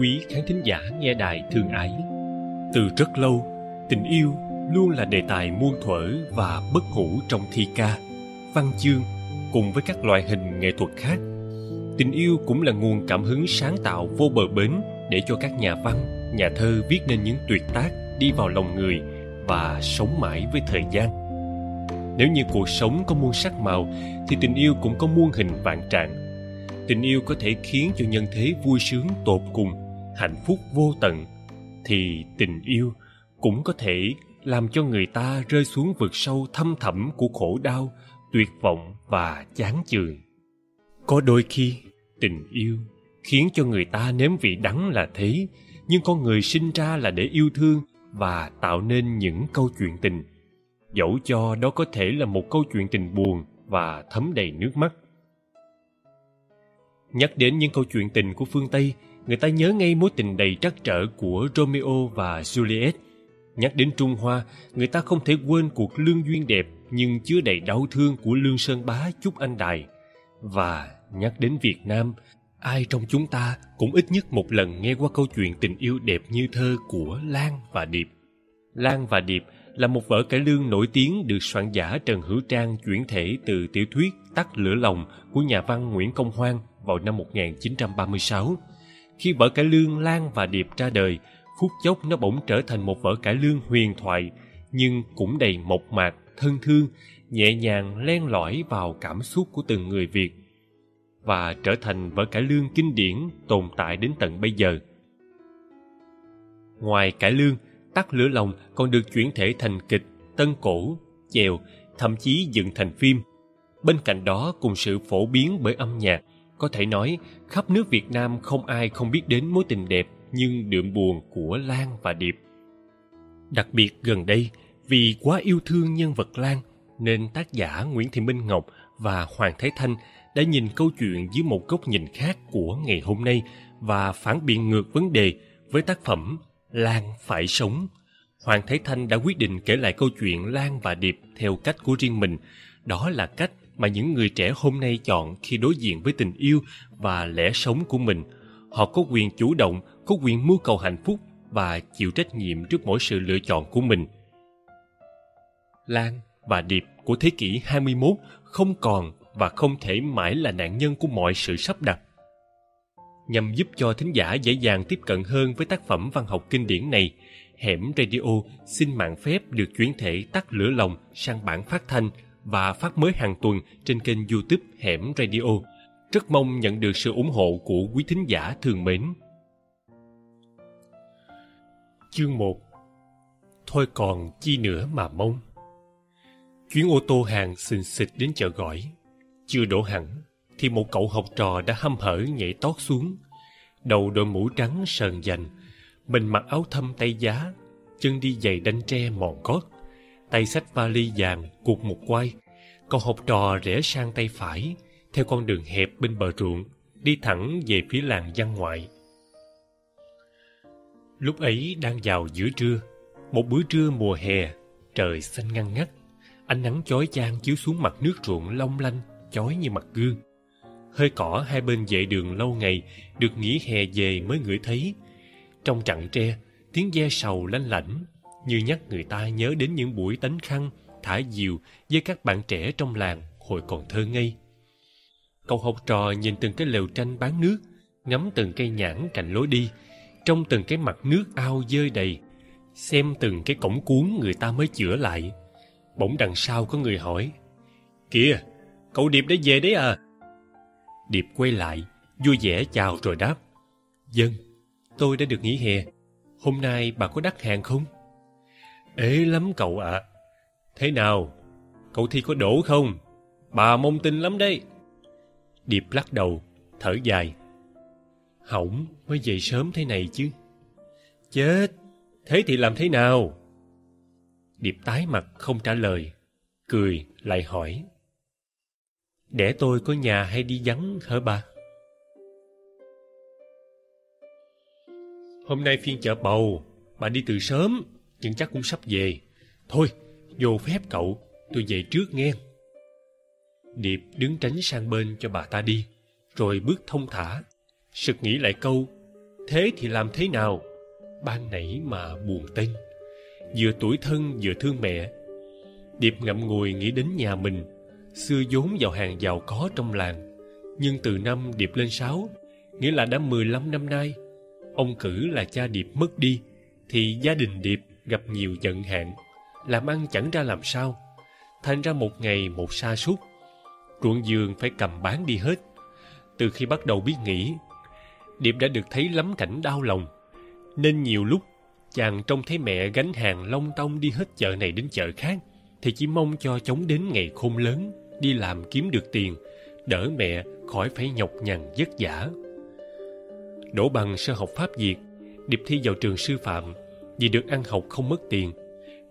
quý khán thính giả nghe đài thương ái. Từ rất lâu, tình yêu luôn là đề tài muôn thuở và bất hủ trong thi ca, văn chương cùng với các loại hình nghệ thuật khác. Tình yêu cũng là nguồn cảm hứng sáng tạo vô bờ bến để cho các nhà văn, nhà thơ viết nên những tuyệt tác đi vào lòng người và sống mãi với thời gian. Nếu như cuộc sống có muôn sắc màu thì tình yêu cũng có muôn hình vạn trạng. Tình yêu có thể khiến cho nhân thế vui sướng tột cùng, hạnh phúc vô tận thì tình yêu cũng có thể làm cho người ta rơi xuống vực sâu thâm thẳm của khổ đau, tuyệt vọng và chán chường. Có đôi khi, tình yêu khiến cho người ta nếm vị đắng là thế, nhưng con người sinh ra là để yêu thương và tạo nên những câu chuyện tình. Dẫu cho đó có thể là một câu chuyện tình buồn và thấm đầy nước mắt. Nhắc đến những câu chuyện tình của phương Tây, người ta nhớ ngay mối tình đầy trắc trở của Romeo và Juliet – Nhắc đến Trung Hoa, người ta không thể quên cuộc lương duyên đẹp nhưng chứa đầy đau thương của Lương Sơn Bá Chúc Anh Đài. Và nhắc đến Việt Nam, ai trong chúng ta cũng ít nhất một lần nghe qua câu chuyện tình yêu đẹp như thơ của Lan và Điệp. Lan và Điệp là một vở cải lương nổi tiếng được soạn giả Trần Hữu Trang chuyển thể từ tiểu thuyết Tắt lửa lòng của nhà văn Nguyễn Công Hoan vào năm 1936. Khi vở cải lương Lan và Điệp ra đời, phút chốc nó bỗng trở thành một vở cải lương huyền thoại nhưng cũng đầy mộc mạc thân thương nhẹ nhàng len lỏi vào cảm xúc của từng người việt và trở thành vở cải lương kinh điển tồn tại đến tận bây giờ. Ngoài cải lương tắt lửa lòng còn được chuyển thể thành kịch tân cổ chèo thậm chí dựng thành phim. Bên cạnh đó cùng sự phổ biến bởi âm nhạc có thể nói khắp nước việt nam không ai không biết đến mối tình đẹp nhưng đượm buồn của Lan và Điệp. Đặc biệt gần đây, vì quá yêu thương nhân vật Lan, nên tác giả Nguyễn Thị Minh Ngọc và Hoàng Thái Thanh đã nhìn câu chuyện dưới một góc nhìn khác của ngày hôm nay và phản biện ngược vấn đề với tác phẩm Lan phải sống. Hoàng Thái Thanh đã quyết định kể lại câu chuyện Lan và Điệp theo cách của riêng mình. Đó là cách mà những người trẻ hôm nay chọn khi đối diện với tình yêu và lẽ sống của mình. Họ có quyền chủ động có quyền mưu cầu hạnh phúc và chịu trách nhiệm trước mỗi sự lựa chọn của mình. Lan và Điệp của thế kỷ 21 không còn và không thể mãi là nạn nhân của mọi sự sắp đặt. Nhằm giúp cho thính giả dễ dàng tiếp cận hơn với tác phẩm văn học kinh điển này, Hẻm Radio xin mạng phép được chuyển thể tắt lửa lòng sang bản phát thanh và phát mới hàng tuần trên kênh youtube Hẻm Radio. Rất mong nhận được sự ủng hộ của quý thính giả thường mến. Chương 1 Thôi còn chi nữa mà mong. Chuyến ô tô hàng xình xịch đến chợ gỏi Chưa đổ hẳn, Thì một cậu học trò đã hăm hở nhảy tót xuống. Đầu đội mũ trắng sờn dành, Mình mặc áo thâm tay giá, Chân đi giày đanh tre mòn gót. Tay xách vali vàng cuộc một quay, Cậu học trò rẽ sang tay phải Theo con đường hẹp bên bờ ruộng Đi thẳng về phía làng văn ngoại Lúc ấy đang vào giữa trưa, một bữa trưa mùa hè, trời xanh ngăn ngắt, ánh nắng chói chang chiếu xuống mặt nước ruộng long lanh, chói như mặt gương. Hơi cỏ hai bên vệ đường lâu ngày được nghỉ hè về mới ngửi thấy. Trong trận tre, tiếng ve sầu lanh lảnh, như nhắc người ta nhớ đến những buổi đánh khăn, thả diều với các bạn trẻ trong làng hồi còn thơ ngây. Cậu học trò nhìn từng cái lều tranh bán nước, ngắm từng cây nhãn cạnh lối đi, trong từng cái mặt nước ao dơi đầy xem từng cái cổng cuốn người ta mới chữa lại. Bỗng đằng sau có người hỏi kìa cậu điệp đã về đấy à? Điệp quay lại vui vẻ chào rồi đáp dân tôi đã được nghỉ hè. Hôm nay bà có đắt hàng không? Ế lắm cậu ạ à. thế nào cậu thi có đổ không bà mong tin lắm đấy điệp lắc đầu thở dài Hỏng mới dậy sớm thế này chứ. Chết, thế thì làm thế nào? Điệp tái mặt không trả lời, cười lại hỏi. Để tôi có nhà hay đi vắng hả bà? Hôm nay phiên chợ bầu, bà đi từ sớm, nhưng chắc cũng sắp về. Thôi, vô phép cậu, tôi về trước nghe. Điệp đứng tránh sang bên cho bà ta đi, rồi bước thông thả Sực nghĩ lại câu thế thì làm thế nào ban nãy mà buồn tên vừa tuổi thân vừa thương mẹ điệp ngậm ngùi nghĩ đến nhà mình xưa vốn vào hàng giàu có trong làng nhưng từ năm điệp lên sáu nghĩa là đã mười lăm năm nay ông cử là cha điệp mất đi thì gia đình điệp gặp nhiều giận hạn làm ăn chẳng ra làm sao. Thành ra một ngày một sa sút, ruộng giường phải cầm bán đi hết. Từ khi bắt đầu biết nghĩ, điệp đã được thấy lắm cảnh đau lòng. Nên nhiều lúc, chàng trông thấy mẹ gánh hàng long tông đi hết chợ này đến chợ khác, thì chỉ mong cho chống đến ngày khôn lớn, đi làm kiếm được tiền, đỡ mẹ khỏi phải nhọc nhằn vất vả. Đỗ bằng sơ học pháp việt, điệp thi vào trường sư phạm vì được ăn học không mất tiền.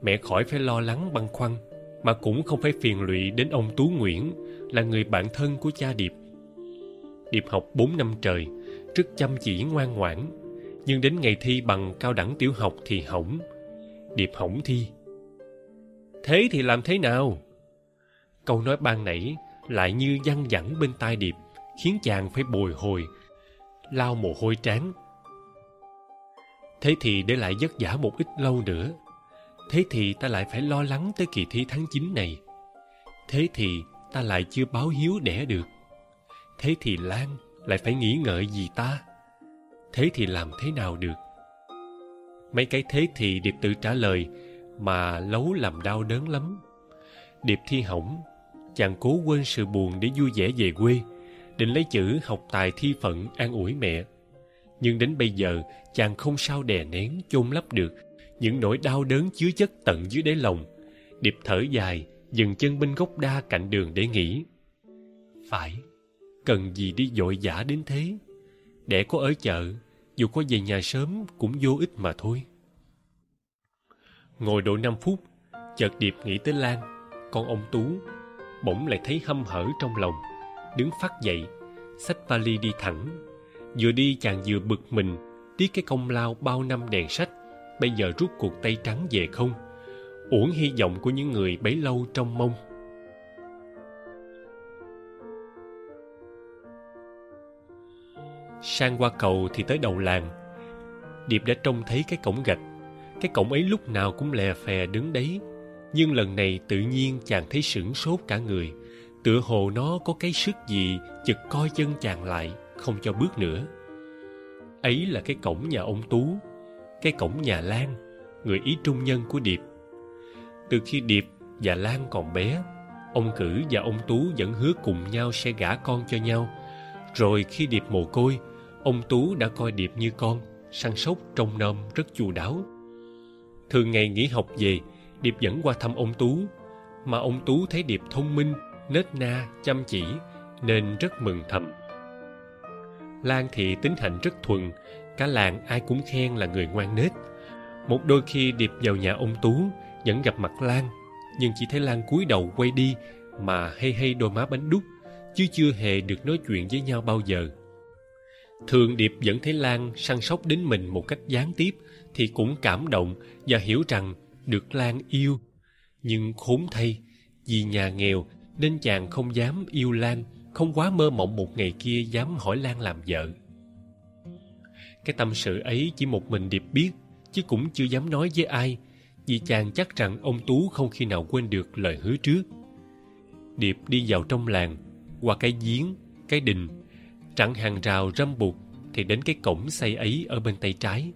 Mẹ khỏi phải lo lắng băn khoăn, mà cũng không phải phiền lụy đến ông tú nguyễn, là người bạn thân của cha điệp. Điệp học bốn năm trời, rất chăm chỉ ngoan ngoãn, nhưng đến ngày thi bằng cao đẳng tiểu học thì hỏng. Điệp hỏng thi. Thế thì làm thế nào? Câu nói ban nãy lại như văng vẳng bên tai điệp, khiến chàng phải bồi hồi, lau mồ hôi trán thế thì để lại giấc giả một ít lâu nữa, thế thì ta lại phải lo lắng tới kỳ thi tháng chín này. Thế thì ta lại chưa báo hiếu đẻ được. Thế thì lan lại phải nghĩ ngợi gì ta. Thế thì làm thế nào được? Mấy cái thế thì điệp tự trả lời, mà lấu làm đau đớn lắm. Điệp thi hỏng, chàng cố quên sự buồn để vui vẻ về quê, định lấy chữ học tài thi phận an ủi mẹ nhưng đến bây giờ, chàng không sao đè nén, chôn lấp được. Những nỗi đau đớn chứa chất tận dưới đáy lòng. Điệp thở dài, dừng chân bên gốc đa cạnh đường để nghỉ phải, cần gì đi vội vã đến thế? Để có ở chợ, dù có về nhà sớm cũng vô ích mà thôi. Ngồi độ năm phút, chợt điệp nghĩ tới lan. Con ông tú, bỗng lại thấy hâm hở trong lòng. Đứng phát dậy, xách vali đi thẳng vừa đi chàng vừa bực mình, tiếc cái công lao bao năm đèn sách, bây giờ rút cuộc tay trắng về không? Uổng hy vọng của những người bấy lâu trong mong sang qua cầu thì tới đầu làng. Điệp đã trông thấy cái cổng gạch. Cái cổng ấy lúc nào cũng lè phè đứng đấy. Nhưng lần này tự nhiên chàng thấy sửng sốt cả người. Tựa hồ nó có cái sức gì chực coi chân chàng lại không cho bước nữa. Ấy là cái cổng nhà ông tú, cái cổng nhà lan, người ý trung nhân của điệp. Từ khi điệp và lan còn bé, ông cử và ông tú vẫn hứa cùng nhau sẽ gả con cho nhau. Rồi khi điệp mồ côi, ông tú đã coi điệp như con, săn sóc trông nom rất chu đáo. Thường ngày nghỉ học về, điệp vẫn qua thăm ông tú, mà ông tú thấy điệp thông minh, nết na, chăm chỉ, nên rất mừng thầm lan thì tính hạnh rất thuần, cả làng ai cũng khen là người ngoan nết. Một đôi khi điệp vào nhà ông tú, vẫn gặp mặt lan, nhưng chỉ thấy lan cúi đầu quay đi mà hay hay đôi má bánh đúc chứ chưa hề được nói chuyện với nhau bao giờ. Thường điệp vẫn thấy lan săn sóc đến mình một cách gián tiếp thì cũng cảm động và hiểu rằng được lan yêu. Nhưng khốn thay, vì nhà nghèo nên chàng không dám yêu lan không quá mơ mộng một ngày kia dám hỏi lan làm vợ. Cái tâm sự ấy chỉ một mình điệp biết, chứ cũng chưa dám nói với ai, vì chàng chắc rằng ông tú không khi nào quên được lời hứa trước. Điệp đi vào trong làng, qua cái giếng, cái đình chặn hàng rào râm bụt thì đến cái cổng xây ấy ở bên tay trái.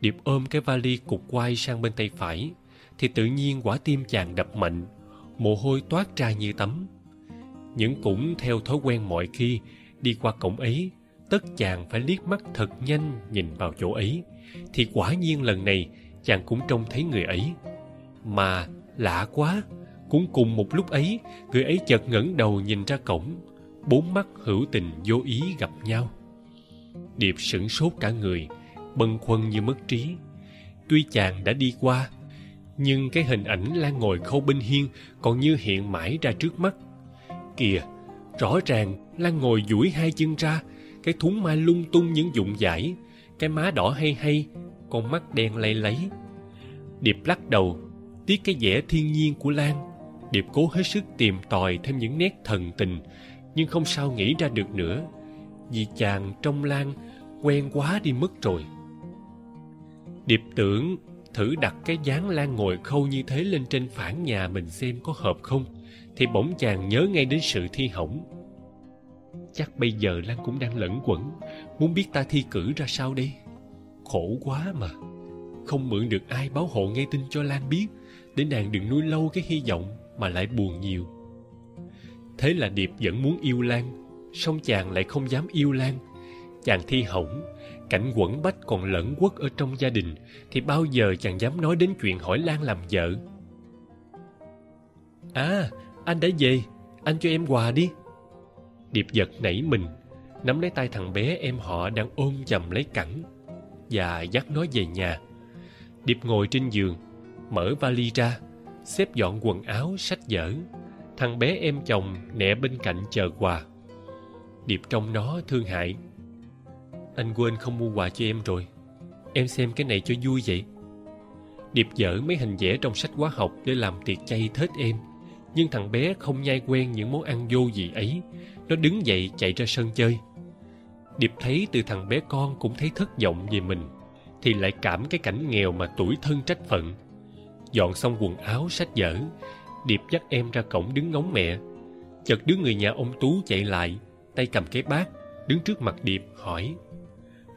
Điệp ôm cái vali cục quai sang bên tay phải, thì tự nhiên quả tim chàng đập mạnh, mồ hôi toát ra như tắm những cũng theo thói quen mọi khi đi qua cổng ấy, tất chàng phải liếc mắt thật nhanh nhìn vào chỗ ấy. Thì quả nhiên lần này, chàng cũng trông thấy người ấy. Mà lạ quá, cũng cùng một lúc ấy, người ấy chợt ngẩng đầu nhìn ra cổng. Bốn mắt hữu tình vô ý gặp nhau. Điệp sửng sốt cả người, bâng khuâng như mất trí. Tuy chàng đã đi qua, nhưng cái hình ảnh lan ngồi khâu bên hiên còn như hiện mãi ra trước mắt kìa. Rõ ràng lan ngồi duỗi hai chân ra, cái thúng mai lung tung những dụng vải cái má đỏ hay hay, con mắt đen lay lấy. Điệp lắc đầu, tiếc cái vẻ thiên nhiên của lan. Điệp cố hết sức tìm tòi thêm những nét thần tình, nhưng không sao nghĩ ra được nữa. Vì chàng trong lan quen quá đi mất rồi. Điệp tưởng thử đặt cái dáng lan ngồi khâu như thế lên trên phản nhà mình xem có hợp không thì bỗng chàng nhớ ngay đến sự thi hỏng. Chắc bây giờ lan cũng đang lẫn quẩn, muốn biết ta thi cử ra sao đây? Khổ quá mà. Không mượn được ai báo hộ ngay tin cho lan biết, để nàng đừng nuôi lâu cái hy vọng mà lại buồn nhiều. Thế là điệp vẫn muốn yêu lan, song chàng lại không dám yêu lan. Chàng thi hỏng, cảnh quẩn bách còn lẫn quất ở trong gia đình, thì bao giờ chàng dám nói đến chuyện hỏi lan làm vợ? À anh đã về. Anh cho em quà đi. Điệp giật nảy mình, nắm lấy tay thằng bé em họ đang ôm chầm lấy cẳng và dắt nó về nhà. Điệp ngồi trên giường, mở vali ra, xếp dọn quần áo, sách vở. Thằng bé em chồng nẹ bên cạnh chờ quà. Điệp trong nó thương hại. Anh quên không mua quà cho em rồi. Em xem cái này cho vui vậy. Điệp dở mấy hình vẽ trong sách hóa học để làm tiệc chay thết em nhưng thằng bé không nhai quen những món ăn vô gì ấy. Nó đứng dậy chạy ra sân chơi. Điệp thấy từ thằng bé con cũng thấy thất vọng về mình, thì lại cảm cái cảnh nghèo mà tuổi thân trách phận. Dọn xong quần áo, sách vở, điệp dắt em ra cổng đứng ngóng mẹ. Chợt đứa người nhà ông tú chạy lại, tay cầm cái bát, đứng trước mặt điệp, hỏi,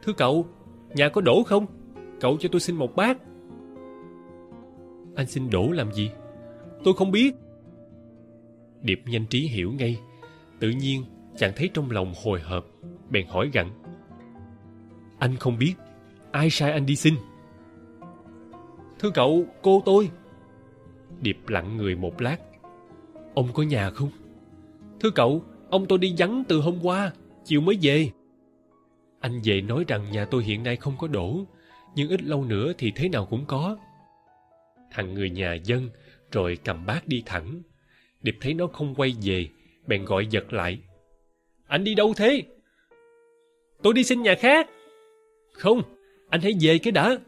thưa cậu, nhà có đổ không? Cậu cho tôi xin một bát. Anh xin đổ làm gì? Tôi không biết điệp nhanh trí hiểu ngay. Tự nhiên chàng thấy trong lòng hồi hộp bèn hỏi gặng. Anh không biết ai sai anh đi xin? Thưa cậu cô tôi. Điệp lặng người một lát. Ông có nhà không? Thưa cậu ông tôi đi vắng từ hôm qua chiều mới về. Anh về nói rằng nhà tôi hiện nay không có đổ nhưng ít lâu nữa thì thế nào cũng có. Thằng người nhà dân rồi cầm bát đi thẳng điệp thấy nó không quay về, bèn gọi giật lại. Anh đi đâu thế? Tôi đi xin nhà khác. Không, anh hãy về cái đã.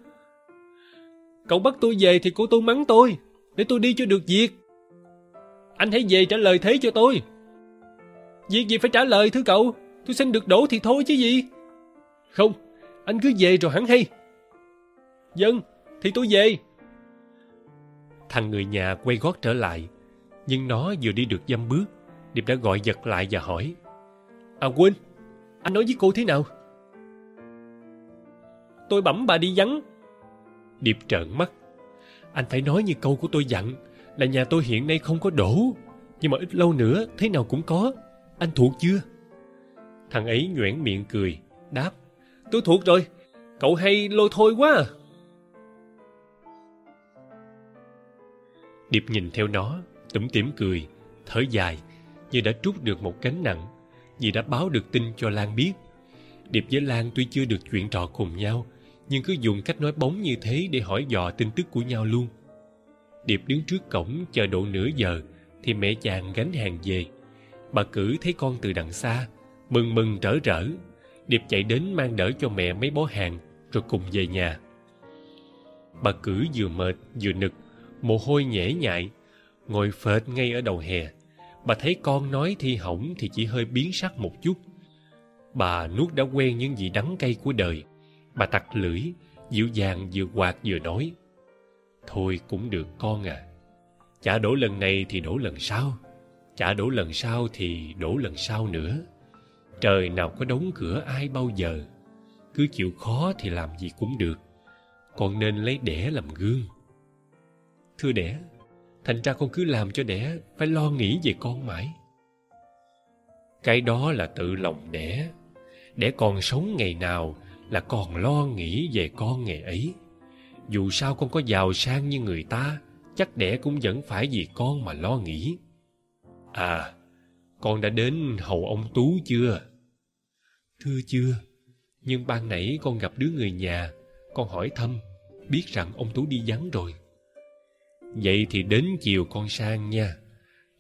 Cậu bắt tôi về thì cô tôi mắng tôi, để tôi đi cho được việc. Anh hãy về trả lời thế cho tôi. Việc gì phải trả lời thưa cậu? Tôi xin được đổ thì thôi chứ gì. Không, anh cứ về rồi hẳn hay. Dân thì tôi về. Thằng người nhà quay gót trở lại nhưng nó vừa đi được dăm bước điệp đã gọi giật lại và hỏi. À quên anh nói với cô thế nào? Tôi bẩm bà đi vắng. Điệp trợn mắt. Anh phải nói như câu của tôi dặn là nhà tôi hiện nay không có đổ. Nhưng mà ít lâu nữa thế nào cũng có. Anh thuộc chưa? Thằng ấy nhoẻn miệng cười đáp. Tôi thuộc rồi. Cậu hay lôi thôi quá à. điệp nhìn theo nó tủm tỉm cười, thở dài như đã trút được một gánh nặng vì đã báo được tin cho lan biết. Điệp với lan tuy chưa được chuyện trò cùng nhau, nhưng cứ dùng cách nói bóng như thế để hỏi dò tin tức của nhau luôn. Điệp đứng trước cổng chờ độ nửa giờ, thì mẹ chàng gánh hàng về. Bà cử thấy con từ đằng xa, mừng mừng rỡ rỡ. Điệp chạy đến mang đỡ cho mẹ mấy bó hàng, rồi cùng về nhà. Bà cử vừa mệt vừa nực, mồ hôi nhễ nhại ngồi phệt ngay ở đầu hè. Bà thấy con nói thi hỏng thì chỉ hơi biến sắc một chút. Bà nuốt đã quen những vị đắng cay của đời. Bà tặc lưỡi, dịu dàng vừa quạt vừa nói, thôi cũng được con à chả đổ lần này thì đổ lần sau. Chả đổ lần sau thì đổ lần sau nữa. Trời nào có đóng cửa ai bao giờ. Cứ chịu khó thì làm gì cũng được. Con nên lấy đẻ làm gương. Thưa đẻ thành ra con cứ làm cho đẻ, phải lo nghĩ về con mãi. Cái đó là tự lòng đẻ. Đẻ còn sống ngày nào là còn lo nghĩ về con ngày ấy. Dù sao con có giàu sang như người ta, chắc đẻ cũng vẫn phải vì con mà lo nghĩ. À con đã đến hầu ông tú chưa? Thưa chưa, nhưng ban nãy con gặp đứa người nhà, con hỏi thăm, biết rằng ông tú đi vắng rồi vậy thì đến chiều con sang nha.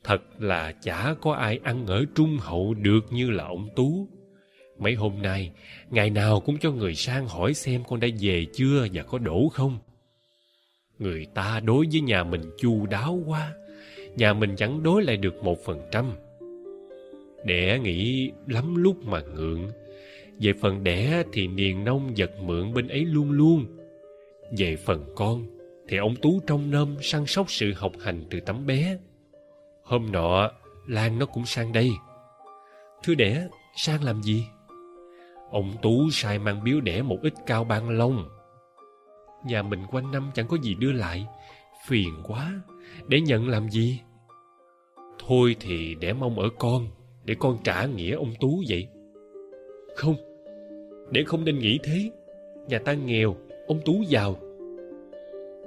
Thật là chả có ai ăn ở trung hậu được như là ông tú. Mấy hôm nay, ngày nào cũng cho người sang hỏi xem con đã về chưa và có đổ không. Người ta đối với nhà mình chu đáo quá, nhà mình chẳng đối lại được một phần trăm. Đẻ nghĩ lắm lúc mà ngượng. Về phần đẻ thì niềng nông vật mượn bên ấy luôn luôn. Về phần con thì ông tú trông nom săn sóc sự học hành từ tấm bé. Hôm nọ, lan nó cũng sang đây. Thưa đẻ, sang làm gì? Ông tú sai mang biếu đẻ một ít cao ban long. Nhà mình quanh năm chẳng có gì đưa lại. Phiền quá, để nhận làm gì? Thôi thì để mong ở con, để con trả nghĩa ông tú vậy. Không để không nên nghĩ thế. Nhà ta nghèo, ông tú giàu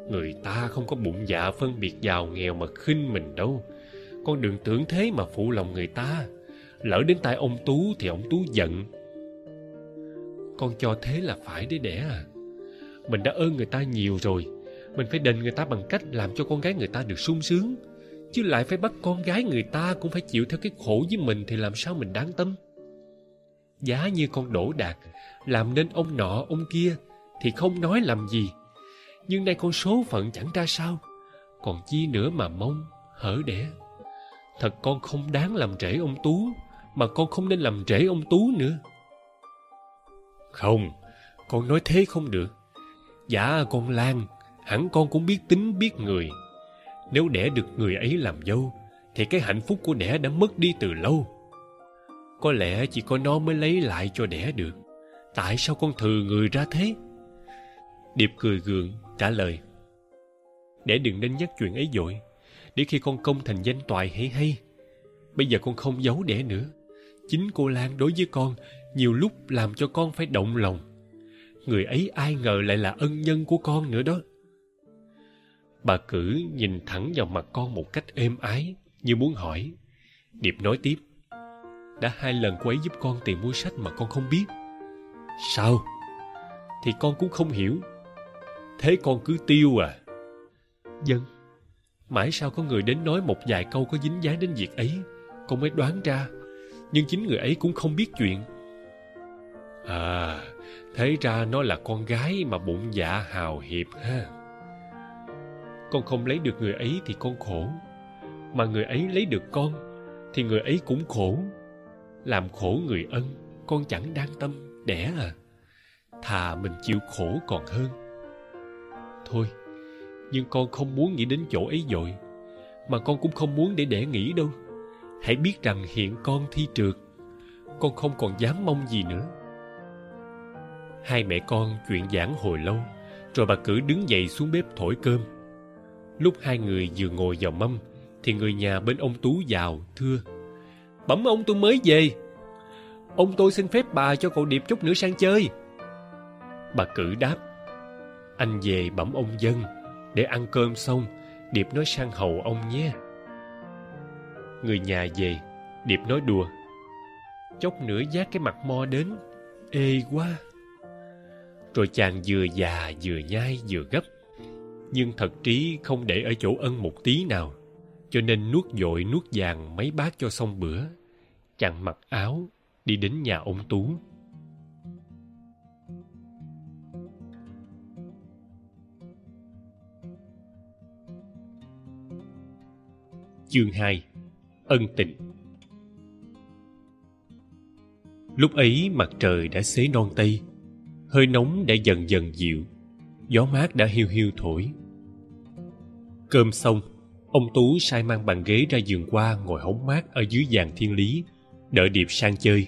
người ta không có bụng dạ phân biệt giàu nghèo mà khinh mình đâu. Con đừng tưởng thế mà phụ lòng người ta. Lỡ đến tay ông tú thì ông tú giận. Con cho thế là phải đấy đẻ à. Mình đã ơn người ta nhiều rồi. Mình phải đền người ta bằng cách làm cho con gái người ta được sung sướng. Chứ lại phải bắt con gái người ta cũng phải chịu theo cái khổ với mình thì làm sao mình đáng tâm? Giá như con đổ đạt làm nên ông nọ, ông kia, thì không nói làm gì nhưng nay con số phận chẳng ra sao. Còn chi nữa mà mong, hở đẻ. Thật con không đáng làm trễ ông tú, mà con không nên làm trễ ông tú nữa. Không, con nói thế không được. Dạ con lan, hẳn con cũng biết tính, biết người. Nếu đẻ được người ấy làm dâu, thì cái hạnh phúc của đẻ đã mất đi từ lâu. Có lẽ chỉ có nó mới lấy lại cho đẻ được. Tại sao con thừa người ra thế? Điệp cười gượng, trả lời, để đừng nên nhắc chuyện ấy dội. Để khi con công thành danh toại hay hay, bây giờ con không giấu đẻ nữa. Chính cô lan đối với con nhiều lúc làm cho con phải động lòng. Người ấy ai ngờ lại là ân nhân của con nữa đó. Bà cử nhìn thẳng vào mặt con một cách êm ái, như muốn hỏi. Điệp nói tiếp, đã hai lần cô ấy giúp con tìm mua sách mà con không biết. Sao? Thì con cũng không hiểu thế con cứ tiêu à. Dân mãi sao có người đến nói một vài câu có dính dáng đến việc ấy con mới đoán ra. Nhưng chính người ấy cũng không biết chuyện. À thế ra nó là con gái mà bụng dạ hào hiệp ha. Con không lấy được người ấy thì con khổ. Mà người ấy lấy được con thì người ấy cũng khổ. Làm khổ người ân con chẳng đáng tâm đẻ à. Thà mình chịu khổ còn hơn thôi. Nhưng con không muốn nghĩ đến chỗ ấy dội mà con cũng không muốn để đẻ nghĩ đâu. Hãy biết rằng hiện con thi trượt, con không còn dám mong gì nữa. Hai mẹ con chuyện giảng hồi lâu, rồi bà cử đứng dậy xuống bếp thổi cơm. Lúc hai người vừa ngồi vào mâm, thì người nhà bên ông tú vào, thưa, bẩm ông tôi mới về. Ông tôi xin phép bà cho cậu điệp chút nữa sang chơi. Bà cử đáp anh về bẩm ông dân, để ăn cơm xong, điệp nói sang hầu ông nhé. Người nhà về, điệp nói đùa, chốc nữa giác cái mặt mo đến, ê quá. Rồi chàng vừa già vừa nhai vừa gấp, nhưng thật trí không để ở chỗ ân một tí nào, cho nên nuốt dội nuốt vàng mấy bát cho xong bữa. Chàng mặc áo, đi đến nhà ông tú. Chương 2 Ân tình. Lúc ấy mặt trời đã xế non tây, Hơi nóng đã dần dần dịu, Gió mát đã hiu hiu thổi. Cơm xong, Ông Tú sai mang bàn ghế ra giường qua Ngồi hóng mát ở dưới giàn thiên lý Đợi Điệp sang chơi.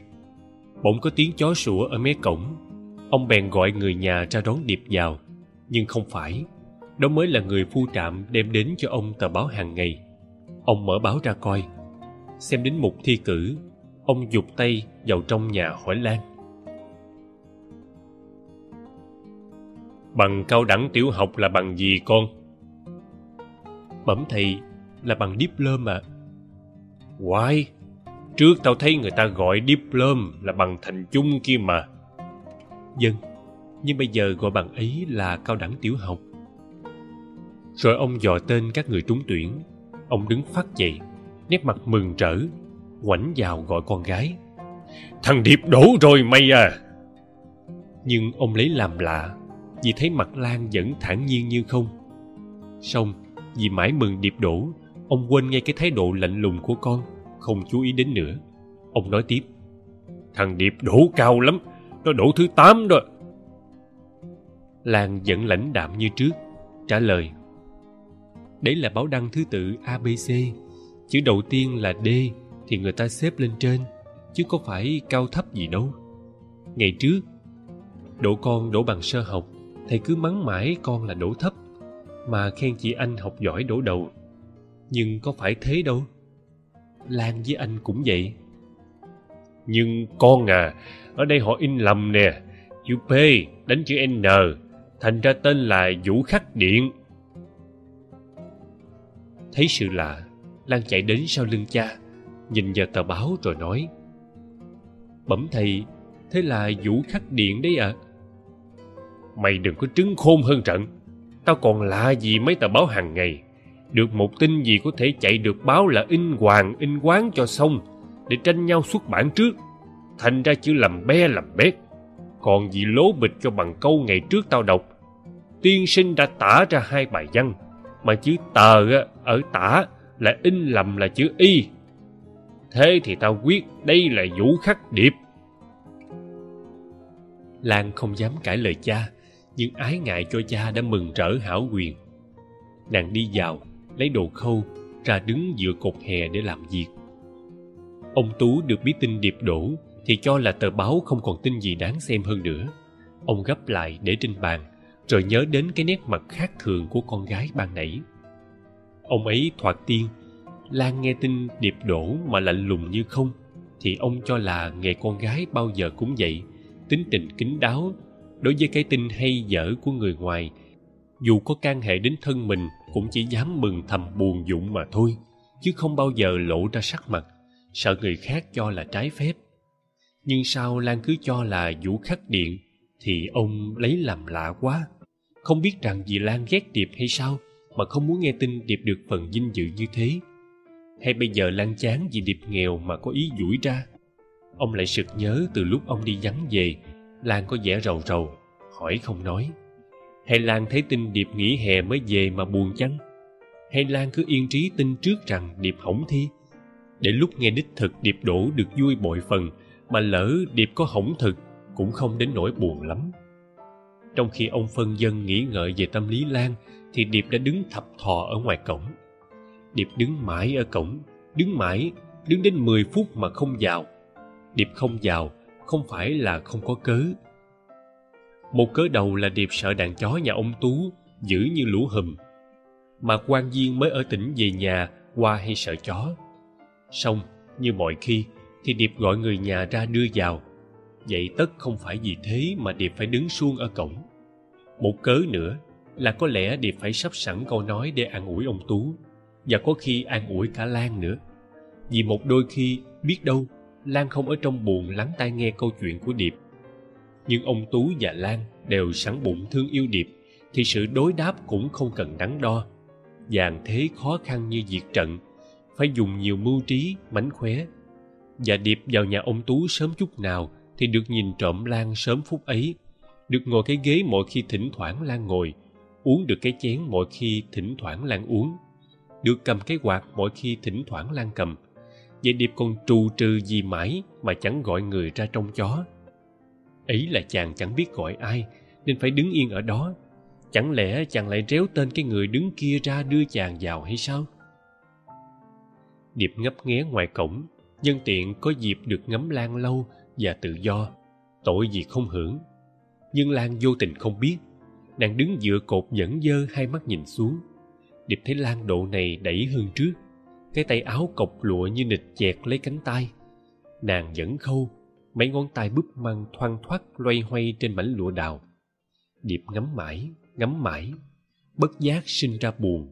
Bỗng có tiếng chó sủa ở mé cổng. Ông bèn gọi người nhà ra đón Điệp vào, Nhưng không phải, Đó mới là người phu trạm đem đến cho ông tờ báo hàng ngày. Ông mở báo ra coi Xem đến mục thi cử Ông dục tay vào trong nhà hỏi Lan Bằng cao đẳng tiểu học là bằng gì con? Bẩm thầy là bằng diplom ạ. À. Why? Trước tao thấy người ta gọi diplom là bằng thành chung kia mà. Dân, nhưng bây giờ gọi bằng ấy là cao đẳng tiểu học. Rồi ông dò tên các người trúng tuyển. Ông đứng phát dậy, nét mặt mừng rỡ, ngoảnh vào gọi con gái. Thằng Điệp đổ rồi mày à! Nhưng ông lấy làm lạ vì thấy mặt Lan vẫn thản nhiên như không. Xong, vì mãi mừng điệp đổ, ông quên ngay cái thái độ lạnh lùng của con, không chú ý đến nữa. Ông nói tiếp. Thằng Điệp đổ cao lắm, nó đổ thứ tám đó. lan vẫn lãnh đạm như trước trả lời đấy là báo đăng thứ tự abc chữ đầu tiên là d thì người ta xếp lên trên, chứ có phải cao thấp gì đâu. Ngày trước, đổ con đổ bằng sơ học, thầy cứ mắng mãi con là đổ thấp, mà khen chị anh học giỏi đổ đầu. Nhưng có phải thế đâu? Lan với anh cũng vậy. Nhưng con à ở đây họ in lầm nè. Chữ p đánh chữ n, thành ra tên là vũ khắc điện thấy sự lạ, lan chạy đến sau lưng cha, nhìn vào tờ báo rồi nói, bẩm thầy, thế là vũ khắc điện đấy ạ à? mày đừng có trứng khôn hơn trận, tao còn lạ gì mấy tờ báo hàng ngày, được một tin gì có thể chạy được báo là in hoàng, in quán cho xong, để tranh nhau xuất bản trước, thành ra chữ làm be làm bét còn gì lố bịch cho bằng câu ngày trước tao đọc tiên sinh đã tả ra hai bài văn mà chữ tờ ở tả là in lầm là chữ y. Thế thì tao quyết đây là vũ khắc điệp. Lan không dám cãi lời cha, nhưng ái ngại cho cha đã mừng rỡ hảo quyền. Nàng đi vào, lấy đồ khâu, ra đứng giữa cột hè để làm việc. Ông tú được biết tin điệp đổ, thì cho là tờ báo không còn tin gì đáng xem hơn nữa. Ông gấp lại để trên bàn rồi nhớ đến cái nét mặt khác thường của con gái ban nãy. Ông ấy thoạt tiên lan nghe tin điệp đổ mà lạnh lùng như không, thì ông cho là nghề con gái bao giờ cũng vậy, tính tình kín đáo. Đối với cái tin hay dở của người ngoài, dù có can hệ đến thân mình cũng chỉ dám mừng thầm buồn dụng mà thôi, chứ không bao giờ lộ ra sắc mặt, sợ người khác cho là trái phép. Nhưng sao lan cứ cho là vũ khắc điện, thì ông lấy làm lạ quá không biết rằng vì lan ghét điệp hay sao mà không muốn nghe tin điệp được phần vinh dự như thế. Hay bây giờ lan chán vì điệp nghèo mà có ý duỗi ra? Ông lại sực nhớ từ lúc ông đi vắng về, lan có vẻ rầu rầu, hỏi không nói. Hay lan thấy tin điệp nghỉ hè mới về mà buồn chăng? Hay lan cứ yên trí tin trước rằng điệp hỏng thi? Để lúc nghe đích thực điệp đổ được vui bội phần, mà lỡ điệp có hỏng thực, cũng không đến nỗi buồn lắm trong khi ông phân dân nghĩ ngợi về tâm lý lan, thì điệp đã đứng thập thò ở ngoài cổng. Điệp đứng mãi ở cổng, đứng mãi, đứng đến mười phút mà không vào. Điệp không vào, không phải là không có cớ. Một cớ đầu là điệp sợ đàn chó nhà ông tú giữ như lũ hùm. Mà quan viên mới ở tỉnh về nhà qua hay sợ chó. Xong, như mọi khi, thì điệp gọi người nhà ra đưa vào vậy tất không phải vì thế mà điệp phải đứng suông ở cổng. Một cớ nữa là có lẽ điệp phải sắp sẵn câu nói để an ủi ông tú, và có khi an ủi cả lan nữa. Vì một đôi khi biết đâu lan không ở trong buồn lắng tai nghe câu chuyện của điệp. Nhưng ông tú và lan đều sẵn bụng thương yêu điệp, thì sự đối đáp cũng không cần đắn đo. Dàn thế khó khăn như diệt trận, phải dùng nhiều mưu trí, mánh khóe. Và điệp vào nhà ông tú sớm chút nào thì được nhìn trộm lan sớm phút ấy. Được ngồi cái ghế mỗi khi thỉnh thoảng lan ngồi, uống được cái chén mỗi khi thỉnh thoảng lan uống, được cầm cái quạt mỗi khi thỉnh thoảng lan cầm. Vậy điệp còn trù trừ gì mãi mà chẳng gọi người ra trông chó. Ấy là chàng chẳng biết gọi ai, nên phải đứng yên ở đó. Chẳng lẽ chàng lại réo tên cái người đứng kia ra đưa chàng vào hay sao? Điệp ngấp nghé ngoài cổng, nhân tiện có dịp được ngắm lan lâu và tự do. Tội gì không hưởng. Nhưng lan vô tình không biết. Nàng đứng dựa cột nhẫn dơ hai mắt nhìn xuống. Điệp thấy lan độ này đẩy hơn trước. Cái tay áo cộc lụa như nịch chẹt lấy cánh tay. Nàng vẫn khâu, mấy ngón tay búp măng thoăn thoắt loay hoay trên mảnh lụa đào. Điệp ngắm mãi ngắm mãi, bất giác sinh ra buồn.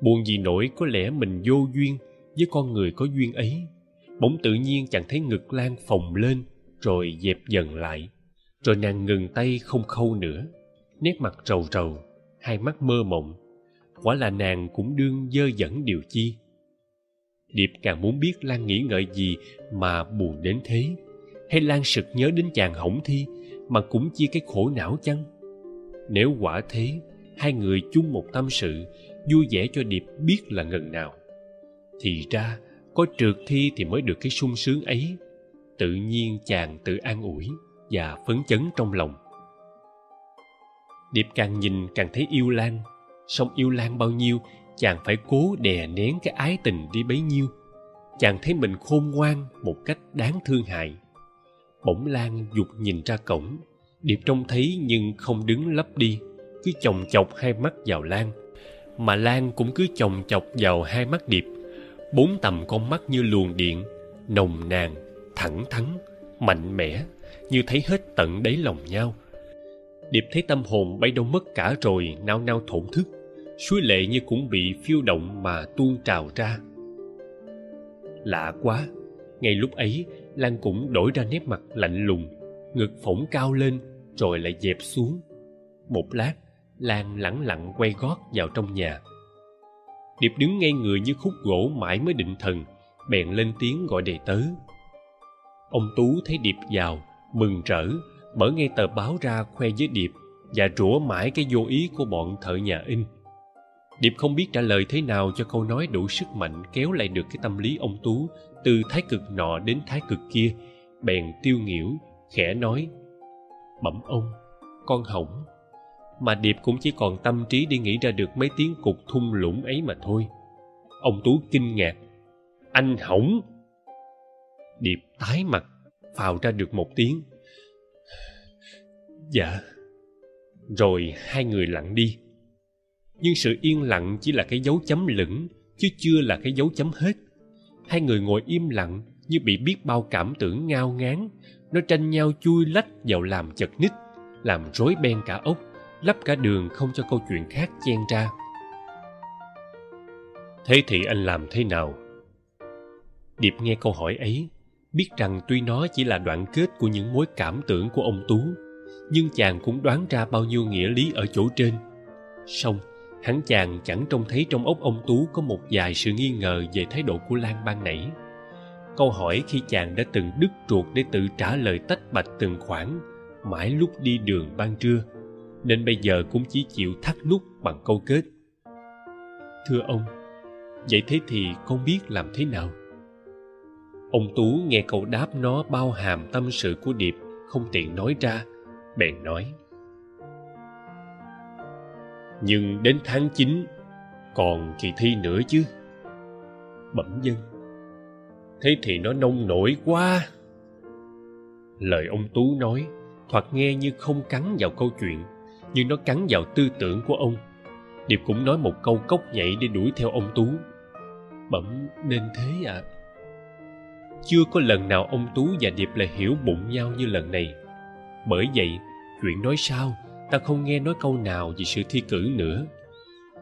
Buồn vì nỗi có lẽ mình vô duyên với con người có duyên ấy bỗng tự nhiên chẳng thấy ngực lan phồng lên, rồi dẹp dần lại, rồi nàng ngừng tay không khâu nữa. Nét mặt rầu rầu hai mắt mơ mộng. Quả là nàng cũng đương dơ dẫn điều chi. Điệp càng muốn biết lan nghĩ ngợi gì mà buồn đến thế. Hay lan sực nhớ đến chàng hỏng thi mà cũng chia cái khổ não chăng? Nếu quả thế, hai người chung một tâm sự, vui vẻ cho điệp biết là ngần nào. Thì ra có trượt thi thì mới được cái sung sướng ấy. Tự nhiên chàng tự an ủi và phấn chấn trong lòng. Điệp càng nhìn càng thấy yêu lan. Song yêu lan bao nhiêu, chàng phải cố đè nén cái ái tình đi bấy nhiêu. Chàng thấy mình khôn ngoan một cách đáng thương hại. Bỗng lan dục nhìn ra cổng. Điệp trông thấy nhưng không đứng lấp đi, cứ chồng chọc hai mắt vào lan. Mà lan cũng cứ chồng chọc vào hai mắt điệp bốn tầm con mắt như luồng điện, nồng nàn, thẳng thắn, mạnh mẽ, như thấy hết tận đáy lòng nhau. Điệp thấy tâm hồn bay đâu mất cả rồi, nao nao thổn thức. Suối lệ như cũng bị phiêu động mà tuôn trào ra. Lạ quá, ngay lúc ấy, lan cũng đổi ra nét mặt lạnh lùng, ngực phổng cao lên, rồi lại dẹp xuống. Một lát, lan lẳng lặng quay gót vào trong nhà điệp đứng ngay người như khúc gỗ mãi mới định thần, bèn lên tiếng gọi đầy tớ. Ông tú thấy điệp vào, mừng rỡ mở ngay tờ báo ra khoe với điệp và rủa mãi cái vô ý của bọn thợ nhà in. Điệp không biết trả lời thế nào cho câu nói đủ sức mạnh kéo lại được cái tâm lý ông tú từ thái cực nọ đến thái cực kia, bèn tiêu nghỉu, khẽ nói bẩm ông, con hỏng mà điệp cũng chỉ còn tâm trí đi nghĩ ra được mấy tiếng cục thung lũng ấy mà thôi. Ông tú kinh ngạc. Anh hỏng. Điệp tái mặt, phào ra được một tiếng. Dạ. Rồi hai người lặng đi. Nhưng sự yên lặng chỉ là cái dấu chấm lửng, chứ chưa là cái dấu chấm hết. Hai người ngồi im lặng như bị biết bao cảm tưởng ngao ngán. Nó tranh nhau chui lách vào làm chật ních, làm rối beng cả ốc lấp cả đường không cho câu chuyện khác chen ra. Thế thì anh làm thế nào? Điệp nghe câu hỏi ấy, biết rằng tuy nó chỉ là đoạn kết của những mối cảm tưởng của ông tú, nhưng chàng cũng đoán ra bao nhiêu nghĩa lý ở chỗ trên. Song hắn chàng chẳng trông thấy trong ốc ông tú có một vài sự nghi ngờ về thái độ của lan ban nãy. Câu hỏi khi chàng đã từng đứt ruột để tự trả lời tách bạch từng khoản, mãi lúc đi đường ban trưa nên bây giờ cũng chỉ chịu thắt nút bằng câu kết. Thưa ông, vậy thế thì con biết làm thế nào? Ông tú nghe câu đáp nó bao hàm tâm sự của điệp không tiện nói ra, bèn nói. Nhưng đến tháng chín, còn kỳ thi nữa chứ. Bẩm dân. Thế thì nó nông nổi quá. Lời ông tú nói, thoạt nghe như không cắn vào câu chuyện nhưng nó cắn vào tư tưởng của ông. Điệp cũng nói một câu cốc nhảy để đuổi theo ông tú. Bẩm, nên thế ạ. À. chưa có lần nào ông tú và điệp lại hiểu bụng nhau như lần này. Bởi vậy, chuyện nói sao, ta không nghe nói câu nào về sự thi cử nữa.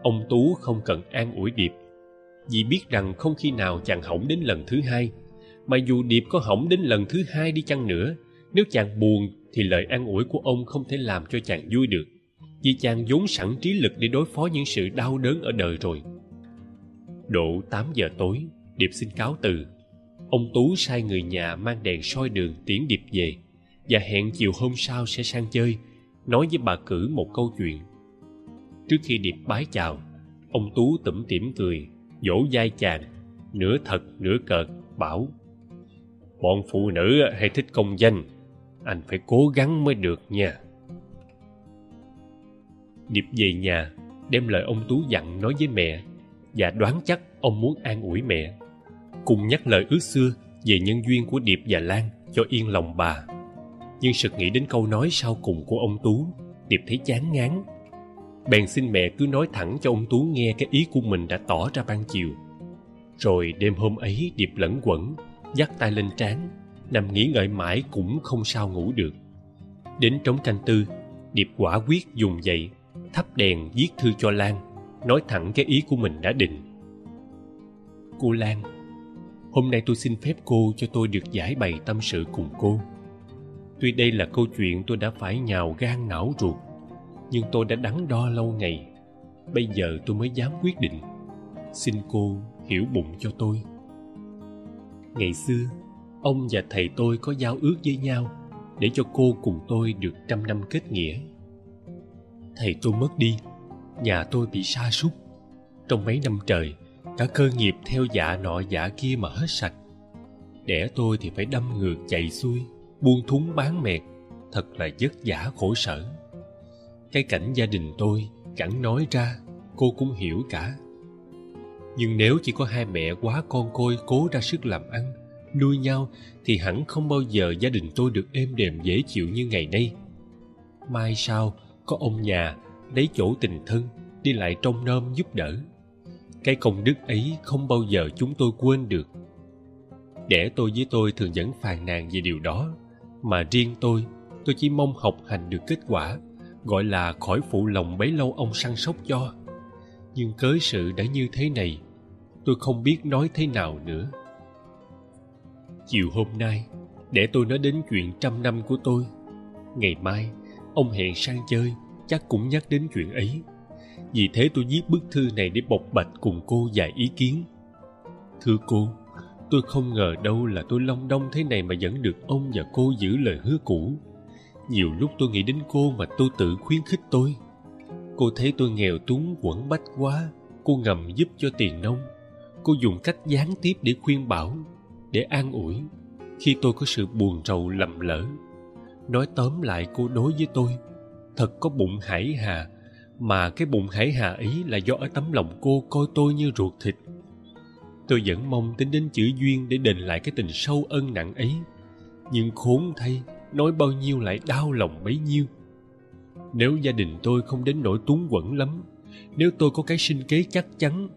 Ông tú không cần an ủi điệp. Vì biết rằng không khi nào chàng hỏng đến lần thứ hai. Mà dù điệp có hỏng đến lần thứ hai đi chăng nữa, nếu chàng buồn thì lời an ủi của ông không thể làm cho chàng vui được vì chàng vốn sẵn trí lực để đối phó những sự đau đớn ở đời rồi. Độ tám giờ tối, điệp xin cáo từ. Ông tú sai người nhà mang đèn soi đường tiễn điệp về và hẹn chiều hôm sau sẽ sang chơi, nói với bà cử một câu chuyện. Trước khi điệp bái chào, ông tú tủm tỉm cười, vỗ vai chàng, nửa thật, nửa cợt, bảo, bọn phụ nữ hay thích công danh, anh phải cố gắng mới được nha điệp về nhà, đem lời ông tú dặn nói với mẹ và đoán chắc ông muốn an ủi mẹ. Cùng nhắc lời ước xưa về nhân duyên của điệp và lan cho yên lòng bà. Nhưng sực nghĩ đến câu nói sau cùng của ông tú, điệp thấy chán ngán. Bèn xin mẹ cứ nói thẳng cho ông tú nghe cái ý của mình đã tỏ ra ban chiều. Rồi đêm hôm ấy, điệp lẫn quẩn, dắt tay lên trán, nằm nghĩ ngợi mãi cũng không sao ngủ được. Đến trống canh tư, điệp quả quyết dùng dậy thắp đèn viết thư cho lan, nói thẳng cái ý của mình đã định. Cô lan, hôm nay tôi xin phép cô cho tôi được giải bày tâm sự cùng cô. Tuy đây là câu chuyện tôi đã phải nhào gan não ruột, nhưng tôi đã đắn đo lâu ngày. Bây giờ tôi mới dám quyết định. Xin cô hiểu bụng cho tôi. Ngày xưa, ông và thầy tôi có giao ước với nhau để cho cô cùng tôi được trăm năm kết nghĩa thầy tôi mất đi, nhà tôi bị sa sút. Trong mấy năm trời, cả cơ nghiệp theo dạ nọ dạ kia mà hết sạch. Đẻ tôi thì phải đâm ngược chạy xuôi buông thúng bán mẹt thật là vất vả khổ sở. Cái cảnh gia đình tôi chẳng nói ra, cô cũng hiểu cả. Nhưng nếu chỉ có hai mẹ quá con côi cố ra sức làm ăn, nuôi nhau, thì hẳn không bao giờ gia đình tôi được êm đềm dễ chịu như ngày nay. Mai sau có ông nhà lấy chỗ tình thân đi lại trong nom giúp đỡ. Cái công đức ấy không bao giờ chúng tôi quên được. Đẻ tôi với tôi thường vẫn phàn nàn về điều đó, mà riêng tôi tôi chỉ mong học hành được kết quả, gọi là khỏi phụ lòng bấy lâu ông săn sóc cho. Nhưng cớ sự đã như thế này, tôi không biết nói thế nào nữa. Chiều hôm nay để tôi nói đến chuyện trăm năm của tôi. Ngày mai ông hẹn sang chơi, chắc cũng nhắc đến chuyện ấy. Vì thế tôi viết bức thư này để bộc bạch cùng cô vài ý kiến. Thưa cô, tôi không ngờ đâu là tôi long đong thế này mà vẫn được ông và cô giữ lời hứa cũ. Nhiều lúc tôi nghĩ đến cô mà tôi tự khuyến khích tôi. Cô thấy tôi nghèo túng, quẩn bách quá, cô ngầm giúp cho tiền nông. Cô dùng cách gián tiếp để khuyên bảo, để an ủi. Khi tôi có sự buồn rầu lầm lỡ nói tóm lại cô đối với tôi, thật có bụng hải hà, mà cái bụng hải hà ấy là do ở tấm lòng cô coi tôi như ruột thịt. Tôi vẫn mong tính đến chữ duyên để đền lại cái tình sâu ân nặng ấy, nhưng khốn thay, nói bao nhiêu lại đau lòng bấy nhiêu. Nếu gia đình tôi không đến nỗi túng quẫn lắm, nếu tôi có cái sinh kế chắc chắn,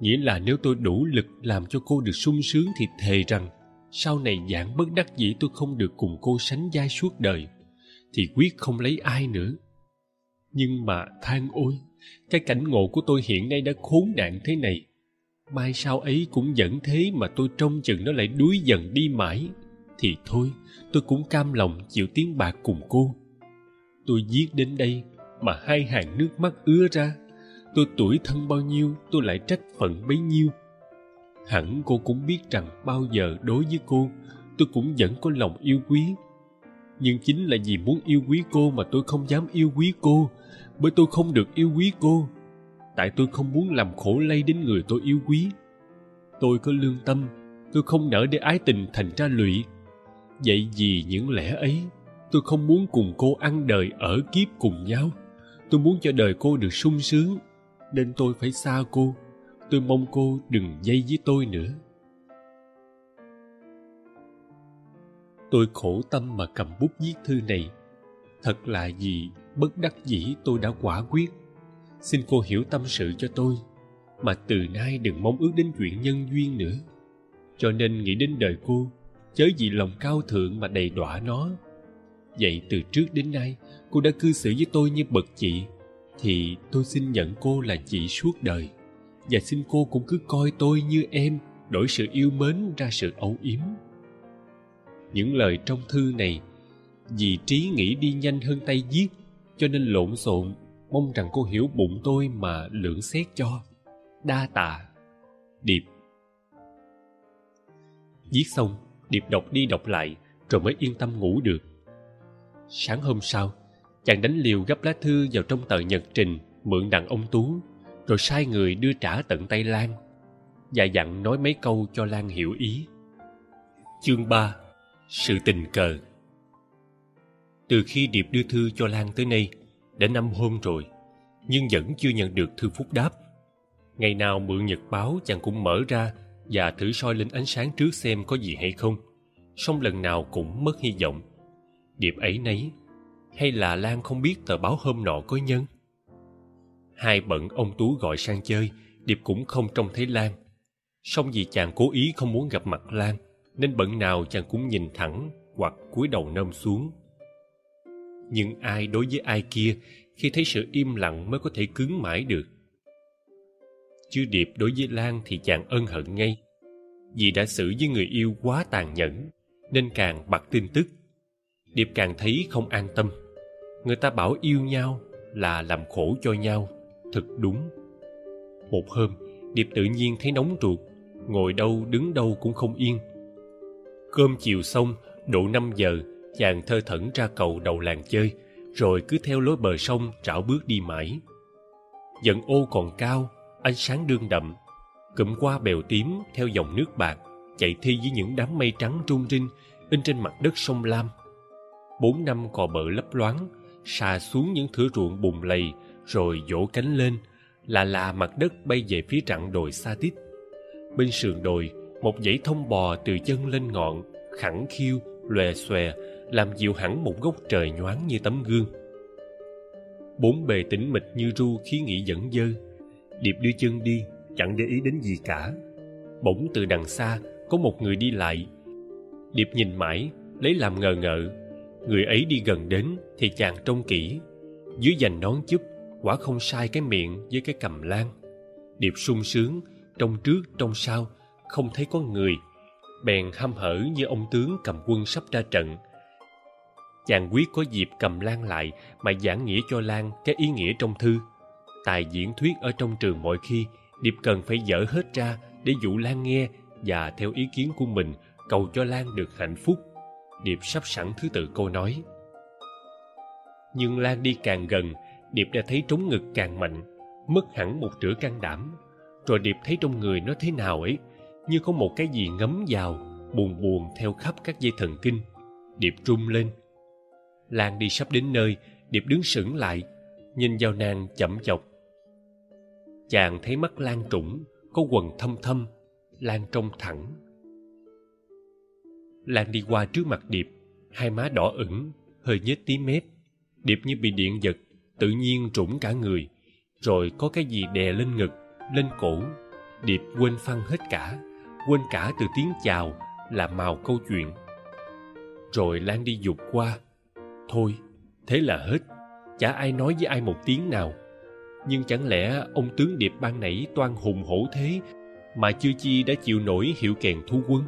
nghĩa là nếu tôi đủ lực làm cho cô được sung sướng thì thề rằng sau này dạng bất đắc dĩ tôi không được cùng cô sánh vai suốt đời, thì quyết không lấy ai nữa. Nhưng mà than ôi, cái cảnh ngộ của tôi hiện nay đã khốn nạn thế này. Mai sau ấy cũng vẫn thế mà tôi trông chừng nó lại đuối dần đi mãi. Thì thôi, tôi cũng cam lòng chịu tiếng bạc cùng cô. Tôi viết đến đây mà hai hàng nước mắt ứa ra. Tôi tuổi thân bao nhiêu, tôi lại trách phận bấy nhiêu hẳn cô cũng biết rằng bao giờ đối với cô, tôi cũng vẫn có lòng yêu quý. Nhưng chính là vì muốn yêu quý cô mà tôi không dám yêu quý cô, bởi tôi không được yêu quý cô. Tại tôi không muốn làm khổ lây đến người tôi yêu quý. Tôi có lương tâm, tôi không nỡ để ái tình thành ra lụy. Vậy vì những lẽ ấy, tôi không muốn cùng cô ăn đời ở kiếp cùng nhau. Tôi muốn cho đời cô được sung sướng, nên tôi phải xa cô tôi mong cô đừng dây với tôi nữa. Tôi khổ tâm mà cầm bút viết thư này. Thật là vì bất đắc dĩ tôi đã quả quyết. Xin cô hiểu tâm sự cho tôi, mà từ nay đừng mong ước đến chuyện nhân duyên nữa. Cho nên nghĩ đến đời cô, chớ vì lòng cao thượng mà đầy đọa nó. Vậy từ trước đến nay, cô đã cư xử với tôi như bậc chị, thì tôi xin nhận cô là chị suốt đời và xin cô cũng cứ coi tôi như em, đổi sự yêu mến ra sự âu yếm. Những lời trong thư này, vì trí nghĩ đi nhanh hơn tay viết cho nên lộn xộn, mong rằng cô hiểu bụng tôi mà lượng xét cho. Đa tạ. Điệp. Viết xong, điệp đọc đi đọc lại, rồi mới yên tâm ngủ được. Sáng hôm sau, chàng đánh liều gấp lá thư vào trong tờ nhật trình, mượn đặng ông tú rồi sai người đưa trả tận tay lan và dặn nói mấy câu cho lan hiểu ý. Chương ba, sự tình cờ. Từ khi điệp đưa thư cho lan tới nay, đã năm hôm rồi, nhưng vẫn chưa nhận được thư phúc đáp. Ngày nào mượn nhật báo chàng cũng mở ra và thử soi lên ánh sáng trước xem có gì hay không. Song lần nào cũng mất hy vọng. Điệp ấy nấy, hay là lan không biết tờ báo hôm nọ có nhân? Hai bận ông tú gọi sang chơi, điệp cũng không trông thấy lan. Song vì chàng cố ý không muốn gặp mặt lan, nên bận nào chàng cũng nhìn thẳng hoặc cúi đầu nôm xuống. Nhưng ai đối với ai kia, khi thấy sự im lặng mới có thể cứng mãi được. Chứ điệp đối với lan thì chàng ân hận ngay. Vì đã xử với người yêu quá tàn nhẫn, nên càng bặt tin tức. Điệp càng thấy không an tâm. Người ta bảo yêu nhau là làm khổ cho nhau thật đúng. Một hôm, điệp tự nhiên thấy nóng ruột, ngồi đâu đứng đâu cũng không yên. Cơm chiều xong, độ năm giờ, chàng thơ thẩn ra cầu đầu làng chơi, rồi cứ theo lối bờ sông trảo bước đi mãi. Dận ô còn cao, ánh sáng đương đậm, cụm qua bèo tím theo dòng nước bạc, chạy thi với những đám mây trắng rung rinh, in trên mặt đất sông lam. Bốn năm cò bờ lấp loáng, xà xuống những thửa ruộng bùn lầy rồi vỗ cánh lên, là là mặt đất bay về phía rặng đồi xa tít. Bên sườn đồi, một dãy thông bò từ chân lên ngọn, khẳng khiu, lòe xòe, làm dịu hẳn một góc trời nhoáng như tấm gương. Bốn bề tĩnh mịch như ru khí nghĩ dẫn dơ. Điệp đưa chân đi, chẳng để ý đến gì cả. Bỗng từ đằng xa, có một người đi lại. Điệp nhìn mãi, lấy làm ngờ ngợ. Người ấy đi gần đến, thì chàng trông kỹ. Dưới dành nón chúp quả không sai cái miệng với cái cầm lan. Điệp sung sướng, trong trước, trong sau, không thấy có người. Bèn hăm hở như ông tướng cầm quân sắp ra trận. Chàng quyết có dịp cầm lan lại mà giảng nghĩa cho lan cái ý nghĩa trong thư. Tài diễn thuyết ở trong trường mọi khi, điệp cần phải dở hết ra để dụ lan nghe và theo ý kiến của mình, cầu cho lan được hạnh phúc. Điệp sắp sẵn thứ tự câu nói. Nhưng lan đi càng gần điệp đã thấy trống ngực càng mạnh, mất hẳn một trửa can đảm. Rồi điệp thấy trong người nó thế nào ấy, như có một cái gì ngấm vào, buồn buồn theo khắp các dây thần kinh. Điệp run lên. Lan đi sắp đến nơi, điệp đứng sững lại, nhìn vào nàng chậm chọc. Chàng thấy mắt lan trũng, có quần thâm thâm, lan trông thẳng. Lan đi qua trước mặt điệp, hai má đỏ ửng, hơi nhếch tí mép. Điệp như bị điện giật tự nhiên trũng cả người, rồi có cái gì đè lên ngực, lên cổ, điệp quên phăng hết cả, quên cả từ tiếng chào là màu câu chuyện. Rồi lan đi dục qua. Thôi, thế là hết, chả ai nói với ai một tiếng nào. Nhưng chẳng lẽ ông tướng điệp ban nãy toan hùng hổ thế mà chưa chi đã chịu nổi hiệu kèn thu quân?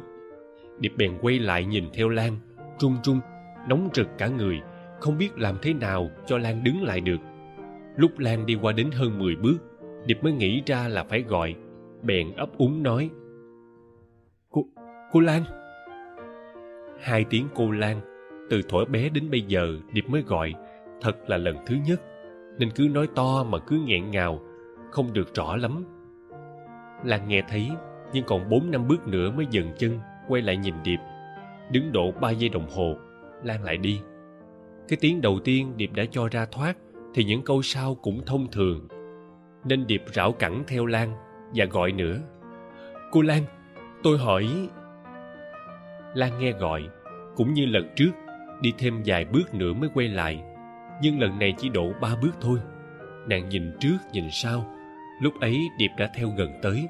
Điệp bèn quay lại nhìn theo lan run run nóng rực cả người không biết làm thế nào cho lan đứng lại được. Lúc lan đi qua đến hơn mười bước, điệp mới nghĩ ra là phải gọi, bèn ấp úng nói. Cô cô lan. Hai tiếng cô lan, từ thuở bé đến bây giờ, điệp mới gọi, thật là lần thứ nhất, nên cứ nói to mà cứ nghẹn ngào, không được rõ lắm. Lan nghe thấy, nhưng còn bốn năm bước nữa mới dừng chân, quay lại nhìn điệp. Đứng độ ba giây đồng hồ, lan lại đi cái tiếng đầu tiên điệp đã cho ra thoát thì những câu sau cũng thông thường. Nên điệp rảo cẳng theo lan và gọi nữa. Cô lan, tôi hỏi. Lan nghe gọi, cũng như lần trước, đi thêm vài bước nữa mới quay lại. Nhưng lần này chỉ độ ba bước thôi. Nàng nhìn trước, nhìn sau. Lúc ấy điệp đã theo gần tới.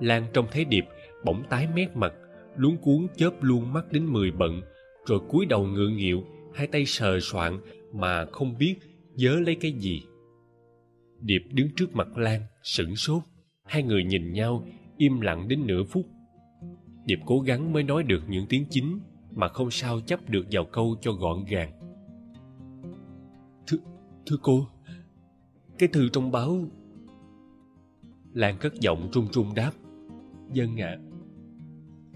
Lan trông thấy điệp bỗng tái mét mặt, luống cuống chớp luôn mắt đến mười bận, rồi cúi đầu ngượng nghịu hai tay sờ soạn mà không biết nhớ lấy cái gì. Điệp đứng trước mặt lan, sửng sốt. Hai người nhìn nhau, im lặng đến nửa phút. Điệp cố gắng mới nói được những tiếng chính mà không sao chấp được vào câu cho gọn gàng. Thưa thưa cô, cái thư trong báo lan cất giọng run run đáp. Dân ạ. À.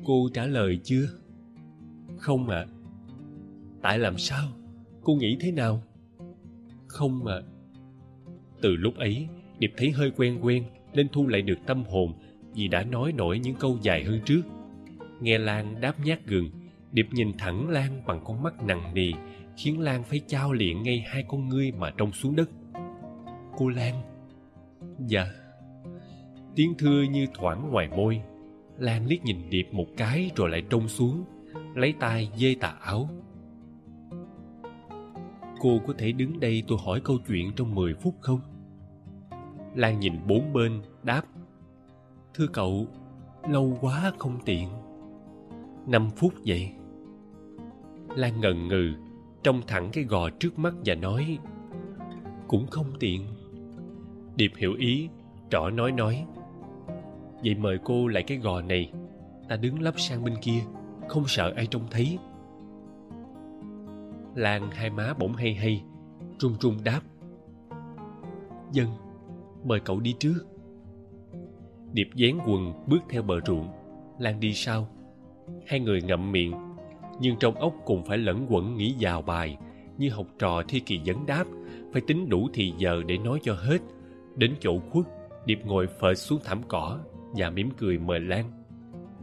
cô trả lời chưa? Không ạ. à tại làm sao? Cô nghĩ thế nào? Không mà. Từ lúc ấy, điệp thấy hơi quen quen, nên thu lại được tâm hồn vì đã nói nổi những câu dài hơn trước. Nghe lan đáp nhát gừng, điệp nhìn thẳng lan bằng con mắt nặng nề, khiến lan phải trao liệng ngay hai con ngươi mà trông xuống đất. Cô lan? Dạ. Tiếng thưa như thoảng ngoài môi. Lan liếc nhìn điệp một cái rồi lại trông xuống, lấy tay dê tà áo cô có thể đứng đây tôi hỏi câu chuyện trong mười phút không? Lan nhìn bốn bên, đáp, thưa cậu, lâu quá không tiện. Năm phút vậy. Lan ngần ngừ, trông thẳng cái gò trước mắt và nói, cũng không tiện. Điệp hiểu ý, trỏ nói nói, vậy mời cô lại cái gò này, ta đứng lắp sang bên kia, không sợ ai trông thấy lan hai má bỗng hay hay, run run đáp. Dân, mời cậu đi trước. Điệp dán quần bước theo bờ ruộng, lan đi sau. Hai người ngậm miệng, nhưng trong óc cùng phải lẫn quẩn nghĩ vào bài như học trò thi kỳ vấn đáp, phải tính đủ thì giờ để nói cho hết. Đến chỗ khuất, điệp ngồi phệt xuống thảm cỏ và mỉm cười mời lan.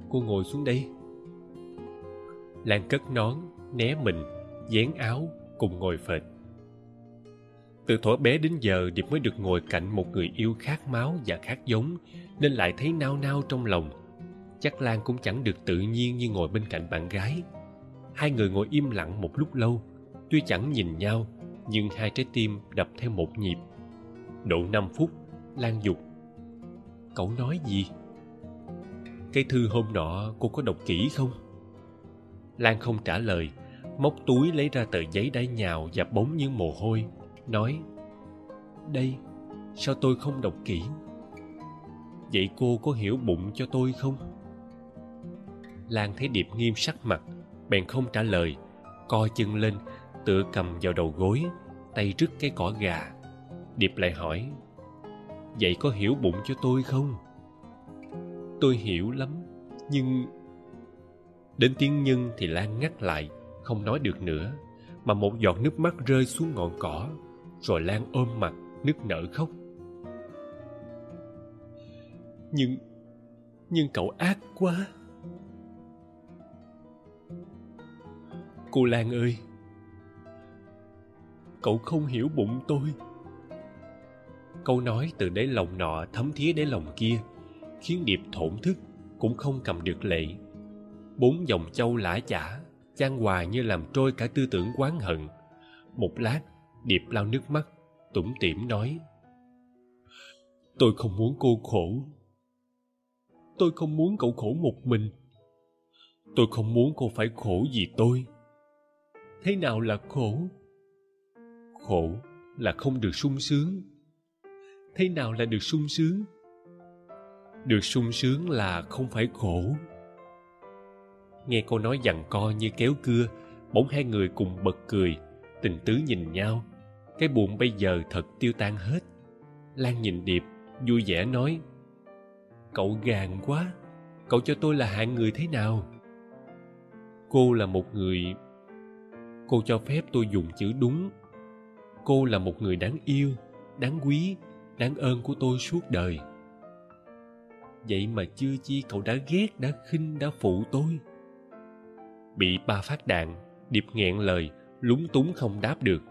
Cô ngồi xuống đây. Lan cất nón, né mình dán áo cùng ngồi phệt. Từ thuở bé đến giờ, điệp mới được ngồi cạnh một người yêu khác máu và khác giống, nên lại thấy nao nao trong lòng. Chắc lan cũng chẳng được tự nhiên như ngồi bên cạnh bạn gái. Hai người ngồi im lặng một lúc lâu, tuy chẳng nhìn nhau, nhưng hai trái tim đập theo một nhịp. Độ năm phút, lan dục, cậu nói gì? Cái thư hôm nọ cô có đọc kỹ không? Lan không trả lời móc túi lấy ra tờ giấy đã nhào và bóng những mồ hôi, nói, đây, sao tôi không đọc kỹ? Vậy cô có hiểu bụng cho tôi không? Lan thấy điệp nghiêm sắc mặt, bèn không trả lời, co chân lên, tựa cầm vào đầu gối, tay rứt cái cỏ gà. Điệp lại hỏi, vậy có hiểu bụng cho tôi không? Tôi hiểu lắm, nhưng đến tiếng nhân thì lan ngắt lại không nói được nữa, mà một giọt nước mắt rơi xuống ngọn cỏ, rồi lan ôm mặt, nức nở khóc. Nhưng nhưng cậu ác quá. Cô lan ơi, cậu không hiểu bụng tôi. Câu nói từ đáy lòng nọ thấm thía đáy lòng kia, khiến điệp thổn thức, cũng không cầm được lệ. Bốn dòng châu lã chả chan hòa như làm trôi cả tư tưởng oán hận. Một lát, điệp lau nước mắt, tủm tỉm nói, tôi không muốn cô khổ. Tôi không muốn cậu khổ một mình. Tôi không muốn cô phải khổ vì tôi. Thế nào là khổ? Khổ là không được sung sướng. Thế nào là được sung sướng? Được sung sướng là không phải khổ nghe cô nói dằn co như kéo cưa, bỗng hai người cùng bật cười, tình tứ nhìn nhau. Cái buồn bây giờ thật tiêu tan hết. Lan nhìn điệp, vui vẻ nói, cậu gàn quá, cậu cho tôi là hạng người thế nào? Cô là một người, cô cho phép tôi dùng chữ đúng. Cô là một người đáng yêu, đáng quý, đáng ơn của tôi suốt đời. Vậy mà chưa chi cậu đã ghét, đã khinh, đã phụ tôi bị ba phát đạn, điệp nghẹn lời, lúng túng không đáp được.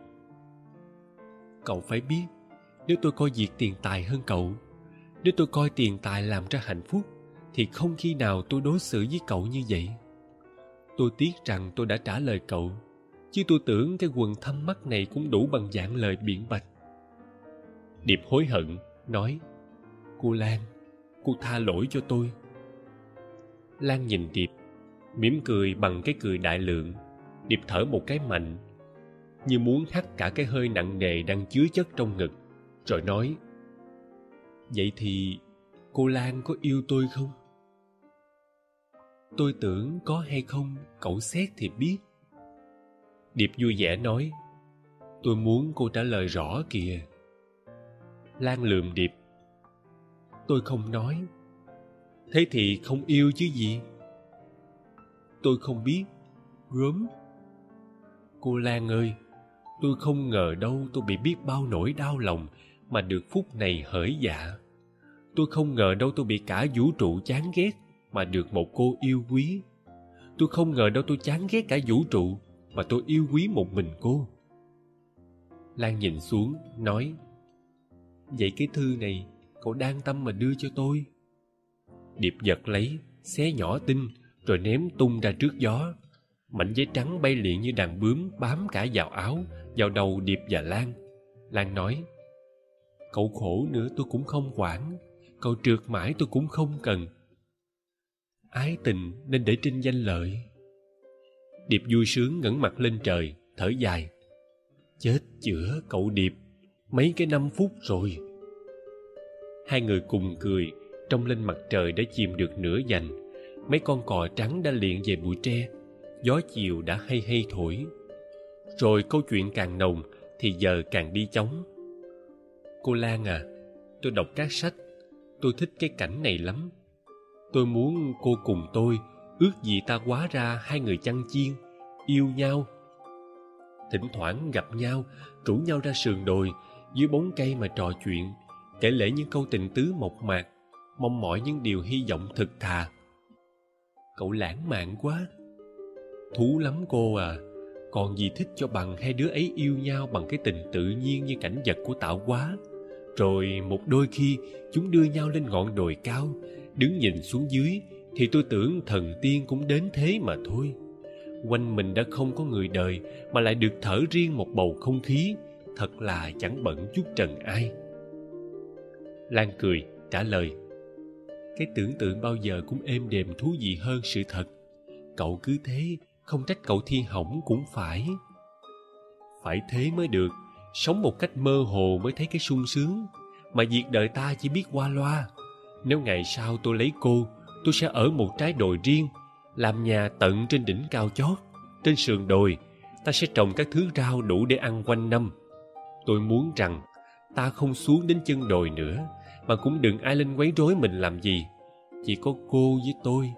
Cậu phải biết, nếu tôi coi việc tiền tài hơn cậu, nếu tôi coi tiền tài làm ra hạnh phúc, thì không khi nào tôi đối xử với cậu như vậy. Tôi tiếc rằng tôi đã trả lời cậu, chứ tôi tưởng cái quần thâm mắt này cũng đủ bằng dạng lời biện bạch. Điệp hối hận, nói, cô lan, cô tha lỗi cho tôi. Lan nhìn điệp mỉm cười bằng cái cười đại lượng, điệp thở một cái mạnh, như muốn hắt cả cái hơi nặng nề đang chứa chất trong ngực, rồi nói, vậy thì cô lan có yêu tôi không? Tôi tưởng có hay không, cậu xét thì biết. Điệp vui vẻ nói, tôi muốn cô trả lời rõ kìa. Lan lườm điệp, tôi không nói. Thế thì không yêu chứ gì? Tôi không biết. Gớm cô lan ơi, tôi không ngờ đâu tôi bị biết bao nỗi đau lòng mà được phút này hởi dạ tôi không ngờ đâu tôi bị cả vũ trụ chán ghét mà được một cô yêu quý. Tôi không ngờ đâu tôi chán ghét cả vũ trụ mà tôi yêu quý một mình cô. Lan nhìn xuống, nói, vậy cái thư này cậu đang tâm mà đưa cho tôi. Điệp giật lấy, xé nhỏ tinh rồi ném tung ra trước gió. Mảnh giấy trắng bay liền như đàn bướm bám cả vào áo, vào đầu điệp và lan. Lan nói cậu khổ nữa tôi cũng không quản cậu trượt mãi tôi cũng không cần. Ái tình nên để trên danh lợi. Điệp vui sướng ngẩng mặt lên trời, thở dài, chết chữa cậu điệp, mấy cái năm phút rồi. Hai người cùng cười, trông lên mặt trời đã chìm được nửa dành mấy con cò trắng đã liền về bụi tre. Gió chiều đã hay hay thổi. Rồi câu chuyện càng nồng thì giờ càng đi chóng. Cô lan à tôi đọc các sách, tôi thích cái cảnh này lắm. Tôi muốn cô cùng tôi ước gì ta quá ra hai người chăn chiên, yêu nhau. Thỉnh thoảng gặp nhau, rủ nhau ra sườn đồi, dưới bóng cây mà trò chuyện, kể lể những câu tình tứ mộc mạc, mong mỏi những điều hy vọng thực thà cậu lãng mạn quá. Thú lắm cô à. Còn gì thích cho bằng hai đứa ấy yêu nhau bằng cái tình tự nhiên như cảnh vật của tạo hóa rồi một đôi khi, chúng đưa nhau lên ngọn đồi cao. Đứng nhìn xuống dưới, thì tôi tưởng thần tiên cũng đến thế mà thôi. Quanh mình đã không có người đời, mà lại được thở riêng một bầu không khí. Thật là chẳng bận chút trần ai. Lan cười, trả lời cái tưởng tượng bao giờ cũng êm đềm thú vị hơn sự thật. Cậu cứ thế, không trách cậu thiên hỏng cũng phải. Phải thế mới được. Sống một cách mơ hồ mới thấy cái sung sướng. Mà việc đời ta chỉ biết qua loa. Nếu ngày sau tôi lấy cô, tôi sẽ ở một trái đồi riêng, làm nhà tận trên đỉnh cao chót. Trên sườn đồi, ta sẽ trồng các thứ rau đủ để ăn quanh năm. Tôi muốn rằng ta không xuống đến chân đồi nữa mà cũng đừng ai lên quấy rối mình làm gì. Chỉ có cô với tôi,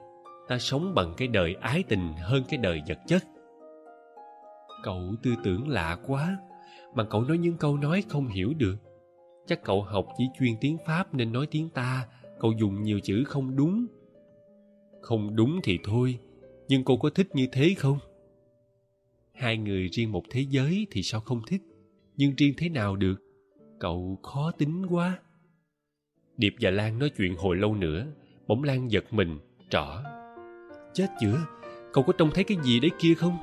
ta sống bằng cái đời ái tình hơn cái đời vật chất. Cậu tư tưởng lạ quá, mà cậu nói những câu nói không hiểu được. Chắc cậu học chỉ chuyên tiếng pháp nên nói tiếng ta, cậu dùng nhiều chữ không đúng. Không đúng thì thôi, nhưng cô có thích như thế không? Hai người riêng một thế giới thì sao không thích? Nhưng riêng thế nào được? Cậu khó tính quá điệp và lan nói chuyện hồi lâu nữa, bỗng lan giật mình, trỏ. Chết chữa, cậu có trông thấy cái gì đấy kia không?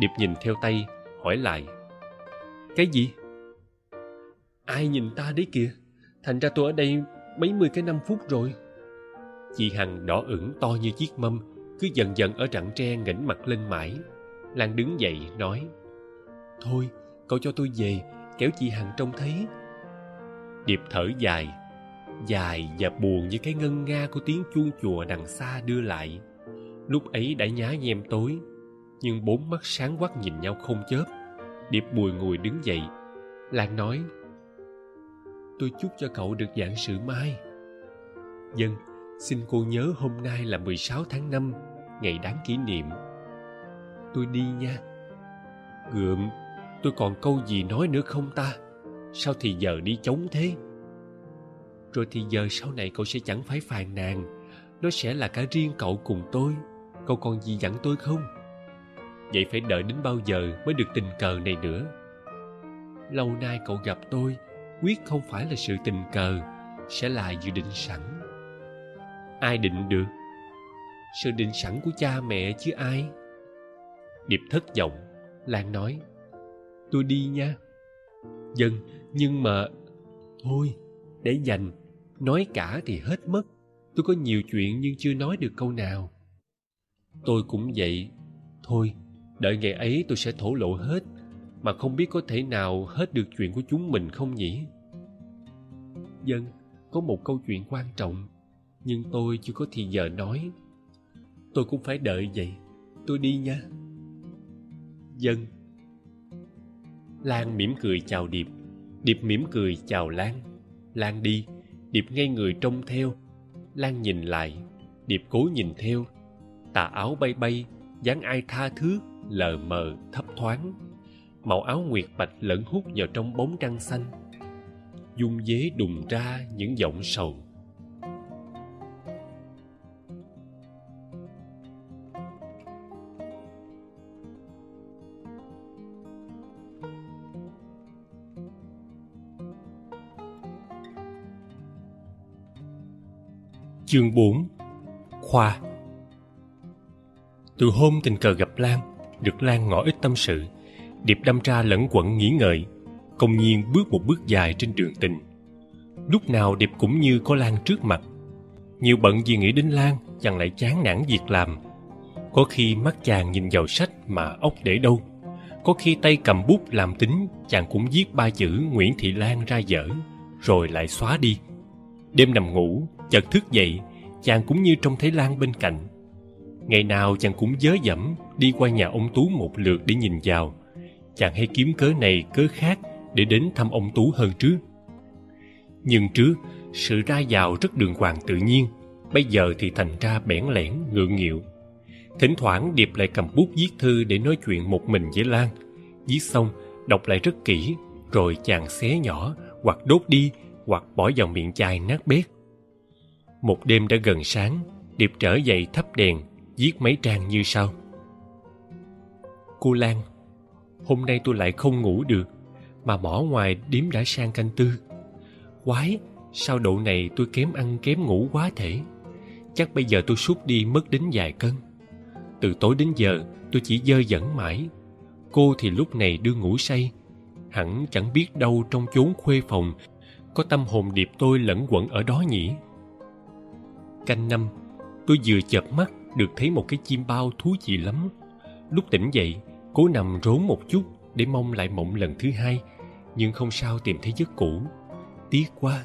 Điệp nhìn theo tay, hỏi lại. Cái gì? Ai nhìn ta đấy kìa? Thành ra tôi ở đây mấy mươi cái năm phút rồi. Chị hằng đỏ ửng to như chiếc mâm, cứ dần dần ở rặng tre nghỉnh mặt lên mãi. Lan đứng dậy, nói. Thôi, cậu cho tôi về, kéo chị hằng trông thấy điệp thở dài dài và buồn như cái ngân nga của tiếng chuông chùa đằng xa đưa lại lúc ấy đã nhá nhem tối nhưng bốn mắt sáng quắc nhìn nhau không chớp điệp bùi ngùi đứng dậy lan nói tôi chúc cho cậu được giảng sự mai dân xin cô nhớ hôm nay là 16 tháng 5, ngày đáng kỷ niệm. Tôi đi nha. Gượm, tôi còn câu gì nói nữa không ta? Sao thì giờ đi chống thế? Rồi thì giờ sau này cậu sẽ chẳng phải phàn nàn. Nó sẽ là cả riêng cậu cùng tôi. Cậu còn gì dặn tôi không? Vậy phải đợi đến bao giờ mới được tình cờ này nữa? Lâu nay cậu gặp tôi, quyết không phải là sự tình cờ, sẽ là dự định sẵn ai định được sự định sẵn của cha mẹ chứ ai điệp thất vọng lan nói tôi đi nha dân, nhưng mà thôi, để dành, nói cả thì hết mất. Tôi có nhiều chuyện nhưng chưa nói được câu nào. Tôi cũng vậy. Thôi, đợi ngày ấy tôi sẽ thổ lộ hết, mà không biết có thể nào hết được chuyện của chúng mình không nhỉ? Dân, có một câu chuyện quan trọng, nhưng tôi chưa có thì giờ nói. Tôi cũng phải đợi vậy. Tôi đi nha. Dân lan mỉm cười chào điệp. Điệp mỉm cười chào lan. Lan đi. Điệp ngay người trông theo. Lan nhìn lại. Điệp cố nhìn theo. Tà áo bay bay dáng ai tha thứ, lờ mờ thấp thoáng. Màu áo nguyệt bạch lẫn hút vào trong bóng trăng xanh. Dung dế đùng ra những giọng sầu. Chương 4 Khoa Từ hôm tình cờ gặp Lan, được Lan ngỏ ít tâm sự, Điệp đâm ra lẫn quẩn nghĩ ngợi, công nhiên bước một bước dài trên đường tình. Lúc nào Điệp cũng như có Lan trước mặt. Nhiều bận vì nghĩ đến Lan, chàng lại chán nản việc làm. Có khi mắt chàng nhìn vào sách mà ốc để đâu. Có khi tay cầm bút làm tính, chàng cũng viết ba chữ Nguyễn Thị Lan ra dở, rồi lại xóa đi. Đêm nằm ngủ, chợt thức dậy, chàng cũng như trông thấy lan bên cạnh. Ngày nào chàng cũng dớ dẫm đi qua nhà ông tú một lượt để nhìn vào. Chàng hay kiếm cớ này cớ khác để đến thăm ông tú hơn trước. Nhưng trước, sự ra vào rất đường hoàng tự nhiên, bây giờ thì thành ra bẽn lẽn, ngượng nghịu. Thỉnh thoảng điệp lại cầm bút viết thư để nói chuyện một mình với lan. Viết xong, đọc lại rất kỹ, rồi chàng xé nhỏ, hoặc đốt đi, hoặc bỏ vào miệng chai nát bét một đêm đã gần sáng, điệp trở dậy thắp đèn, viết mấy trang như sau. Cô Lan, Hôm nay tôi lại không ngủ được, Mà mỏ ngoài điếm đã sang canh tư. Quái, Sao độ này tôi kém ăn kém ngủ quá thể Chắc bây giờ tôi sút đi mất đến vài cân. Từ tối đến giờ, tôi chỉ dơ dẫn mãi. Cô thì lúc này đưa ngủ say. Hẳn chẳng biết đâu trong chốn khuê phòng Có tâm hồn điệp tôi lẫn quẩn ở đó nhỉ? Canh năm Tôi vừa chợp mắt được thấy một cái chim bao thú vị lắm. Lúc tỉnh dậy, Cố nằm rốn một chút Để mong lại mộng lần thứ hai, Nhưng không sao tìm thấy giấc cũ. Tiếc quá.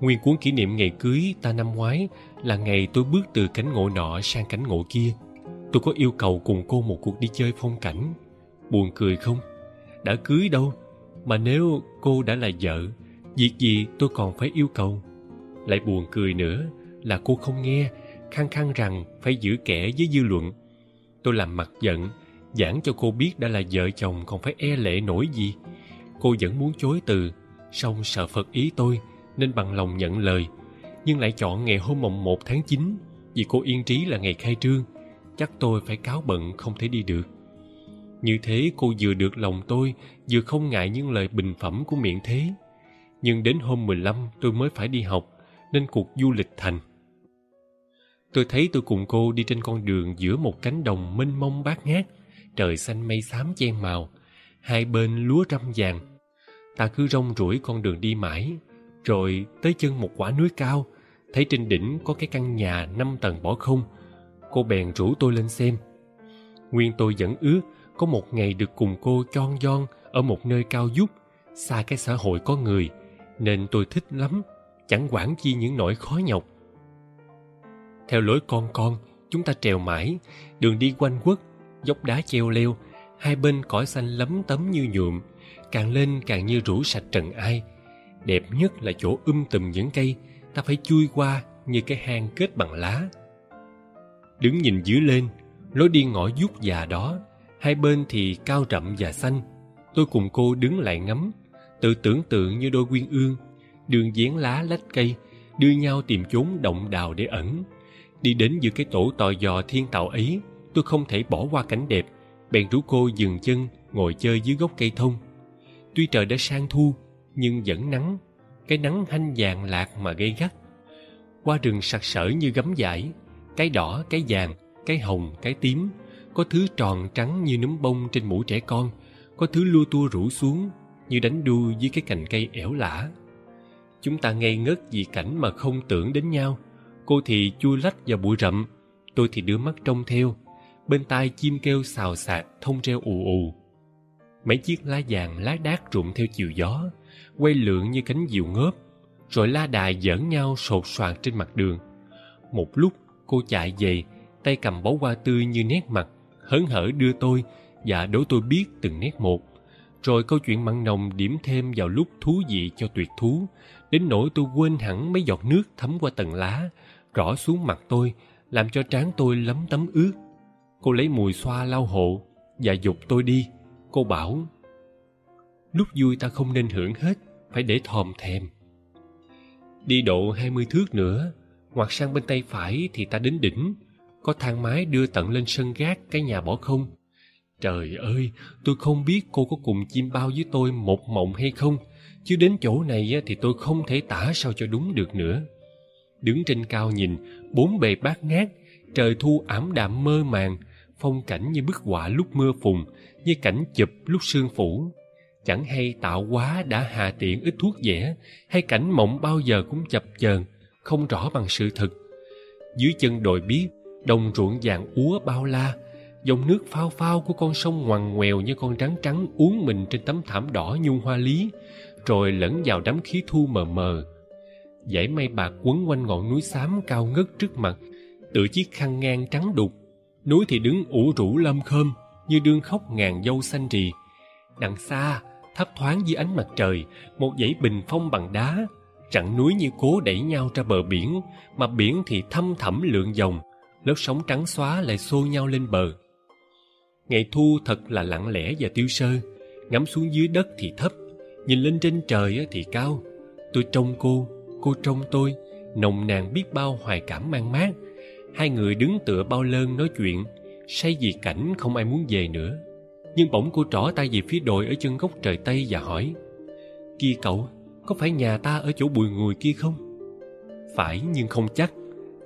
Nguyên cuốn kỷ niệm ngày cưới ta năm ngoái Là ngày tôi bước từ cánh ngộ nọ sang cánh ngộ kia. Tôi có yêu cầu cùng cô một cuộc đi chơi phong cảnh. Buồn cười không? Đã cưới đâu? Mà nếu cô đã là vợ, Việc gì tôi còn phải yêu cầu? Lại buồn cười nữa Là cô không nghe, Khăng khăng rằng phải giữ kẻ với dư luận. Tôi làm mặt giận, Giảng cho cô biết đã là vợ chồng Còn phải e lệ nổi gì. Cô vẫn muốn chối từ, song sợ Phật ý tôi Nên bằng lòng nhận lời. Nhưng lại chọn ngày hôm mồng 1 tháng 9 Vì cô yên trí là ngày khai trương, Chắc tôi phải cáo bận không thể đi được. Như thế cô vừa được lòng tôi, Vừa không ngại những lời bình phẩm của miệng thế. Nhưng đến hôm 15 tôi mới phải đi học nên cuộc du lịch thành Tôi thấy tôi cùng cô đi trên con đường giữa một cánh đồng mênh mông bát ngát, trời xanh mây xám chen màu, hai bên lúa râm vàng. Ta cứ rong ruổi con đường đi mãi, rồi tới chân một quả núi cao, thấy trên đỉnh có cái căn nhà năm tầng bỏ không. Cô bèn rủ tôi lên xem. Nguyên tôi vẫn ước có một ngày được cùng cô chon don ở một nơi cao vút, xa cái xã hội có người, nên tôi thích lắm, chẳng quản chi những nỗi khó nhọc theo lối con con, chúng ta trèo mãi, đường đi quanh quất, dốc đá treo leo, hai bên cỏ xanh lấm tấm như nhuộm, càng lên càng như rủ sạch trần ai. Đẹp nhất là chỗ um tùm những cây, ta phải chui qua như cái hang kết bằng lá. Đứng nhìn dưới lên, lối đi ngõ dút già đó, hai bên thì cao rậm và xanh. Tôi cùng cô đứng lại ngắm, tự tưởng tượng như đôi quyên ương, đường dán lá lách cây, đưa nhau tìm chốn động đào để ẩn. Đi đến giữa cái tổ tò dò thiên tạo ấy, tôi không thể bỏ qua cảnh đẹp, bèn rủ cô dừng chân ngồi chơi dưới gốc cây thông. Tuy trời đã sang thu, nhưng vẫn nắng, cái nắng hanh vàng lạc mà gây gắt. Qua rừng sặc sỡ như gấm vải, cái đỏ, cái vàng, cái hồng, cái tím, có thứ tròn trắng như nấm bông trên mũ trẻ con, có thứ lua tua rủ xuống như đánh đu dưới cái cành cây ẻo lả. Chúng ta ngây ngất vì cảnh mà không tưởng đến nhau, Cô thì chui lách vào bụi rậm, tôi thì đưa mắt trông theo. Bên tai chim kêu xào xạc, thông reo ù ù. Mấy chiếc lá vàng lá đác rụng theo chiều gió, quay lượn như cánh diều ngớp, rồi la đài giỡn nhau sột soạt trên mặt đường. Một lúc cô chạy về, tay cầm bó hoa tươi như nét mặt, hớn hở đưa tôi và đố tôi biết từng nét một. Rồi câu chuyện mặn nồng điểm thêm vào lúc thú vị cho tuyệt thú, đến nỗi tôi quên hẳn mấy giọt nước thấm qua tầng lá, rõ xuống mặt tôi, làm cho trán tôi lấm tấm ướt. Cô lấy mùi xoa lau hộ và dục tôi đi. Cô bảo, lúc vui ta không nên hưởng hết, phải để thòm thèm. Đi độ hai mươi thước nữa, ngoặt sang bên tay phải thì ta đến đỉnh, có thang máy đưa tận lên sân gác cái nhà bỏ không. Trời ơi, tôi không biết cô có cùng chim bao với tôi một mộng hay không, chứ đến chỗ này thì tôi không thể tả sao cho đúng được nữa. Đứng trên cao nhìn, bốn bề bát ngát, trời thu ảm đạm mơ màng, phong cảnh như bức họa lúc mưa phùn, như cảnh chụp lúc sương phủ. Chẳng hay tạo hóa đã hà tiện ít thuốc vẽ hay cảnh mộng bao giờ cũng chập chờn, không rõ bằng sự thực dưới chân đồi biếc đồng ruộng vàng úa bao la, dòng nước phao phao của con sông ngoằn ngoèo như con rắn trắng uống mình trên tấm thảm đỏ nhung hoa lý rồi lẫn vào đám khí thu mờ mờ. Dãy mây bạc quấn quanh ngọn núi xám cao ngất trước mặt tựa chiếc khăn ngang trắng đục. Núi thì đứng ủ rũ lâm khơm như đương khóc ngàn dâu xanh rì. Đằng xa, thấp thoáng dưới ánh mặt trời, một dãy bình phong bằng đá. Chặn núi như cố đẩy nhau ra bờ biển, mà biển thì thâm thẳm lượn dòng lớp sóng trắng xóa lại xô nhau lên bờ. Ngày thu thật là lặng lẽ và tiêu sơ, ngắm xuống dưới đất thì thấp nhìn lên trên trời thì cao. Tôi trông cô cô trông tôi, nồng nàn biết bao hoài cảm mang mát. Hai người đứng tựa bao lơn nói chuyện, say vì cảnh không ai muốn về nữa. Nhưng bỗng cô trỏ tay về phía đồi ở chân gốc trời tây và hỏi, kia cậu, có phải nhà ta ở chỗ bùi ngùi kia không? Phải, nhưng không chắc.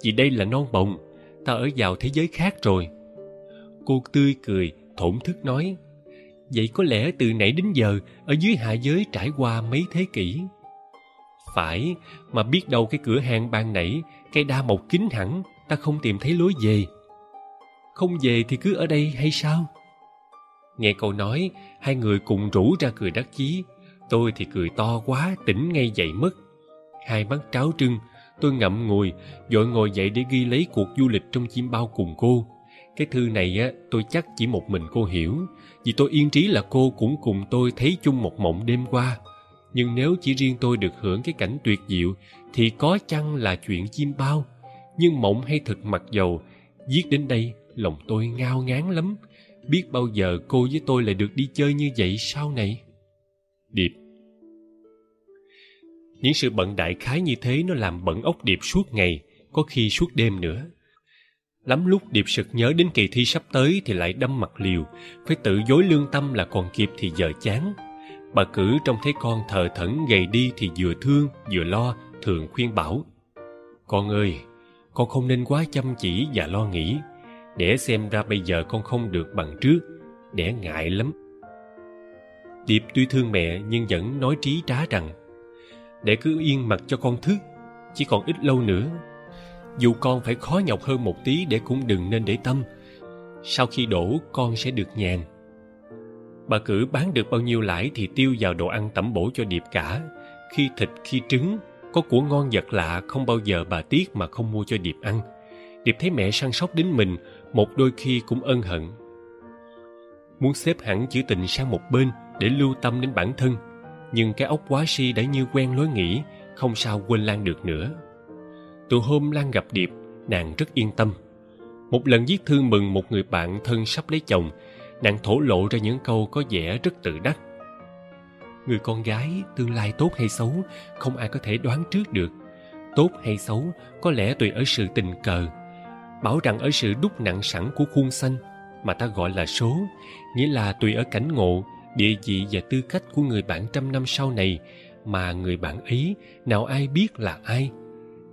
Vì đây là non bồng. Ta ở vào thế giới khác rồi. Cô tươi cười, thổn thức nói vậy có lẽ từ nãy đến giờ, ở dưới hạ giới trải qua mấy thế kỷ? Phải, mà biết đâu cái cửa hàng ban nãy cây đa mộc kín hẳn, ta không tìm thấy lối về. Không về thì cứ ở đây hay sao? Nghe câu nói, hai người cùng rủ ra cười đắc chí. Tôi thì cười to quá, tỉnh ngay dậy mất. Hai mắt tráo trưng, tôi ngậm ngùi, vội ngồi dậy để ghi lấy cuộc du lịch trong chim bao cùng cô cái thư này á, tôi chắc chỉ một mình cô hiểu, vì tôi yên trí là cô cũng cùng tôi thấy chung một mộng đêm qua. Nhưng nếu chỉ riêng tôi được hưởng cái cảnh tuyệt diệu, thì có chăng là chuyện chim bao? Nhưng mộng hay thực mặc dầu, viết đến đây, lòng tôi ngao ngán lắm. Biết bao giờ cô với tôi lại được đi chơi như vậy sau này? Điệp. Những sự bận đại khái như thế nó làm bận ốc điệp suốt ngày, có khi suốt đêm nữa lắm lúc điệp sực nhớ đến kỳ thi sắp tới thì lại đâm mặt liều. Phải tự dối lương tâm là còn kịp thì giờ chán. Bà cử trông thấy con thờ thẫn gầy đi thì vừa thương, vừa lo, thường khuyên bảo. Con ơi, con không nên quá chăm chỉ và lo nghĩ. Để xem ra bây giờ con không được bằng trước. Để ngại lắm. Điệp tuy thương mẹ nhưng vẫn nói trí trá rằng, để cứ yên mặt cho con thức chỉ còn ít lâu nữa dù con phải khó nhọc hơn một tí để cũng đừng nên để tâm, sau khi đổ con sẽ được nhàn. Bà cử bán được bao nhiêu lãi thì tiêu vào đồ ăn tẩm bổ cho điệp cả. Khi thịt, khi trứng, có của ngon vật lạ không bao giờ bà tiếc mà không mua cho điệp ăn. Điệp thấy mẹ săn sóc đến mình, một đôi khi cũng ân hận. Muốn xếp hẳn chữ tình sang một bên để lưu tâm đến bản thân, nhưng cái óc quá si đã như quen lối nghĩ, không sao quên lan được nữa từ hôm lan gặp điệp, nàng rất yên tâm. Một lần viết thư mừng một người bạn thân sắp lấy chồng, nàng thổ lộ ra những câu có vẻ rất tự đắc. Người con gái tương lai tốt hay xấu, không ai có thể đoán trước được. Tốt hay xấu có lẽ tùy ở sự tình cờ. Bảo rằng ở sự đúc nặng sẵn của khuôn xanh mà ta gọi là số, nghĩa là tùy ở cảnh ngộ, địa vị và tư cách của người bạn trăm năm sau này, mà người bạn ấy, nào ai biết là ai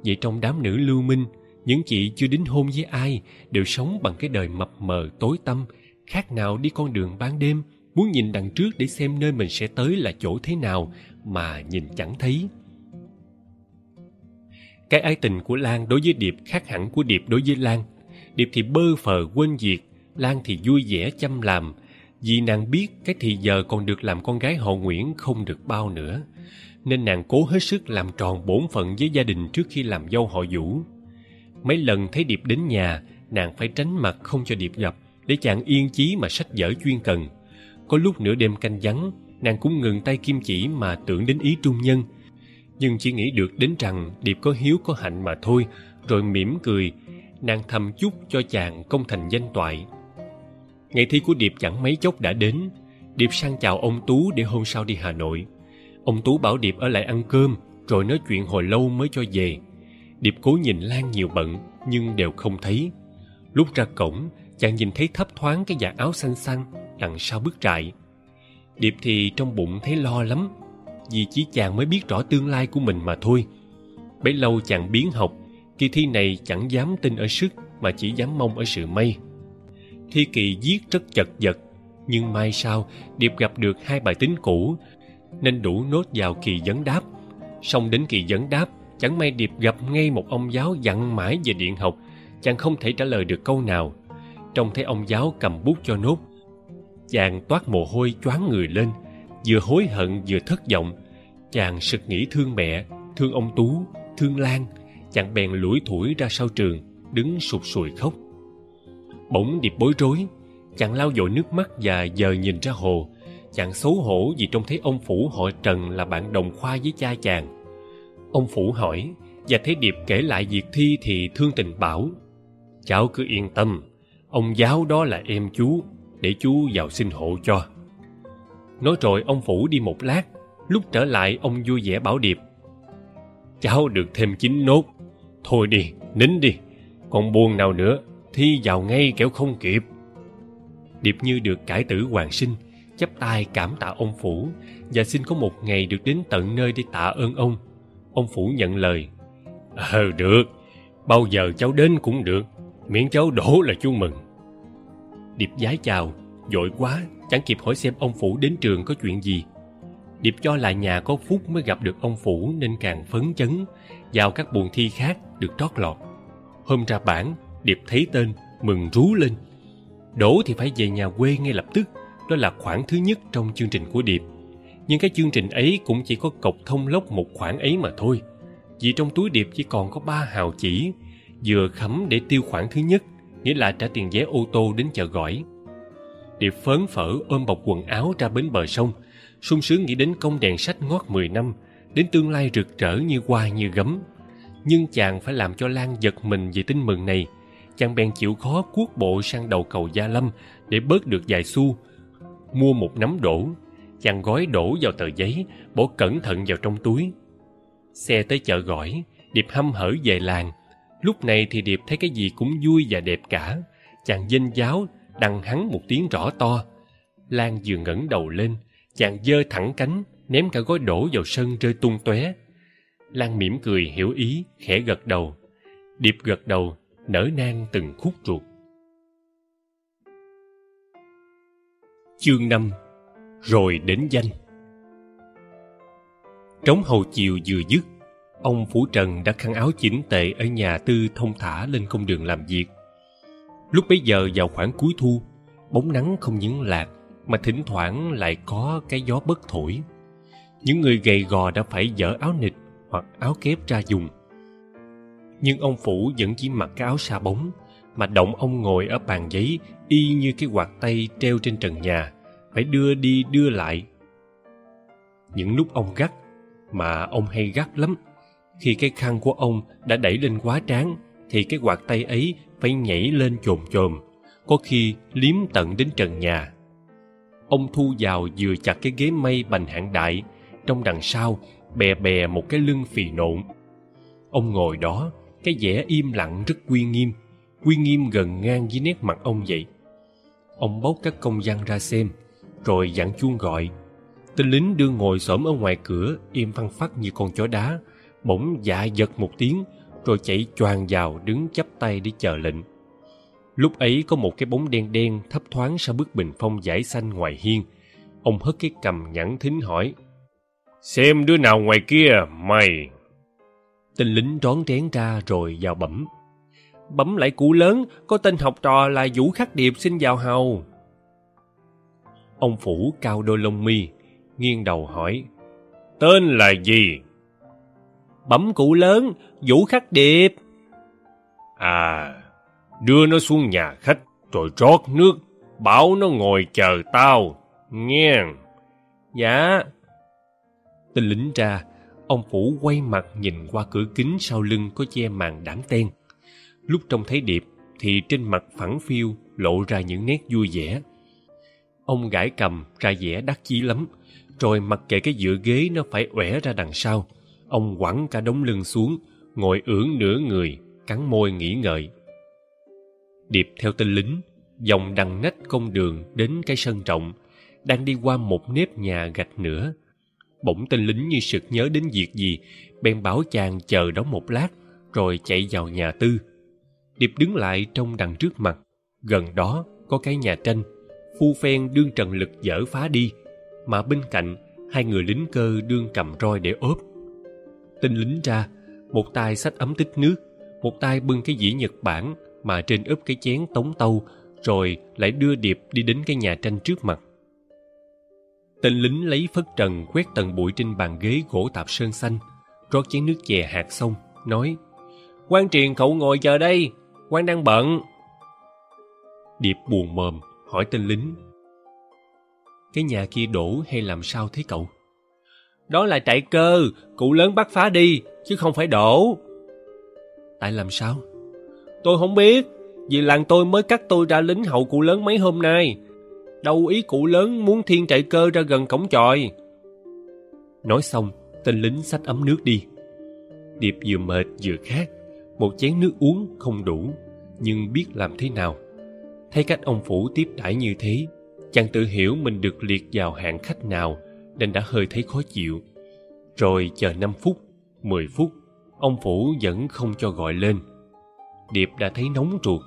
vậy trong đám nữ lưu minh, những chị chưa đính hôn với ai đều sống bằng cái đời mập mờ, tối tăm, khác nào đi con đường ban đêm, muốn nhìn đằng trước để xem nơi mình sẽ tới là chỗ thế nào mà nhìn chẳng thấy. Cái ái tình của lan đối với điệp khác hẳn của điệp đối với lan. Điệp thì bơ phờ quên việc, lan thì vui vẻ chăm làm, vì nàng biết cái thì giờ còn được làm con gái họ nguyễn không được bao nữa nên nàng cố hết sức làm tròn bổn phận với gia đình trước khi làm dâu họ vũ. Mấy lần thấy điệp đến nhà, nàng phải tránh mặt không cho điệp gặp để chàng yên chí mà sách vở chuyên cần. Có lúc nửa đêm canh vắng, nàng cũng ngừng tay kim chỉ mà tưởng đến ý trung nhân. Nhưng chỉ nghĩ được đến rằng điệp có hiếu có hạnh mà thôi, rồi mỉm cười, nàng thầm chúc cho chàng công thành danh toại. Ngày thi của điệp chẳng mấy chốc đã đến, điệp sang chào ông tú để hôm sau đi hà nội ông tú bảo điệp ở lại ăn cơm, rồi nói chuyện hồi lâu mới cho về. Điệp cố nhìn lan nhiều bận, nhưng đều không thấy. Lúc ra cổng, chàng nhìn thấy thấp thoáng cái dạ áo xanh xanh, đằng sau bức trại. Điệp thì trong bụng thấy lo lắm, vì chỉ chàng mới biết rõ tương lai của mình mà thôi. Bấy lâu chàng biến học, kỳ thi này chẳng dám tin ở sức mà chỉ dám mong ở sự may. Thi kỳ viết rất chật vật, nhưng mai sau điệp gặp được hai bài tính cũ nên đủ nốt vào kỳ vấn đáp. Xong đến kỳ vấn đáp, chẳng may điệp gặp ngay một ông giáo dặn mãi về điện học, chàng không thể trả lời được câu nào. Trông thấy ông giáo cầm bút cho nốt, chàng toát mồ hôi choáng người lên, vừa hối hận vừa thất vọng. Chàng sực nghĩ thương mẹ, thương ông tú, thương lan, chàng bèn lủi thủi ra sau trường, đứng sụt sùi khóc. Bỗng điệp bối rối, chàng lau dội nước mắt và giờ nhìn ra hồ chàng xấu hổ vì trông thấy ông phủ họ trần là bạn đồng khoa với cha chàng. Ông phủ hỏi, và thấy điệp kể lại việc thi thì thương tình bảo, cháu cứ yên tâm, ông giáo đó là em chú, để chú vào xin hộ cho nói rồi ông phủ đi một lát, lúc trở lại ông vui vẻ bảo điệp, cháu được thêm chín nốt, thôi đi, nín đi, còn buồn nào nữa, thi vào ngay kẻo không kịp điệp như được cải tử hoàng sinh chắp tay cảm tạ ông phủ và xin có một ngày được đến tận nơi để tạ ơn ông. Ông phủ nhận lời. Ờ được. Bao giờ cháu đến cũng được. Miễn cháu đổ là chú mừng. Điệp giái chào. Vội quá, chẳng kịp hỏi xem ông phủ đến trường có chuyện gì. Điệp cho là nhà có phúc mới gặp được ông phủ nên càng phấn chấn, vào các buồn thi khác được trót lọt. Hôm ra bản điệp thấy tên, mừng rú lên. Đổ thì phải về nhà quê ngay lập tức đó là khoản thứ nhất trong chương trình của điệp. Nhưng cái chương trình ấy cũng chỉ có cọc thông lốc một khoản ấy mà thôi. Vì trong túi điệp chỉ còn có ba hào chỉ, vừa khấm để tiêu khoản thứ nhất, nghĩa là trả tiền vé ô tô đến chợ gỏi. Điệp phớn phở ôm bọc quần áo ra bến bờ sông, sung sướng nghĩ đến công đèn sách ngót mười năm, đến tương lai rực rỡ như hoa như gấm. Nhưng chàng phải làm cho lan giật mình về tin mừng này. Chàng bèn chịu khó cuốc bộ sang đầu cầu gia lâm để bớt được vài xu mua một nắm đổ, chàng gói đổ vào tờ giấy, bỏ cẩn thận vào trong túi. Xe tới chợ gỏi điệp hăm hở về làng. Lúc này thì điệp thấy cái gì cũng vui và đẹp cả. Chàng dinh giáo, đằng hắn một tiếng rõ to. Lan vừa ngẩng đầu lên, chàng giơ thẳng cánh, ném cả gói đổ vào sân rơi tung tóe. Lan mỉm cười hiểu ý, khẽ gật đầu. Điệp gật đầu, nở nang từng khúc ruột. Chương năm, rồi đến danh. Trống hầu chiều vừa dứt, ông phủ trần đã khăn áo chỉnh tề ở nhà tư thông thả lên công đường làm việc. Lúc bấy giờ vào khoảng cuối thu, bóng nắng không những lạc, mà thỉnh thoảng lại có cái gió bất thổi. Những người gầy gò đã phải dở áo nịch hoặc áo kép ra dùng. Nhưng ông phủ vẫn chỉ mặc cái áo sa bóng, mà động ông ngồi ở bàn giấy y như cái quạt tay treo trên trần nhà phải đưa đi đưa lại. Những lúc ông gắt, mà ông hay gắt lắm. Khi cái khăn của ông đã đẩy lên quá trán, thì cái quạt tay ấy phải nhảy lên chồm chồm, có khi liếm tận đến trần nhà. Ông thu vào vừa chặt cái ghế mây bành hạng đại, trong đằng sau bè bè một cái lưng phì nộn. Ông ngồi đó, cái vẻ im lặng rất uy nghiêm uy nghiêm gần ngang với nét mặt ông vậy. Ông bốc các công văn ra xem rồi dặn chuông gọi. Tên lính đưa ngồi xổm ở ngoài cửa, im phăng phắc như con chó đá. Bỗng dạ giật một tiếng, rồi chạy choàng vào, đứng chắp tay để chờ lệnh. Lúc ấy có một cái bóng đen đen thấp thoáng sau bức bình phong giải xanh ngoài hiên. Ông hất cái cầm nhẵn thính hỏi, xem đứa nào ngoài kia, mày? Tên lính rón rén ra rồi vào bẩm. Bấm lại cụ lớn, có tên học trò là vũ khắc điệp, xin vào hầu ông phủ cao đôi lông mi, nghiêng đầu hỏi, tên là gì? Bấm cụ lớn, vũ khắc điệp. À đưa nó xuống nhà khách, rồi rót nước, bảo nó ngồi chờ tao, nghe. Dạ. Tên lính ra, ông phủ quay mặt nhìn qua cửa kính sau lưng có che màn đảm ten. Lúc trông thấy điệp, thì trên mặt phẳng phiu lộ ra những nét vui vẻ ông gãi cầm ra vẻ đắc chí lắm. Rồi mặc kệ cái dựa ghế nó phải uể ra đằng sau ông quẳng cả đống lưng xuống ngồi ưỡn nửa người cắn môi nghĩ ngợi. Điệp theo tên lính dòng đằng nách công đường đến cái sân trọng, đang đi qua một nếp nhà gạch nữa. Bỗng tên lính như sực nhớ đến việc gì bèn bảo chàng chờ đó một lát rồi chạy vào nhà tư. Điệp đứng lại trong đằng trước mặt gần đó có cái nhà tranh phu phen đương trần lực dở phá đi, mà bên cạnh hai người lính cơ đương cầm roi để ốp. Tinh lính ra, một tay xách ấm tích nước, một tay bưng cái dĩa nhật bản mà trên ướp cái chén tống tâu, rồi lại đưa điệp đi đến cái nhà tranh trước mặt. Tên lính lấy phất trần quét tầng bụi trên bàn ghế gỗ tạp sơn xanh, rót chén nước chè hạt xong, nói quan triền cậu ngồi chờ đây quan đang bận. Điệp buồn mồm hỏi tên lính. Cái nhà kia đổ hay làm sao thế cậu? Đó là trại cơ cụ lớn bắt phá đi chứ không phải đổ. Tại làm sao? Tôi không biết vì làng tôi mới cắt tôi ra lính hậu cụ lớn mấy hôm nay. Đâu ý cụ lớn muốn thiên trại cơ ra gần cổng chòi. Nói xong tên lính xách ấm nước đi. Điệp vừa mệt vừa khát một chén nước uống không đủ nhưng biết làm thế nào thấy cách ông phủ tiếp đãi như thế, chàng tự hiểu mình được liệt vào hạng khách nào nên đã hơi thấy khó chịu. Rồi chờ năm phút, mười phút, ông phủ vẫn không cho gọi lên. Điệp đã thấy nóng ruột.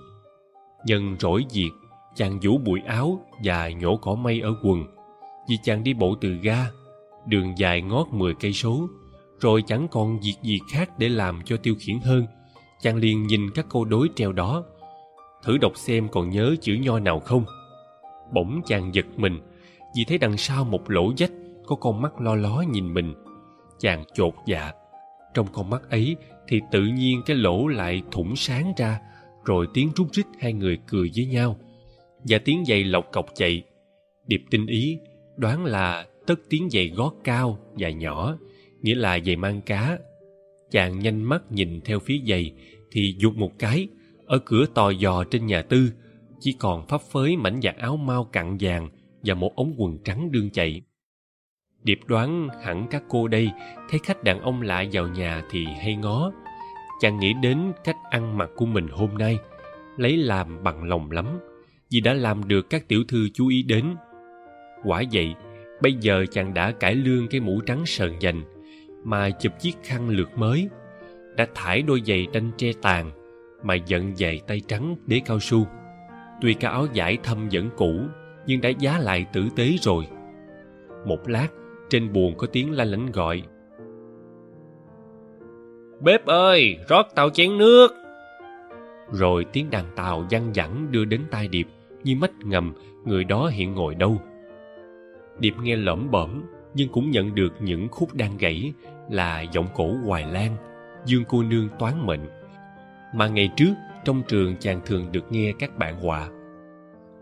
Nhân rỗi việc, chàng vũ bụi áo và nhổ cỏ mây ở quần. Vì chàng đi bộ từ ga, đường dài ngót mười cây số, rồi chẳng còn việc gì khác để làm cho tiêu khiển hơn, chàng liền nhìn các câu đối treo đó thử đọc xem còn nhớ chữ nho nào không? Bỗng chàng giật mình, vì thấy đằng sau một lỗ dách có con mắt lo ló nhìn mình. Chàng chột dạ. Trong con mắt ấy thì tự nhiên cái lỗ lại thủng sáng ra, rồi tiếng rút rít hai người cười với nhau. Và tiếng giày lọc cọc chạy. Điệp tinh ý đoán là tất tiếng giày gót cao và nhỏ, nghĩa là giày mang cá. Chàng nhanh mắt nhìn theo phía giày thì giục một cái ở cửa tò dò trên nhà tư, chỉ còn phấp phới mảnh vạt áo mau cặn vàng và một ống quần trắng đương chạy. Điệp đoán hẳn các cô đây, thấy khách đàn ông lạ vào nhà thì hay ngó. Chàng nghĩ đến cách ăn mặc của mình hôm nay, lấy làm bằng lòng lắm, vì đã làm được các tiểu thư chú ý đến. Quả vậy, bây giờ chàng đã cải lương cái mũ trắng sờn dành, mà chụp chiếc khăn lược mới, đã thải đôi giày đanh tre tàn mà giận giày tay trắng đế cao su. Tuy cái áo vải thâm vẫn cũ nhưng đã giá lại tử tế rồi. Một lát trên buồng có tiếng la lảnh gọi. Bếp ơi rót tàu chén nước. Rồi tiếng đàn tàu văng vẳng đưa đến tai điệp như mách ngầm người đó hiện ngồi đâu. Điệp nghe lẩm bẩm nhưng cũng nhận được những khúc đan gãy là giọng cổ hoài lan dương cô nương toán mệnh mà ngày trước, trong trường chàng thường được nghe các bạn họa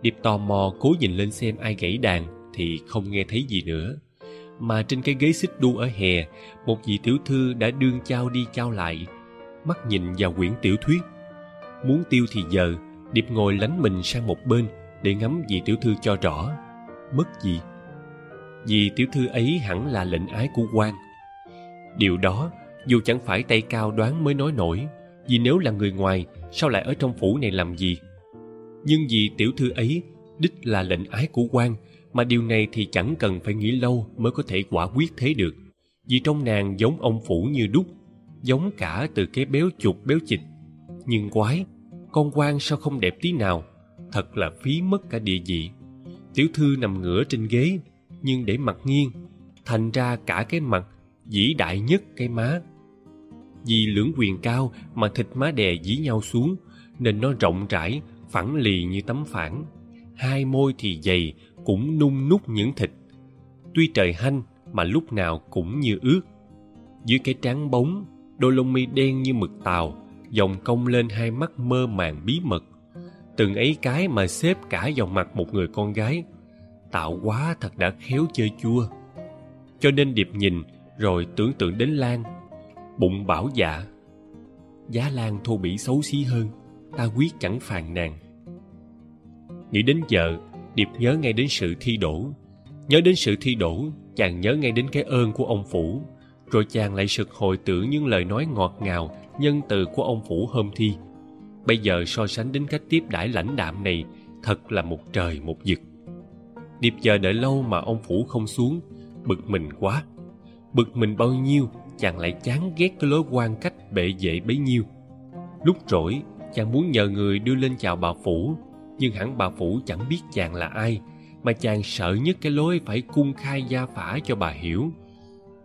điệp tò mò cố nhìn lên xem ai gãy đàn thì không nghe thấy gì nữa. Mà trên cái ghế xích đu ở hè, một vị tiểu thư đã đương trao đi trao lại, mắt nhìn vào quyển tiểu thuyết. Muốn tiêu thì giờ điệp ngồi lánh mình sang một bên để ngắm vị tiểu thư cho rõ. Mất gì? Vì tiểu thư ấy hẳn là lệnh ái của quan. Điều đó, dù chẳng phải tay cao đoán mới nói nổi vì nếu là người ngoài, sao lại ở trong phủ này làm gì? Nhưng vì tiểu thư ấy, đích là lệnh ái của quan, mà điều này thì chẳng cần phải nghĩ lâu mới có thể quả quyết thế được. Vì trong nàng giống ông phủ như đúc, giống cả từ cái béo chụt béo chịch nhưng quái, con quan sao không đẹp tí nào? Thật là phí mất cả địa vị. Tiểu thư nằm ngửa trên ghế, nhưng để mặt nghiêng, thành ra cả cái mặt vĩ đại nhất cái má vì lưỡng quyền cao mà thịt má đè dí nhau xuống, nên nó rộng rãi, phẳng lì như tấm phản. Hai môi thì dày, cũng nung nút những thịt. Tuy trời hanh mà lúc nào cũng như ướt dưới cái trán bóng, đôi lông mi đen như mực tàu, dòng cong lên hai mắt mơ màng bí mật. Từng ấy cái mà xếp cả vào mặt một người con gái. Tạo quá thật đã khéo chơi chua. Cho nên điệp nhìn, rồi tưởng tượng đến lan bụng bảo dạ. Giá lan thô bỉ xấu xí hơn, ta quyết chẳng phàn nàn. Nghĩ đến vợ điệp nhớ ngay đến sự thi đổ. Nhớ đến sự thi đổ, chàng nhớ ngay đến cái ơn của ông phủ. Rồi chàng lại sực hồi tưởng những lời nói ngọt ngào, nhân từ của ông phủ hôm thi. Bây giờ so sánh đến cách tiếp đãi lãnh đạm này, thật là một trời một vực. Điệp chờ đợi lâu mà ông phủ không xuống, bực mình quá. Bực mình bao nhiêu chàng lại chán ghét cái lối quan cách bệ vệ bấy nhiêu. Lúc rỗi, chàng muốn nhờ người đưa lên chào bà phủ, nhưng hẳn bà phủ chẳng biết chàng là ai, mà chàng sợ nhất cái lối phải cung khai gia phả cho bà hiểu.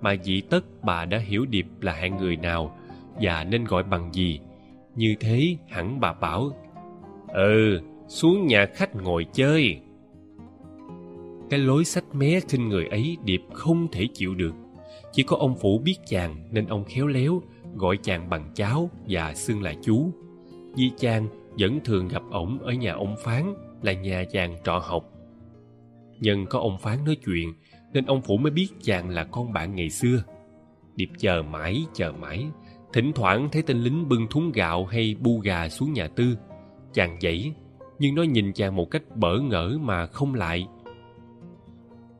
Mà dĩ tất bà đã hiểu điệp là hạng người nào và nên gọi bằng gì. Như thế hẳn bà bảo ừ xuống nhà khách ngồi chơi. Cái lối sách mé khinh người ấy, điệp không thể chịu được chỉ có ông phủ biết chàng nên ông khéo léo gọi chàng bằng cháu và xưng là chú. Vì chàng vẫn thường gặp ổng ở nhà ông phán, là nhà chàng trọ học. Nhân có ông phán nói chuyện, nên ông phủ mới biết chàng là con bạn ngày xưa. Điệp chờ mãi chờ mãi, thỉnh thoảng thấy tên lính bưng thúng gạo hay bu gà xuống nhà tư. Chàng dậy, nhưng nó nhìn chàng một cách bỡ ngỡ mà không lại.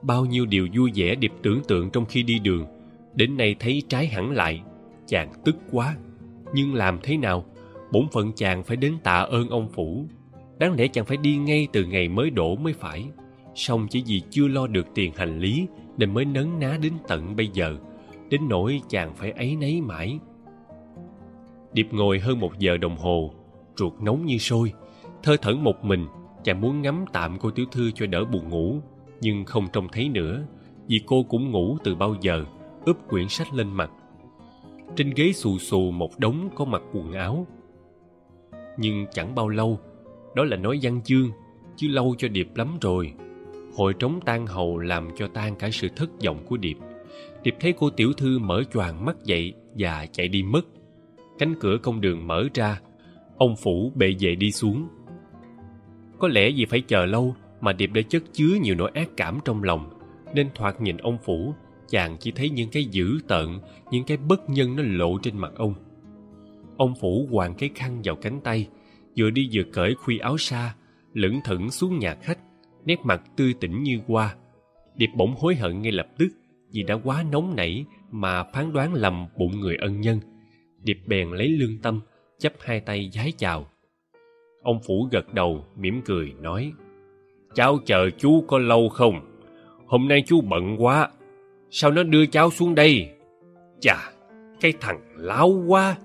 Bao nhiêu điều vui vẻ điệp tưởng tượng trong khi đi đường đến nay thấy trái hẳn lại, chàng tức quá. Nhưng làm thế nào? Bổn phận chàng phải đến tạ ơn ông phủ. Đáng lẽ chàng phải đi ngay từ ngày mới đổ mới phải. Song chỉ vì chưa lo được tiền hành lý nên mới nấn ná đến tận bây giờ. Đến nỗi chàng phải ấy nấy mãi. Điệp ngồi hơn một giờ đồng hồ, ruột nóng như sôi. Thơ thẩn một mình, chàng muốn ngắm tạm cô tiểu thư cho đỡ buồn ngủ, nhưng không trông thấy nữa, vì cô cũng ngủ từ bao giờ úp quyển sách lên mặt. Trên ghế xù xù một đống có mặc quần áo. Nhưng chẳng bao lâu, đó là nói văn chương, chứ lâu cho điệp lắm rồi. Hội trống tan hầu làm cho tan cả sự thất vọng của điệp. Điệp thấy cô tiểu thư mở choàng mắt dậy và chạy đi mất. Cánh cửa công đường mở ra, ông phủ bệ vệ đi xuống. Có lẽ vì phải chờ lâu mà điệp đã chất chứa nhiều nỗi ác cảm trong lòng, nên thoạt nhìn ông phủ chàng chỉ thấy những cái dữ tợn, những cái bất nhân nó lộ trên mặt ông. Ông phủ hoàng cái khăn vào cánh tay, vừa đi vừa cởi khuy áo sa, lững thững xuống nhà khách, nét mặt tươi tỉnh như hoa. Điệp bỗng hối hận ngay lập tức vì đã quá nóng nảy mà phán đoán lầm bụng người ân nhân. Điệp bèn lấy lương tâm chắp hai tay giái chào. Ông phủ gật đầu, mỉm cười, nói cháu chờ chú có lâu không? Hôm nay chú bận quá sao nó đưa cháu xuống đây? Chà, cái thằng láo quá.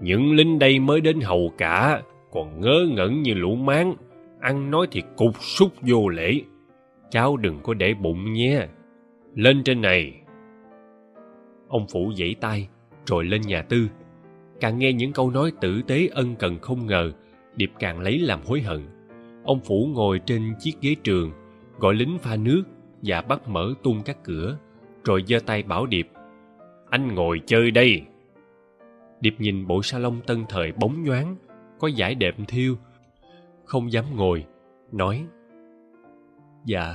Những lính đây mới đến hầu cả, còn ngớ ngẩn như lũ máng. Ăn nói thì cục súc vô lễ. Cháu đừng có để bụng nhé. Lên trên này. Ông phủ giãy tay rồi lên nhà tư. Càng nghe những câu nói tử tế ân cần không ngờ, điệp càng lấy làm hối hận. Ông phủ ngồi trên chiếc ghế trường, gọi lính pha nước và bắt mở tung các cửa rồi giơ tay bảo điệp, anh ngồi chơi đây. Điệp nhìn bộ sa lông tân thời bóng nhoáng, có giải đệm thiêu, không dám ngồi, nói dạ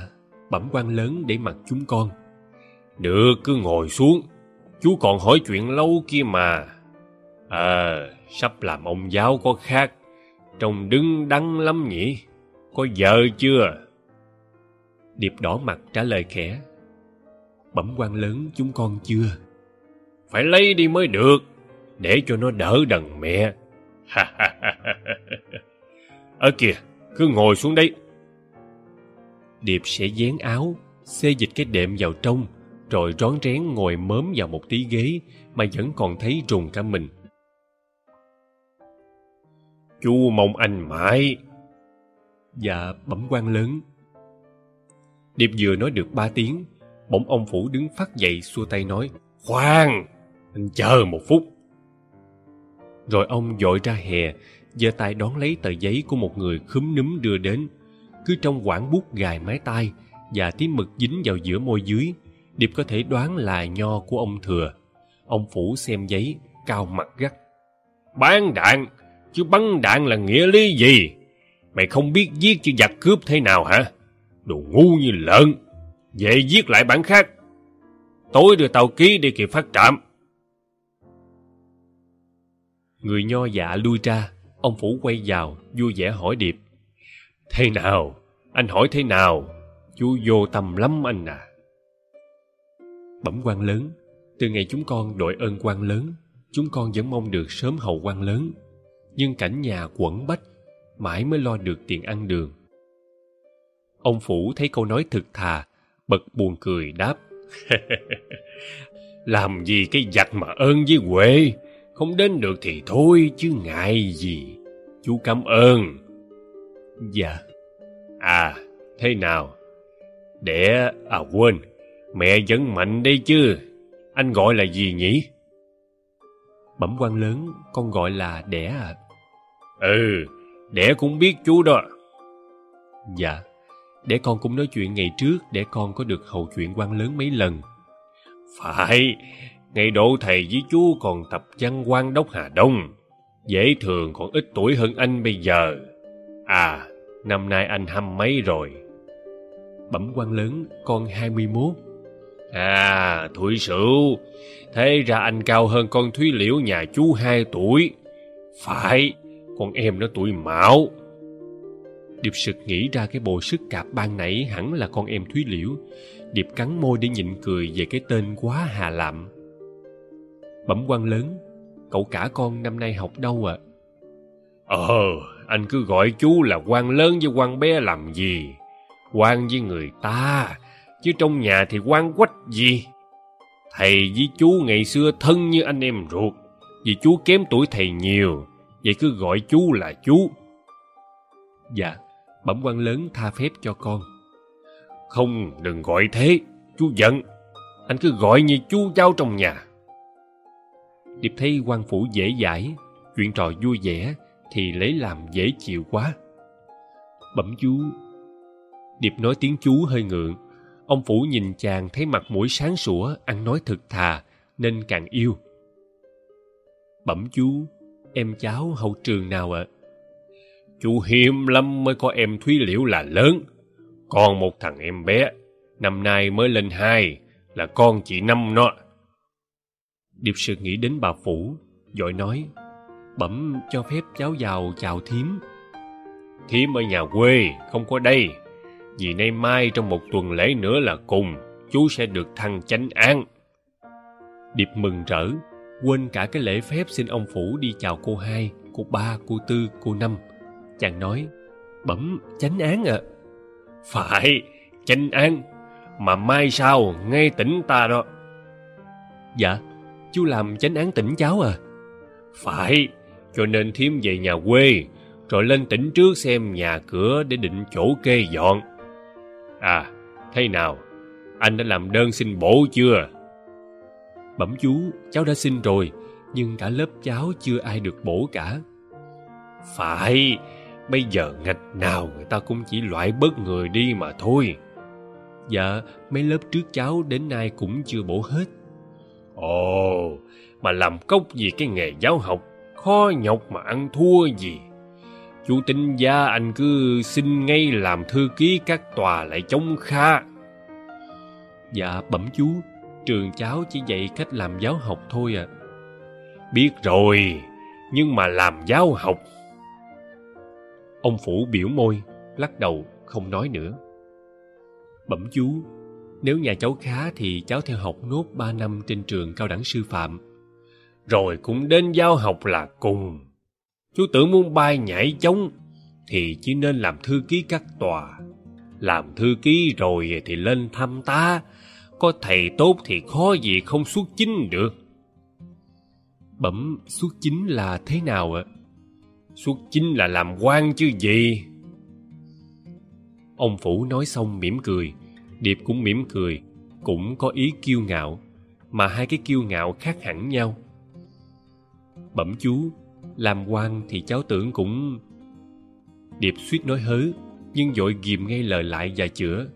bẩm quan lớn để mặc chúng con. Được, cứ ngồi xuống, chú còn hỏi chuyện lâu kia mà. À sắp làm ông giáo có khác, trông đứng đắn lắm nhỉ, có vợ chưa? Điệp đỏ mặt trả lời khẽ bẩm quan lớn chúng con chưa? Phải lấy đi mới được, để cho nó đỡ đần mẹ. Ở kìa, cứ ngồi xuống đây điệp sẽ dán áo, xê dịch cái đệm vào trong, rồi rón rén ngồi mớm vào một tí ghế mà vẫn còn thấy rùng cả mình. Chú mong anh mãi. Dạ bẩm quan lớn. Điệp vừa nói được ba tiếng bỗng ông phủ đứng phát dậy, xua tay nói, khoan, anh chờ một phút. Rồi ông dội ra hè, giơ tay đón lấy tờ giấy của một người khúm núm đưa đến. Cứ trong quãng bút gài mái tai và tím mực dính vào giữa môi dưới, điệp có thể đoán là nho của ông thừa. Ông phủ xem giấy, cao mặt gắt. Bán đạn, chứ bắn đạn là nghĩa lý gì? Mày không biết giết chứ giặc cướp thế nào hả? Đồ ngu như lợn về giết lại bản khác. Tối đưa tàu ký đi kịp phát trạm. Người nho dạ lui ra, ông phủ quay vào, vui vẻ hỏi điệp. Thế nào? Anh hỏi thế nào? Chú vô tâm lắm anh à. Bẩm quan lớn, từ ngày chúng con đội ơn quan lớn, chúng con vẫn mong được sớm hầu quan lớn. Nhưng cảnh nhà quẩn bách, mãi mới lo được tiền ăn đường. Ông phủ thấy câu nói thực thà bật buồn cười đáp. Làm gì cái giặc mà ơn với huệ? Không đến được thì thôi chứ ngại gì. Chú cảm ơn. Dạ. À thế nào? Để à quên. Mẹ vẫn mạnh đây chứ. Anh gọi là gì nhỉ? Bẩm quan lớn con gọi là đẻ à? Ừ đẻ cũng biết chú đó. Dạ để con cũng nói chuyện ngày trước, để con có được hầu chuyện quan lớn mấy lần. Phải, ngày độ thầy với chú còn tập văn quan đốc hà đông. Dễ thường còn ít tuổi hơn anh bây giờ. À năm nay anh hăm mấy rồi? Bẩm quan lớn, con hai mươi mốt. À thụy sửu, thế ra anh cao hơn con thúy liễu nhà chú hai tuổi. Phải, con em nó tuổi mão điệp sực nghĩ ra cái bộ sức cạp ban nãy hẳn là con em thúy liễu điệp cắn môi để nhịn cười về cái tên quá hà lạm bẩm quan lớn cậu cả con năm nay học đâu ạ à? ờ anh cứ gọi chú là quan lớn với quan bé làm gì? quan với người ta, chứ trong nhà thì quan quách gì? Thầy với chú ngày xưa thân như anh em ruột, vì chú kém tuổi thầy nhiều, vậy cứ gọi chú là chú. Dạ, bẩm quan lớn tha phép cho con. Không, đừng gọi thế, chú giận. Anh cứ gọi như chú cháu trong nhà. Điệp thấy quan phủ dễ dãi, chuyện trò vui vẻ, thì lấy làm dễ chịu quá. Bẩm chú. Điệp nói tiếng chú hơi ngượng. Ông phủ nhìn chàng thấy mặt mũi sáng sủa, ăn nói thực thà, nên càng yêu. Bẩm chú, em cháu hậu trường nào ạ? Chú hiếm lắm mới có em Thúy Liễu là lớn. Còn một thằng em bé, năm nay mới lên hai, là con chị Năm nó. Điệp sự nghĩ đến bà Phủ, dội nói, bẩm cho phép cháu vào chào thím. Thím ở nhà quê, không có đây. Vì nay mai trong một tuần lễ nữa là cùng, chú sẽ được thăng chánh án. Điệp mừng rỡ, quên cả cái lễ phép xin ông Phủ đi chào cô hai, cô ba, cô tư, cô năm. Chàng nói, bẩm chánh án ạ. À. Phải, chánh án. Mà mai sau, ngay tỉnh ta đó. Dạ, chú làm chánh án tỉnh cháu à? Phải, cho nên thiếm về nhà quê, rồi lên tỉnh trước xem nhà cửa để định chỗ kê dọn. À, thế nào? Anh đã làm đơn xin bổ chưa? Bẩm chú, cháu đã xin rồi, nhưng cả lớp cháu chưa ai được bổ cả. Phải, bây giờ ngạch nào người ta cũng chỉ loại bớt người đi mà thôi. Dạ, mấy lớp trước cháu đến nay cũng chưa bổ hết. Ồ, mà làm cốc gì cái nghề giáo học, khó nhọc mà ăn thua gì. Chú tinh gia anh cứ xin ngay làm thư ký các tòa lại chống kha. Dạ, bẩm chú, trường cháu chỉ dạy cách làm giáo học thôi à. Biết rồi, nhưng mà làm giáo học. Ông Phủ biểu môi, lắc đầu, không nói nữa. Bẩm chú, nếu nhà cháu khá thì cháu theo học nốt ba năm trên trường cao đẳng sư phạm. Rồi cũng đến giáo học là cùng. Chú tưởng muốn bay nhảy chống thì chỉ nên làm thư ký các tòa. Làm thư ký rồi thì lên thăm ta. Có thầy tốt thì khó gì không xuất chính được. Bẩm xuất chính là thế nào ạ? Suốt chính là làm quan chứ gì. Ông Phủ nói xong mỉm cười. Điệp cũng mỉm cười, cũng có ý kiêu ngạo, mà hai cái kiêu ngạo khác hẳn nhau. Bẩm chú, làm quan thì cháu tưởng cũng... Điệp suýt nói hớ, nhưng vội ghìm ngay lời lại và chữa.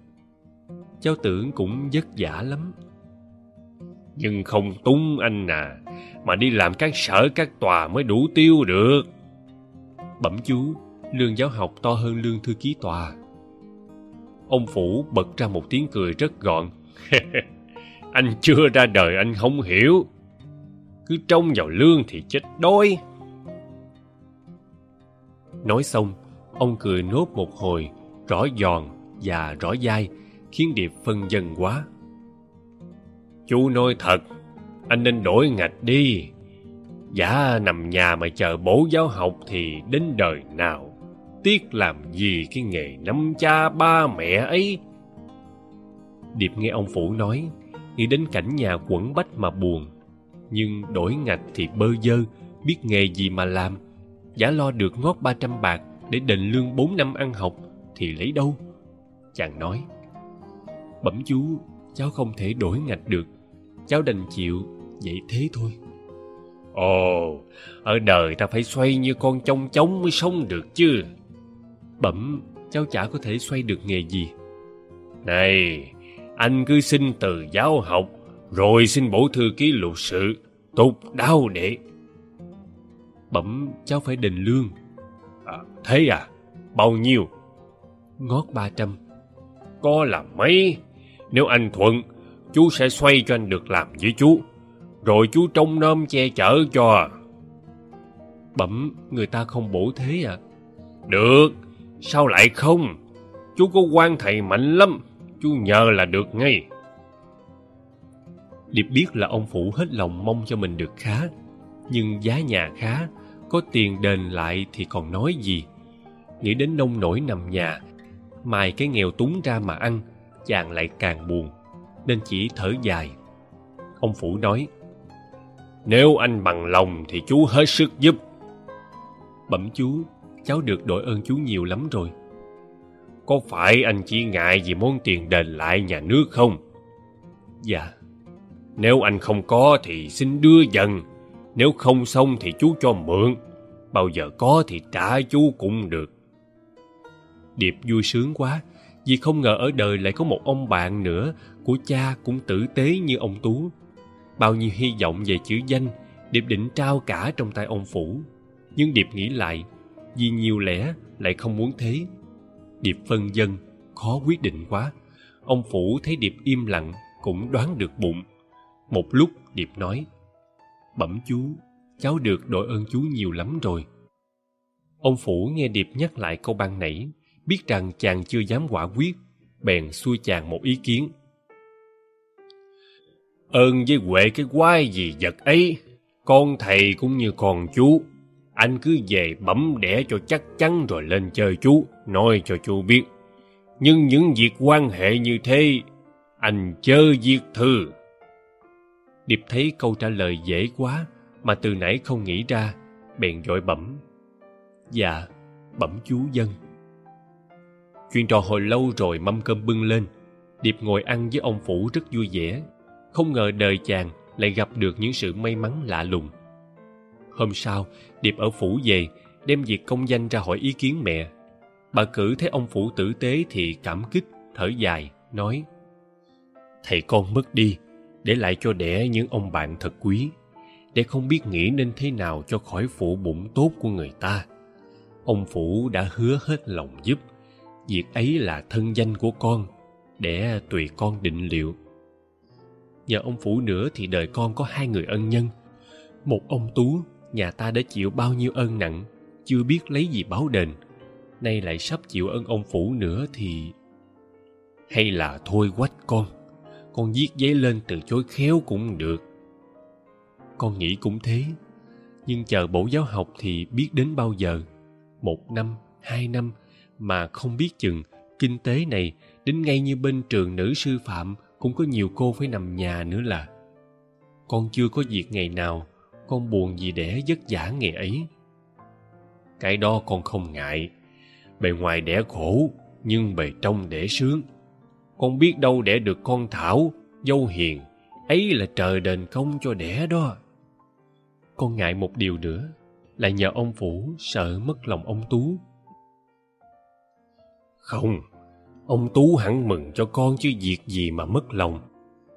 Cháu tưởng cũng vất vả lắm. Nhưng không túng anh à, mà đi làm các sở các tòa mới đủ tiêu được. Bẩm chú, lương giáo học to hơn lương thư ký tòa. Ông Phủ bật ra một tiếng cười rất gọn. anh chưa ra đời anh không hiểu. Cứ trông vào lương thì chết đôi Nói xong, ông cười nốt một hồi, rõ giòn và rõ dai, khiến Điệp phân dân quá. Chú nói thật, anh nên đổi ngạch đi. Giả nằm nhà mà chờ bố giáo học thì đến đời nào? Tiếc làm gì cái nghề nắm cha ba mẹ ấy? Điệp nghe ông phủ nói, nghĩ đến cảnh nhà quẩn bách mà buồn. Nhưng đổi ngạch thì bơ dơ biết nghề gì mà làm. Giả lo được ngót ba trăm bạc để đền lương bốn năm ăn học thì lấy đâu? Chàng nói, bẩm chú, cháu không thể đổi ngạch được. Cháu đành chịu, vậy thế thôi ồ ở đời ta phải xoay như con trông trống mới sống được chứ Bẩm, cháu chả có thể xoay được nghề gì. Này, anh cứ xin từ giáo học, rồi xin bổ thư ký luật sự, tục đau đệ. Bẩm, cháu phải đền lương. À, thế à? Bao nhiêu? Ngót ba trăm. Có là mấy? Nếu anh thuận, chú sẽ xoay cho anh được làm với chú. Rồi chú trông nom che chở cho. Bẩm, người ta không bổ thế à? Được, Sao lại không? Chú có quan thầy mạnh lắm, chú nhờ là được ngay. Điệp biết là ông Phụ hết lòng mong cho mình được khá, nhưng giá nhà khá, có tiền đền lại thì còn nói gì. nghĩ đến nông nổi nằm nhà mài cái nghèo túng ra mà ăn chàng lại càng buồn nên chỉ thở dài ông phủ nói nếu anh bằng lòng thì chú hết sức giúp. Bẩm chú, cháu được đội ơn chú nhiều lắm rồi. Có phải anh chỉ ngại vì món tiền đền lại nhà nước không? Dạ. Nếu anh không có thì xin đưa dần. Nếu không xong thì chú cho mượn. Bao giờ có thì trả chú cũng được. Điệp vui sướng quá, vì không ngờ ở đời lại có một ông bạn nữa của cha cũng tử tế như ông tú bao nhiêu hy vọng về chữ danh, điệp định trao cả trong tay ông phủ. Nhưng điệp nghĩ lại, vì nhiều lẽ lại không muốn thế. Điệp phân dân, khó quyết định quá. Ông phủ thấy điệp im lặng, cũng đoán được bụng. Một lúc, điệp nói, bẩm chú, cháu được đội ơn chú nhiều lắm rồi. Ông phủ nghe điệp nhắc lại câu ban nãy, biết rằng chàng chưa dám quả quyết, bèn xui chàng một ý kiến ơn với huệ cái quái gì vật ấy, con thầy cũng như con chú. Anh cứ về bấm đẻ cho chắc chắn rồi lên chơi chú, nói cho chú biết. Nhưng những việc quan hệ như thế, anh chớ viết thư. Điệp thấy câu trả lời dễ quá, mà từ nãy không nghĩ ra, bèn dội bẩm. Dạ bẩm chú dân. Chuyện trò hồi lâu rồi mâm cơm bưng lên. Điệp ngồi ăn với ông phủ rất vui vẻ không ngờ đời chàng lại gặp được những sự may mắn lạ lùng. Hôm sau, điệp ở phủ về, đem việc công danh ra hỏi ý kiến mẹ. Bà cử thấy ông phủ tử tế thì cảm kích, thở dài, nói, thầy con mất đi, để lại cho đẻ những ông bạn thật quý. Để không biết nghĩ nên thế nào cho khỏi phụ bụng tốt của người ta. Ông phủ đã hứa hết lòng giúp. Việc ấy là thân danh của con để tùy con định liệu nhờ ông phủ nữa thì đời con có hai người ân nhân. Một ông tú, nhà ta đã chịu bao nhiêu ơn nặng, chưa biết lấy gì báo đền. Nay lại sắp chịu ơn ông phủ nữa thì hay là thôi quách con. Con viết giấy lên từ chối khéo cũng được. Con nghĩ cũng thế, nhưng chờ bổ giáo học thì biết đến bao giờ. Một năm, hai năm, mà không biết chừng, kinh tế này đến ngay như bên trường nữ sư phạm cũng có nhiều cô phải nằm nhà nữa là. Con chưa có việc ngày nào, con buồn vì đẻ vất vả nghề ấy. Cái đó con không ngại. Bề ngoài đẻ khổ, nhưng bề trong đẻ sướng. Con biết đâu đẻ được con thảo, dâu hiền. Ấy là trời đền công cho đẻ đó. Con ngại một điều nữa, là nhờ ông phủ sợ mất lòng ông tú. Không ông tú hẳn mừng cho con chứ việc gì mà mất lòng.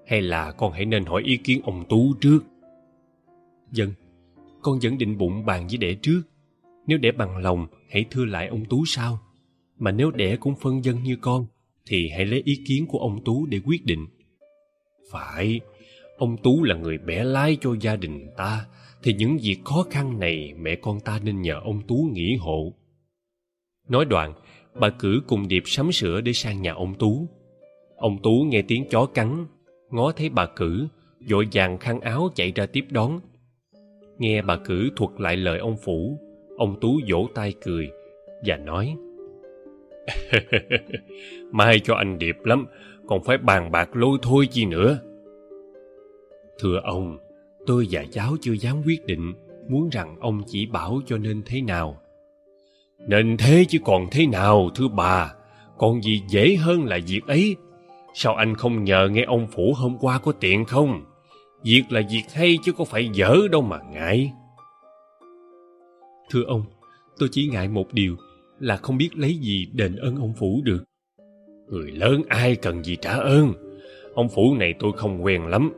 Hay là con hãy nên hỏi ý kiến ông tú trước? Dân con vẫn định bụng bàn với đẻ trước. Nếu đẻ bằng lòng, hãy thưa lại ông tú sau. Mà nếu đẻ cũng phân dân như con, thì hãy lấy ý kiến của ông tú để quyết định. Phải, ông tú là người bẻ lái cho gia đình ta, thì những việc khó khăn này mẹ con ta nên nhờ ông tú nghĩ hộ. Nói đoạn bà cử cùng điệp sắm sửa để sang nhà ông tú. Ông tú nghe tiếng chó cắn, ngó thấy bà cử vội vàng khăn áo chạy ra tiếp đón. Nghe bà cử thuật lại lời ông phủ, ông tú vỗ tay cười và nói, mai cho anh điệp lắm, còn phải bàn bạc lôi thôi chi nữa. Thưa ông, tôi và cháu chưa dám quyết định muốn rằng ông chỉ bảo cho nên thế nào nên thế chứ còn thế nào, thưa bà? Còn gì dễ hơn là việc ấy? Sao anh không nhờ nghe ông phủ hôm qua có tiện không? Việc là việc hay chứ có phải dở đâu mà ngại. Thưa ông, tôi chỉ ngại một điều là không biết lấy gì đền ơn ông phủ được. Người lớn ai cần gì trả ơn? Ông phủ này tôi không quen lắm.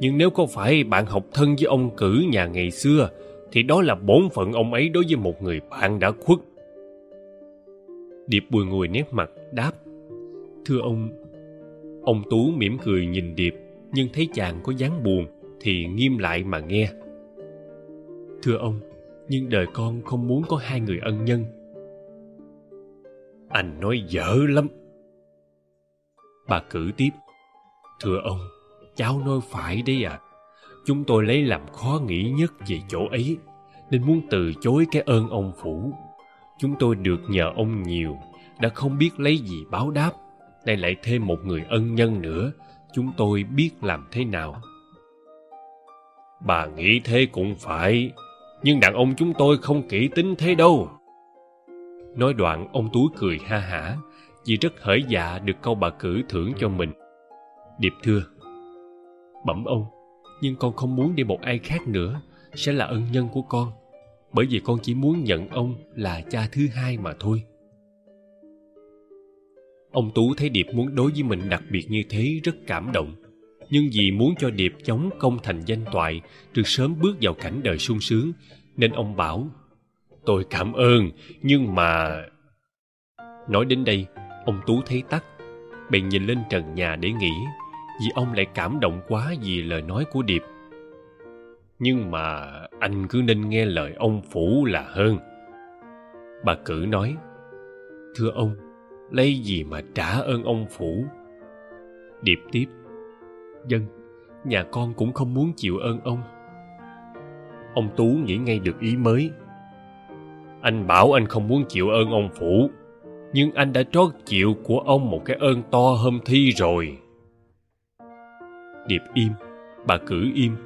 Nhưng nếu có phải bạn học thân với ông cử nhà ngày xưa, thì đó là bổn phận ông ấy đối với một người bạn đã khuất điệp bùi ngùi nét mặt, đáp, thưa ông. Ông tú mỉm cười nhìn điệp, nhưng thấy chàng có dáng buồn thì nghiêm lại mà nghe. Thưa ông, nhưng đời con không muốn có hai người ân nhân. Anh nói dở lắm. Bà cử tiếp, thưa ông, cháu nói phải đấy à. Chúng tôi lấy làm khó nghĩ nhất về chỗ ấy, nên muốn từ chối cái ơn ông phủ chúng tôi được nhờ ông nhiều, đã không biết lấy gì báo đáp, nay lại thêm một người ân nhân nữa. Chúng tôi biết làm thế nào? Bà nghĩ thế cũng phải, nhưng đàn ông chúng tôi không kỹ tính thế đâu. Nói đoạn, ông túi cười ha hả, vì rất hởi dạ được câu bà cử thưởng cho mình. Điệp thưa, bẩm ông, nhưng con không muốn đi một ai khác nữa, sẽ là ân nhân của con bởi vì con chỉ muốn nhận ông là cha thứ hai mà thôi. Ông tú thấy điệp muốn đối với mình đặc biệt như thế rất cảm động, nhưng vì muốn cho điệp chống công thành danh toại được sớm bước vào cảnh đời sung sướng, nên ông bảo, tôi cảm ơn, nhưng mà nói đến đây, ông tú thấy tắt, bèn nhìn lên trần nhà để nghĩ vì ông lại cảm động quá vì lời nói của điệp nhưng mà anh cứ nên nghe lời ông phủ là hơn. Bà cử nói, thưa ông, lấy gì mà trả ơn ông phủ? Điệp tiếp, dân, nhà con cũng không muốn chịu ơn ông. Ông tú nghĩ ngay được ý mới. Anh bảo anh không muốn chịu ơn ông phủ, nhưng anh đã trót chịu của ông một cái ơn to hôm thi rồi. Điệp im, bà cử im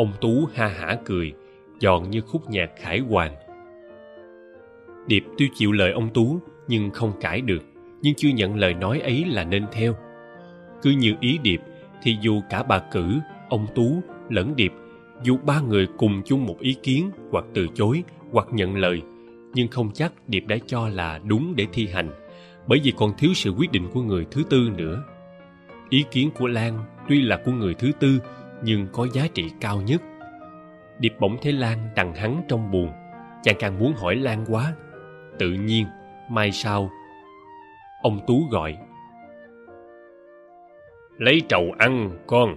ông tú ha hả cười, giòn như khúc nhạc khải hoàn. Điệp tuy chịu lời ông tú, nhưng không cãi được, nhưng chưa nhận lời nói ấy là nên theo. Cứ như ý điệp, thì dù cả bà cử, ông tú lẫn điệp, dù ba người cùng chung một ý kiến hoặc từ chối hoặc nhận lời, nhưng không chắc điệp đã cho là đúng để thi hành, bởi vì còn thiếu sự quyết định của người thứ tư nữa. Ý kiến của lan tuy là của người thứ tư nhưng có giá trị cao nhất. Điệp bỗng thấy lan đằng hắn trong buồn, chàng càng muốn hỏi lan quá. Tự nhiên, mai sau, ông tú gọi, lấy trầu ăn, con.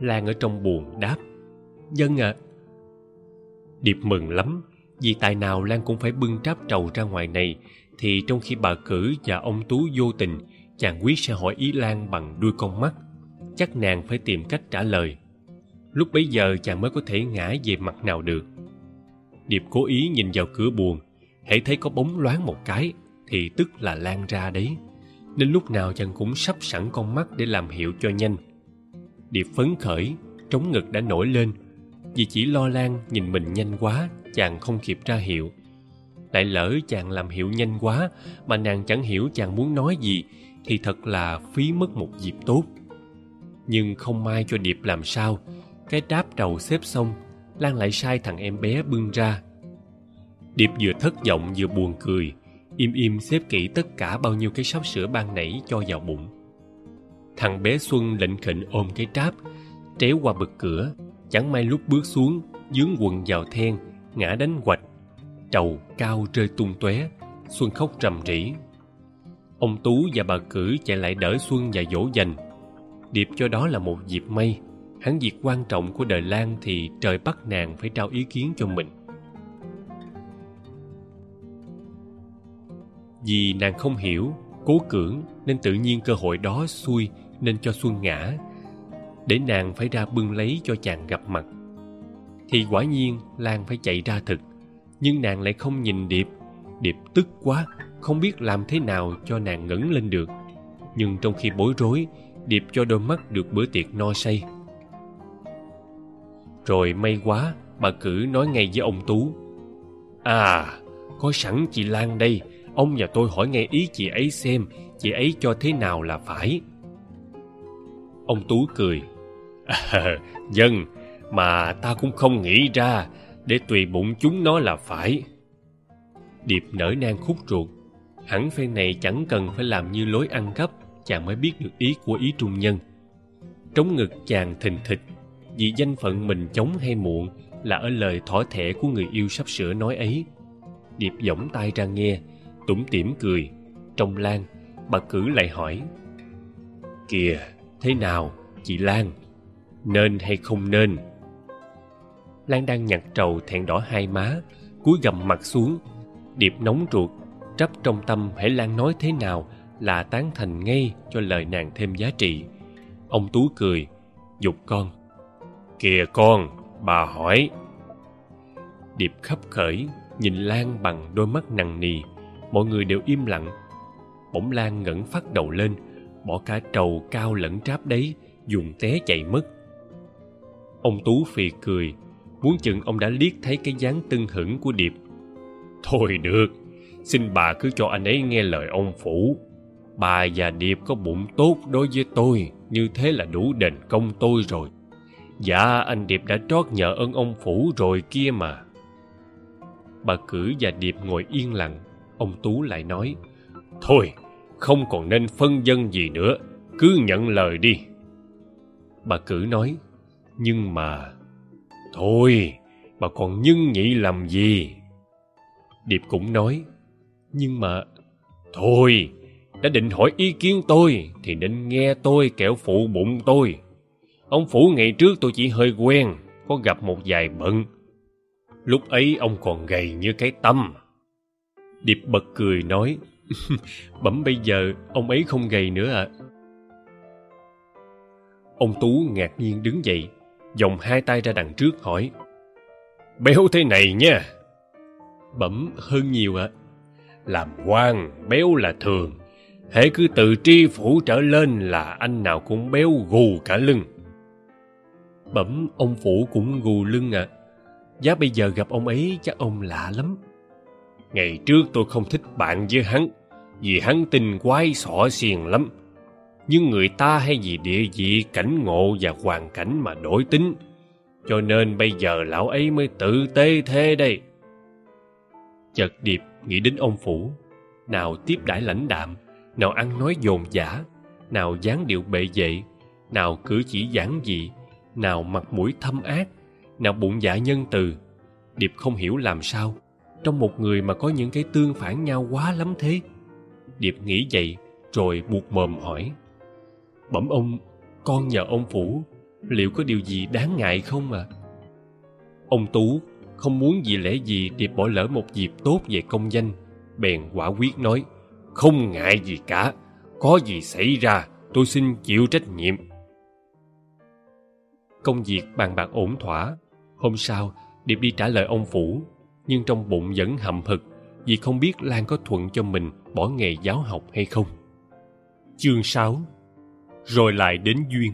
Lan ở trong buồn đáp dân ạ. À. điệp mừng lắm, vì tài nào lan cũng phải bưng tráp trầu ra ngoài này, thì trong khi bà cử và ông tú vô tình, chàng quyết sẽ hỏi ý lan bằng đuôi con mắt chắc nàng phải tìm cách trả lời. Lúc bấy giờ chàng mới có thể ngã về mặt nào được. Điệp cố ý nhìn vào cửa buồn hễ thấy có bóng loáng một cái, thì tức là lan ra đấy. Nên lúc nào chàng cũng sắp sẵn con mắt để làm hiệu cho nhanh. Điệp phấn khởi, trống ngực đã nổi lên. Vì chỉ lo lan nhìn mình nhanh quá, chàng không kịp ra hiệu. Lại lỡ chàng làm hiệu nhanh quá, mà nàng chẳng hiểu chàng muốn nói gì, thì thật là phí mất một dịp tốt nhưng không may cho điệp làm sao, cái đáp đầu xếp xong, lan lại sai thằng em bé bưng ra. Điệp vừa thất vọng vừa buồn cười, im im xếp kỹ tất cả bao nhiêu cái sắp sữa ban nãy cho vào bụng. Thằng bé xuân lệnh khệnh ôm cái tráp tréo qua bực cửa, chẳng may lúc bước xuống, dướng quần vào then, ngã đánh quạch trầu cao rơi tung tóe, xuân khóc rầm rỉ ông tú và bà cử chạy lại đỡ xuân và dỗ dành điệp cho đó là một dịp may. Hắn việc quan trọng của đời lan thì trời bắt nàng phải trao ý kiến cho mình. Vì nàng không hiểu, cố cưỡng nên tự nhiên cơ hội đó xui nên cho xuân ngã, để nàng phải ra bưng lấy cho chàng gặp mặt. Thì quả nhiên lan phải chạy ra thực, nhưng nàng lại không nhìn điệp. Điệp tức quá, không biết làm thế nào cho nàng ngẩng lên được. Nhưng trong khi bối rối điệp cho đôi mắt được bữa tiệc no say. Rồi may quá bà cử nói ngay với ông tú. À có sẵn chị lan đây ông và tôi hỏi ngay ý chị ấy xem chị ấy cho thế nào là phải. Ông tú cười. À, dân mà ta cũng không nghĩ ra để tùy bụng chúng nó là phải. Điệp nở nang khúc ruột. Hẳn phen này chẳng cần phải làm như lối ăn cắp chàng mới biết được ý của ý trung nhân. Trống ngực chàng thình thịch, vì danh phận mình chống hay muộn là ở lời thỏ thẻ của người yêu sắp sửa nói ấy. Điệp võng tay ra nghe, tủm tỉm cười. Trong lan, bà cử lại hỏi, kìa, thế nào, chị lan? Nên hay không nên? Lan đang nhặt trầu thẹn đỏ hai má, cúi gầm mặt xuống. Điệp nóng ruột, trắp trong tâm hãy lan nói thế nào là tán thành ngay cho lời nàng thêm giá trị. Ông tú cười, dục con. Kìa con, bà hỏi. Điệp khấp khởi, nhìn lan bằng đôi mắt nằng nì. Mọi người đều im lặng. Bỗng lan ngẩng phát đầu lên, bỏ cả trầu cao lẫn tráp đấy, dùng té chạy mất. Ông tú phì cười, muốn chừng ông đã liếc thấy cái dáng tưng hửng của điệp. Thôi được, xin bà cứ cho anh ấy nghe lời ông phủ bà và điệp có bụng tốt đối với tôi, như thế là đủ đền công tôi rồi. Dạ anh điệp đã trót nhờ ơn ông phủ rồi kia mà. Bà cử và điệp ngồi yên lặng. Ông tú lại nói, thôi, không còn nên phân dân gì nữa, cứ nhận lời đi. Bà cử nói, nhưng mà thôi, bà còn nhân nhị làm gì? Điệp cũng nói, nhưng mà thôi đã định hỏi ý kiến tôi thì nên nghe tôi kẻo phụ bụng tôi. Ông phủ ngày trước tôi chỉ hơi quen, có gặp một vài bận. Lúc ấy ông còn gầy như cái tâm. Điệp bật cười nói, bẩm bây giờ ông ấy không gầy nữa ạ. À. ông tú ngạc nhiên đứng dậy, vòng hai tay ra đằng trước hỏi, béo thế này nha. Bẩm, hơn nhiều ạ. À. làm quan, béo là thường hễ cứ từ tri phủ trở lên là anh nào cũng béo gù cả lưng. Bẩm ông phủ cũng gù lưng ạ. À. giá bây giờ gặp ông ấy chắc ông lạ lắm. Ngày trước tôi không thích bạn với hắn, vì hắn tinh quái xỏ xiền lắm. Nhưng người ta hay vì địa vị, cảnh ngộ và hoàn cảnh mà đổi tính. Cho nên bây giờ lão ấy mới tự tê thế đây. Chợt điệp nghĩ đến ông phủ, nào tiếp đãi lãnh đạm nào ăn nói dồn dã, nào dáng điệu bệ vệ, nào cử chỉ giản dị, nào mặt mũi thâm ác, nào bụng dạ nhân từ. Điệp không hiểu làm sao, trong một người mà có những cái tương phản nhau quá lắm thế. Điệp nghĩ vậy, rồi buộc mồm hỏi, bẩm ông, con nhờ ông phủ, liệu có điều gì đáng ngại không à ông tú không muốn vì lẽ gì điệp bỏ lỡ một dịp tốt về công danh, bèn quả quyết nói không ngại gì cả. Có gì xảy ra tôi xin chịu trách nhiệm. Công việc bàn bạc ổn thỏa. Hôm sau điệp đi trả lời ông phủ nhưng trong bụng vẫn hậm hực vì không biết lan có thuận cho mình bỏ nghề giáo học hay không. Chương sáu rồi lại đến duyên.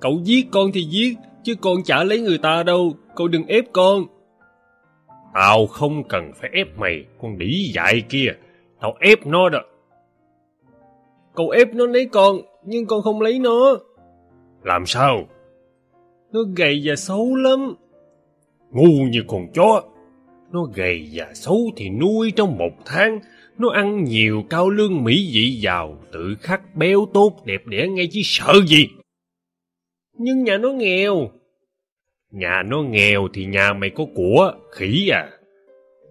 Cậu giết con thì giết chứ con chả lấy người ta đâu. Cậu đừng ép con. Tao không cần phải ép mày con đĩ dại kia tao ép nó đó. Cậu ép nó lấy con, nhưng con không lấy nó. Làm sao? Nó gầy và xấu lắm. Ngu như con chó. Nó gầy và xấu thì nuôi trong một tháng. Nó ăn nhiều cao lương mỹ vị giàu, tự khắc béo tốt, đẹp đẽ ngay chứ sợ gì. Nhưng nhà nó nghèo. Nhà nó nghèo thì nhà mày có của, khỉ à.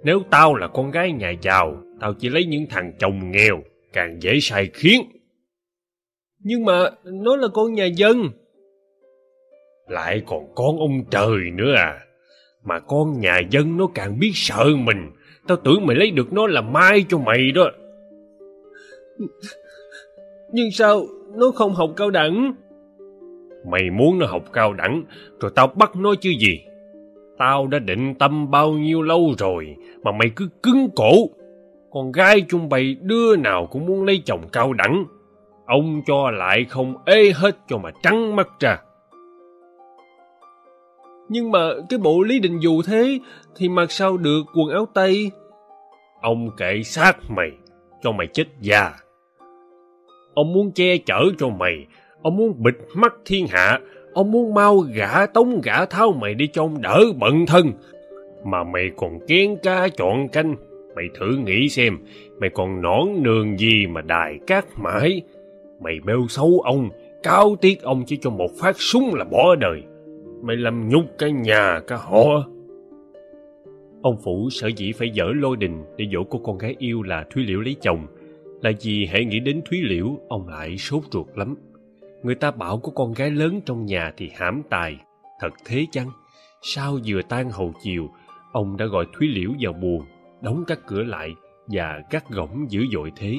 Nếu tao là con gái nhà giàu tao chỉ lấy những thằng chồng nghèo, càng dễ sai khiến. Nhưng mà nó là con nhà dân. Lại còn con ông trời nữa à. Mà con nhà dân nó càng biết sợ mình. Tao tưởng mày lấy được nó là mai cho mày đó. Nhưng sao nó không học cao đẳng? Mày muốn nó học cao đẳng, rồi tao bắt nó chứ gì? Tao đã định tâm bao nhiêu lâu rồi, mà mày cứ cứng cổ con gái chung bày đứa nào cũng muốn lấy chồng cao đẳng. Ông cho lại không ê hết cho mà trắng mắt ra. Nhưng mà cái bộ lý định dù thế thì mặc sao được quần áo tây? Ông kệ sát mày, cho mày chết già. Ông muốn che chở cho mày, ông muốn bịt mắt thiên hạ, ông muốn mau gã tống gã tháo mày đi cho ông đỡ bận thân. Mà mày còn kén ca chọn canh mày thử nghĩ xem, mày còn nõn nường gì mà đài cát mãi? Mày bêu xấu ông cao tiếc ông chỉ cho một phát súng là bỏ đời. Mày làm nhục cả nhà, cả họ. Ông phủ sở dĩ phải dở lôi đình để dỗ cô con gái yêu là thúy liễu lấy chồng. Là vì hãy nghĩ đến thúy liễu, ông lại sốt ruột lắm. Người ta bảo có con gái lớn trong nhà thì hãm tài. Thật thế chăng? Sao vừa tan hầu chiều, ông đã gọi thúy liễu vào buồn? Đóng các cửa lại và gắt gỏng dữ dội thế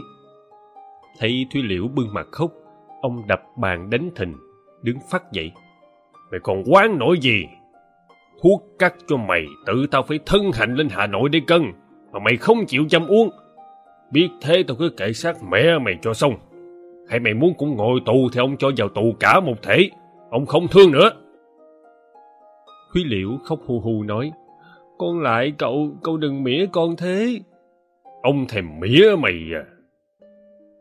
thấy thúy liễu bưng mặt khóc ông đập bàn đánh thình đứng phát dậy mày còn quán nổi gì thuốc cắt cho mày tự tao phải thân hành lên Hà Nội để cân, mà mày không chịu chăm uống. Biết thế tao cứ kệ sát mẹ mày cho xong. Hay mày muốn cũng ngồi tù thì ông cho vào tù cả một thể. Ông không thương nữa. Thúy Liễu khóc hu hu nói, con lại cậu, cậu đừng mỉa con thế. Ông thèm mỉa mày à.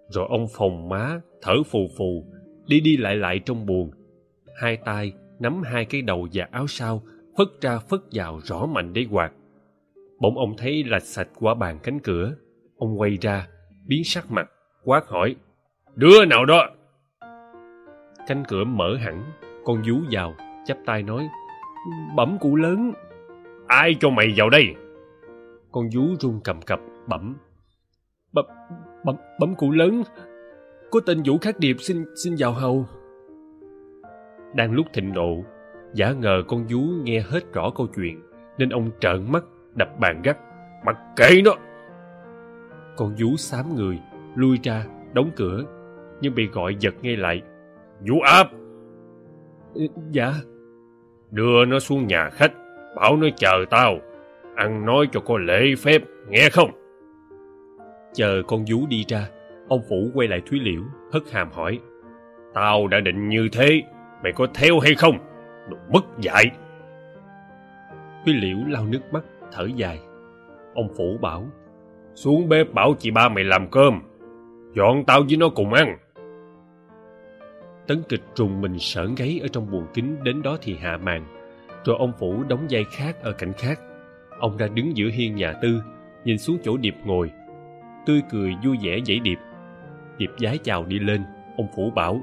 Rồi ông phòng má, thở phù phù, đi đi lại lại trong buồn. Hai tay nắm hai cái đầu và áo sau, phất ra phất vào rõ mạnh để quạt. Bỗng ông thấy lạch sạch qua bàn cánh cửa. Ông quay ra, biến sắc mặt, quát hỏi. Đứa nào đó? Cánh cửa mở hẳn, con vú vào, chắp tay nói. Bẩm cụ lớn. Ai cho mày vào đây? Con vú run cầm cập, bẩm. Bẩm, bẩm, bẩm cụ lớn. Có tên Vũ Khắc Điệp xin xin vào hầu. Đang lúc thịnh nộ, giả ngờ con vú nghe hết rõ câu chuyện, nên ông trợn mắt, đập bàn gắt. Mặc kệ nó! Con vú xám người, lui ra, đóng cửa, nhưng bị gọi giật ngay lại. Vũ áp! Dạ. Đưa nó xuống nhà khách, bảo nó chờ tao. Ăn nói cho có lễ phép, nghe không? Chờ con vú đi ra, ông Phủ quay lại Thúy Liễu, hất hàm hỏi. Tao đã định như thế, mày có theo hay không? Đồ mất dạy! Thúy Liễu lau nước mắt, thở dài. Ông Phủ bảo. Xuống bếp bảo chị ba mày làm cơm. Dọn tao với nó cùng ăn. Tấn kịch trùng mình sởn gáy ở trong buồng kính đến đó thì hạ màn. Rồi ông Phủ đóng vai khác ở cảnh khác. Ông ra đứng giữa hiên nhà tư, nhìn xuống chỗ Điệp ngồi. Tươi cười vui vẻ dãy Điệp. Điệp giái chào đi lên, ông Phủ bảo.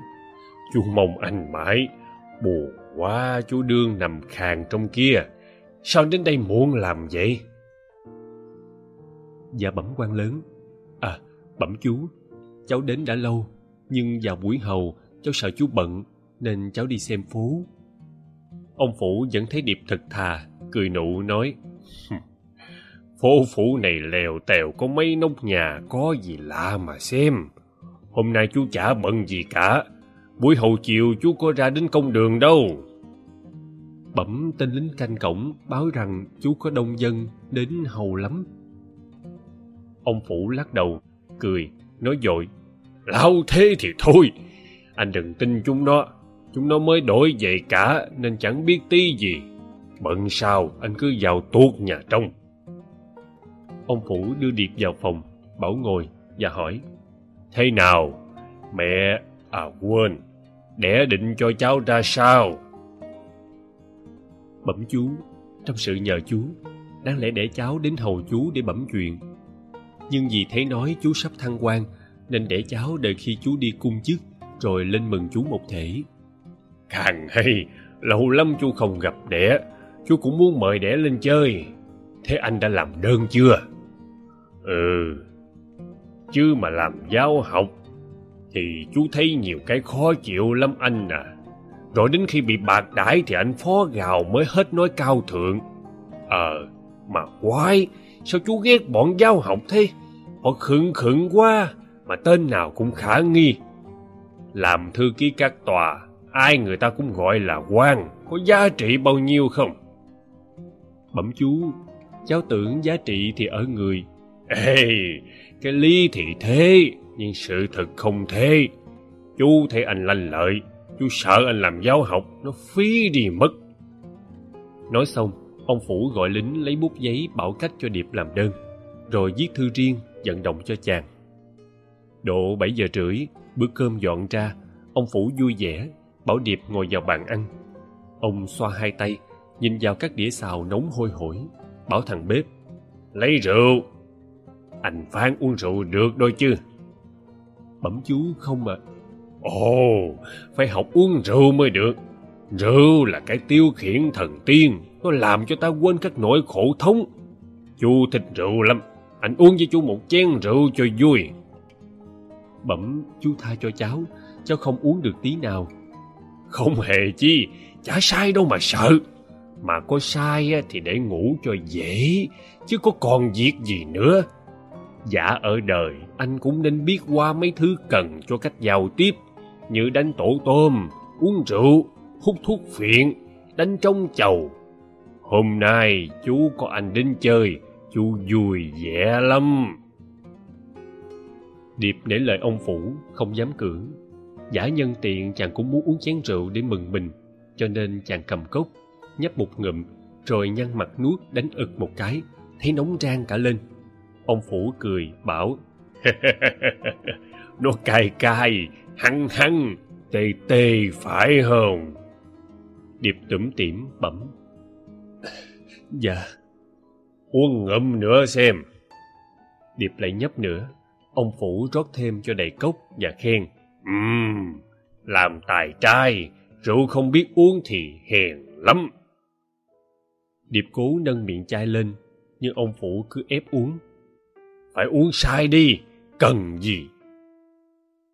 Chú mong anh mãi, buồn quá chú đương nằm khàn trong kia. Sao đến đây muộn làm vậy? Dạ bẩm quan lớn. À, bẩm chú, cháu đến đã lâu, nhưng vào buổi hầu cháu sợ chú bận nên cháu đi xem phố. Ông Phủ vẫn thấy Điệp thật thà, cười nụ nói Phố phủ này lèo tèo có mấy nóc nhà có gì lạ mà xem. Hôm nay chú chả bận gì cả. Buổi hầu chiều chú có ra đến công đường đâu. Bẩm tên lính canh cổng báo rằng chú có đông dân đến hầu lắm. Ông Phủ lắc đầu, cười, nói dội. Lão thế thì thôi, anh đừng tin chúng nó. Chúng nó mới đổi dậy cả nên chẳng biết tí gì. Bận sao anh cứ vào tuốt nhà trong. Ông Phủ đưa Điệp vào phòng, bảo ngồi và hỏi. Thế nào? Mẹ, à quên, đẻ định cho cháu ra sao? Bẩm chú, trong sự nhờ chú, đáng lẽ để cháu đến hầu chú để bẩm chuyện. Nhưng vì thấy nói chú sắp thăng quan, nên để cháu đợi khi chú đi cung chức, rồi lên mừng chú một thể. Càng hay, lâu lắm chú không gặp đẻ, chú cũng muốn mời đẻ lên chơi. Thế anh đã làm đơn chưa? Ừ, chứ mà làm giáo học thì chú thấy nhiều cái khó chịu lắm anh à. Rồi đến khi bị bạc đãi thì anh phó gào mới hết nói cao thượng. Ờ, mà quái, sao chú ghét bọn giáo học thế? Họ khựng khựng quá, mà tên nào cũng khả nghi. Làm thư ký các tòa, ai người ta cũng gọi là quan, có giá trị bao nhiêu không? Bẩm chú, cháu tưởng giá trị thì ở người. Ê, cái lý thì thế, nhưng sự thật không thế. Chú thấy anh lanh lợi, chú sợ anh làm giáo học, nó phí đi mất. Nói xong, ông Phủ gọi lính lấy bút giấy bảo cách cho Điệp làm đơn, rồi viết thư riêng vận động cho chàng. Độ bảy giờ rưỡi, bữa cơm dọn ra, ông Phủ vui vẻ, bảo Điệp ngồi vào bàn ăn. Ông xoa hai tay, nhìn vào các đĩa xào nóng hôi hổi, bảo thằng bếp. Lấy rượu! Anh phán uống rượu được đôi chứ? Bẩm chú không ạ. À. Ồ, phải học uống rượu mới được. Rượu là cái tiêu khiển thần tiên, nó làm cho ta quên các nỗi khổ thống. Chú thích rượu lắm, anh uống với chú một chén rượu cho vui. Bẩm chú tha cho cháu, cháu không uống được tí nào. Không hề chi, chả sai đâu mà sợ. Mà có sai thì để ngủ cho dễ, chứ có còn việc gì nữa. Dạ ở đời, anh cũng nên biết qua mấy thứ cần cho cách giao tiếp, như đánh tổ tôm, uống rượu, hút thuốc phiện, đánh trống chầu. hôm nay chú có anh đến chơi chú vui vẻ lắm điệp nể lời ông phủ không dám cưỡng giả nhân tiện chàng cũng muốn uống chén rượu để mừng mình, cho nên chàng cầm cốc, nhấp một ngụm, rồi nhăn mặt nuốt đánh ực một cái, thấy nóng rang cả lên. Ông phủ cười, bảo, nó cay cay, hăng hăng, tê tê phải không? Điệp tủm tỉm bẩm dạ uống ngụm nữa xem. Điệp lại nhấp nữa, ông phủ rót thêm cho đầy cốc và khen ừm, làm tài trai, rượu không biết uống thì hèn lắm. Điệp cố nâng miệng chai lên, nhưng ông phủ cứ ép uống. Phải uống sai đi, cần gì?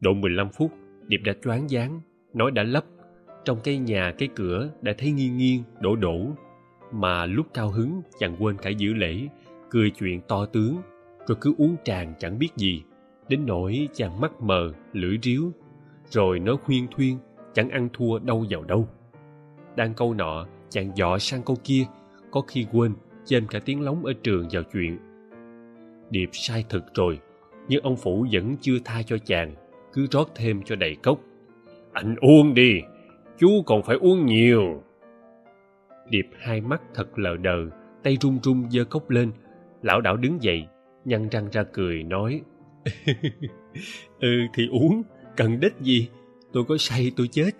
Độ mười lăm phút, điệp đã choáng váng, nói đã lấp. Trong cái nhà, cái cửa đã thấy nghiêng nghiêng, đổ đổ. Mà lúc cao hứng, chàng quên cả giữ lễ, cười chuyện to tướng, rồi cứ uống tràn chẳng biết gì. Đến nỗi chàng mắt mờ, lưỡi ríu rồi nói khuyên thuyên, chẳng ăn thua đâu vào đâu. Đang câu nọ, chàng dọ sang câu kia, có khi quên, chêm cả tiếng lóng ở trường vào chuyện. Điệp sai thực rồi, nhưng ông phủ vẫn chưa tha cho chàng, cứ rót thêm cho đầy cốc. Anh uống đi, chú còn phải uống nhiều. Điệp hai mắt thật lờ đờ, tay run run giơ cốc lên. Lão đảo đứng dậy, nhăn răng ra cười, nói ừ thì uống cần đích gì, tôi có say tôi chết.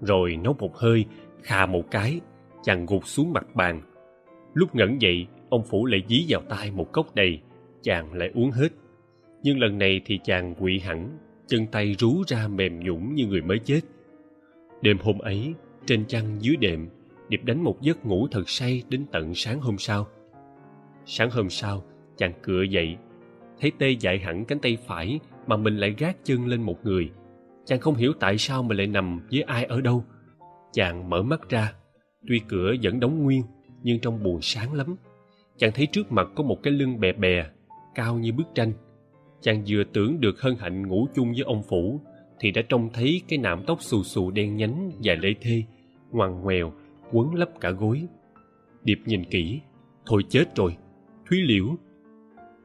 Rồi nấu một hơi, khà một cái, chàng gục xuống mặt bàn. Lúc ngẩng dậy, ông phủ lại dí vào tay một cốc đầy, chàng lại uống hết. Nhưng lần này thì chàng quỵ hẳn, chân tay rú ra mềm nhũn như người mới chết. Đêm hôm ấy, trên chăn dưới đệm, điệp đánh một giấc ngủ thật say đến tận sáng hôm sau. Sáng hôm sau, chàng cựa dậy, thấy tê dại hẳn cánh tay phải mà mình lại gác chân lên một người. Chàng không hiểu tại sao mình lại nằm với ai ở đâu. Chàng mở mắt ra, tuy cửa vẫn đóng nguyên, nhưng trong buồn sáng lắm. Chàng thấy trước mặt có một cái lưng bè bè, cao như bức tranh. Chàng vừa tưởng được hân hạnh ngủ chung với ông phủ, thì đã trông thấy cái nạm tóc xù xù đen nhánh dài lê thê, ngoằn ngoèo, quấn lấp cả gối. Điệp nhìn kỹ, thôi chết rồi, thúy liễu.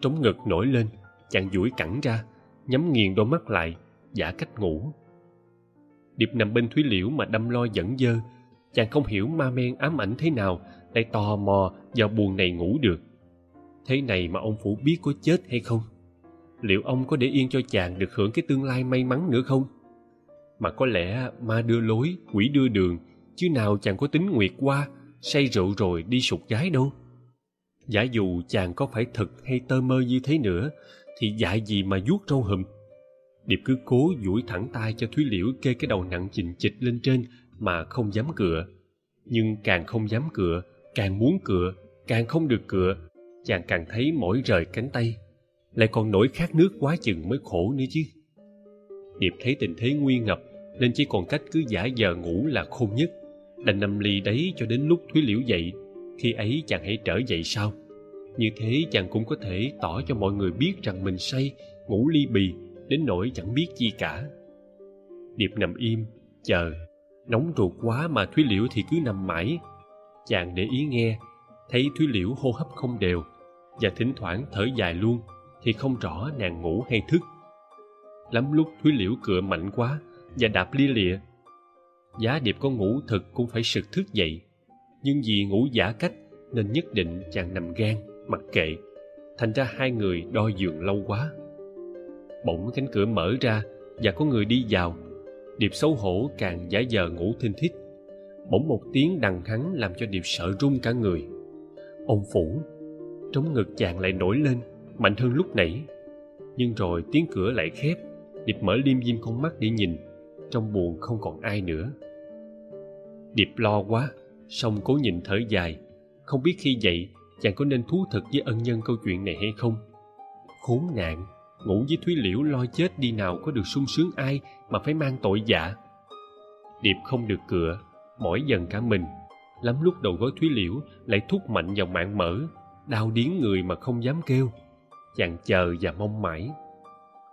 Trống ngực nổi lên, chàng duỗi cẳng ra nhắm nghiền đôi mắt lại, giả cách ngủ. Điệp nằm bên thúy liễu mà đâm lo dẫn dơ. Chàng không hiểu ma men ám ảnh thế nào, lại tò mò vào buồn này ngủ được. Thế này mà ông phủ biết có chết hay không? Liệu ông có để yên cho chàng được hưởng cái tương lai may mắn nữa không? Mà có lẽ ma đưa lối, quỷ đưa đường, chứ nào chàng có tính nguyệt qua, say rượu rồi đi sụt gái đâu. Giả dù chàng có phải thật hay tơ mơ như thế nữa thì dại gì mà vuốt râu hùm? Điệp cứ cố duỗi thẳng tay cho thúy liễu kê cái đầu nặng chình chịch lên trên mà không dám cựa. Nhưng càng không dám cựa, càng muốn cựa, càng không được cựa, chàng càng thấy mỏi rời cánh tay. Lại còn nổi khát nước quá chừng mới khổ nữa chứ. Điệp thấy tình thế nguy ngập nên chỉ còn cách cứ giả giờ ngủ là khôn nhất. Đành nằm lì đấy cho đến lúc thúy liễu dậy, khi ấy chàng hãy trở dậy sau như thế chàng cũng có thể tỏ cho mọi người biết rằng mình say, ngủ ly bì, đến nỗi chẳng biết chi cả. Điệp nằm im, chờ. Nóng ruột quá mà thúy liễu thì cứ nằm mãi. Chàng để ý nghe, thấy thúy liễu hô hấp không đều, và thỉnh thoảng thở dài luôn, thì không rõ nàng ngủ hay thức. Lắm lúc thúy liễu cựa mạnh quá, và đạp lia lịa. Giá điệp có ngủ thực cũng phải sực thức dậy. Nhưng vì ngủ giả cách, nên nhất định chàng nằm gan mặc kệ, thành ra hai người đo giường lâu quá. Bỗng cánh cửa mở ra và có người đi vào. Điệp xấu hổ càng giả giờ ngủ thinh thít. Bỗng một tiếng đằng hắn làm cho điệp sợ run cả người. Ông phủ, trống ngực chàng lại nổi lên, mạnh hơn lúc nãy. Nhưng rồi tiếng cửa lại khép. Điệp mở liêm diêm con mắt để nhìn, trong buồn không còn ai nữa. Điệp lo quá, song cố nhìn thở dài. Không biết khi dậy chàng có nên thú thực với ân nhân câu chuyện này hay không? Khốn nạn, ngủ với thúy liễu lo chết đi nào có được sung sướng ai mà phải mang tội dạ điệp không được cựa mỏi dần cả mình. Lắm lúc đầu gối thúy liễu lại thúc mạnh vào mạng mở, đau điếng người mà không dám kêu. Chàng chờ và mong mãi.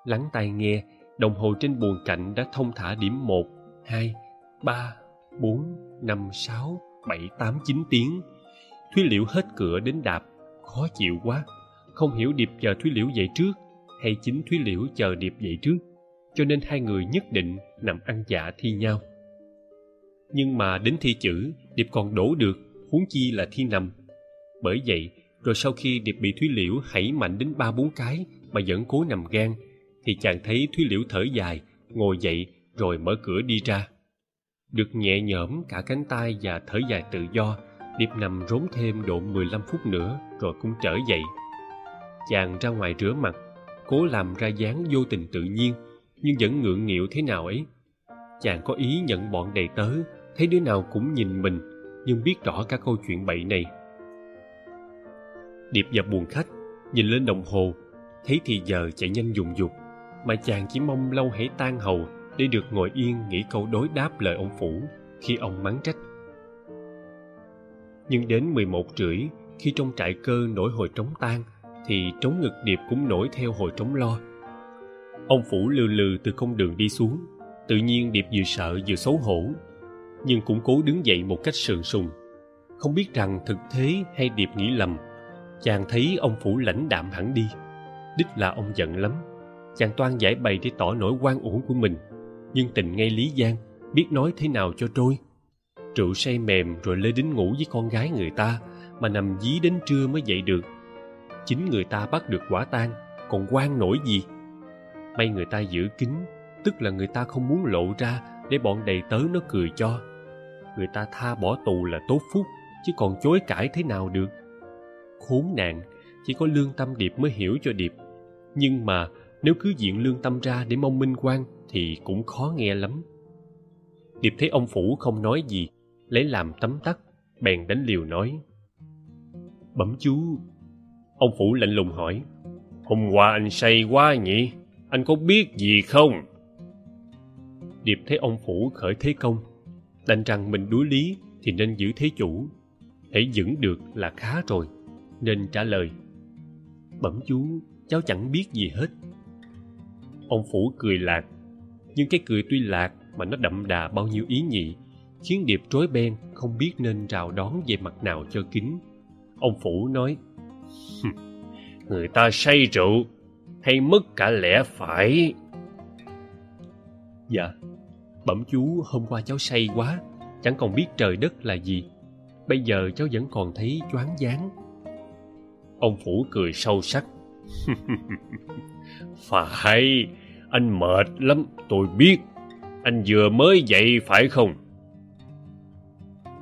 Lắng tai nghe, đồng hồ trên buồng cạnh đã thông thả điểm một, hai, ba, bốn, năm, sáu, bảy, tám, chín tiếng thúy liễu hết cửa đến đạp, khó chịu quá. Không hiểu điệp chờ thúy liễu dậy trước, hay chính thúy liễu chờ điệp dậy trước. Cho nên hai người nhất định nằm ăn dạ thi nhau. Nhưng mà đến thi chữ, điệp còn đổ được, huống chi là thi nằm. Bởi vậy, rồi sau khi điệp bị thúy liễu hãy mạnh đến ba bốn cái mà vẫn cố nằm gan thì chàng thấy thúy liễu thở dài, ngồi dậy, rồi mở cửa đi ra. Được nhẹ nhõm cả cánh tay và thở dài tự do điệp nằm rốn thêm độ mười lăm phút nữa rồi cũng trở dậy. Chàng ra ngoài rửa mặt, cố làm ra dáng vô tình tự nhiên, nhưng vẫn ngượng nghịu thế nào ấy. Chàng có ý nhận bọn đầy tớ, thấy đứa nào cũng nhìn mình, nhưng biết rõ cả câu chuyện bậy này. Điệp vào buồn khách, nhìn lên đồng hồ, thấy thì giờ chạy nhanh dùng dục, mà chàng chỉ mong lâu hãy tan hầu để được ngồi yên nghĩ câu đối đáp lời ông phủ khi ông mắng trách nhưng đến mười một rưỡi, khi trong trại cơ nổi hồi trống tan thì trống ngực điệp cũng nổi theo hồi trống lo. Ông phủ lừ lừ từ con đường đi xuống, tự nhiên điệp vừa sợ vừa xấu hổ, nhưng cũng cố đứng dậy một cách sườn sùng. Không biết rằng thực thế hay điệp nghĩ lầm, chàng thấy ông phủ lãnh đạm hẳn đi. Đích là ông giận lắm. Chàng toan giải bày để tỏ nỗi quan uổng của mình, nhưng tình ngay lý giang, biết nói thế nào cho trôi rượu say mềm rồi lê đến ngủ với con gái người ta mà nằm dí đến trưa mới dậy được. Chính người ta bắt được quả tang, còn quan nổi gì? May người ta giữ kín, tức là người ta không muốn lộ ra để bọn đầy tớ nó cười cho. Người ta tha bỏ tù là tốt phúc, chứ còn chối cãi thế nào được? Khốn nạn, chỉ có lương tâm điệp mới hiểu cho điệp. Nhưng mà nếu cứ diện lương tâm ra để mong minh quan thì cũng khó nghe lắm. Điệp thấy ông phủ không nói gì lấy làm tấm tắc, bèn đánh liều nói. Bẩm chú, ông phủ lạnh lùng hỏi, hôm qua anh say quá nhỉ? Anh có biết gì không? Điệp thấy ông phủ khởi thế công, đành rằng mình đuối lý thì nên giữ thế chủ. Hãy giữ được là khá rồi, nên trả lời, bẩm chú, cháu chẳng biết gì hết. Ông phủ cười lạc, nhưng cái cười tuy lạc mà nó đậm đà bao nhiêu ý nhị khiến điệp rối beng, không biết nên rào đón về mặt nào cho kín. Ông phủ nói người ta say rượu, hay mất cả lẽ phải. Dạ bẩm chú, hôm qua cháu say quá, chẳng còn biết trời đất là gì. Bây giờ cháu vẫn còn thấy choáng váng. Ông phủ cười sâu sắc. Phải, anh mệt lắm, tôi biết. Anh vừa mới dậy phải không?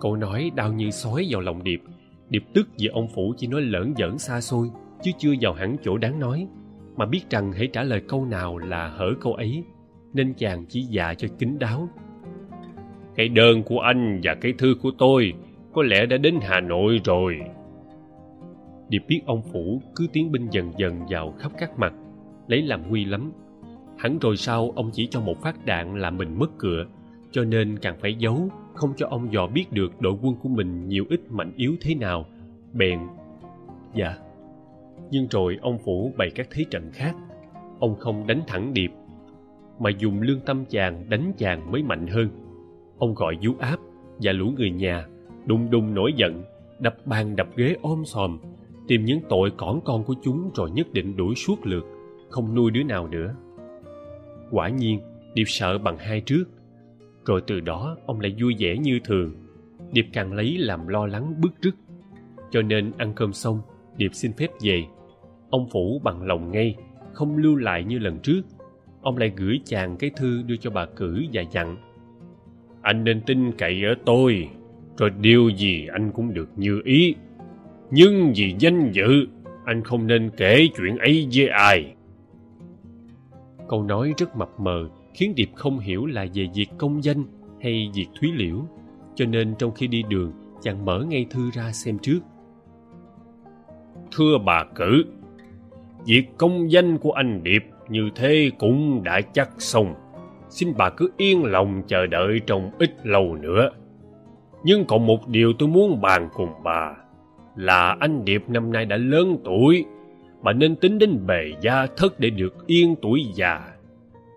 Câu nói đau như sói vào lòng điệp. Điệp tức vì ông phủ chỉ nói lởn giỡn xa xôi, chứ chưa vào hẳn chỗ đáng nói. Mà biết rằng hãy trả lời câu nào là hở câu ấy, nên chàng chỉ dạ cho kín đáo. Cái đơn của anh và cái thư của tôi có lẽ đã đến hà nội rồi. Điệp biết ông phủ cứ tiến binh dần dần vào khắp các mặt, lấy làm nguy lắm. Hẳn rồi sau, ông chỉ cho một phát đạn là mình mất cửa, cho nên càng phải giấu không cho ông dò biết được đội quân của mình nhiều ít mạnh yếu thế nào, bèn dạ. Nhưng rồi ông phủ bày các thế trận khác. Ông không đánh thẳng điệp, mà dùng lương tâm chàng đánh chàng mới mạnh hơn. Ông gọi vú áp và lũ người nhà, đùng đùng nổi giận, đập bàn đập ghế ôm sòm, tìm những tội cỏn con của chúng rồi nhất định đuổi suốt lượt, không nuôi đứa nào nữa. Quả nhiên, điệp sợ bằng hai trước rồi từ đó, ông lại vui vẻ như thường. Điệp càng lấy làm lo lắng bức rứt. Cho nên ăn cơm xong, điệp xin phép về. Ông phủ bằng lòng ngay, không lưu lại như lần trước. Ông lại gửi chàng cái thư đưa cho bà cử và dặn. Anh nên tin cậy ở tôi rồi điều gì anh cũng được như ý. Nhưng vì danh dự, anh không nên kể chuyện ấy với ai. Câu nói rất mập mờ khiến điệp không hiểu là về việc công danh hay việc thúy liễu, cho nên trong khi đi đường, chàng mở ngay thư ra xem trước. Thưa bà cử, việc công danh của anh điệp như thế cũng đã chắc xong. Xin bà cứ yên lòng chờ đợi trong ít lâu nữa. Nhưng còn một điều tôi muốn bàn cùng bà, là anh điệp năm nay đã lớn tuổi. Bà nên tính đến bề gia thất để được yên tuổi già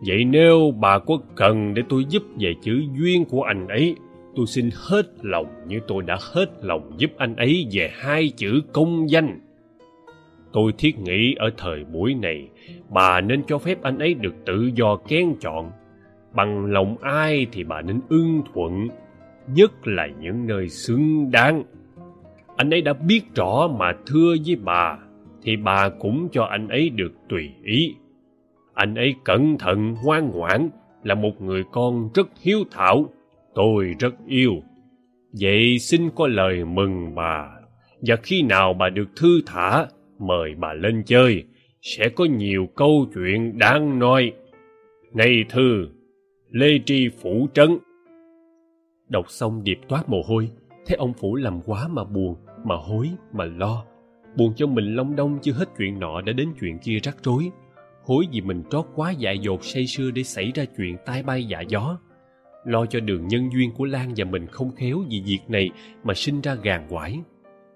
vậy nếu bà có cần để tôi giúp về chữ duyên của anh ấy, tôi xin hết lòng như tôi đã hết lòng giúp anh ấy về hai chữ công danh. Tôi thiết nghĩ ở thời buổi này, bà nên cho phép anh ấy được tự do kén chọn. Bằng lòng ai thì bà nên ưng thuận, nhất là những nơi xứng đáng. Anh ấy đã biết rõ mà thưa với bà, thì bà cũng cho anh ấy được tùy ý anh ấy cẩn thận, ngoan ngoãn, là một người con rất hiếu thảo, tôi rất yêu. Vậy xin có lời mừng bà. Và khi nào bà được thư thả, mời bà lên chơi. Sẽ có nhiều câu chuyện đáng nói. Này thư, lê tri phủ trấn. Đọc xong điệp toát mồ hôi, thấy ông phủ làm quá mà buồn, mà hối, mà lo. Buồn cho mình long đong chưa hết chuyện nọ đã đến chuyện kia rắc rối hối vì mình trót quá dại dột say sưa để xảy ra chuyện tai bay dạ gió. Lo cho đường nhân duyên của lan và mình không khéo vì việc này mà sinh ra gàn quải.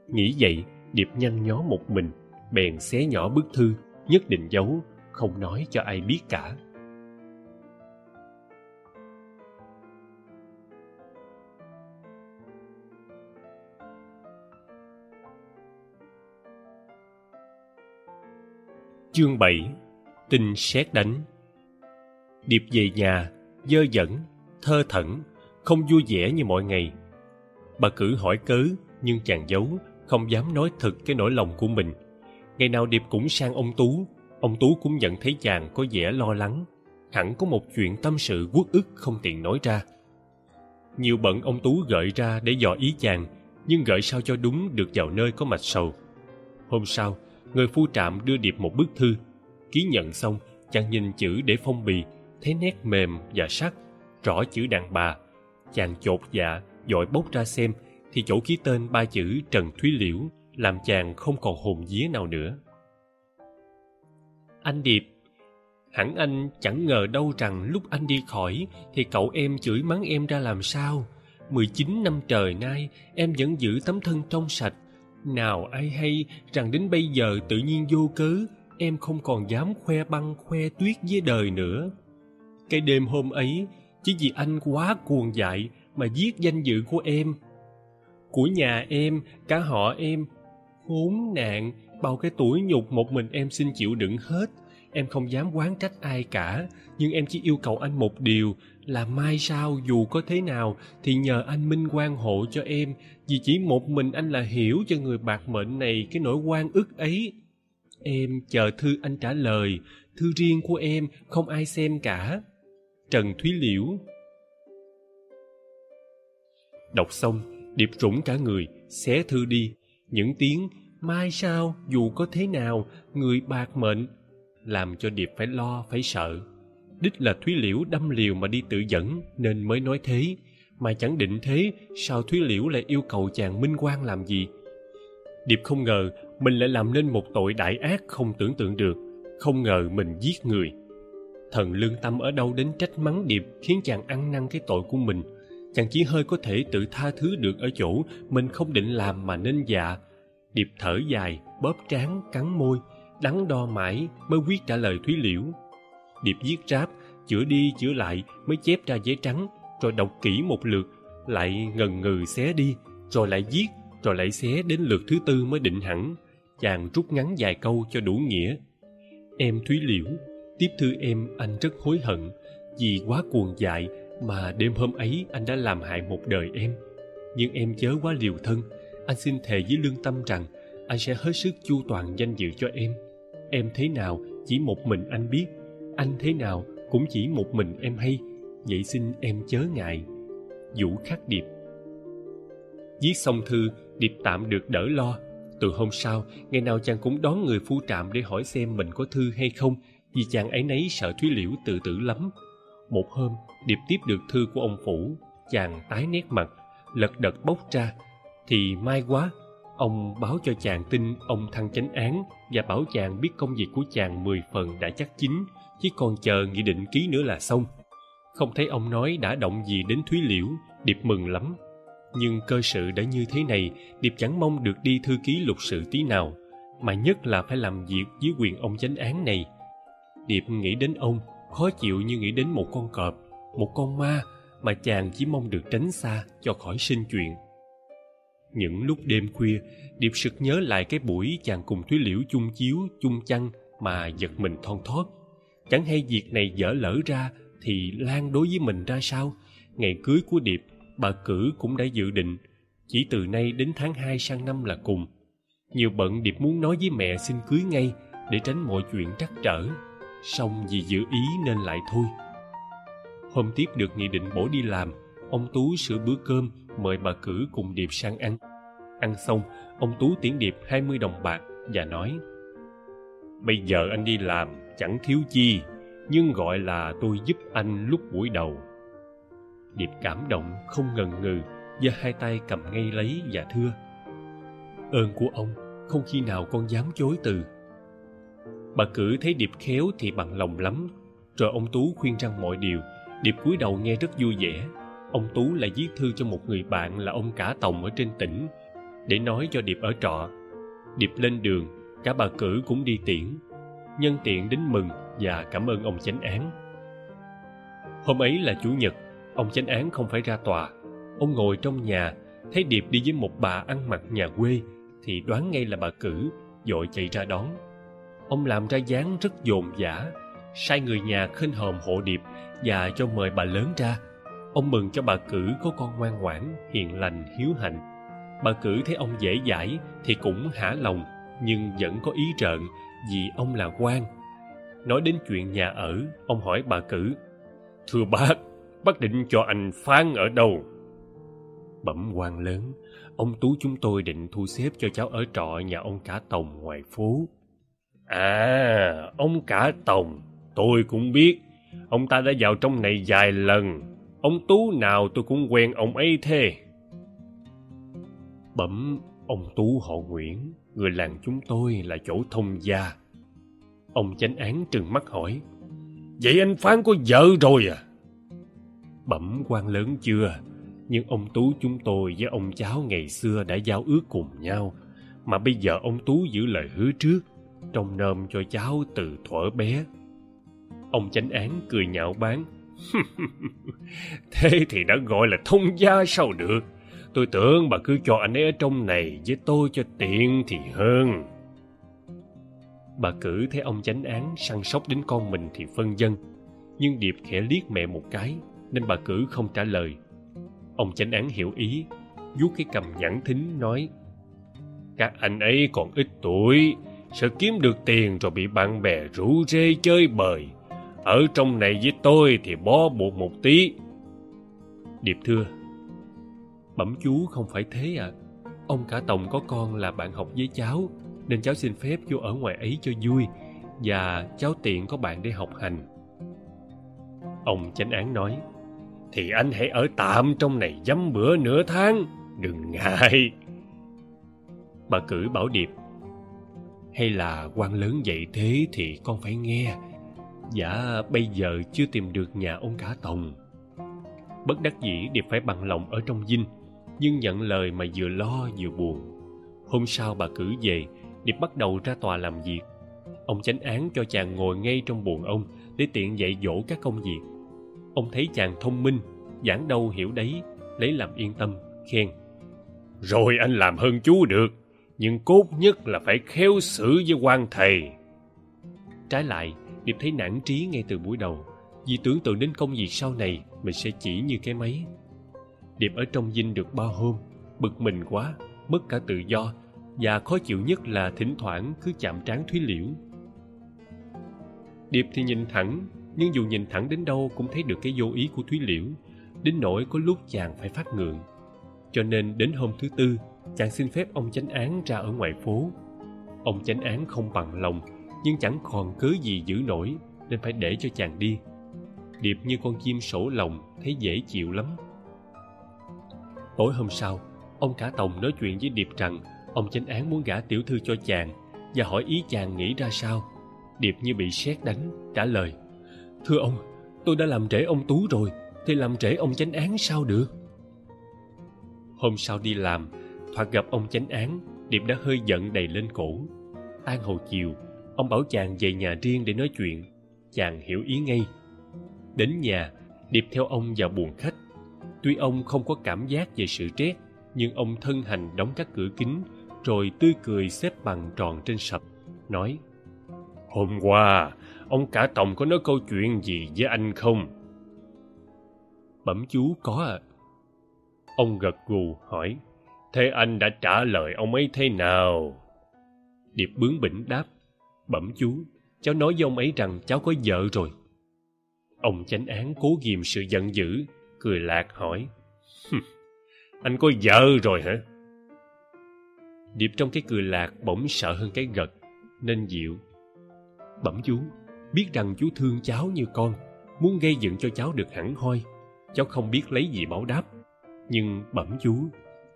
Nghĩ vậy, điệp nhăn nhó một mình, bèn xé nhỏ bức thư, nhất định giấu, không nói cho ai biết cả. Chương bảy Tin sét đánh Điệp về nhà, dơ dẫn, thơ thẩn, không vui vẻ như mọi ngày. Bà cử hỏi cớ, nhưng chàng giấu, không dám nói thật cái nỗi lòng của mình. Ngày nào Điệp cũng sang ông Tú, ông Tú cũng nhận thấy chàng có vẻ lo lắng. Hẳn có một chuyện tâm sự quốc ức không tiện nói ra. Nhiều bận ông Tú gợi ra để dò ý chàng, nhưng gợi sao cho đúng được vào nơi có mạch sầu. Hôm sau, người phu trạm đưa điệp một bức thư ký nhận xong, chàng nhìn chữ để phong bì, thấy nét mềm và sắc, rõ chữ đàn bà. Chàng chột dạ dội bốc ra xem, thì chỗ ký tên ba chữ trần thúy liễu làm chàng không còn hồn vía nào nữa. Anh điệp, hẳn anh chẳng ngờ đâu rằng lúc anh đi khỏi thì cậu em chửi mắng em ra làm sao. Mười chín năm trời nay, em vẫn giữ tấm thân trong sạch. Nào ai hay rằng đến bây giờ tự nhiên vô cớ em không còn dám khoe băng, khoe tuyết với đời nữa. Cái đêm hôm ấy, chỉ vì anh quá cuồng dại mà giết danh dự của em. Của nhà em, cả họ em. Khốn nạn, bao cái tuổi nhục một mình em xin chịu đựng hết. Em không dám quán trách ai cả, nhưng em chỉ yêu cầu anh một điều, là mai sau dù có thế nào thì nhờ anh minh quan hộ cho em. Vì chỉ một mình anh là hiểu cho người bạc mệnh này cái nỗi quan ức ấy em chờ thư anh trả lời. Thư riêng của em, không ai xem cả. Trần thúy liễu. Đọc xong, điệp rủng cả người, xé thư đi. Những tiếng, mai sao, dù có thế nào, người bạc mệnh, làm cho điệp phải lo, phải sợ. Đích là thúy liễu đâm liều mà đi tự dẫn, nên mới nói thế. Mà chẳng định thế, sao thúy liễu lại yêu cầu chàng minh quan làm gì? Điệp không ngờ mình lại làm nên một tội đại ác không tưởng tượng được, không ngờ mình giết người. Thần lương tâm ở đâu đến trách mắng điệp, khiến chàng ăn năn cái tội của mình. Chàng chỉ hơi có thể tự tha thứ được ở chỗ mình không định làm mà nên dạ. Điệp thở dài, bóp trán, cắn môi, đắn đo mãi mới quyết trả lời thúy liễu. Điệp viết ráp, chữa đi, chữa lại, mới chép ra giấy trắng, rồi đọc kỹ một lượt, lại ngần ngừ xé đi, rồi lại viết, rồi lại xé đến lượt thứ tư mới định hẳn chàng rút ngắn vài câu cho đủ nghĩa. Em thúy liễu, tiếp thư em anh rất hối hận vì quá cuồng dại mà đêm hôm ấy anh đã làm hại một đời em. Nhưng em chớ quá liều thân, anh xin thề với lương tâm rằng anh sẽ hết sức chu toàn danh dự cho em. Em thế nào chỉ một mình anh biết, anh thế nào cũng chỉ một mình em hay. Vậy xin em chớ ngại. Vũ khắc điệp. Viết xong thư, điệp tạm được đỡ lo từ hôm sau, ngày nào chàng cũng đón người phu trạm để hỏi xem mình có thư hay không, vì chàng ấy nấy sợ thúy liễu tự tử lắm. Một hôm, điệp tiếp được thư của ông phủ, chàng tái nét mặt, lật đật bốc ra. Thì may quá, ông báo cho chàng tin ông thăng chánh án và bảo chàng biết công việc của chàng mười phần đã chắc chín, chỉ còn chờ nghị định ký nữa là xong. Không thấy ông nói đã động gì đến thúy liễu, điệp mừng lắm nhưng cơ sự đã như thế này, điệp chẳng mong được đi thư ký lục sự tí nào, mà nhất là phải làm việc dưới quyền ông chánh án này. Điệp nghĩ đến ông, khó chịu như nghĩ đến một con cọp, một con ma mà chàng chỉ mong được tránh xa cho khỏi sinh chuyện. Những lúc đêm khuya, điệp sực nhớ lại cái buổi chàng cùng thúy liễu chung chiếu, chung chăn mà giật mình thon thót chẳng hay việc này dở lỡ ra thì lan đối với mình ra sao? Ngày cưới của điệp bà cử cũng đã dự định, chỉ từ nay đến tháng hai sang năm là cùng. Nhiều bận điệp muốn nói với mẹ xin cưới ngay để tránh mọi chuyện trắc trở. Song vì giữ ý nên lại thôi. Hôm tiếp được nghị định bổ đi làm, ông tú sửa bữa cơm, mời bà cử cùng điệp sang ăn. Ăn xong, ông tú tiễn điệp hai mươi đồng bạc và nói, bây giờ anh đi làm chẳng thiếu chi, nhưng gọi là tôi giúp anh lúc buổi đầu điệp cảm động không ngần ngừ, giơ hai tay cầm ngay lấy và thưa. Ơn của ông, không khi nào con dám chối từ. Bà cử thấy điệp khéo thì bằng lòng lắm. Rồi ông tú khuyên rằng mọi điều. Điệp cúi đầu nghe rất vui vẻ. Ông tú lại viết thư cho một người bạn là ông cả tòng ở trên tỉnh, để nói cho điệp ở trọ. Điệp lên đường, cả bà cử cũng đi tiễn. Nhân tiện đến mừng và cảm ơn ông chánh án. Hôm ấy là chủ nhật ông chánh án không phải ra tòa. Ông ngồi trong nhà, thấy điệp đi với một bà ăn mặc nhà quê, thì đoán ngay là bà cử, vội chạy ra đón. Ông làm ra dáng rất dồn dã, sai người nhà khênh hòm hộ điệp và cho mời bà lớn ra. Ông mừng cho bà cử có con ngoan ngoãn, hiền lành, hiếu hạnh. Bà cử thấy ông dễ dãi thì cũng hả lòng, nhưng vẫn có ý trợn vì ông là quan. Nói đến chuyện nhà ở, ông hỏi bà cử, thưa bác bác định cho anh phán ở đâu? Bẩm quan lớn ông tú chúng tôi định thu xếp cho cháu ở trọ nhà ông cả tòng ngoài phố. À ông cả tòng tôi cũng biết. Ông ta đã vào trong này vài lần. Ông tú nào tôi cũng quen ông ấy thế. Bẩm ông tú họ nguyễn người làng chúng tôi là chỗ thông gia. Ông chánh án trừng mắt hỏi vậy anh phán có vợ rồi à bẩm quan lớn chưa? Nhưng ông tú chúng tôi với ông cháu ngày xưa đã giao ước cùng nhau, mà bây giờ ông tú giữ lời hứa trước, trông nom cho cháu từ thuở bé. Ông chánh án cười nhạo báng thế thì đã gọi là thông gia sao được? Tôi tưởng bà cứ cho anh ấy ở trong này với tôi cho tiện thì hơn. Bà cử thấy ông chánh án săn sóc đến con mình thì phân dân, nhưng điệp khẽ liếc mẹ một cái nên bà cử không trả lời. Ông chánh án hiểu ý, vuốt cái cầm nhẵn thính nói, các anh ấy còn ít tuổi sợ kiếm được tiền rồi bị bạn bè rủ rê chơi bời. Ở trong này với tôi thì bó buộc một tí. Điệp thưa, bẩm chú không phải thế ạ. À. ông cả tòng có con là bạn học với cháu, nên cháu xin phép vô ở ngoài ấy cho vui. Và cháu tiện có bạn để học hành. Ông chánh án nói thì anh hãy ở tạm trong này dăm bữa nửa tháng. Đừng ngại. Bà cử bảo điệp, hay là quan lớn dạy thế thì con phải nghe. Dạ bây giờ chưa tìm được nhà ông cả tòng. Bất đắc dĩ, điệp phải bằng lòng ở trong dinh, nhưng nhận lời mà vừa lo vừa buồn. Hôm sau bà cử về, điệp bắt đầu ra tòa làm việc. Ông chánh án cho chàng ngồi ngay trong buồng ông để tiện dạy dỗ các công việc ông thấy chàng thông minh giảng đâu hiểu đấy lấy làm yên tâm khen. Rồi anh làm hơn chú được nhưng cốt nhất là phải khéo xử với quan thầy. Trái lại điệp thấy nản trí ngay từ buổi đầu. Vì tưởng tượng đến công việc sau này mình sẽ chỉ như cái máy. Điệp ở trong dinh được ba hôm bực mình quá mất cả tự do và khó chịu nhất là thỉnh thoảng cứ chạm trán thúy liễu. Điệp thì nhìn thẳng nhưng dù nhìn thẳng đến đâu cũng thấy được cái vô ý của thúy liễu. Đến nỗi có lúc chàng phải phát ngượng. Cho nên đến hôm thứ tư, chàng xin phép ông chánh án ra ở ngoài phố. Ông chánh án không bằng lòng, nhưng chẳng còn cớ gì giữ nổi, nên phải để cho chàng đi. Điệp như con chim sổ lòng, thấy dễ chịu lắm. Tối hôm sau, ông cả tòng nói chuyện với điệp rằng ông chánh án muốn gả tiểu thư cho chàng và hỏi ý chàng nghĩ ra sao. Điệp như bị sét đánh, trả lời thưa ông, tôi đã làm trễ ông tú rồi, thì làm trễ ông chánh án sao được? Hôm sau đi làm, thoạt gặp ông chánh án, điệp đã hơi giận đầy lên cổ. Tan hồi chiều, ông bảo chàng về nhà riêng để nói chuyện. Chàng hiểu ý ngay. Đến nhà, điệp theo ông vào buồng khách. Tuy ông không có cảm giác về sự rét nhưng ông thân hành đóng các cửa kính, rồi tươi cười xếp bằng tròn trên sập, nói, hôm qua ông cả tòng có nói câu chuyện gì với anh không? Bẩm chú, có ạ. À. ông gật gù hỏi, thế anh đã trả lời ông ấy thế nào? Điệp bướng bỉnh đáp, bẩm chú, cháu nói với ông ấy rằng cháu có vợ rồi. Ông chánh án cố ghìm sự giận dữ, cười lạc hỏi anh có vợ rồi hả? Điệp trong cái cười lạc bỗng sợ hơn cái gật, nên dịu, bẩm chú biết rằng chú thương cháu như con, muốn gây dựng cho cháu được hẳn hoi. Cháu không biết lấy gì báo đáp. Nhưng bẩm chú,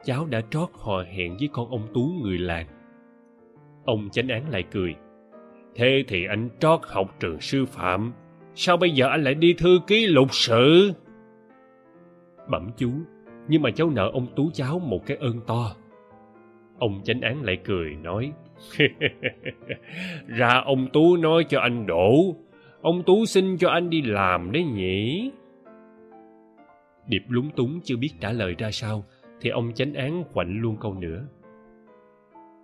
cháu đã trót hò hẹn với con ông tú người làng. Ông chánh án lại cười. Thế thì anh trót học trường sư phạm, sao bây giờ anh lại đi thư ký lục sự? Bẩm chú, nhưng mà cháu nợ ông tú cháu một cái ơn to. Ông chánh án lại cười, nói ra ông tú nói cho anh đổ. Ông tú xin cho anh đi làm đấy nhỉ? Điệp lúng túng chưa biết trả lời ra sao, thì ông chánh án quạnh luôn câu nữa.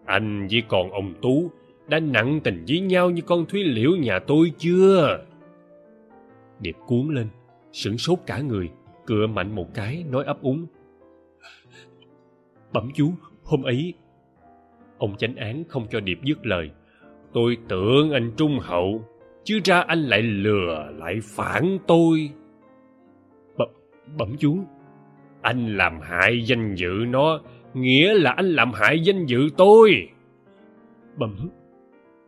Anh với còn ông tú đã nặng tình với nhau như con thúy liễu nhà tôi chưa? Điệp cuốn lên, sửng sốt cả người, cựa mạnh một cái, nói ấp úng. Bẩm chú, hôm ấy ông chánh án không cho điệp dứt lời. Tôi tưởng anh trung hậu, chứ ra anh lại lừa, lại phản tôi. Bẩm bẩm chú. Anh làm hại danh dự nó, nghĩa là anh làm hại danh dự tôi. Bẩm.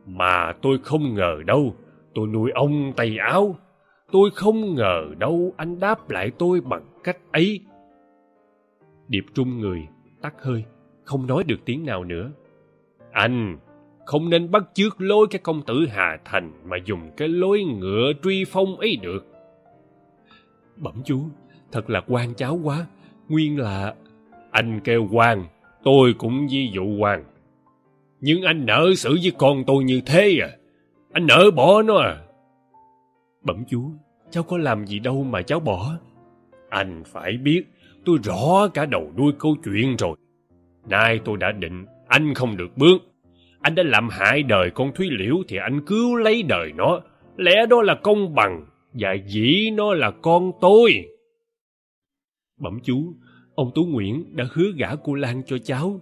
Mà tôi không ngờ đâu, tôi nuôi ông tay áo. Tôi không ngờ đâu anh đáp lại tôi bằng cách ấy. Điệp trung người, tắt hơi, không nói được tiếng nào nữa anh, không nên bắt chước lối cái công tử hà thành mà dùng cái lối ngựa truy phong ấy được. Bẩm chú, thật là quan cháu quá. Nguyên là, anh kêu quan tôi cũng ví dụ quan nhưng anh nỡ xử với con tôi như thế à? Anh nỡ bỏ nó à? Bẩm chú, cháu có làm gì đâu mà cháu bỏ. Anh phải biết, tôi rõ cả đầu đuôi câu chuyện rồi. Nay tôi đã định anh không được bướng. anh đã làm hại đời con thúy liễu thì anh cứu lấy đời nó. Lẽ đó là công bằng và dĩ nó là con tôi. Bẩm chú, ông tú nguyễn đã hứa gả cô lan cho cháu.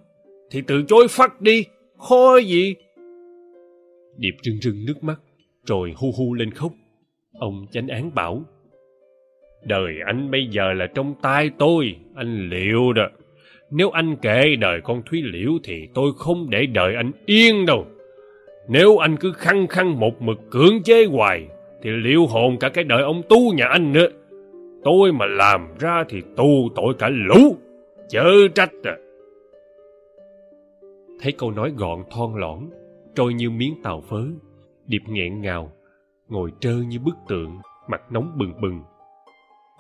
Thì từ chối phát đi, khó gì. Điệp rưng rưng nước mắt, rồi hu hu lên khóc. Ông chánh án bảo, đời anh bây giờ là trong tay tôi, anh liệu đó nếu anh kể đời con thúy liễu thì tôi không để đợi anh yên đâu. Nếu anh cứ khăng khăng một mực cưỡng chế hoài, thì liệu hồn cả cái đời ông tu nhà anh nữa? Tôi mà làm ra thì tu tội cả lũ, chớ trách à. Thấy câu nói gọn thon lõn, trôi như miếng tàu phớ, điệp nghẹn ngào, ngồi trơ như bức tượng, mặt nóng bừng bừng.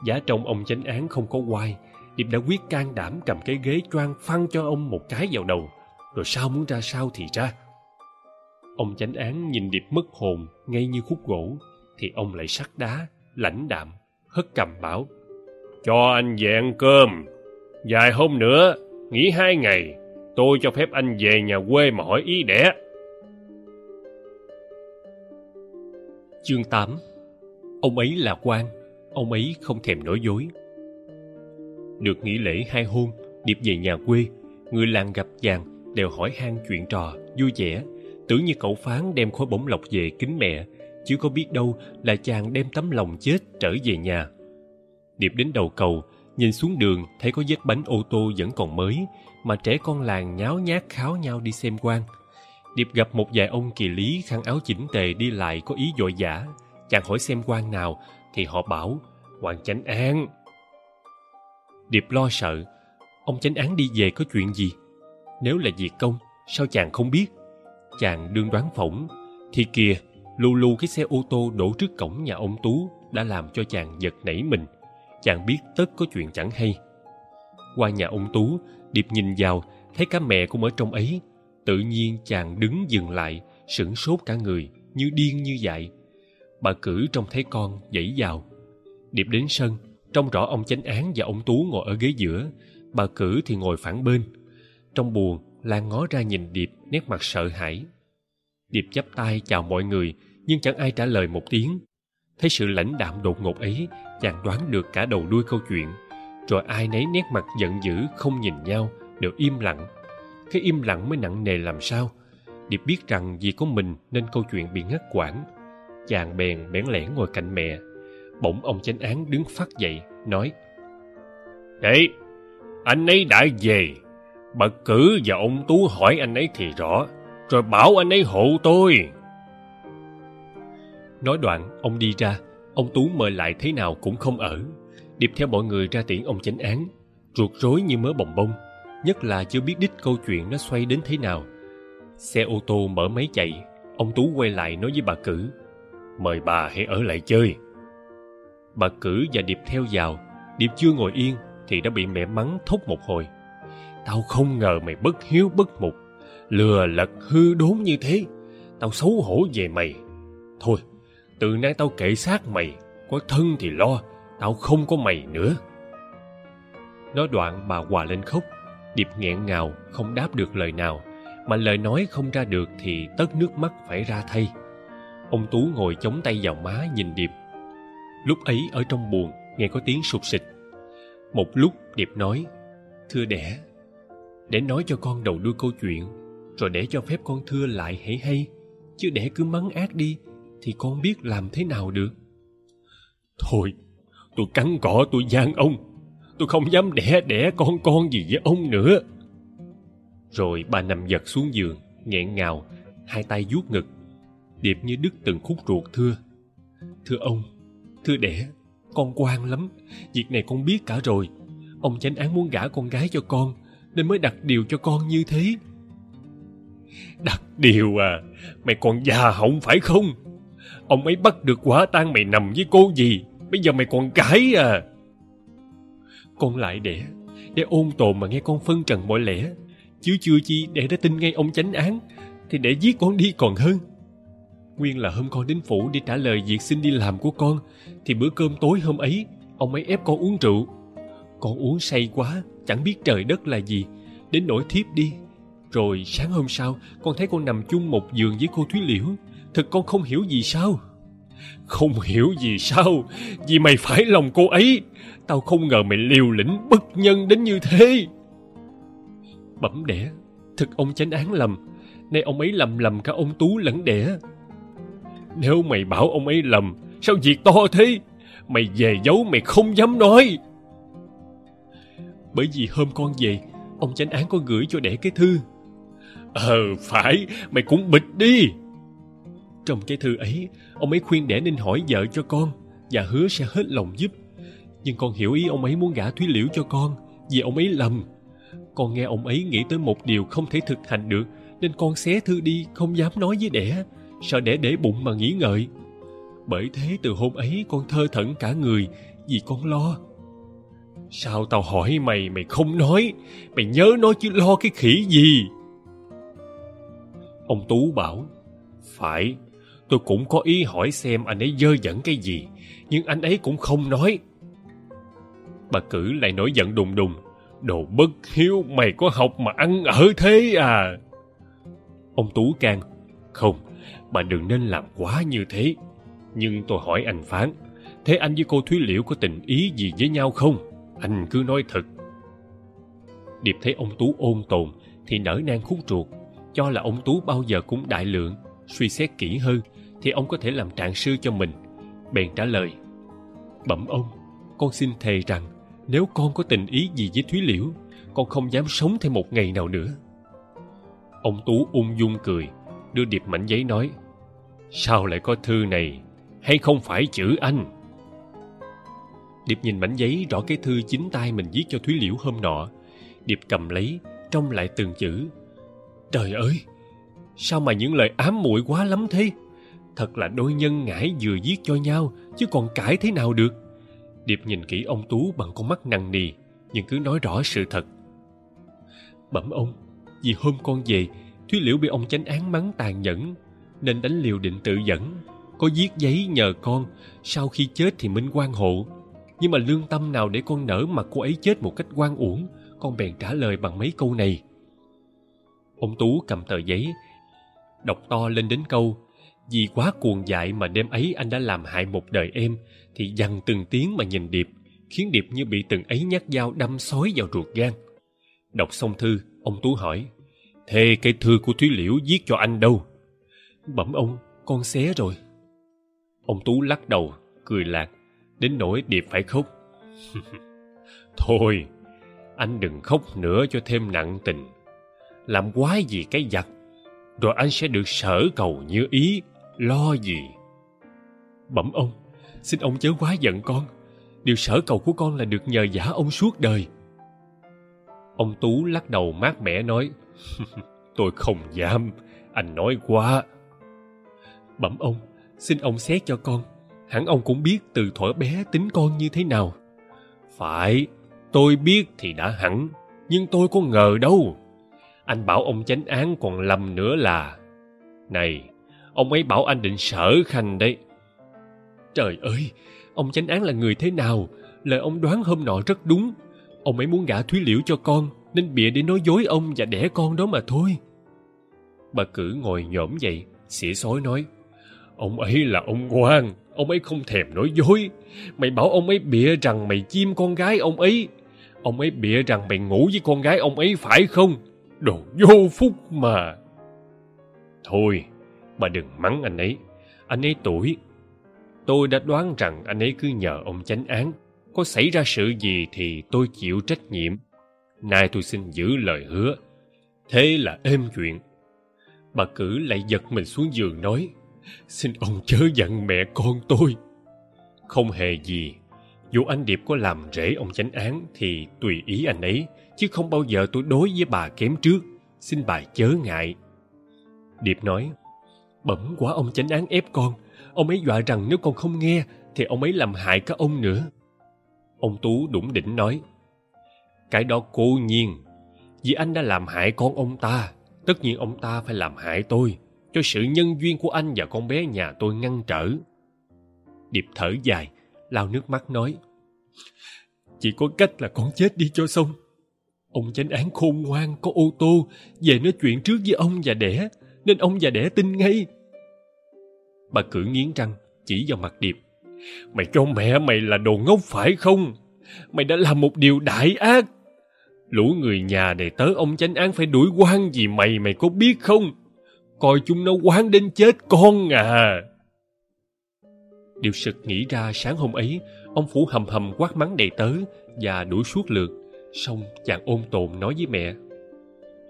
Giá trong ông chánh án không có quai điệp đã quyết can đảm cầm cái ghế choang phăng cho ông một cái vào đầu, rồi sao muốn ra sao thì ra. Ông chánh án nhìn điệp mất hồn ngay như khúc gỗ, thì ông lại sắt đá, lãnh đạm, hất cầm bảo, cho anh về ăn cơm. Vài hôm nữa, nghỉ hai ngày, tôi cho phép anh về nhà quê mà hỏi ý đẻ. Chương 8 ông ấy là quan, ông ấy không thèm nói dối được nghỉ lễ hai hôm, điệp về nhà quê, người làng gặp chàng đều hỏi han chuyện trò, vui vẻ. Tưởng như cậu phán đem khối bổng lộc về kính mẹ, chứ có biết đâu là chàng đem tấm lòng chết trở về nhà. Điệp đến đầu cầu, nhìn xuống đường thấy có vết bánh ô tô vẫn còn mới, mà trẻ con làng nháo nhác kháo nhau đi xem quan điệp gặp một vài ông kỳ lý khăn áo chỉnh tề đi lại có ý vội vã chàng hỏi xem quan nào, thì họ bảo quan chánh an điệp lo sợ, ông chánh án đi về có chuyện gì? Nếu là việc công, sao chàng không biết? Chàng đương đoán phỏng, thì kìa lu lu cái xe ô tô đổ trước cổng nhà ông tú đã làm cho chàng giật nảy mình. Chàng biết tất có chuyện chẳng hay. Qua nhà ông tú, điệp nhìn vào, thấy cả mẹ cũng ở trong ấy. Tự nhiên chàng đứng dừng lại, sửng sốt cả người, như điên như dại. Bà cử trông thấy con dãy vào. Điệp đến sân trông rõ ông chánh án và ông tú ngồi ở ghế giữa, bà cử thì ngồi phản bên. Trong buồn, lan ngó ra nhìn điệp, nét mặt sợ hãi. Điệp chắp tay chào mọi người, nhưng chẳng ai trả lời một tiếng. Thấy sự lãnh đạm đột ngột ấy, chàng đoán được cả đầu đuôi câu chuyện. Rồi ai nấy nét mặt giận dữ, không nhìn nhau, đều im lặng. Cái im lặng mới nặng nề làm sao? Điệp biết rằng vì có mình nên câu chuyện bị ngắt quãng. Chàng bèn bẽn lẽn ngồi cạnh mẹ bỗng ông chánh án đứng phát dậy, nói đấy anh ấy đã về. Bà cử và ông tú hỏi anh ấy thì rõ, rồi bảo anh ấy hộ tôi. Nói đoạn, ông đi ra. Ông tú mời lại thế nào cũng không ở. Điệp theo mọi người ra tiễn ông chánh án. Ruột rối như mớ bồng bông, nhất là chưa biết đích câu chuyện nó xoay đến thế nào. Xe ô tô mở máy chạy. Ông tú quay lại nói với bà cử, mời bà hãy ở lại chơi bà cử và điệp theo vào. Điệp chưa ngồi yên thì đã bị mẹ mắng thốc một hồi. Tao không ngờ mày bất hiếu bất mục, lừa lật hư đốn như thế. Tao xấu hổ về mày. Thôi, từ nay tao kệ xác mày, có thân thì lo, tao không có mày nữa. Nói đoạn bà hòa lên khóc. Điệp nghẹn ngào, không đáp được lời nào. Mà lời nói không ra được thì tất nước mắt phải ra thay. Ông tú ngồi chống tay vào má nhìn điệp lúc ấy ở trong buồng, nghe có tiếng sụt sịch một lúc, điệp nói, thưa đẻ, để nói cho con đầu đuôi câu chuyện, rồi để cho phép con thưa lại hãy hay, chứ đẻ cứ mắng ác đi, thì con biết làm thế nào được? Thôi, tôi cắn cỏ tôi gian ông, tôi không dám đẻ đẻ con con gì với ông nữa. Rồi bà nằm giật xuống giường, nghẹn ngào, hai tay vuốt ngực. Điệp như đứt từng khúc ruột thưa. Thưa ông thưa đẻ, con quan lắm. Việc này con biết cả rồi. Ông chánh án muốn gả con gái cho con, nên mới đặt điều cho con như thế. Đặt điều à? Mày còn già hỏng phải không? Ông ấy bắt được quả tang mày nằm với cô gì? Bây giờ mày còn cãi à? Con lại đẻ, để ôn tồn mà nghe con phân trần mọi lẽ. Chứ chưa chi để đã tin ngay ông chánh án, thì để giết con đi còn hơn nguyên là hôm con đến phủ để trả lời việc xin đi làm của con, thì bữa cơm tối hôm ấy, ông ấy ép con uống rượu. Con uống say quá, chẳng biết trời đất là gì. Đến nỗi thiếp đi. Rồi sáng hôm sau, con thấy con nằm chung một giường với cô thúy liễu. Thật con không hiểu gì sao. Không hiểu gì sao, vì mày phải lòng cô ấy. Tao không ngờ mày liều lĩnh bất nhân đến như thế. Bẩm đẻ thực ông chánh án lầm. Nay ông ấy lầm lầm cả ông tú lẫn đẻ nếu mày bảo ông ấy lầm, sao việc to thế? Mày về giấu, mày không dám nói. Bởi vì hôm con về, ông chánh án có gửi cho đẻ cái thư. Ờ phải, mày cũng bịch đi. Trong cái thư ấy, ông ấy khuyên đẻ nên hỏi vợ cho con và hứa sẽ hết lòng giúp. Nhưng con hiểu ý ông ấy muốn gả thúy liễu cho con vì ông ấy lầm. Con nghe ông ấy nghĩ tới một điều không thể thực hành được nên con xé thư đi, không dám nói với đẻ sợ để để bụng mà nghĩ ngợi? Bởi thế từ hôm ấy con thơ thẩn cả người vì con lo. Sao tao hỏi mày mày không nói? Mày nhớ nói chứ lo cái khỉ gì? Ông tú bảo, phải, tôi cũng có ý hỏi xem anh ấy dơ dẫn cái gì, nhưng anh ấy cũng không nói. Bà cử lại nổi giận đùng đùng, đồ bất hiếu, mày có học mà ăn ở thế à? Ông tú can, không bà đừng nên làm quá như thế. Nhưng tôi hỏi anh phán, thế anh với cô thúy liễu có tình ý gì với nhau không? Anh cứ nói thật. Điệp thấy ông tú ôn tồn thì nở nang khúc ruột, cho là ông tú bao giờ cũng đại lượng, suy xét kỹ hơn thì ông có thể làm trạng sư cho mình. Bèn trả lời, bẩm ông, con xin thề rằng nếu con có tình ý gì với thúy liễu, con không dám sống thêm một ngày nào nữa. Ông tú ung dung cười, đưa điệp mảnh giấy nói sao lại có thư này? Hay không phải chữ anh? Điệp nhìn mảnh giấy rõ cái thư chính tay mình viết cho thúy liễu hôm nọ. Điệp cầm lấy trông lại từng chữ. Trời ơi! Sao mà những lời ám muội quá lắm thế? Thật là đôi nhân ngãi vừa viết cho nhau, chứ còn cãi thế nào được? Điệp nhìn kỹ ông tú bằng con mắt nặng nì, nhưng cứ nói rõ sự thật. Bẩm ông, vì hôm con về, thúy liễu bị ông chánh án mắng tàn nhẫn nên đánh liều định tự dẫn. Có viết giấy nhờ con, sau khi chết thì minh quan hộ. Nhưng mà lương tâm nào để con nỡ mà cô ấy chết một cách oan uổng, con bèn trả lời bằng mấy câu này. Ông tú cầm tờ giấy, đọc to lên đến câu, vì quá cuồng dại mà đêm ấy anh đã làm hại một đời em, thì dằn từng tiếng mà nhìn điệp, khiến điệp như bị từng ấy nhát dao đâm xói vào ruột gan. Đọc xong thư, ông tú hỏi, thế cái thư của thúy liễu viết cho anh đâu? Bẩm ông con xé rồi. Ông tú lắc đầu cười lạc đến nỗi điệp phải khóc. Thôi anh đừng khóc nữa cho thêm nặng tình. Làm quái gì cái giặc rồi anh sẽ được sở cầu như ý lo gì? Bẩm ông xin ông chớ quá giận con. Điều sở cầu của con là được nhờ giả ông suốt đời. Ông tú lắc đầu mát mẻ nói tôi không dám anh nói quá bẩm ông, xin ông xét cho con. Hẳn ông cũng biết từ thuở bé tính con như thế nào. Phải, tôi biết thì đã hẳn, nhưng tôi có ngờ đâu. Anh bảo ông chánh án còn lầm nữa là, này, ông ấy bảo anh định sở khanh đấy. Trời ơi, ông chánh án là người thế nào? Lời ông đoán hôm nọ rất đúng. Ông ấy muốn gả thúy liễu cho con, nên bịa để nói dối ông và đẻ con đó mà thôi. Bà cử ngồi nhổm dậy, xỉa xói nói ông ấy là ông quan ông ấy không thèm nói dối. Mày bảo ông ấy bịa rằng mày chim con gái ông ấy. Ông ấy bịa rằng mày ngủ với con gái ông ấy phải không? Đồ vô phúc mà. Thôi, bà đừng mắng anh ấy. Anh ấy tuổi. Tôi đã đoán rằng anh ấy cứ nhờ ông chánh án. Có xảy ra sự gì thì tôi chịu trách nhiệm. Nay tôi xin giữ lời hứa. Thế là êm chuyện. Bà cử lại giật mình xuống giường nói xin ông chớ giận mẹ con tôi. Không hề gì. Dù anh điệp có làm rễ ông chánh án thì tùy ý anh ấy, chứ không bao giờ tôi đối với bà kém trước. Xin bà chớ ngại. Điệp nói, bẩm quá ông chánh án ép con. Ông ấy dọa rằng nếu con không nghe thì ông ấy làm hại cả ông nữa. Ông tú đủng đỉnh nói, cái đó cố nhiên. Vì anh đã làm hại con ông ta, tất nhiên ông ta phải làm hại tôi cho sự nhân duyên của anh và con bé nhà tôi ngăn trở. Điệp thở dài, lau nước mắt nói, chỉ có cách là con chết đi cho xong. Ông chánh án khôn ngoan có ô tô, về nói chuyện trước với ông và đẻ, nên ông và đẻ tin ngay. Bà cử nghiến răng, chỉ vào mặt điệp, mày cho mẹ mày là đồ ngốc phải không? Mày đã làm một điều đại ác. Lũ người nhà này tớ ông chánh án phải đuổi quan vì mày mày có biết không? Coi chúng nó quán đến chết con à. Điều sực nghĩ ra sáng hôm ấy, ông phủ hầm hầm quát mắng đầy tớ và đuổi suốt lượt, xong chàng ôn tồn nói với mẹ.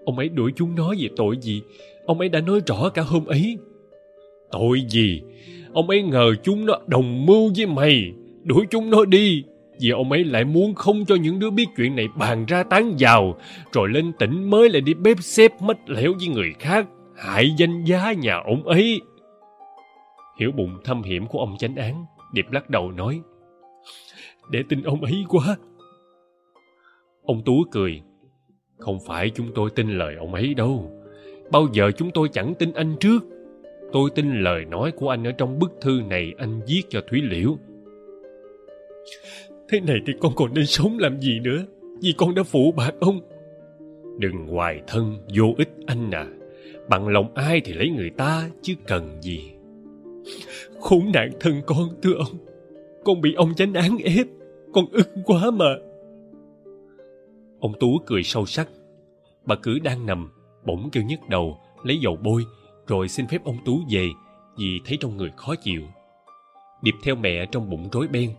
Ông ấy đuổi chúng nó về tội gì? Ông ấy đã nói rõ cả hôm ấy. Tội gì? Ông ấy ngờ chúng nó đồng mưu với mày. Đuổi chúng nó đi, vì ông ấy lại muốn không cho những đứa biết chuyện này bàn ra tán vào, rồi lên tỉnh mới lại đi bếp xếp mất lẻo với người khác hại danh giá nhà ông ấy. Hiểu bụng thâm hiểm của ông chánh án, điệp lắc đầu nói, để tin ông ấy quá. Ông tú cười, không phải chúng tôi tin lời ông ấy đâu. Bao giờ chúng tôi chẳng tin anh trước. Tôi tin lời nói của anh ở trong bức thư này anh viết cho thúy liễu. Thế này thì con còn nên sống làm gì nữa? Vì con đã phụ bạc ông. Đừng hoài thân, vô ích anh à bằng lòng ai thì lấy người ta chứ cần gì. Khốn nạn thân con, thưa ông. Con bị ông chánh án ép. Con ức quá mà. Ông tú cười sâu sắc. Bà cứ đang nằm, bỗng kêu nhức đầu, lấy dầu bôi, rồi xin phép ông tú về, vì thấy trong người khó chịu. Điệp theo mẹ trong bụng rối beng,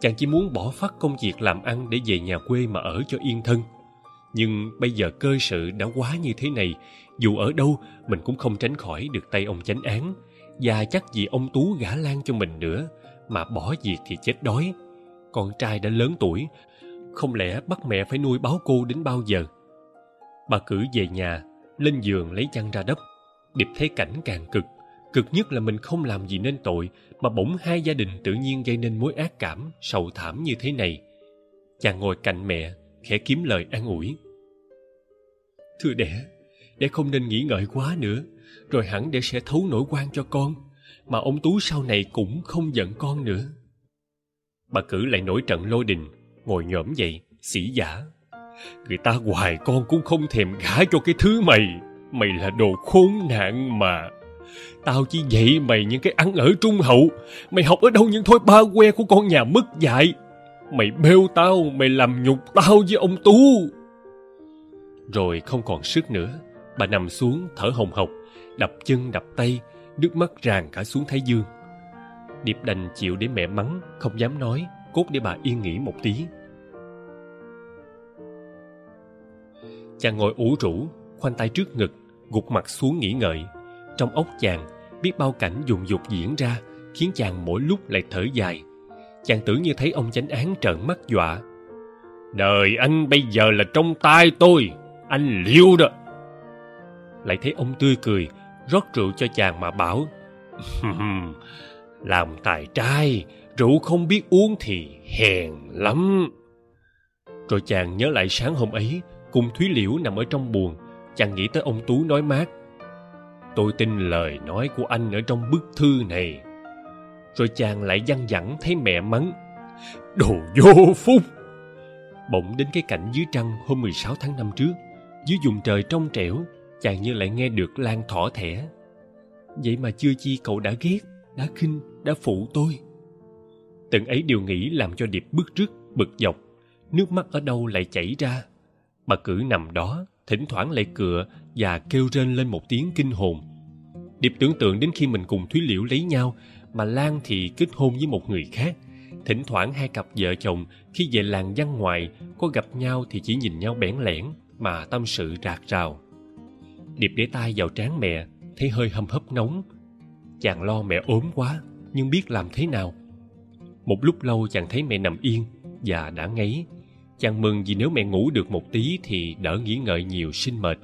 chàng chỉ muốn bỏ phát công việc làm ăn để về nhà quê mà ở cho yên thân. Nhưng bây giờ cơ sự đã quá như thế này dù ở đâu, mình cũng không tránh khỏi được tay ông chánh án. Và chắc gì ông tú gả lan cho mình nữa, mà bỏ việc thì chết đói. Con trai đã lớn tuổi, không lẽ bắt mẹ phải nuôi báo cô đến bao giờ? Bà cử về nhà, lên giường lấy chăn ra đắp. Điệp thấy cảnh càng cực cực nhất là mình không làm gì nên tội, mà bỗng hai gia đình tự nhiên gây nên mối ác cảm, sầu thảm như thế này. Chàng ngồi cạnh mẹ, khẽ kiếm lời an ủi. Thưa đẻ để không nên nghĩ ngợi quá nữa. Rồi hẳn để sẽ thấu nỗi quan cho con, mà ông tú sau này cũng không giận con nữa. Bà cử lại nổi trận lôi đình, ngồi nhổm dậy sĩ giả. Người ta hoài con cũng không thèm gả cho cái thứ mày. Mày là đồ khốn nạn mà. Tao chỉ dạy mày những cái ăn ở trung hậu. Mày học ở đâu những thói ba que của con nhà mất dạy. Mày bêu tao, mày làm nhục tao với ông tú. Rồi không còn sức nữa bà nằm xuống thở hồng hộc, đập chân đập tay, nước mắt ràn cả xuống thái dương. Điệp đành chịu để mẹ mắng, không dám nói, cốt để bà yên nghỉ một tí. Chàng ngồi ủ rũ, khoanh tay trước ngực, gục mặt xuống nghĩ ngợi. Trong óc chàng, biết bao cảnh dùng dục diễn ra, khiến chàng mỗi lúc lại thở dài. Chàng tưởng như thấy ông chánh án trợn mắt dọa. Đời anh bây giờ là trong tay tôi, anh liêu đó lại thấy ông tươi cười, rót rượu cho chàng mà bảo làm tài trai, rượu không biết uống thì hèn lắm. Rồi chàng nhớ lại sáng hôm ấy, cùng thúy liễu nằm ở trong buồng, chàng nghĩ tới ông tú nói mát, tôi tin lời nói của anh ở trong bức thư này. Rồi chàng lại văng vẳng thấy mẹ mắng, đồ vô phúc. Bỗng đến cái cảnh dưới trăng hôm 16 tháng năm trước, dưới vùng trời trong trẻo chàng như lại nghe được lan thỏ thẻ. Vậy mà chưa chi cậu đã ghét, đã khinh, đã phụ tôi. Từng ấy điều nghĩ làm cho điệp bức rứt bực dọc. Nước mắt ở đâu lại chảy ra. Bà cử nằm đó, thỉnh thoảng lại cựa và kêu rên lên một tiếng kinh hồn. Điệp tưởng tượng đến khi mình cùng thúy liễu lấy nhau, mà lan thì kết hôn với một người khác. Thỉnh thoảng hai cặp vợ chồng khi về làng văn ngoại, có gặp nhau thì chỉ nhìn nhau bẽn lẽn, mà tâm sự rạc rào điệp để tay vào trán mẹ, thấy hơi hâm hấp nóng. Chàng lo mẹ ốm quá, nhưng biết làm thế nào. Một lúc lâu chàng thấy mẹ nằm yên và đã ngáy. Chàng mừng vì nếu mẹ ngủ được một tí thì đỡ nghĩ ngợi nhiều, sinh mệt.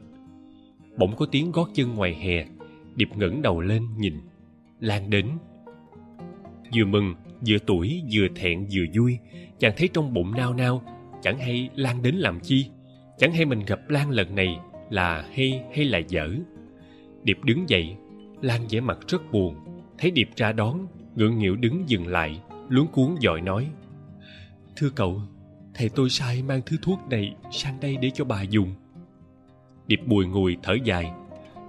Bỗng có tiếng gót chân ngoài hè. Điệp ngẩng đầu lên nhìn. Lan đến. Vừa mừng, vừa tuổi, vừa thẹn, vừa vui. Chàng thấy trong bụng nao nao, chẳng hay lan đến làm chi? Chẳng hay mình gặp lan lần này là hay hay là dở? Điệp đứng dậy, lan vẻ mặt rất buồn, thấy điệp ra đón, ngượng nghịu đứng dừng lại, luống cuống dội nói, thưa cậu, thầy tôi sai mang thứ thuốc này sang đây để cho bà dùng. Điệp bùi ngùi thở dài,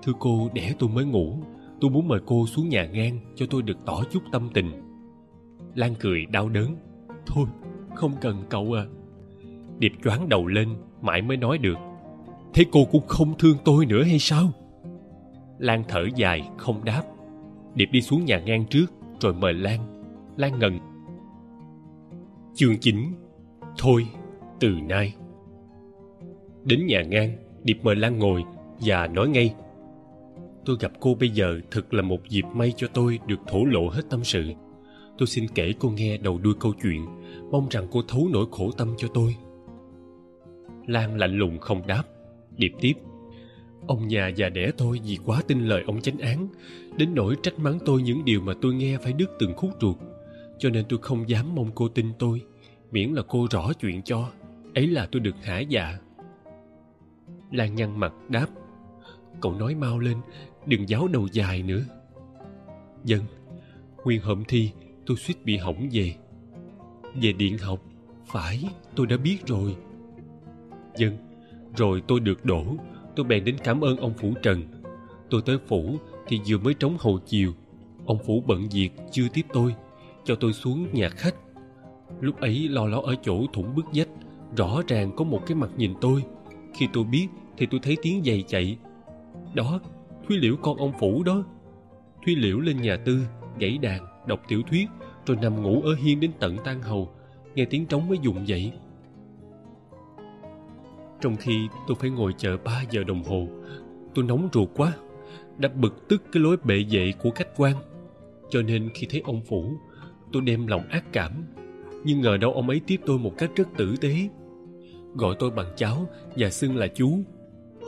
thưa cô, đẻ tôi mới ngủ, tôi muốn mời cô xuống nhà ngang cho tôi được tỏ chút tâm tình. Lan cười đau đớn, thôi, không cần cậu à. Điệp choáng đầu lên, mãi mới nói được thế cô cũng không thương tôi nữa hay sao? Lan thở dài, không đáp. Điệp đi xuống nhà ngang trước, rồi mời lan. Lan ngần. Chương chín, thôi, từ nay. Đến nhà ngang, điệp mời lan ngồi và nói ngay. Tôi gặp cô bây giờ thực là một dịp may cho tôi được thổ lộ hết tâm sự. Tôi xin kể cô nghe đầu đuôi câu chuyện, mong rằng cô thấu nỗi khổ tâm cho tôi. Lan lạnh lùng không đáp điệp tiếp, ông nhà già đẻ tôi vì quá tin lời ông chánh án, đến nỗi trách mắng tôi những điều mà tôi nghe phải đứt từng khúc ruột. Cho nên tôi không dám mong cô tin tôi, miễn là cô rõ chuyện cho. Ấy là tôi được hả dạ? Lan nhăn mặt đáp, cậu nói mau lên, đừng giáo đầu dài nữa. Dân, nguyên hôm thi tôi suýt bị hỏng về. Về điện học, phải, tôi đã biết rồi. Dân rồi tôi được đổ. Tôi bèn đến cảm ơn ông phủ trần. Tôi tới phủ thì vừa mới trống hầu chiều. Ông phủ bận việc chưa tiếp tôi, cho tôi xuống nhà khách. Lúc ấy lo ló ở chỗ thủng bức vách, rõ ràng có một cái mặt nhìn tôi. Khi tôi biết thì tôi thấy tiếng giày chạy. Đó, thúy liễu con ông phủ đó. Thúy liễu lên nhà tư, gãy đàn, đọc tiểu thuyết, rồi nằm ngủ ở hiên đến tận tan hầu, nghe tiếng trống mới dùng dậy trong khi tôi phải ngồi chờ ba giờ đồng hồ, tôi nóng ruột quá, đã bực tức cái lối bệ vệ của khách quan. Cho nên khi thấy ông phủ tôi đem lòng ác cảm. Nhưng ngờ đâu ông ấy tiếp tôi một cách rất tử tế. Gọi tôi bằng cháu và xưng là chú.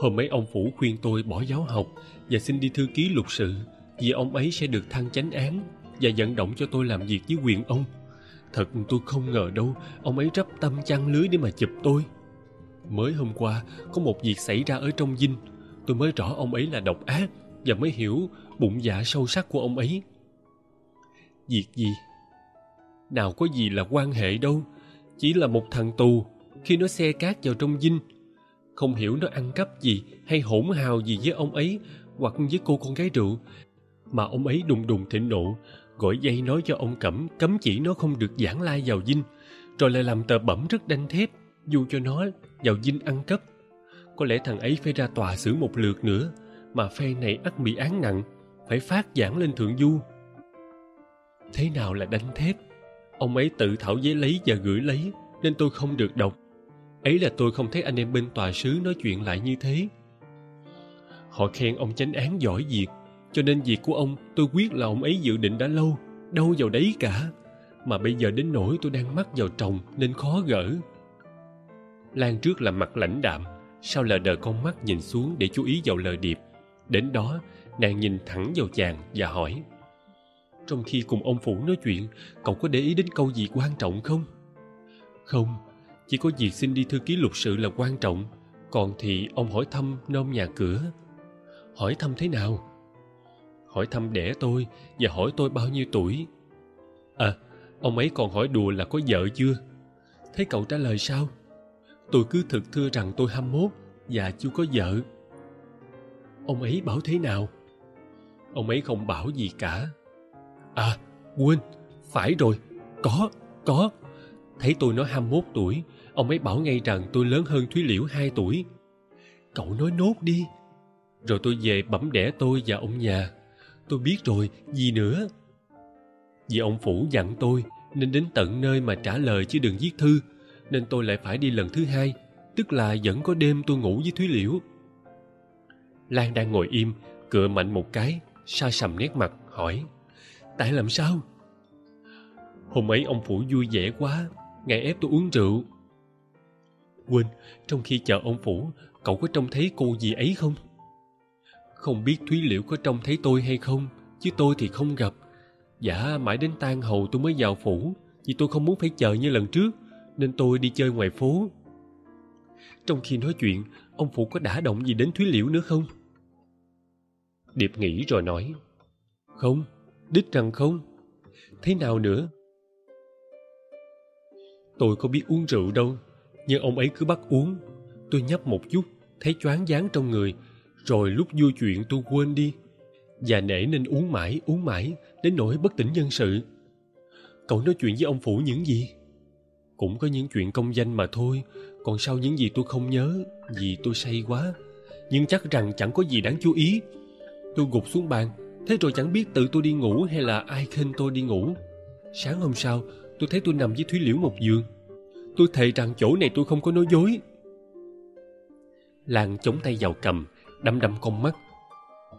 Hôm ấy ông phủ khuyên tôi bỏ giáo học và xin đi thư ký lục sự, vì ông ấy sẽ được thăng chánh án và vận động cho tôi làm việc với quyền ông. Thật tôi không ngờ đâu ông ấy rắp tâm chăn lưới để mà chụp tôi mới hôm qua, có một việc xảy ra ở trong dinh. Tôi mới rõ ông ấy là độc ác và mới hiểu bụng dạ sâu sắc của ông ấy. Việc gì? Nào có gì là quan hệ đâu. Chỉ là một thằng tù, khi nó xe cát vào trong dinh. Không hiểu nó ăn cắp gì hay hỗn hào gì với ông ấy hoặc với cô con gái rượu. Mà ông ấy đùng đùng thịnh nộ, gọi dây nói cho ông cẩm cấm chỉ nó không được giảng lai vào dinh, rồi lại làm tờ bẩm rất đanh thép dù cho nó vào dinh ăn cắp, có lẽ thằng ấy phải ra tòa xử một lượt nữa, mà phe này ắt bị án nặng, phải phát giảng lên thượng du. Thế nào là đánh thép? Ông ấy tự thảo giấy lấy và gửi lấy, nên tôi không được đọc. Ấy là tôi không thấy anh em bên tòa sứ nói chuyện lại như thế. Họ khen ông chánh án giỏi việc, cho nên việc của ông tôi quyết là ông ấy dự định đã lâu, đâu vào đấy cả. Mà bây giờ đến nỗi tôi đang mắc vào chồng nên khó gỡ lan trước là mặt lãnh đạm, sau lờ đờ con mắt nhìn xuống để chú ý vào lời điệp. Đến đó, nàng nhìn thẳng vào chàng và hỏi, trong khi cùng ông phủ nói chuyện, cậu có để ý đến câu gì quan trọng không? Không, chỉ có việc xin đi thư ký lục sự là quan trọng, còn thì ông hỏi thăm nom nhà cửa. Hỏi thăm thế nào? Hỏi thăm đẻ tôi và hỏi tôi bao nhiêu tuổi. À ông ấy còn hỏi đùa là có vợ chưa? Thấy cậu trả lời sao? Tôi cứ thực thưa rằng tôi hăm mốt và chưa có vợ. Ông ấy bảo thế nào? Ông ấy không bảo gì cả. À quên, phải rồi, có có. Thấy tôi nói hăm mốt tuổi, ông ấy bảo ngay rằng tôi lớn hơn thúy liễu hai tuổi. Cậu nói nốt đi. Rồi tôi về bẩm đẻ tôi và ông nhà. Tôi biết rồi, gì nữa? Vì ông phủ dặn tôi nên đến tận nơi mà trả lời chứ đừng viết thư nên tôi lại phải đi lần thứ hai, tức là vẫn có đêm tôi ngủ với thúy liễu. Lan đang ngồi im cựa mạnh một cái, sa sầm nét mặt, hỏi, tại làm sao? Hôm ấy ông phủ vui vẻ quá, ngài ép tôi uống rượu. Quên, trong khi chờ ông phủ, cậu có trông thấy cô gì ấy không? Không biết thúy liễu có trông thấy tôi hay không, chứ tôi thì không gặp. Dạ mãi đến tan hầu tôi mới vào phủ, vì tôi không muốn phải chờ như lần trước nên tôi đi chơi ngoài phố. Trong khi nói chuyện, ông phụ có đả động gì đến thúy liễu nữa không? Điệp nghĩ rồi nói, không, đích rằng không. Thế nào nữa? Tôi có biết uống rượu đâu, nhưng ông ấy cứ bắt uống. Tôi nhấp một chút, thấy choáng váng trong người, rồi lúc vui chuyện tôi quên đi. Và nể nên uống mãi uống mãi, đến nỗi bất tỉnh nhân sự. Cậu nói chuyện với ông phủ những gì? Cũng có những chuyện công danh mà thôi. Còn sau những gì tôi không nhớ, vì tôi say quá, nhưng chắc rằng chẳng có gì đáng chú ý. Tôi gục xuống bàn, thế rồi chẳng biết tự tôi đi ngủ hay là ai khênh tôi đi ngủ. Sáng hôm sau, tôi thấy tôi nằm với thúy liễu một giường. Tôi thề rằng chỗ này tôi không có nói dối. Lan chống tay vào cầm, đăm đăm con mắt.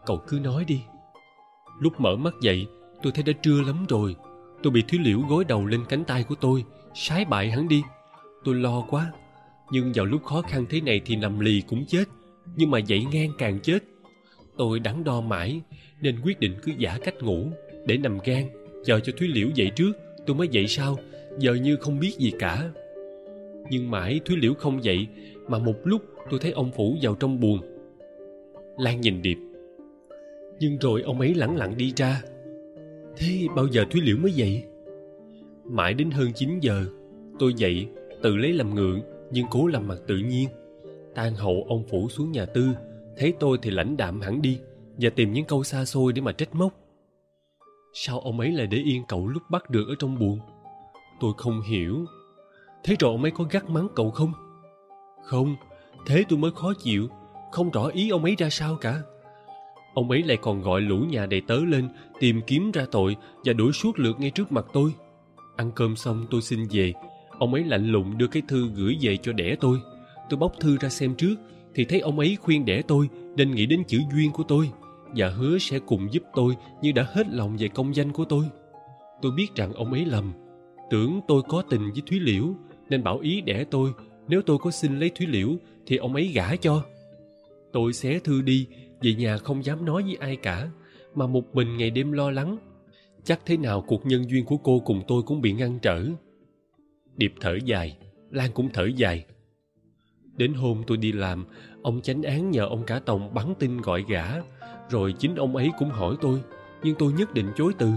Cậu cứ nói đi. Lúc mở mắt dậy, tôi thấy đã trưa lắm rồi. Tôi bị thúy liễu gối đầu lên cánh tay của tôi sái bại hắn đi. Tôi lo quá. Nhưng vào lúc khó khăn thế này thì nằm lì cũng chết. Nhưng mà dậy ngang càng chết. Tôi đắn đo mãi, nên quyết định cứ giả cách ngủ, để nằm gan, chờ cho thúy liễu dậy trước. Tôi mới dậy sau. Giờ như không biết gì cả. Nhưng mãi thúy liễu không dậy, mà một lúc tôi thấy ông phủ vào trong buồng. Lan nhìn điệp. Nhưng rồi ông ấy lẳng lặng đi ra. Thế bao giờ thúy liễu mới dậy? Mãi đến hơn chín giờ, tôi dậy tự lấy làm ngượng nhưng cố làm mặt tự nhiên. Tan hậu ông phủ xuống nhà tư, thấy tôi thì lãnh đạm hẳn đi và tìm những câu xa xôi để mà trách móc. Sao ông ấy lại để yên cậu lúc bắt được ở trong buồng? Tôi không hiểu. Thế rồi ông ấy có gắt mắng cậu không? Không, thế tôi mới khó chịu, không rõ ý ông ấy ra sao cả. Ông ấy lại còn gọi lũ nhà đầy tớ lên tìm kiếm ra tội và đuổi suốt lượt ngay trước mặt tôi ăn cơm xong tôi xin về. Ông ấy lạnh lùng đưa cái thư gửi về cho đẻ tôi. Tôi bóc thư ra xem trước, thì thấy ông ấy khuyên đẻ tôi nên nghĩ đến chữ duyên của tôi và hứa sẽ cùng giúp tôi như đã hết lòng về công danh của tôi. Tôi biết rằng ông ấy lầm. Tưởng tôi có tình với thúy liễu, nên bảo ý đẻ tôi, nếu tôi có xin lấy thúy liễu thì ông ấy gả cho. Tôi xé thư đi, về nhà không dám nói với ai cả, mà một mình ngày đêm lo lắng chắc thế nào cuộc nhân duyên của cô cùng tôi cũng bị ngăn trở? Điệp thở dài, lan cũng thở dài. Đến hôm tôi đi làm, ông chánh án nhờ ông cả tòng bắn tin gọi gả rồi chính ông ấy cũng hỏi tôi, nhưng tôi nhất định chối từ.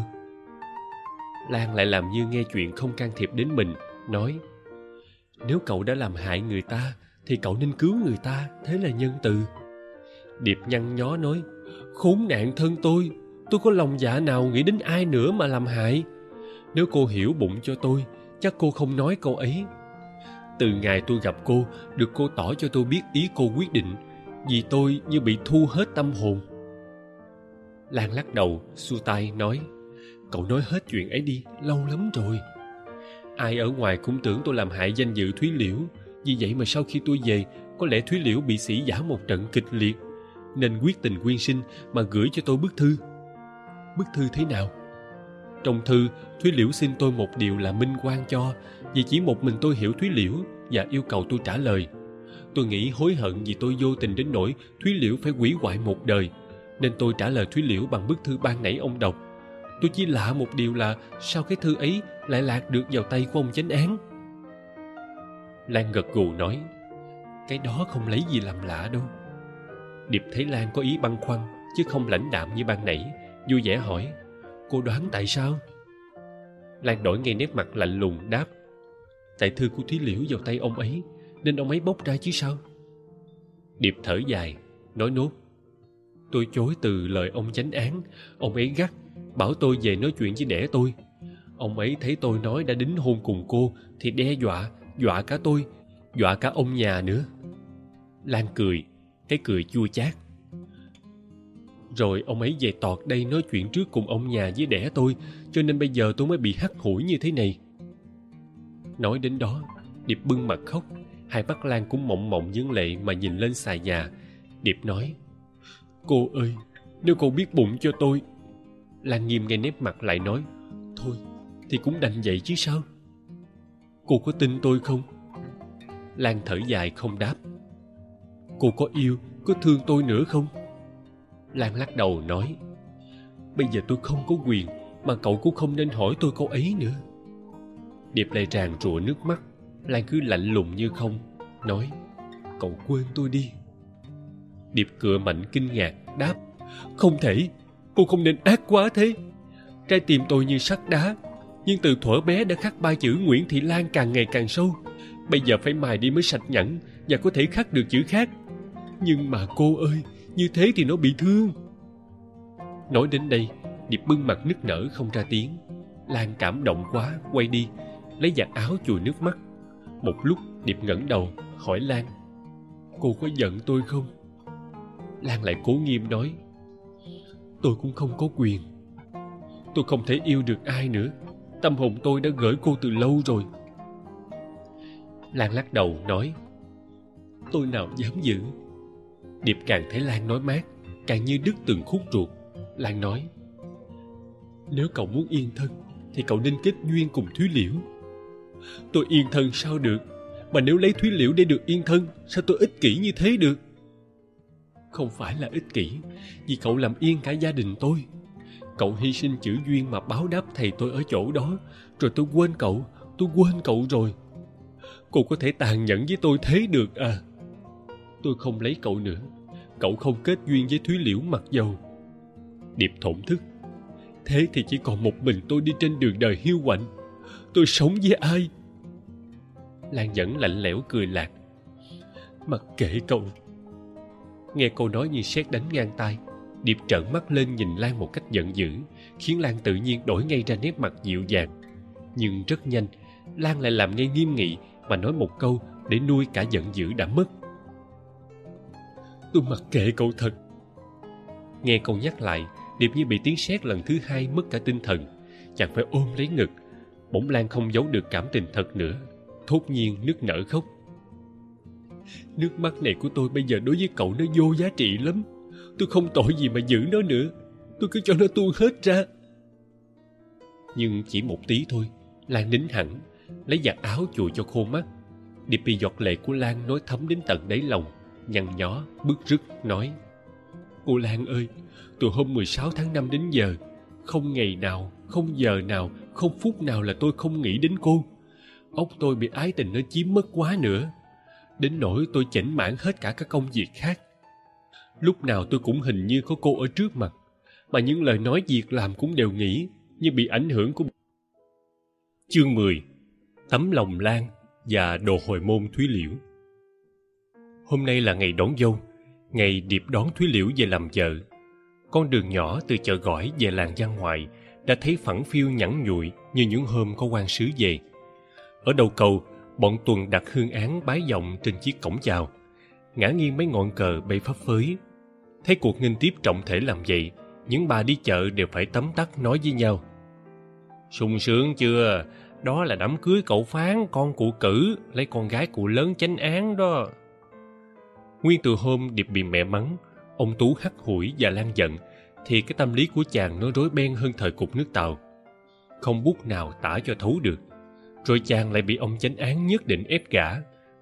Lan lại làm như nghe chuyện không can thiệp đến mình, nói, nếu cậu đã làm hại người ta, thì cậu nên cứu người ta, thế là nhân từ. Điệp nhăn nhó nói, khốn nạn thân tôi tôi có lòng dạ nào nghĩ đến ai nữa mà làm hại? Nếu cô hiểu bụng cho tôi, chắc cô không nói câu ấy. Từ ngày tôi gặp cô, được cô tỏ cho tôi biết ý cô quyết định, vì tôi như bị thu hết tâm hồn. Lan lắc đầu, xua tay, nói, cậu nói hết chuyện ấy đi, lâu lắm rồi. Ai ở ngoài cũng tưởng tôi làm hại danh dự thúy liễu, vì vậy mà sau khi tôi về, có lẽ thúy liễu bị sĩ giả một trận kịch liệt. Nên quyết tình quyên sinh mà gửi cho tôi bức thư bức thư thế nào? Trong thư, thúy liễu xin tôi một điều là minh quan cho, vì chỉ một mình tôi hiểu thúy liễu và yêu cầu tôi trả lời. Tôi nghĩ hối hận vì tôi vô tình đến nỗi thúy liễu phải hủy hoại một đời, nên tôi trả lời thúy liễu bằng bức thư ban nãy ông đọc. Tôi chỉ lạ một điều là sao cái thư ấy lại lạc được vào tay của ông chánh án? Lan gật gù nói, cái đó không lấy gì làm lạ đâu. Điệp thấy lan có ý băn khoăn, chứ không lãnh đạm như ban nãy vui vẻ hỏi, cô đoán tại sao? Lan đổi ngay nét mặt lạnh lùng, đáp, tại thư của thúy liễu vào tay ông ấy, nên ông ấy bốc ra chứ sao? Điệp thở dài, nói nốt, tôi chối từ lời ông chánh án, ông ấy gắt, bảo tôi về nói chuyện với đẻ tôi. Ông ấy thấy tôi nói đã đính hôn cùng cô thì đe dọa dọa cả tôi, dọa cả ông nhà nữa. Lan cười, cái cười chua chát rồi ông ấy về tọt đây nói chuyện trước cùng ông nhà với đẻ tôi, cho nên bây giờ tôi mới bị hắt hủi như thế này. Nói đến đó, điệp bưng mặt khóc. Hai mắt lan cũng mộng mộng dướng lệ mà nhìn lên xà nhà. Điệp nói, cô ơi, nếu cô biết bụng cho tôi. Lan nghiêm ngay nếp mặt lại nói, thôi, thì cũng đành vậy chứ sao? Cô có tin tôi không? Lan thở dài không đáp, cô có yêu, có thương tôi nữa không? Lan lắc đầu nói, bây giờ tôi không có quyền, mà cậu cũng không nên hỏi tôi câu ấy nữa. Điệp lại tràn trụa nước mắt, lan cứ lạnh lùng như không, nói, cậu quên tôi đi. Điệp cựa mạnh kinh ngạc đáp, không thể, cô không nên ác quá thế. Trái tim tôi như sắt đá, nhưng từ thuở bé đã khắc ba chữ nguyễn thị lan càng ngày càng sâu. Bây giờ phải mài đi mới sạch nhẵn và có thể khắc được chữ khác. Nhưng mà cô ơi như thế thì nó bị thương. Nói đến đây, điệp bưng mặt nức nở không ra tiếng. Lan cảm động quá, quay đi, lấy giặt áo chùi nước mắt. Một lúc, điệp ngẩng đầu, hỏi lan, cô có giận tôi không? Lan lại cố nghiêm nói, tôi cũng không có quyền. Tôi không thể yêu được ai nữa. Tâm hồn tôi đã gửi cô từ lâu rồi. Lan lắc đầu, nói, tôi nào dám giữ? Điệp càng thấy lan nói mát, càng như đứt từng khúc ruột. Lan nói, nếu cậu muốn yên thân, thì cậu nên kết duyên cùng thúy liễu. Tôi yên thân sao được? Mà nếu lấy thúy liễu để được yên thân, sao tôi ích kỷ như thế được? Không phải là ích kỷ, vì cậu làm yên cả gia đình tôi. Cậu hy sinh chữ duyên mà báo đáp thầy tôi ở chỗ đó, rồi tôi quên cậu, tôi quên cậu rồi. Cô có thể tàn nhẫn với tôi thế được à? Tôi không lấy cậu nữa. Cậu không kết duyên với thúy liễu mặc dầu. Điệp thổn thức. Thế thì chỉ còn một mình tôi đi trên đường đời hiu quạnh. Tôi sống với ai? Lan vẫn lạnh lẽo cười lạc. Mặc kệ cậu. Nghe câu nói như sét đánh ngang tai, điệp trợn mắt lên nhìn lan một cách giận dữ, khiến lan tự nhiên đổi ngay ra nét mặt dịu dàng. Nhưng rất nhanh, lan lại làm ngay nghiêm nghị mà nói một câu để nuôi cả giận dữ đã mất tôi mặc kệ cậu thật. Nghe câu nhắc lại, điệp như bị tiếng sét lần thứ hai mất cả tinh thần. Chàng phải ôm lấy ngực, bỗng lan không giấu được cảm tình thật nữa. Thốt nhiên nức nở khóc. Nước mắt này của tôi bây giờ đối với cậu nó vô giá trị lắm. Tôi không tội gì mà giữ nó nữa. Tôi cứ cho nó tuôn hết ra. Nhưng chỉ một tí thôi, lan nín hẳn, lấy giặt áo chùi cho khô mắt. Điệp bị giọt lệ của lan nói thấm đến tận đáy lòng nhăn nhó, bức rứt, nói, cô lan ơi, từ hôm 16 tháng 5 đến giờ, không ngày nào, không giờ nào, không phút nào là tôi không nghĩ đến cô. Ốc tôi bị ái tình nó chiếm mất quá nữa. Đến nỗi tôi chểnh mãn hết cả các công việc khác. Lúc nào tôi cũng hình như có cô ở trước mặt, mà những lời nói việc làm cũng đều nghĩ như bị ảnh hưởng của Chương 10 Tấm lòng lan và đồ hồi môn Thúy Liễu. Hôm nay là ngày đón dâu, ngày điệp đón Thúy Liễu về làm vợ. Con đường nhỏ từ chợ gỏi về làng giang ngoại đã thấy phẳng phiêu nhẵn nhụi như những hôm có quan sứ về. Ở đầu cầu, bọn tuần đặt hương án bái vọng trên chiếc cổng chào. Ngã nghiêng mấy ngọn cờ bay phấp phới. Thấy cuộc nghinh tiếp trọng thể làm vậy, những bà đi chợ đều phải tấm tắc nói với nhau. sung sướng chưa? Đó là đám cưới cậu Phán, con cụ cử, lấy con gái cụ lớn chánh án đó. Nguyên từ hôm Điệp bị mẹ mắng, ông Tú hắt hủi và lan giận, thì cái tâm lý của chàng nó rối beng hơn thời cục nước tàu. Không bút nào tả cho thấu được. Rồi chàng lại bị ông chánh án nhất định ép gả,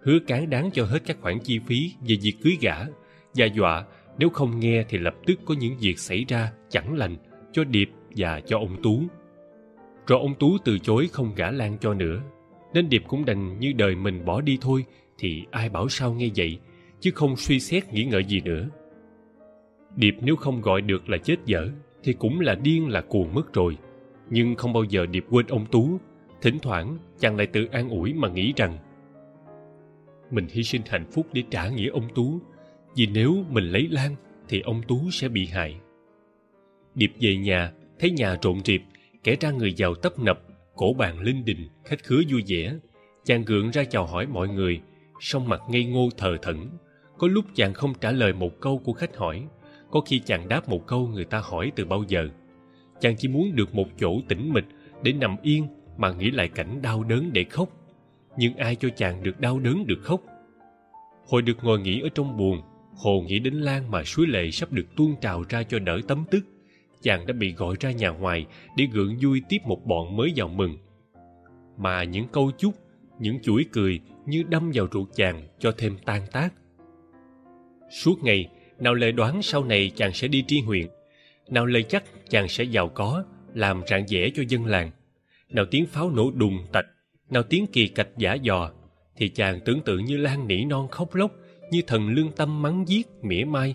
hứa cán đáng cho hết các khoản chi phí về việc cưới gả, và dọa nếu không nghe thì lập tức có những việc xảy ra chẳng lành cho Điệp và cho ông Tú. Rồi ông Tú từ chối không gả Lan cho nữa, nên Điệp cũng đành như đời mình bỏ đi thôi thì ai bảo sao nghe vậy, chứ không suy xét nghĩ ngợi gì nữa. Điệp nếu không gọi được là chết dở thì cũng là điên là cuồng mất rồi. Nhưng không bao giờ Điệp quên ông Tú. Thỉnh thoảng chàng lại tự an ủi mà nghĩ rằng mình hy sinh hạnh phúc để trả nghĩa ông Tú vì nếu mình lấy Lan thì ông Tú sẽ bị hại. Điệp về nhà, thấy nhà rộn rịp, kẻ ra người giàu tấp nập, cổ bàn linh đình, khách khứa vui vẻ. Chàng gượng ra chào hỏi mọi người, song mặt ngây ngô thờ thẫn. Có lúc chàng không trả lời một câu của khách hỏi, có khi chàng đáp một câu người ta hỏi từ bao giờ. Chàng chỉ muốn được một chỗ tĩnh mịch để nằm yên mà nghĩ lại cảnh đau đớn để khóc. Nhưng ai cho chàng được đau đớn được khóc? Hồi được ngồi nghỉ ở trong buồng, Hồ nghĩ đến Lan mà suối lệ sắp được tuôn trào ra cho đỡ tấm tức. Chàng đã bị gọi ra nhà ngoài để gượng vui tiếp một bọn mới vào mừng. Mà những câu chúc, những chuỗi cười như đâm vào ruột chàng cho thêm tan tác. Suốt ngày, nào lời đoán sau này chàng sẽ đi tri huyện, nào lời chắc chàng sẽ giàu có, làm rạng rẽ cho dân làng, nào tiếng pháo nổ đùng tạch, nào tiếng kỳ cạch giả dò, thì chàng tưởng tượng như lan nỉ non khóc lóc, như thần lương tâm mắng giết mỉa mai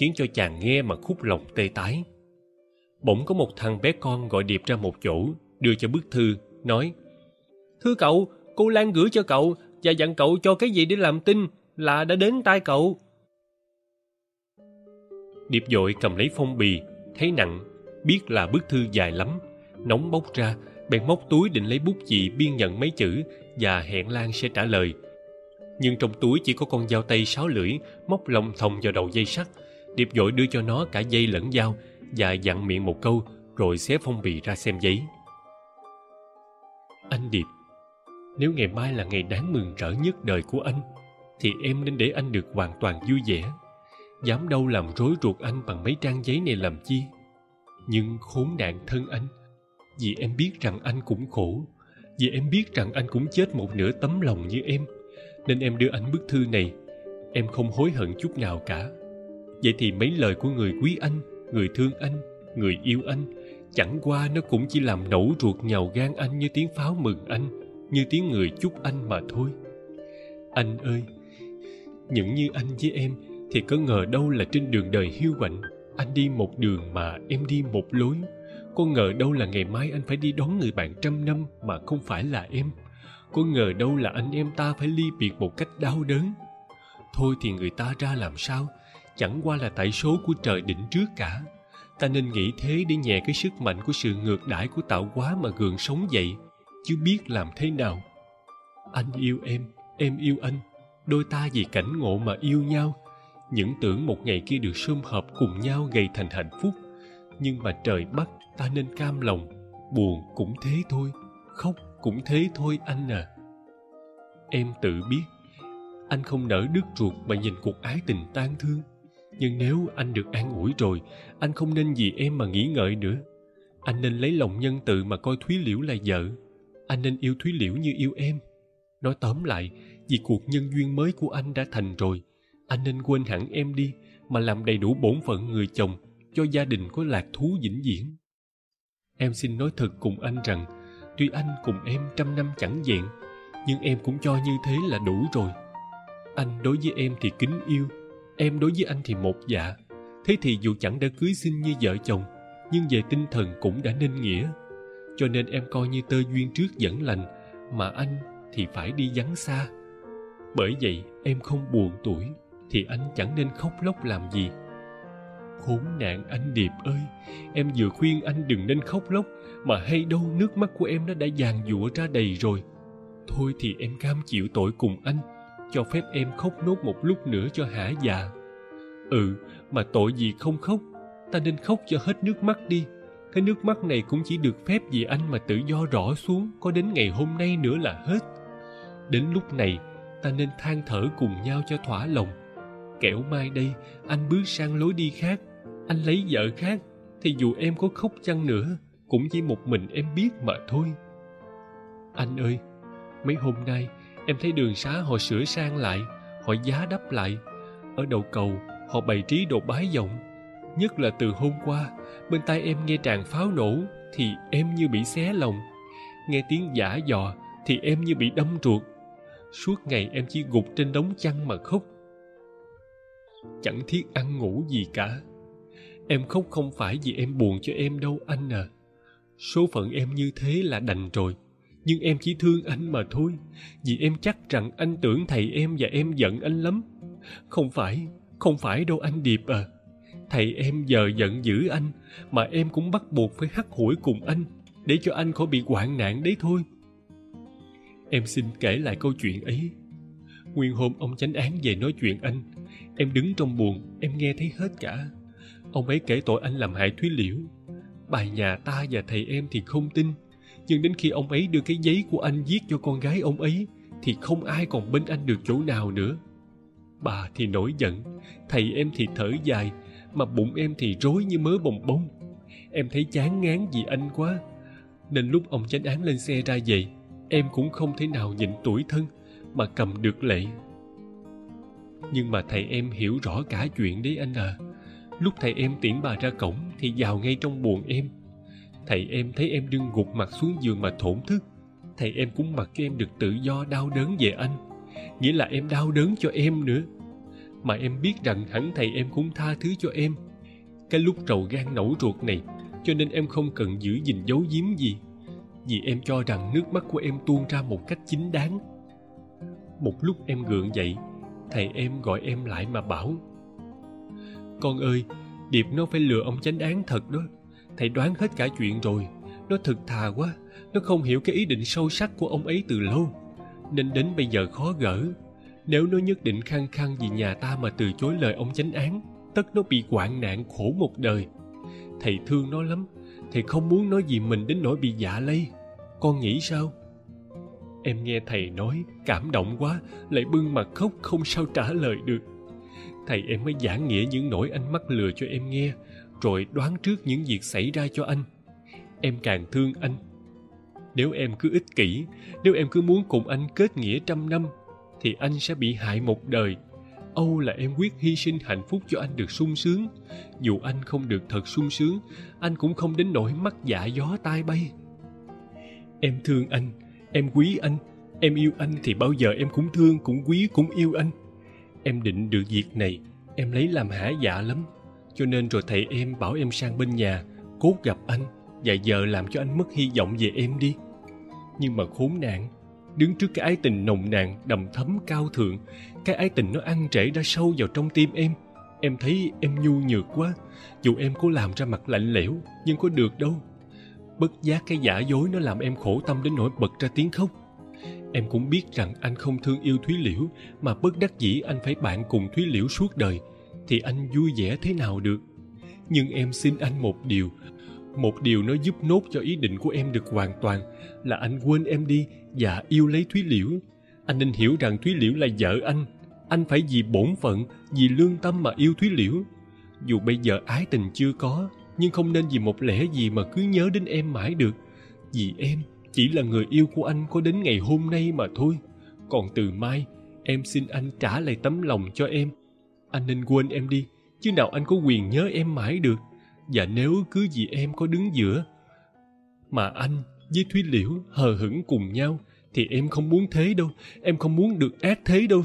khiến cho chàng nghe mà khúc lòng tê tái. Bỗng có một thằng bé con gọi điệp ra một chỗ đưa cho bức thư nói thưa cậu cô lan gửi cho cậu và dặn cậu cho cái gì để làm tin là đã đến tay cậu điệp dội cầm lấy phong bì, thấy nặng, biết là bức thư dài lắm. Nóng bốc ra, bèn móc túi định lấy bút chì biên nhận mấy chữ và hẹn lan sẽ trả lời. Nhưng trong túi chỉ có con dao tây sáu lưỡi, móc lồng thòng vào đầu dây sắt. Điệp vội đưa cho nó cả dây lẫn dao và dặn miệng một câu, rồi xé phong bì ra xem giấy. Anh điệp, nếu ngày mai là ngày đáng mừng rỡ nhất đời của anh, thì em nên để anh được hoàn toàn vui vẻ dám đâu làm rối ruột anh bằng mấy trang giấy này làm chi? Nhưng khốn nạn thân anh, vì em biết rằng anh cũng khổ, vì em biết rằng anh cũng chết một nửa tấm lòng như em, nên em đưa anh bức thư này. Em không hối hận chút nào cả. Vậy thì mấy lời của người quý anh, người thương anh, người yêu anh, chẳng qua nó cũng chỉ làm nổ ruột nhào gan anh như tiếng pháo mừng anh, như tiếng người chúc anh mà thôi. Anh ơi, những như anh với em thì có ngờ đâu là trên đường đời hiu quạnh, anh đi một đường mà em đi một lối. Có ngờ đâu là ngày mai anh phải đi đón người bạn trăm năm mà không phải là em. Có ngờ đâu là anh em ta phải ly biệt một cách đau đớn. Thôi thì người ta ra làm sao? Chẳng qua là tại số của trời định trước cả. Ta nên nghĩ thế để nhẹ cái sức mạnh của sự ngược đãi của tạo hóa mà gượng sống dậy. Chứ biết làm thế nào? Anh yêu em em yêu anh. Đôi ta vì cảnh ngộ mà yêu nhau những tưởng một ngày kia được sum hợp cùng nhau gây thành hạnh phúc. Nhưng mà trời bắt, ta nên cam lòng. Buồn cũng thế thôi, khóc cũng thế thôi anh à. Em tự biết, anh không nỡ đứt ruột mà nhìn cuộc ái tình tan thương. Nhưng nếu anh được an ủi rồi, anh không nên vì em mà nghĩ ngợi nữa. Anh nên lấy lòng nhân từ mà coi thúy liễu là vợ. Anh nên yêu thúy liễu như yêu em. Nói tóm lại, vì cuộc nhân duyên mới của anh đã thành rồi anh nên quên hẳn em đi, mà làm đầy đủ bổn phận người chồng cho gia đình có lạc thú vĩnh viễn. Em xin nói thật cùng anh rằng, tuy anh cùng em trăm năm chẳng vẹn nhưng em cũng cho như thế là đủ rồi. Anh đối với em thì kính yêu, em đối với anh thì một dạ. Thế thì dù chẳng đã cưới xin như vợ chồng, nhưng về tinh thần cũng đã nên nghĩa. Cho nên em coi như tơ duyên trước dẫn lành, mà anh thì phải đi vắng xa. Bởi vậy em không buồn tuổi thì anh chẳng nên khóc lóc làm gì. Khốn nạn anh điệp ơi, em vừa khuyên anh đừng nên khóc lóc, mà hay đâu nước mắt của em nó đã giàn giụa ra đầy rồi. Thôi thì em cam chịu tội cùng anh, cho phép em khóc nốt một lúc nữa cho hả dạ. Ừ mà tội gì không khóc, ta nên khóc cho hết nước mắt đi. Cái nước mắt này cũng chỉ được phép vì anh mà tự do rõ xuống, có đến ngày hôm nay nữa là hết. Đến lúc này, ta nên than thở cùng nhau cho thỏa lòng kẻo mai đây, anh bước sang lối đi khác. Anh lấy vợ khác, thì dù em có khóc chăng nữa, cũng chỉ một mình em biết mà thôi. Anh ơi, mấy hôm nay em thấy đường xá họ sửa sang lại, họ giá đắp lại. Ở đầu cầu, họ bày trí đồ bái vọng nhất là từ hôm qua, bên tai em nghe tràng pháo nổ, thì em như bị xé lòng. Nghe tiếng giả dò, thì em như bị đâm ruột. Suốt ngày em chỉ gục trên đống chăn mà khóc chẳng thiết ăn ngủ gì cả. Em khóc không phải vì em buồn cho em đâu, anh à. Số phận em như thế là đành rồi, nhưng em chỉ thương anh mà thôi, vì em chắc rằng anh tưởng thầy em và em giận anh lắm. Không phải không phải đâu anh điệp à. Thầy em giờ giận dữ anh, mà em cũng bắt buộc phải hắt hủi cùng anh, để cho anh khỏi bị hoạn nạn đấy thôi. Em xin kể lại câu chuyện ấy. Nguyên hôm ông chánh án về nói chuyện anh em đứng trong buồng em nghe thấy hết cả. Ông ấy kể tội anh làm hại thúy liễu. Bài nhà ta và thầy em thì không tin. Nhưng đến khi ông ấy đưa cái giấy của anh viết cho con gái ông ấy, thì không ai còn bên anh được chỗ nào nữa. Bà thì nổi giận, thầy em thì thở dài, mà bụng em thì rối như mớ bồng bông. Em thấy chán ngán vì anh quá, nên lúc ông chánh án lên xe ra về, em cũng không thể nào nhịn tuổi thân mà cầm được lệ nhưng mà thầy em hiểu rõ cả chuyện đấy anh à. Lúc thầy em tiễn bà ra cổng thì vào ngay trong buồng em. Thầy em thấy em đương gục mặt xuống giường mà thổn thức. Thầy em cũng mặc cho em được tự do đau đớn về anh. Nghĩa là em đau đớn cho em nữa. Mà em biết rằng hẳn thầy em cũng tha thứ cho em. Cái lúc trầu gan nẩu ruột này, cho nên em không cần giữ gìn giấu giếm gì. Vì em cho rằng nước mắt của em tuôn ra một cách chính đáng. Một lúc em gượng dậy thầy em gọi em lại mà bảo, con ơi, điệp nó phải lừa ông chánh án thật đó. Thầy đoán hết cả chuyện rồi. Nó thực thà quá, nó không hiểu cái ý định sâu sắc của ông ấy từ lâu. Nên đến bây giờ khó gỡ. Nếu nó nhất định khăng khăng vì nhà ta mà từ chối lời ông chánh án, tất nó bị hoạn nạn khổ một đời. Thầy thương nó lắm, thầy không muốn nói gì mình đến nỗi bị dạ lây. Con nghĩ sao? Em nghe thầy nói, cảm động quá, lại bưng mặt khóc không sao trả lời được. Thầy, em mới giảng nghĩa những nỗi anh mắc lừa cho em nghe, rồi đoán trước những việc xảy ra cho anh. Em càng thương anh. Nếu em cứ ích kỷ, nếu em cứ muốn cùng anh kết nghĩa trăm năm, thì anh sẽ bị hại một đời. Âu là em quyết hy sinh hạnh phúc cho anh được sung sướng. Dù anh không được thật sung sướng, anh cũng không đến nỗi mắc dạ gió tai bay. Em thương anh em quý anh, em yêu anh thì bao giờ em cũng thương, cũng quý, cũng yêu anh. Em định được việc này, em lấy làm hả dạ lắm. Cho nên rồi thầy em bảo em sang bên nhà, cốt gặp anh và giờ làm cho anh mất hy vọng về em đi. Nhưng mà khốn nạn, đứng trước cái ái tình nồng nàn, đầm thấm cao thượng, cái ái tình nó ăn trễ đã sâu vào trong tim em. Em thấy em nhu nhược quá, dù em cố làm ra mặt lạnh lẽo, nhưng có được đâu bất giác cái giả dối nó làm em khổ tâm đến nỗi bật ra tiếng khóc. Em cũng biết rằng anh không thương yêu thúy liễu, mà bất đắc dĩ anh phải bạn cùng thúy liễu suốt đời, thì anh vui vẻ thế nào được? Nhưng em xin anh một điều một điều nó giúp nốt cho ý định của em được hoàn toàn, là anh quên em đi và yêu lấy thúy liễu. Anh nên hiểu rằng thúy liễu là vợ anh anh phải vì bổn phận, vì lương tâm mà yêu thúy liễu. Dù bây giờ ái tình chưa có nhưng không nên vì một lẽ gì mà cứ nhớ đến em mãi được. Vì em, chỉ là người yêu của anh có đến ngày hôm nay mà thôi. Còn từ mai, em xin anh trả lại tấm lòng cho em. Anh nên quên em đi, chứ nào anh có quyền nhớ em mãi được. Và nếu cứ vì em có đứng giữa mà anh với thúy liễu hờ hững cùng nhau, thì em không muốn thế đâu. Em không muốn được ác thế đâu.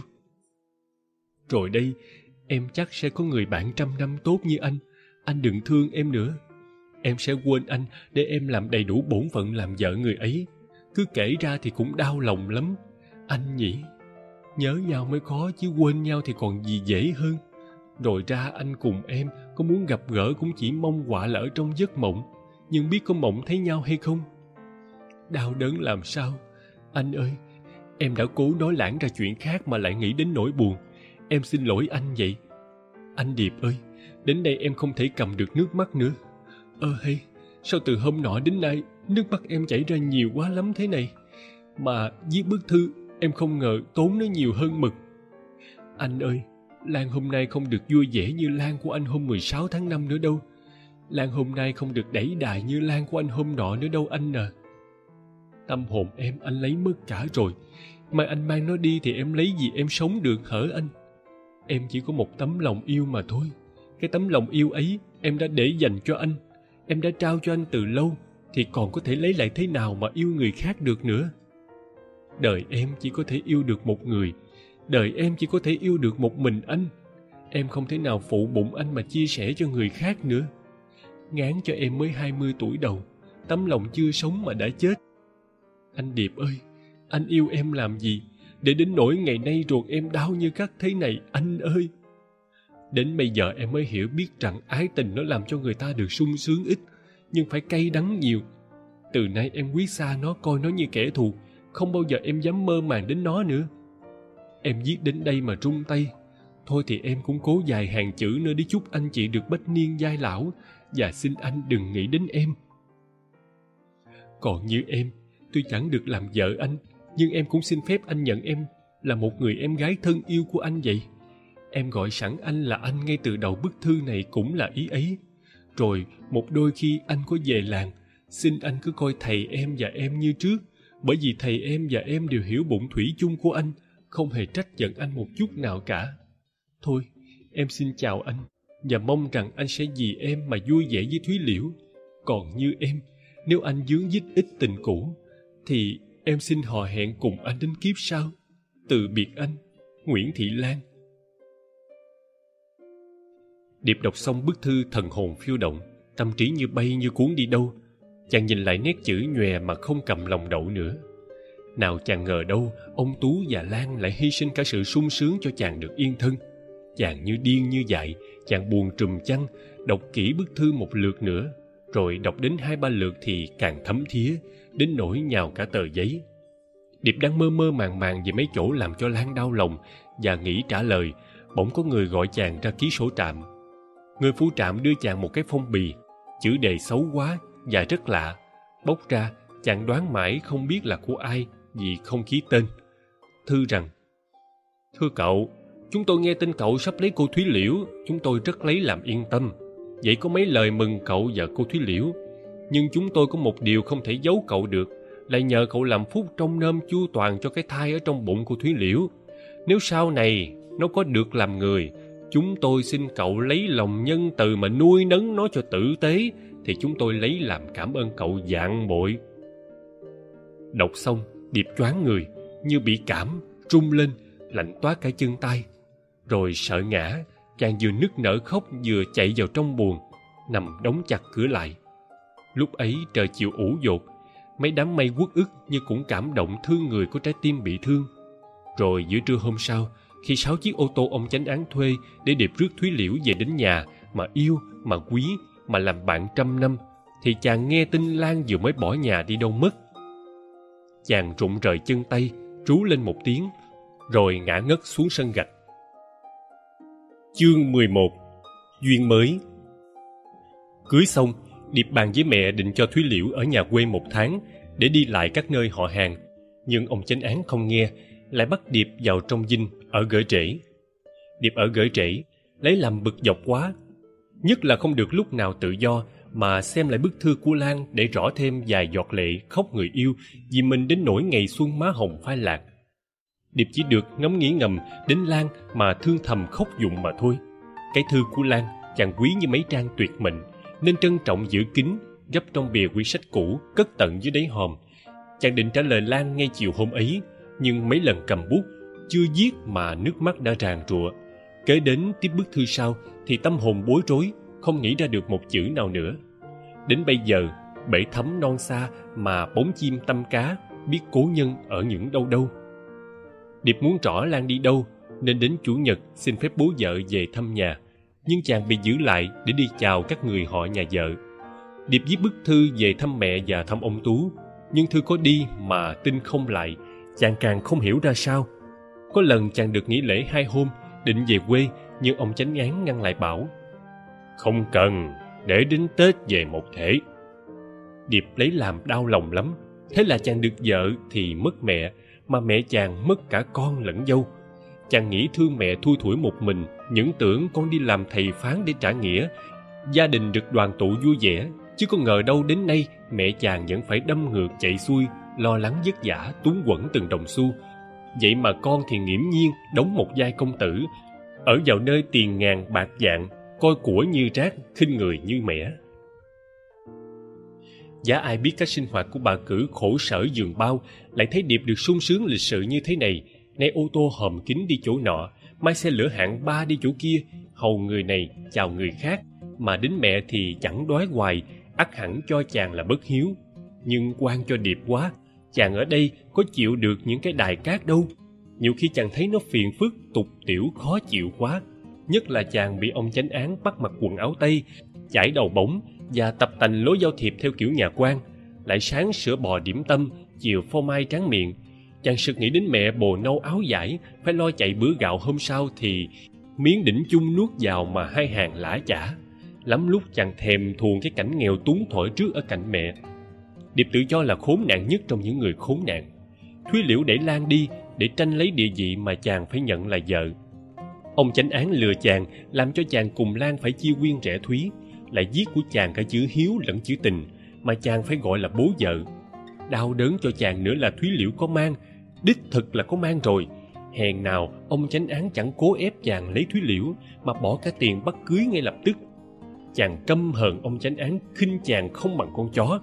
Rồi đây, em chắc sẽ có người bạn trăm năm tốt như anh anh đừng thương em nữa. Em sẽ quên anh để em làm đầy đủ bổn phận làm vợ người ấy. Cứ kể ra thì cũng đau lòng lắm. Anh nhỉ? Nhớ nhau mới khó chứ quên nhau thì còn gì dễ hơn. Rồi ra anh cùng em, có muốn gặp gỡ cũng chỉ mong quả lỡ trong giấc mộng. Nhưng biết có mộng thấy nhau hay không? Đau đớn làm sao? Anh ơi, em đã cố nói lãng ra chuyện khác mà lại nghĩ đến nỗi buồn. Em xin lỗi anh vậy. Anh điệp ơi đến đây em không thể cầm được nước mắt nữa ơ hay, sao từ hôm nọ đến nay nước mắt em chảy ra nhiều quá lắm thế này mà viết bức thư, em không ngờ tốn nó nhiều hơn mực anh ơi, Lan hôm nay không được vui vẻ như Lan của anh hôm 16 tháng 5 nữa đâu. Lan hôm nay không được đẩy đài như Lan của anh hôm nọ nữa đâu anh à. Tâm hồn em anh lấy mất cả rồi. Mà anh mang nó đi thì em lấy gì em sống được hở anh? Em chỉ có một tấm lòng yêu mà thôi. Cái tấm lòng yêu ấy em đã để dành cho anh. Em đã trao cho anh từ lâu, thì còn có thể lấy lại thế nào mà yêu người khác được nữa. Đời em chỉ có thể yêu được một người, đời em chỉ có thể yêu được một mình anh em không thể nào phụ bụng anh mà chia sẻ cho người khác nữa ngán cho em mới hai mươi tuổi đầu, tấm lòng chưa sống mà đã chết anh điệp ơi, anh yêu em làm gì để đến nỗi ngày nay ruột em đau như cắt thế này, anh ơi đến bây giờ em mới hiểu biết rằng ái tình nó làm cho người ta được sung sướng ít nhưng phải cay đắng nhiều từ nay em quý xa nó coi nó như kẻ thù không bao giờ em dám mơ màng đến nó nữa Em viết đến đây mà rung tay. Thôi thì em cũng cố dài hàng chữ nữa để chúc anh chị được bách niên giai lão và xin anh đừng nghĩ đến em. Còn như em, tôi chẳng được làm vợ anh, nhưng em cũng xin phép anh nhận em là một người em gái thân yêu của anh vậy. Em gọi sẵn anh là anh ngay từ đầu bức thư này cũng là ý ấy. Rồi một đôi khi anh có về làng, xin anh cứ coi thầy em và em như trước, bởi vì thầy em và em đều hiểu bụng thủy chung của anh không hề trách giận anh một chút nào cả. Thôi, em xin chào anh và mong rằng anh sẽ vì em mà vui vẻ với Thúy Liễu. Còn như em, nếu anh dướng dít ít tình cũ, thì em xin hò hẹn cùng anh đến kiếp sau. Từ biệt anh, Nguyễn Thị Lan. Điệp đọc xong bức thư thần hồn phiêu động, tâm trí như bay như cuốn đi đâu. Chàng nhìn lại nét chữ nhòe mà không cầm lòng đậu nữa. Nào chàng ngờ đâu ông tú và lan lại hy sinh cả sự sung sướng cho chàng được yên thân. Chàng như điên như dại chàng buồn trùm chăn đọc kỹ bức thư một lượt nữa rồi đọc đến hai ba lượt thì càng thấm thía đến nỗi nhào cả tờ giấy. Điệp đang mơ mơ màng màng về mấy chỗ làm cho lan đau lòng và nghĩ trả lời bỗng có người gọi chàng ra ký sổ trạm người phu trạm đưa chàng một cái phong bì chữ đề xấu quá và rất lạ bốc ra chàng đoán mãi không biết là của ai vì không ký tên. Thư rằng Thưa cậu, chúng tôi nghe tin cậu sắp lấy cô Thúy Liễu, chúng tôi rất lấy làm yên tâm. Vậy có mấy lời mừng cậu và cô Thúy Liễu. Nhưng chúng tôi có một điều không thể giấu cậu được, là nhờ cậu làm phúc trong nơm chu toàn cho cái thai ở trong bụng của Thúy Liễu. Nếu sau này nó có được làm người, chúng tôi xin cậu lấy lòng nhân từ mà nuôi nấng nó cho tử tế, thì chúng tôi lấy làm cảm ơn cậu dạng bội. Đọc xong, điệp choáng người như bị cảm rung lên lạnh toát cả chân tay. Rồi sợ ngã chàng vừa nức nở khóc vừa chạy vào trong buồng nằm đóng chặt cửa lại. Lúc ấy trời chiều ủ dột mấy đám mây quất ức như cũng cảm động thương người có trái tim bị thương. Rồi giữa trưa hôm sau khi sáu chiếc ô tô ông chánh án thuê để điệp rước thúy liễu về đến nhà mà yêu, mà quý, mà làm bạn trăm năm, thì chàng nghe tin lan vừa mới bỏ nhà đi đâu mất. Chàng rụng rời chân tay, trú lên một tiếng, rồi ngã ngất xuống sân gạch. Chương 11 duyên mới. Cưới xong, điệp bàn với mẹ định cho thúy liễu ở nhà quê một tháng để đi lại các nơi họ hàng, nhưng ông chánh án không nghe, lại bắt điệp vào trong dinh ở gửi trễ điệp ở gửi trễ lấy làm bực dọc quá, nhất là không được lúc nào tự do mà xem lại bức thư của Lan để rõ thêm vài giọt lệ khóc người yêu vì mình đến nỗi ngày xuân má hồng phai lạc. Điệp chỉ được ngắm nghĩ ngầm đến Lan mà thương thầm khóc dụng mà thôi. Cái thư của Lan chàng quý như mấy trang tuyệt mệnh, nên trân trọng giữ kín, gấp trong bìa quyển sách cũ, cất tận dưới đáy hòm. Chàng định trả lời Lan ngay chiều hôm ấy, nhưng mấy lần cầm bút chưa viết mà nước mắt đã ràn rụa. Kế đến tiếp bức thư sau thì tâm hồn bối rối, không nghĩ ra được một chữ nào nữa. Đến bây giờ, bể thấm non xa mà bóng chim tâm cá biết cố nhân ở những đâu đâu. Điệp muốn rõ lan đi đâu, nên đến chủ nhật xin phép bố vợ về thăm nhà, nhưng chàng bị giữ lại để đi chào các người họ nhà vợ. Điệp viết bức thư về thăm mẹ và thăm ông tú, nhưng thư có đi mà tin không lại, chàng càng không hiểu ra sao có lần chàng được nghỉ lễ hai hôm, định về quê, nhưng ông chánh án ngăn lại bảo, không cần, để đến tết về một thể. Điệp lấy làm đau lòng lắm. Thế là chàng được vợ thì mất mẹ, mà mẹ chàng mất cả con lẫn dâu. Chàng nghĩ thương mẹ thui thủi một mình, những tưởng con đi làm thầy phán để trả nghĩa. Gia đình được đoàn tụ vui vẻ, chứ có ngờ đâu đến nay mẹ chàng vẫn phải đâm ngược chạy xuôi, lo lắng vất vả, túng quẩn từng đồng xu vậy mà con thì nghiễm nhiên đóng một vai công tử. Ở vào nơi tiền ngàn bạc dạng coi của như rác, khinh người như mẻ. Giá ai biết các sinh hoạt của bà cử khổ sở giường bao, lại thấy điệp được sung sướng lịch sự như thế này. Nay ô tô hòm kín đi chỗ nọ, mai xe lửa hạng ba đi chỗ kia, hầu người này chào người khác, mà đến mẹ thì chẳng đói hoài, ắt hẳn cho chàng là bất hiếu. Nhưng quan cho điệp quá chàng ở đây có chịu được những cái đài cát đâu. Nhiều khi chàng thấy nó phiền phức, tục tiểu khó chịu quá. Nhất là chàng bị ông chánh án bắt mặc quần áo tây, chải đầu bóng và tập tành lối giao thiệp theo kiểu nhà quan. Lại sáng sữa bò điểm tâm, chiều phô mai tráng miệng. Chàng sực nghĩ đến mẹ bồ nâu áo vải phải lo chạy bữa gạo hôm sau thì miếng đỉnh chung nuốt vào mà hai hàng lã chả. Lắm lúc chàng thèm thuồng cái cảnh nghèo túng thổi trước ở cạnh mẹ điệp tự cho là khốn nạn nhất trong những người khốn nạn. Thúy liễu để lan đi để tranh lấy địa vị mà chàng phải nhận là vợ. Ông chánh án lừa chàng, làm cho chàng cùng lan phải chia quyên rẻ thúy. Lại giết của chàng cả chữ hiếu lẫn chữ tình, mà chàng phải gọi là bố vợ. Đau đớn cho chàng nữa là thúy liễu có mang. Đích thực là có mang rồi. Hèn nào ông chánh án chẳng cố ép chàng lấy thúy liễu, mà bỏ cả tiền bắt cưới ngay lập tức. Chàng căm hờn ông chánh án khinh chàng không bằng con chó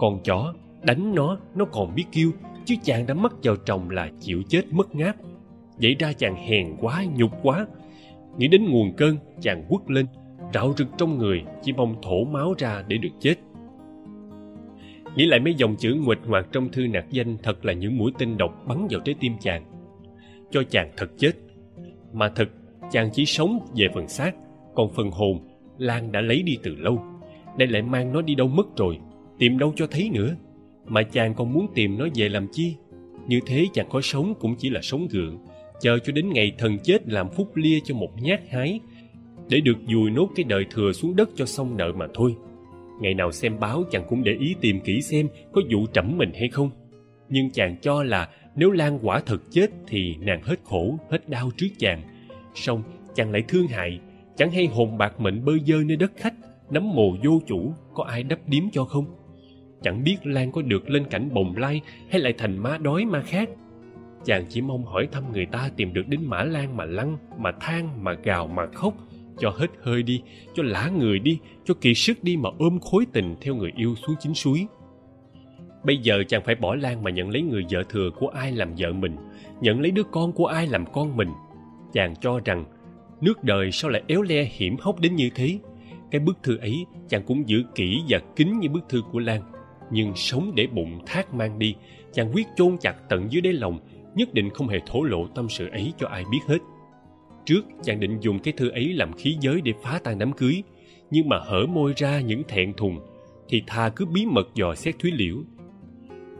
con chó, đánh nó nó còn biết kêu, chứ chàng đã mắc vào chồng là chịu chết mất ngáp. Vậy ra chàng hèn quá, nhục quá. Nghĩ đến nguồn cơn, chàng quất lên, rạo rực trong người, chỉ mong thổ máu ra để được chết. Nghĩ lại mấy dòng chữ nguệch ngoạc trong thư nạc danh thật là những mũi tên độc bắn vào trái tim chàng. Cho chàng thật chết. Mà thật, chàng chỉ sống về phần xác, còn phần hồn, lan đã lấy đi từ lâu. Nay lại mang nó đi đâu mất rồi? Tìm đâu cho thấy nữa. Mà chàng còn muốn tìm nó về làm chi? Như thế chàng có sống cũng chỉ là sống gượng chờ cho đến ngày thần chết làm phúc lia cho một nhát hái, để được dùi nốt cái đời thừa xuống đất cho xong nợ mà thôi. Ngày nào xem báo chàng cũng để ý tìm kỹ xem có vụ trẫm mình hay không. Nhưng chàng cho là nếu lan quả thật chết thì nàng hết khổ, hết đau trước chàng. Song chàng lại thương hại. Chẳng hay hồn bạc mệnh bơ dơ nơi đất khách, nắm mồ vô chủ, có ai đắp điếm cho không? Chẳng biết lan có được lên cảnh bồng lai hay lại thành má đói ma khác chàng chỉ mong hỏi thăm người ta tìm được đến mã lan mà lăn mà than, mà gào, mà khóc, cho hết hơi đi, cho lã người đi, cho kiệt sức đi mà ôm khối tình theo người yêu xuống chính suối. Bây giờ chàng phải bỏ lan mà nhận lấy người vợ thừa của ai làm vợ mình, nhận lấy đứa con của ai làm con mình. Chàng cho rằng, nước đời sao lại éo le hiểm hóc đến như thế? Cái bức thư ấy chàng cũng giữ kỹ và kín như bức thư của lan nhưng sống để bụng thác mang đi, chàng quyết chôn chặt tận dưới đáy lòng, nhất định không hề thổ lộ tâm sự ấy cho ai biết hết. Trước, chàng định dùng cái thư ấy làm khí giới để phá tan đám cưới, nhưng mà hở môi ra những thẹn thùng, thì thà cứ bí mật dò xét thúy liễu.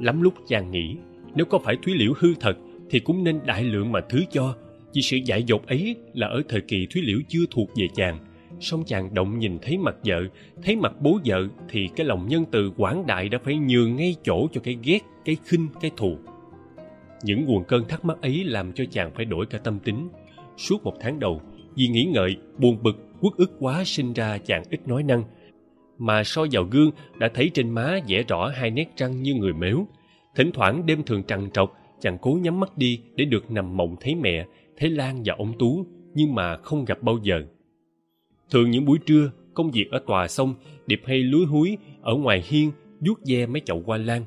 Lắm lúc chàng nghĩ, nếu có phải thúy liễu hư thật, thì cũng nên đại lượng mà thứ cho vì sự dại dột ấy là ở thời kỳ thúy liễu chưa thuộc về chàng song chàng động nhìn thấy mặt vợ, thấy mặt bố vợ thì cái lòng nhân từ quảng đại đã phải nhường ngay chỗ cho cái ghét, cái khinh, cái thù. Những nguồn cơn thắc mắc ấy làm cho chàng phải đổi cả tâm tính. Suốt một tháng đầu, vì nghĩ ngợi, buồn bực, uất ức quá sinh ra chàng ít nói năng. Mà soi vào gương đã thấy trên má vẽ rõ hai nét răng như người mếu. Thỉnh thoảng đêm thường trằn trọc, chàng cố nhắm mắt đi để được nằm mộng thấy mẹ, thấy lan và ông tú, nhưng mà không gặp bao giờ thường những buổi trưa, công việc ở tòa xong, điệp hay lúi húi ở ngoài hiên vuốt ve mấy chậu hoa lan.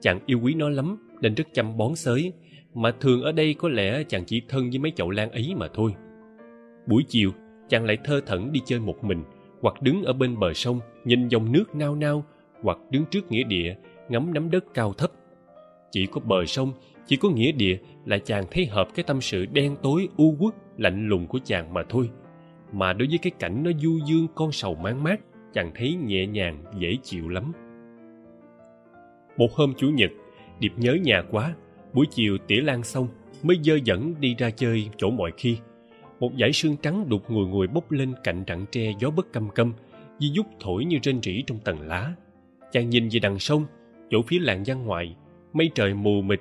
Chàng yêu quý nó lắm, nên rất chăm bón xới. Mà thường ở đây có lẽ chàng chỉ thân với mấy chậu lan ấy mà thôi. Buổi chiều, chàng lại thơ thẩn đi chơi một mình, hoặc đứng ở bên bờ sông, nhìn dòng nước nao nao, hoặc đứng trước nghĩa địa, ngắm nắm đất cao thấp. Chỉ có bờ sông, chỉ có nghĩa địa là chàng thấy hợp cái tâm sự đen tối, u uất, lạnh lùng của chàng mà thôi mà đối với cái cảnh nó du dương con sầu mang mát, chàng thấy nhẹ nhàng, dễ chịu lắm. Một hôm chủ nhật, điệp nhớ nhà quá, buổi chiều tỉa lan xong, mới dơ dẫn đi ra chơi chỗ mọi khi. Một dải sương trắng đục ngùi ngùi bốc lên cạnh rặng tre gió bất căm căm di dút thổi như rên rỉ trong tầng lá. Chàng nhìn về đằng sông, chỗ phía làng giang ngoại mây trời mù mịt,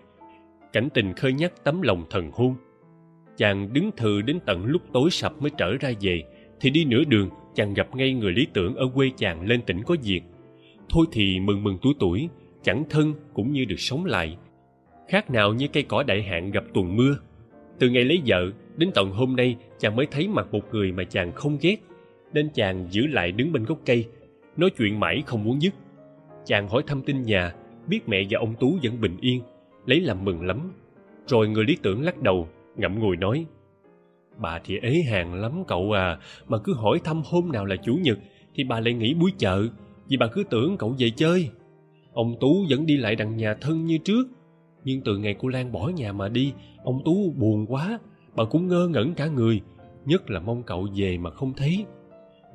cảnh tình khơi nhắc tấm lòng thần hôn chàng đứng thừ đến tận lúc tối sập mới trở ra về, thì đi nửa đường, chàng gặp ngay người lý tưởng ở quê chàng lên tỉnh có việc. Thôi thì mừng mừng tuổi tuổi, chẳng thân cũng như được sống lại. Khác nào như cây cỏ đại hạn gặp tuần mưa. Từ ngày lấy vợ, đến tận hôm nay, chàng mới thấy mặt một người mà chàng không ghét, nên chàng giữ lại đứng bên gốc cây, nói chuyện mãi không muốn dứt. Chàng hỏi thăm tin nhà, biết mẹ và ông tú vẫn bình yên, lấy làm mừng lắm. Rồi người lý tưởng lắc đầu ngậm ngùi nói, bà thì ế hàng lắm cậu à mà cứ hỏi thăm hôm nào là chủ nhật thì bà lại nghỉ buổi chợ, vì bà cứ tưởng cậu về chơi. Ông tú vẫn đi lại đằng nhà thân như trước, nhưng từ ngày cô lan bỏ nhà mà đi, ông tú buồn quá, bà cũng ngơ ngẩn cả người, nhất là mong cậu về mà không thấy.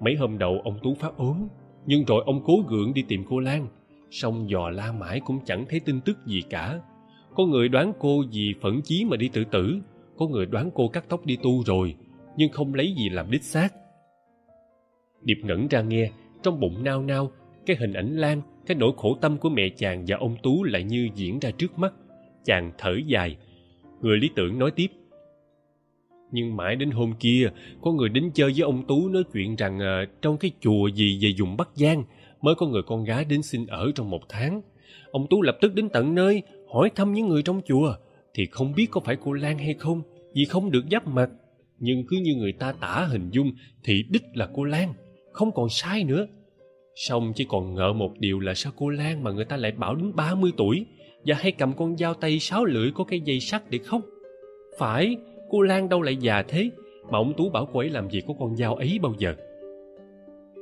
Mấy hôm đầu ông tú phát ốm, nhưng rồi ông cố gượng đi tìm cô lan, xong dò la mãi cũng chẳng thấy tin tức gì cả. Có người đoán cô vì phẫn chí mà đi tự tử có người đoán cô cắt tóc đi tu rồi nhưng không lấy gì làm đích xác. Điệp ngẩn ra nghe trong bụng nao nao cái hình ảnh lan cái nỗi khổ tâm của mẹ chàng và ông tú lại như diễn ra trước mắt. Chàng thở dài. Người lý tưởng nói tiếp. Nhưng mãi đến hôm kia có người đến chơi với ông tú nói chuyện rằng à, trong cái chùa gì về vùng bắc giang mới có người con gái đến xin ở trong một tháng. Ông tú lập tức đến tận nơi hỏi thăm những người trong chùa thì không biết có phải cô lan hay không, vì không được giáp mặt. Nhưng cứ như người ta tả hình dung thì đích là cô lan, không còn sai nữa. Xong chỉ còn ngợ một điều là sao cô lan mà người ta lại bảo đến ba mươi tuổi và hay cầm con dao tay sáu lưỡi có cái dây sắt để khóc. Phải, cô lan đâu lại già thế mà ông tú bảo cô ấy làm gì có con dao ấy bao giờ?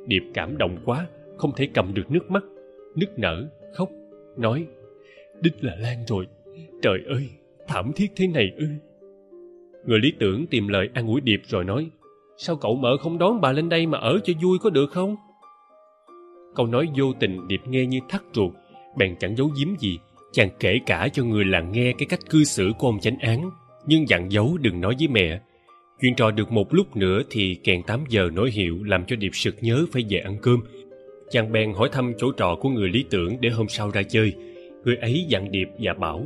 Điệp cảm động quá, không thể cầm được nước mắt. Nức nở, khóc, nói, đích là lan rồi, trời ơi thảm thiết thế này ư? Người lý tưởng tìm lời an ủi điệp rồi nói, sao cậu mợ không đón bà lên đây mà ở cho vui có được không? Câu nói vô tình điệp nghe như thắt ruột, bèn chẳng giấu giếm gì, chàng kể cả cho người làng nghe cái cách cư xử của ông chánh án, nhưng dặn giấu đừng nói với mẹ. Chuyện trò được một lúc nữa thì kèn tám giờ nổi hiệu làm cho điệp sực nhớ phải về ăn cơm. Chàng bèn hỏi thăm chỗ trọ của người lý tưởng để hôm sau ra chơi. Người ấy dặn điệp và bảo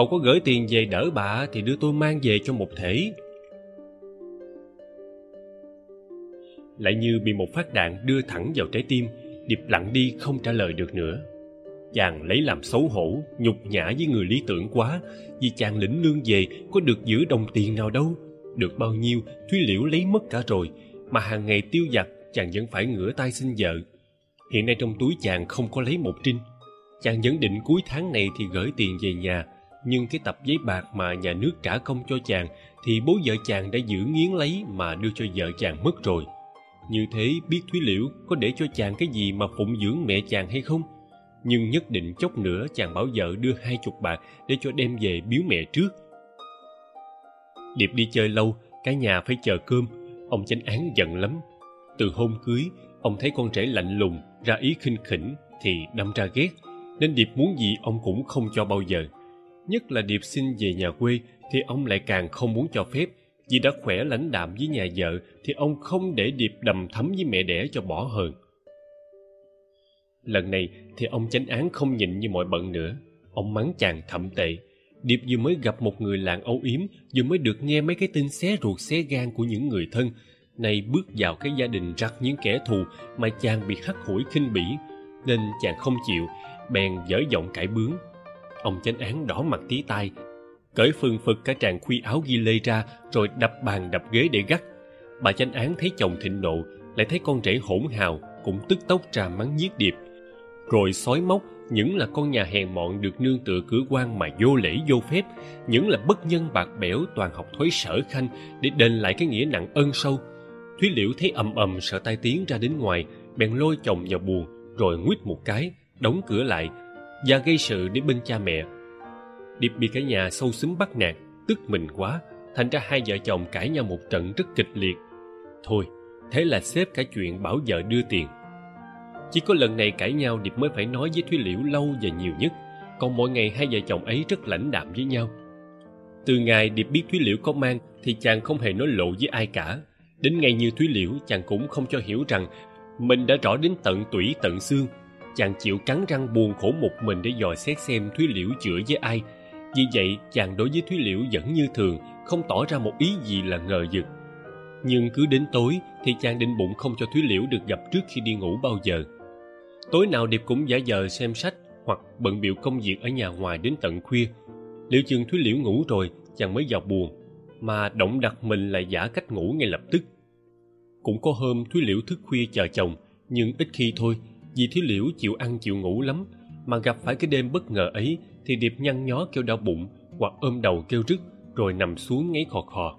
cậu có gửi tiền về đỡ bà thì đưa tôi mang về cho một thể. Lại như bị một phát đạn đưa thẳng vào trái tim, điệp lặng đi không trả lời được nữa. Chàng lấy làm xấu hổ, nhục nhã với người lý tưởng quá, vì chàng lĩnh lương về có được giữ đồng tiền nào đâu. Được bao nhiêu, thúy liễu lấy mất cả rồi, mà hàng ngày tiêu giặt chàng vẫn phải ngửa tay xin vợ. Hiện nay trong túi chàng không có lấy một trinh. Chàng vẫn định cuối tháng này thì gửi tiền về nhà nhưng cái tập giấy bạc mà nhà nước trả công cho chàng thì bố vợ chàng đã giữ nghiến lấy mà đưa cho vợ chàng mất rồi. Như thế biết thúy liễu có để cho chàng cái gì mà phụng dưỡng mẹ chàng hay không? Nhưng nhất định chốc nữa chàng bảo vợ đưa hai chục bạc để cho đem về biếu mẹ trước. Điệp đi chơi lâu, cả nhà phải chờ cơm. Ông chánh án giận lắm. Từ hôm cưới, ông thấy con trẻ lạnh lùng, ra ý khinh khỉnh thì đâm ra ghét. Nên điệp muốn gì ông cũng không cho bao giờ nhất là điệp xin về nhà quê thì ông lại càng không muốn cho phép. Vì đã khỏe lãnh đạm với nhà vợ thì ông không để điệp đầm thấm với mẹ đẻ cho bỏ hờn. Lần này thì ông chánh án không nhịn như mọi bận nữa. Ông mắng chàng thậm tệ. Điệp vừa mới gặp một người làng âu yếm, vừa mới được nghe mấy cái tin xé ruột xé gan của những người thân. Nay bước vào cái gia đình rắc những kẻ thù mà chàng bị hắt hủi khinh bỉ, nên chàng không chịu, bèn dở giọng cãi bướng ông chánh án đỏ mặt tí tai, cởi phừng phực cả tràng khuy áo ghi lê ra rồi đập bàn đập ghế để gắt. Bà chánh án thấy chồng thịnh nộ, lại thấy con rể hỗn hào, cũng tức tốc ra mắng nhiếc điệp. Rồi xói móc, những là con nhà hèn mọn được nương tựa cửa quan mà vô lễ vô phép, những là bất nhân bạc bẽo toàn học thói sở khanh để đền lại cái nghĩa nặng ân sâu. Thúy liễu thấy ầm ầm sợ tai tiếng ra đến ngoài, bèn lôi chồng vào buồng rồi nguyết một cái, đóng cửa lại và gây sự đến bên cha mẹ. Điệp bị cả nhà sâu xúm bắt nạt, tức mình quá, thành ra hai vợ chồng cãi nhau một trận rất kịch liệt. Thôi, thế là xếp cả chuyện bảo vợ đưa tiền. Chỉ có lần này cãi nhau, điệp mới phải nói với thúy liễu lâu và nhiều nhất, còn mỗi ngày hai vợ chồng ấy rất lãnh đạm với nhau. Từ ngày điệp biết thúy liễu có mang, thì chàng không hề nói lộ với ai cả. Đến ngày như thúy liễu, chàng cũng không cho hiểu rằng mình đã rõ đến tận tủy tận xương chàng chịu cắn răng buồn khổ một mình để dò xét xem thúy liễu chữa với ai. Vì vậy, chàng đối với thúy liễu vẫn như thường, không tỏ ra một ý gì là ngờ vực. Nhưng cứ đến tối thì chàng định bụng không cho thúy liễu được gặp trước khi đi ngủ bao giờ. Tối nào điệp cũng giả vờ xem sách hoặc bận biệu công việc ở nhà ngoài đến tận khuya. Liệu chừng thúy liễu ngủ rồi, chàng mới vào buồn, mà động đặt mình lại giả cách ngủ ngay lập tức. Cũng có hôm thúy liễu thức khuya chờ chồng, nhưng ít khi thôi vì thúy liễu chịu ăn chịu ngủ lắm, mà gặp phải cái đêm bất ngờ ấy thì điệp nhăn nhó kêu đau bụng hoặc ôm đầu kêu rứt rồi nằm xuống ngáy khò khò.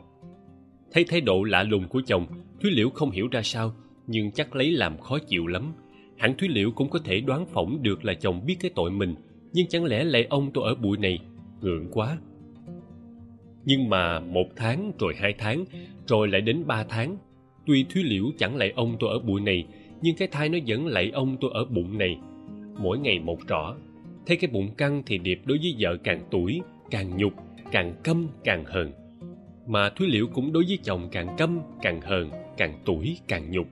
Thấy thái độ lạ lùng của chồng, thúy liễu không hiểu ra sao, nhưng chắc lấy làm khó chịu lắm. Hẳn thúy liễu cũng có thể đoán phỏng được là chồng biết cái tội mình, nhưng chẳng lẽ lại ông tôi ở bụi này, ngượng quá. Nhưng mà một tháng rồi hai tháng, rồi lại đến ba tháng, tuy thúy liễu chẳng lại ông tôi ở bụi này nhưng cái thai nó vẫn lạy ông tôi ở bụng này. Mỗi ngày một rõ thấy cái bụng căng thì điệp đối với vợ càng tuổi, càng nhục, càng căm càng hờn. Mà thúy liễu cũng đối với chồng càng căm càng hờn, càng tuổi, càng nhục.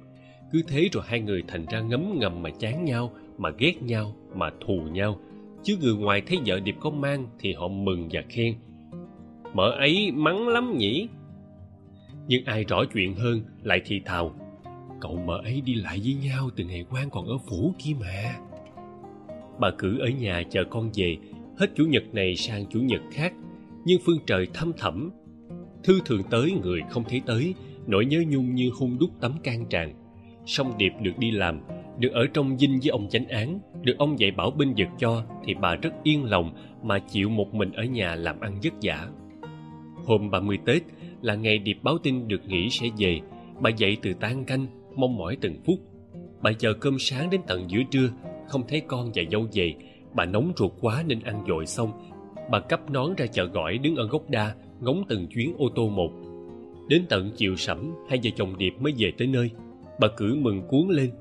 Cứ thế rồi hai người thành ra ngấm ngầm mà chán nhau, mà ghét nhau, mà thù nhau. Chứ người ngoài thấy vợ điệp có mang thì họ mừng và khen. Mợ ấy mắng lắm nhỉ. Nhưng ai rõ chuyện hơn, lại thì thào cậu mợ ấy đi lại với nhau từ ngày quan còn ở phủ kia mà. Bà cử ở nhà chờ con về, hết chủ nhật này sang chủ nhật khác, nhưng phương trời thăm thẳm. Thư thường tới, người không thấy tới, nỗi nhớ nhung như hung đúc tấm can tràn song điệp được đi làm, được ở trong dinh với ông chánh án, được ông dạy bảo binh vực cho, thì bà rất yên lòng mà chịu một mình ở nhà làm ăn vất vả. Hôm ba mươi tết là ngày điệp báo tin được nghỉ sẽ về, bà dậy từ tan canh mong mỏi từng phút. Bà chờ cơm sáng đến tận giữa trưa, không thấy con và dâu về. Bà nóng ruột quá nên ăn dội xong. Bà cắp nón ra chợ gỏi đứng ở gốc đa, ngóng từng chuyến ô tô một. Đến tận chiều sẩm hai vợ chồng điệp mới về tới nơi. Bà cử mừng cuốn lên,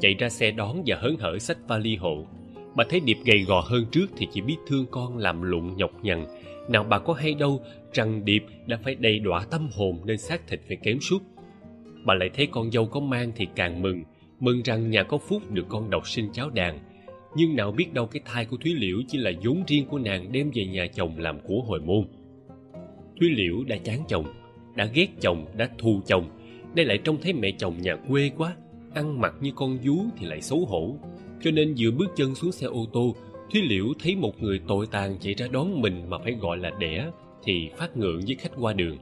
chạy ra xe đón và hớn hở xách vali hộ. Bà thấy điệp gầy gò hơn trước thì chỉ biết thương con làm lụng nhọc nhằn. Nào bà có hay đâu rằng điệp đã phải đầy đọa tâm hồn nên xác thịt phải kém suốt bà lại thấy con dâu có mang thì càng mừng mừng rằng nhà có phúc được con độc sinh cháu đàn. Nhưng nào biết đâu cái thai của thúy liễu chỉ là vốn riêng của nàng đem về nhà chồng làm của hồi môn. Thúy liễu đã chán chồng, đã ghét chồng, đã thù chồng đây lại trông thấy mẹ chồng nhà quê quá, ăn mặc như con vú thì lại xấu hổ. Cho nên vừa bước chân xuống xe ô tô, thúy liễu thấy một người tội tàn chạy ra đón mình mà phải gọi là đẻ, thì phát ngượng với khách qua đường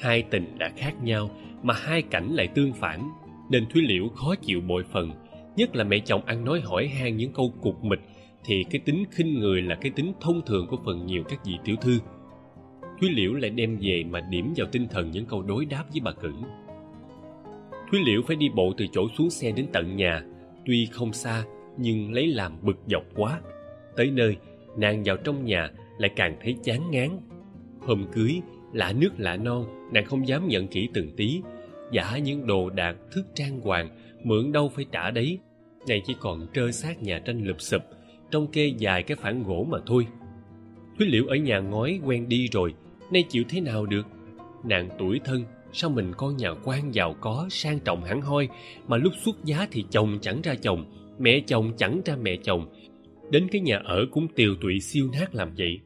hai tình đã khác nhau, mà hai cảnh lại tương phản, nên thúy liễu khó chịu bội phần, nhất là mẹ chồng ăn nói hỏi han những câu cục mịch, thì cái tính khinh người là cái tính thông thường của phần nhiều các vị tiểu thư. Thúy liễu lại đem về mà điểm vào tinh thần những câu đối đáp với bà cử thúy liễu phải đi bộ từ chỗ xuống xe đến tận nhà, tuy không xa, nhưng lấy làm bực dọc quá. Tới nơi, nàng vào trong nhà, lại càng thấy chán ngán. Hôm cưới lạ nước lạ non nàng không dám nhận kỹ từng tí. Giả những đồ đạc, thức trang hoàng, mượn đâu phải trả đấy. Nàng chỉ còn trơ xác nhà tranh lụp xụp trong kê dài cái phản gỗ mà thôi. Thúy liễu ở nhà ngói quen đi rồi, nay chịu thế nào được? Nàng tuổi thân, sao mình con nhà quan giàu có, sang trọng hẳn hoi, mà lúc xuất giá thì chồng chẳng ra chồng, mẹ chồng chẳng ra mẹ chồng. Đến cái nhà ở cũng tiều tụy siêu nát làm vậy.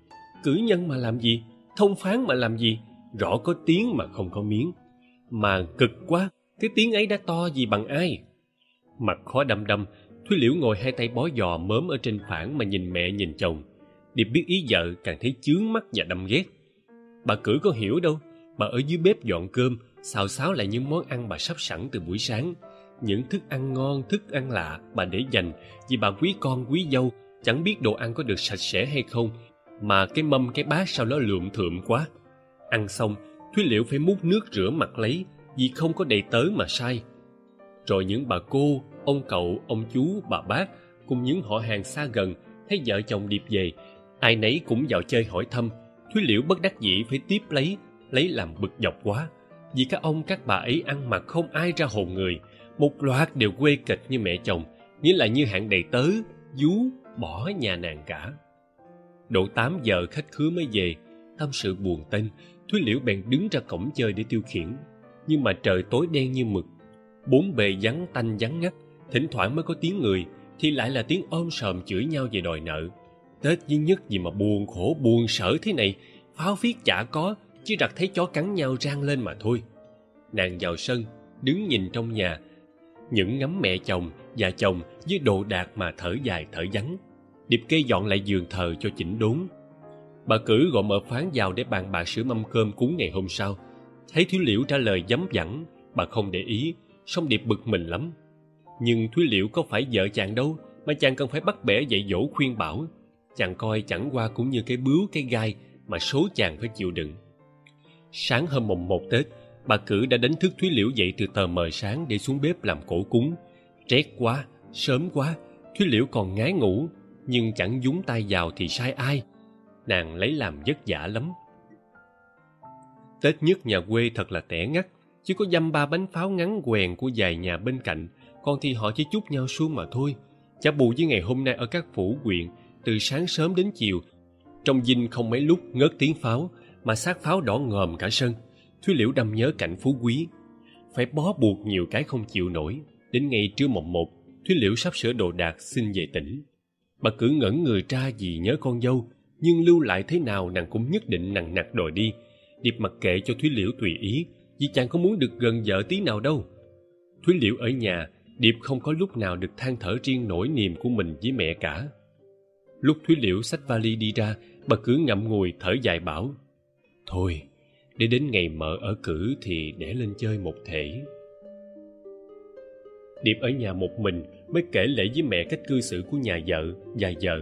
Cử nhân mà làm gì? Thông phán mà làm gì? Rõ có tiếng mà không có miếng. Mà cực quá, cái tiếng ấy đã to gì bằng ai? Mặt khó đăm đăm, thúy liễu ngồi hai tay bó giò mớm ở trên phản mà nhìn mẹ nhìn chồng. Điệp biết ý vợ càng thấy chướng mắt và đâm ghét. Bà cử có hiểu đâu, bà ở dưới bếp dọn cơm, xào xáo lại những món ăn bà sắp sẵn từ buổi sáng. Những thức ăn ngon, thức ăn lạ bà để dành vì bà quý con, quý dâu, chẳng biết đồ ăn có được sạch sẽ hay không. Mà cái mâm, cái bát sao nó lượm thượm quá ăn xong, thúy liễu phải múc nước rửa mặt lấy vì không có đầy tớ mà sai. Rồi những bà cô, ông cậu, ông chú, bà bác cùng những họ hàng xa gần thấy vợ chồng điệp về, ai nấy cũng vào chơi hỏi thăm. Thúy liễu bất đắc dĩ phải tiếp lấy lấy làm bực dọc quá. Vì các ông, các bà ấy ăn mặc không ai ra hồn người, một loạt đều quê kịch như mẹ chồng, nghĩa là như hạng đầy tớ, vú, bỏ nhà nàng cả. Độ tám giờ khách khứa mới về, tâm sự buồn tênh thúy liễu bèn đứng ra cổng chơi để tiêu khiển. Nhưng mà trời tối đen như mực, bốn bề vắng tanh vắng ngắt, thỉnh thoảng mới có tiếng người, thì lại là tiếng ôm sòm chửi nhau về đòi nợ. Tết duy nhất gì mà buồn khổ, buồn sở thế này, pháo phiết chả có, chỉ đặt thấy chó cắn nhau rang lên mà thôi. Nàng vào sân, đứng nhìn trong nhà, những ngắm mẹ chồng và chồng với đồ đạc mà thở dài thở vắng. Điệp kê dọn lại giường thờ cho chỉnh đốn bà cử gọi mở phán vào để bàn bạc sửa mâm cơm cúng ngày hôm sau. Thấy thúy liễu trả lời dấm dẳng, bà không để ý, song điệp bực mình lắm. Nhưng thúy liễu có phải vợ chàng đâu, mà chàng cần phải bắt bẻ dạy dỗ khuyên bảo. Chàng coi chẳng qua cũng như cái bướu, cái gai mà số chàng phải chịu đựng. Sáng hôm mùng một tết, bà cử đã đánh thức thúy liễu dậy từ tờ mờ sáng để xuống bếp làm cổ cúng. Rét quá, sớm quá, thúy liễu còn ngái ngủ, nhưng chẳng dúng tay vào thì sai ai nàng lấy làm vất vả lắm. Tết nhất nhà quê thật là tẻ ngắt, chỉ có dăm ba bánh pháo ngắn quèn của vài nhà bên cạnh. Còn thì họ chỉ chúc nhau xuống mà thôi. Chả bù với ngày hôm nay ở các phủ quyện, từ sáng sớm đến chiều, trong dinh không mấy lúc ngớt tiếng pháo, mà sát pháo đỏ ngòm cả sân. Thúy liễu đâm nhớ cảnh phú quý. Phải bó buộc nhiều cái không chịu nổi. Đến ngày trưa mồng một, thúy liễu sắp sửa đồ đạc xin về tỉnh. Bà cứ ngẩn người ra vì nhớ con dâu nhưng lưu lại thế nào nàng cũng nhất định nặng nặc đòi đi. Điệp mặc kệ cho thúy liễu tùy ý, vì chàng không muốn được gần vợ tí nào đâu. Thúy liễu ở nhà, điệp không có lúc nào được than thở riêng nỗi niềm của mình với mẹ cả. Lúc thúy liễu xách vali đi ra, bà cứ ngậm ngùi thở dài bảo, thôi, để đến ngày mở ở cử thì để lên chơi một thể. Điệp ở nhà một mình mới kể lễ với mẹ cách cư xử của nhà vợ và vợ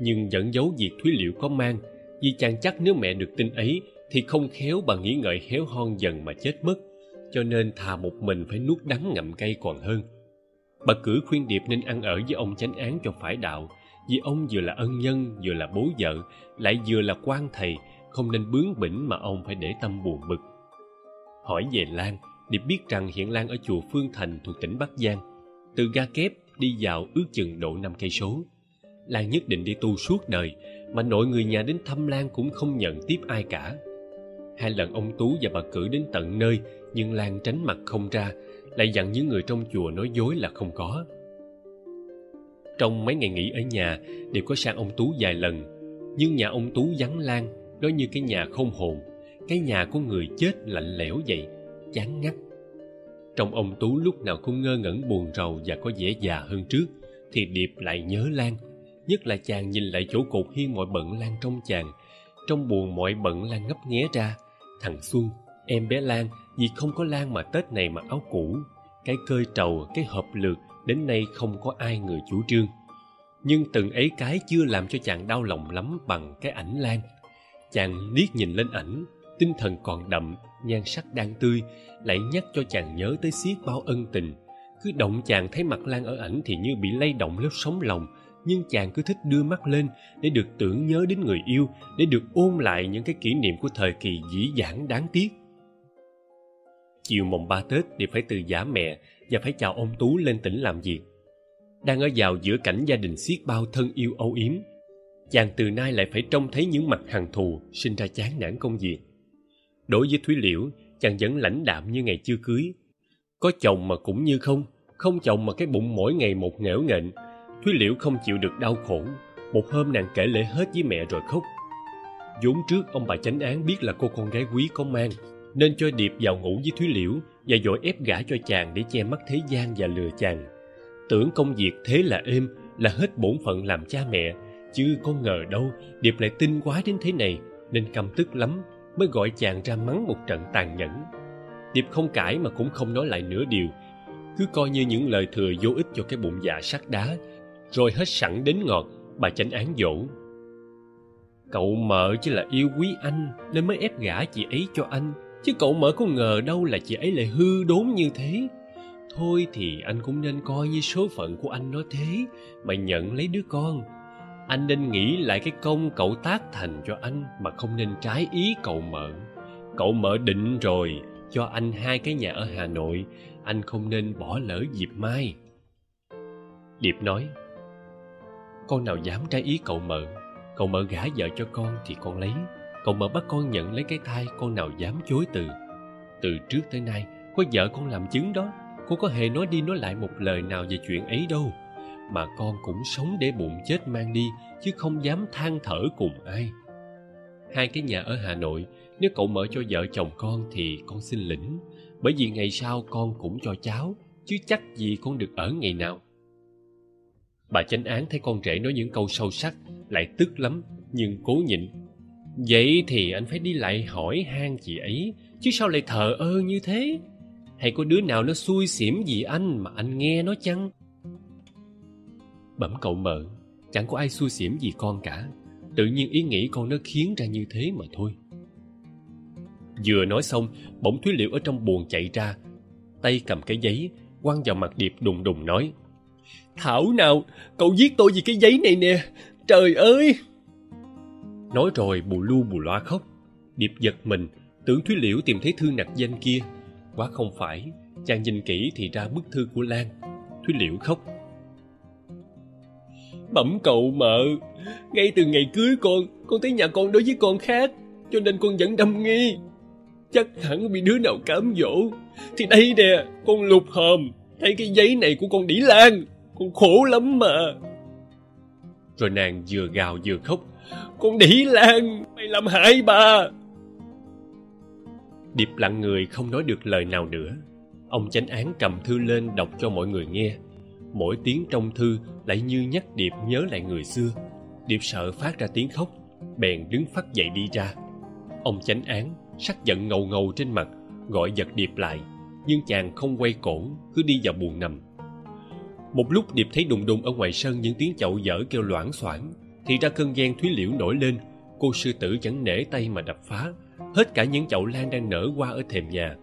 nhưng vẫn giấu việc thúy liễu có mang. Vì chàng chắc nếu mẹ được tin ấy, thì không khéo bà nghĩ ngợi héo hon dần mà chết mất. Cho nên thà một mình phải nuốt đắng ngậm cay còn hơn. Bà cử khuyên điệp nên ăn ở với ông chánh án cho phải đạo. Vì ông vừa là ân nhân, vừa là bố vợ, lại vừa là quan thầy, không nên bướng bỉnh mà ông phải để tâm buồn bực. Hỏi về lan, điệp biết rằng hiện lan ở chùa phương thành thuộc tỉnh bắc giang. Từ ga kép đi vào ước chừng độ năm cây số lan nhất định đi tu suốt đời, mà nội người nhà đến thăm lan cũng không nhận tiếp ai cả. Hai lần ông tú và bà cử đến tận nơi, nhưng lan tránh mặt không ra, lại dặn những người trong chùa nói dối là không có. Trong mấy ngày nghỉ ở nhà, đều có sang ông tú vài lần, nhưng nhà ông tú vắng lan, đó như cái nhà không hồn, cái nhà của người chết lạnh lẽo vậy, chán ngắt. Trong ông tú lúc nào cũng ngơ ngẩn buồn rầu và có vẻ già hơn trước, thì điệp lại nhớ lan nhất là chàng nhìn lại chỗ cột hiên mọi bận lan trong chàng. Trong buồn mọi bận lan ngấp nghé ra. Thằng xuân, em bé lan, vì không có lan mà tết này mặc áo cũ. Cái cơi trầu, cái hộp lược, đến nay không có ai người chủ trương. Nhưng từng ấy cái chưa làm cho chàng đau lòng lắm bằng cái ảnh lan. Chàng liếc nhìn lên ảnh, tinh thần còn đậm, nhan sắc đang tươi, lại nhắc cho chàng nhớ tới xiết bao ân tình. Cứ động chàng thấy mặt lan ở ảnh thì như bị lay động lớp sống lòng nhưng chàng cứ thích đưa mắt lên để được tưởng nhớ đến người yêu, để được ôn lại những cái kỷ niệm của thời kỳ dĩ dãn đáng tiếc. Chiều mồng ba tết thì phải từ giả mẹ và phải chào ông tú lên tỉnh làm việc. Đang ở vào giữa cảnh gia đình xiết bao thân yêu âu yếm, chàng từ nay lại phải trông thấy những mặt hằn thù sinh ra chán nản công việc. Đối với thúy liễu, chàng vẫn lãnh đạm như ngày chưa cưới. Có chồng mà cũng như không không chồng mà cái bụng mỗi ngày một nghẽo nghệch thúy liễu không chịu được đau khổ. Một hôm nàng kể lễ hết với mẹ rồi khóc. Vốn trước ông bà chánh án biết là cô con gái quý có mang, nên cho điệp vào ngủ với thúy liễu và dội ép gả cho chàng để che mắt thế gian và lừa chàng. Tưởng công việc thế là êm, là hết bổn phận làm cha mẹ, chứ có ngờ đâu điệp lại tin quá đến thế này, nên căm tức lắm, mới gọi chàng ra mắng một trận tàn nhẫn. Điệp không cãi mà cũng không nói lại nửa điều, cứ coi như những lời thừa vô ích cho cái bụng dạ sắt đá rồi hết sẵn đến ngọt, bà chánh án dỗ. Cậu mợ chỉ là yêu quý anh, nên mới ép gả chị ấy cho anh. Chứ cậu mợ có ngờ đâu là chị ấy lại hư đốn như thế. Thôi thì anh cũng nên coi như số phận của anh nó thế, mà nhận lấy đứa con. Anh nên nghĩ lại cái công cậu tác thành cho anh, mà không nên trái ý cậu mợ. Cậu mợ định rồi, cho anh hai cái nhà ở hà nội. Anh không nên bỏ lỡ dịp mai. Điệp nói con nào dám trái ý cậu mợ cậu mợ gả vợ cho con thì con lấy. Cậu mợ bắt con nhận lấy cái thai, con nào dám chối từ. Từ trước tới nay, có vợ con làm chứng đó. Cô có hề nói đi nói lại một lời nào về chuyện ấy đâu. Mà con cũng sống để bụng chết mang đi, chứ không dám than thở cùng ai. Hai cái nhà ở hà nội, nếu cậu mở cho vợ chồng con thì con xin lĩnh. Bởi vì ngày sau con cũng cho cháu, chứ chắc gì con được ở ngày nào bà chánh án thấy con rể nói những câu sâu sắc, lại tức lắm, nhưng cố nhịn. Vậy thì anh phải đi lại hỏi han chị ấy, chứ sao lại thờ ơ như thế? Hay có đứa nào nó xui xỉm gì anh mà anh nghe nó chăng? Bẩm cậu mợ, chẳng có ai xui xỉm gì con cả. Tự nhiên ý nghĩ con nó khiến ra như thế mà thôi. Vừa nói xong, bỗng thúy liễu ở trong buồng chạy ra, tay cầm cái giấy, quăng vào mặt điệp đùng đùng nói thảo nào, cậu giết tôi vì cái giấy này nè. Trời ơi! Nói rồi bù lu bù loa khóc. Điệp giật mình, tưởng thúy liễu tìm thấy thư nặc danh kia. Quá không phải, chàng nhìn kỹ thì ra bức thư của lan. Thúy liễu khóc. Bẩm cậu mợ, ngay từ ngày cưới con con thấy nhà con đối với con khác, cho nên con vẫn đâm nghi. Chắc hẳn bị đứa nào cám dỗ. Thì đây nè, con lục hòm, thấy cái giấy này của con đĩ lan con khổ lắm mà. Rồi nàng vừa gào vừa khóc. Con đĩ lan mày làm hại bà. Điệp lặng người không nói được lời nào nữa. Ông chánh án cầm thư lên đọc cho mọi người nghe. Mỗi tiếng trong thư lại như nhắc điệp nhớ lại người xưa. Điệp sợ phát ra tiếng khóc, bèn đứng phát dậy đi ra. Ông chánh án, sắc giận ngầu ngầu trên mặt, gọi giật điệp lại. Nhưng chàng không quay cổ cứ đi vào buồng nằm một lúc điệp thấy đùng đùng ở ngoài sân những tiếng chậu dở kêu loảng xoảng. Thì ra cơn ghen thúy liễu nổi lên, cô sư tử chẳng nể tay mà đập phá. Hết cả những chậu lan đang nở qua ở thềm nhà.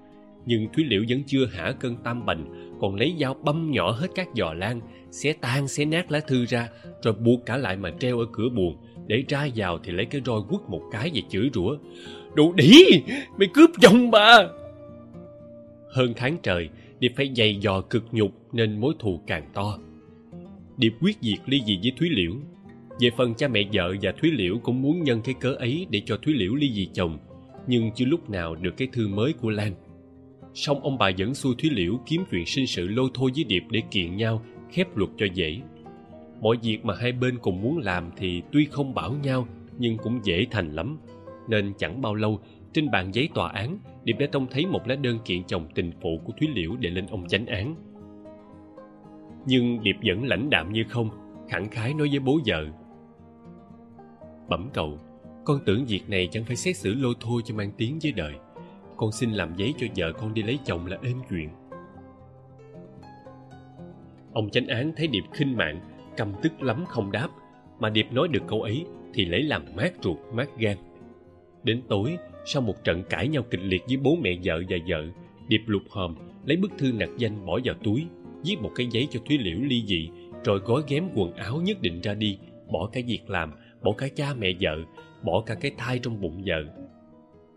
Nhưng thúy liễu vẫn chưa hả cơn tam bành, còn lấy dao băm nhỏ hết các giò lan, xé tan, xé nát lá thư ra, rồi buộc cả lại mà treo ở cửa buồng. Để ra vào thì lấy cái roi quất một cái và chửi rủa, đồ đĩ mày cướp chồng bà! Hơn tháng trời, điệp phải dày dò cực nhục nên mối thù càng to. Điệp quyết diệt ly dị với thúy liễu. Về phần cha mẹ vợ và thúy liễu cũng muốn nhân cái cớ ấy để cho thúy liễu ly dị chồng, nhưng chưa lúc nào được cái thư mới của lan. Song ông bà vẫn xui thúy liễu kiếm chuyện sinh sự lôi thôi với điệp để kiện nhau, khép luật cho dễ. Mọi việc mà hai bên cùng muốn làm thì tuy không bảo nhau, nhưng cũng dễ thành lắm. Nên chẳng bao lâu, trên bàn giấy tòa án, điệp đã trông thấy một lá đơn kiện chồng tình phụ của thúy liễu để lên ông chánh án nhưng điệp vẫn lãnh đạm như không, khẳng khái nói với bố vợ. Bẩm cậu con tưởng việc này chẳng phải xét xử lôi thôi cho mang tiếng với đời. Con xin làm giấy cho vợ con đi lấy chồng là êm chuyện. Ông chánh án thấy điệp khinh mạng, căm tức lắm không đáp. Mà điệp nói được câu ấy thì lấy làm mát ruột, mát gan. Đến tối, sau một trận cãi nhau kịch liệt với bố mẹ vợ và vợ, điệp lục hòm, lấy bức thư nặc danh bỏ vào túi viết một cái giấy cho thúy liễu ly dị, rồi gói ghém quần áo nhất định ra đi, bỏ cả việc làm, bỏ cả cha mẹ vợ, bỏ cả cái thai trong bụng vợ.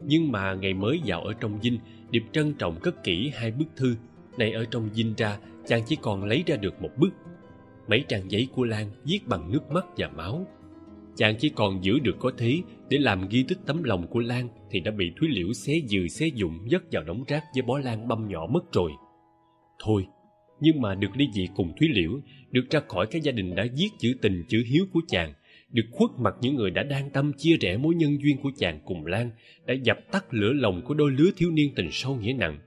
Nhưng mà ngày mới vào ở trong dinh, điệp trân trọng cất kỹ hai bức thư. Này ở trong dinh ra, chàng chỉ còn lấy ra được một bức. Mấy trang giấy của lan viết bằng nước mắt và máu. Chàng chỉ còn giữ được có thế, để làm ghi tích tấm lòng của lan thì đã bị thúy liễu xé dừ xé dụng dứt vào đống rác với bó lan băm nhỏ mất rồi. Thôi nhưng mà được ly dị cùng thúy liễu, được ra khỏi cái gia đình đã giết chữ tình, chữ hiếu của chàng, được khuất mặt những người đã đang tâm chia rẽ mối nhân duyên của chàng cùng lan, đã dập tắt lửa lòng của đôi lứa thiếu niên tình sâu nghĩa nặng.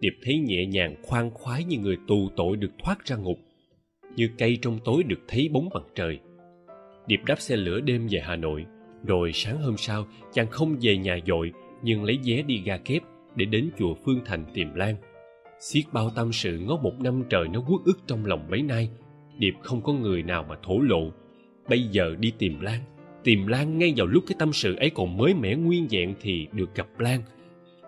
Điệp thấy nhẹ nhàng, khoan khoái như người tù tội được thoát ra ngục, như cây trong tối được thấy bóng mặt trời. Điệp đáp xe lửa đêm về hà nội, rồi sáng hôm sau, chàng không về nhà dội, nhưng lấy vé đi ga kép để đến chùa phương thành tìm lan xiết bao tâm sự ngó một năm trời nó uất ức trong lòng mấy nay. Điệp không có người nào mà thổ lộ. Bây giờ đi tìm lan. Tìm lan ngay vào lúc cái tâm sự ấy còn mới mẻ nguyên vẹn thì được gặp lan.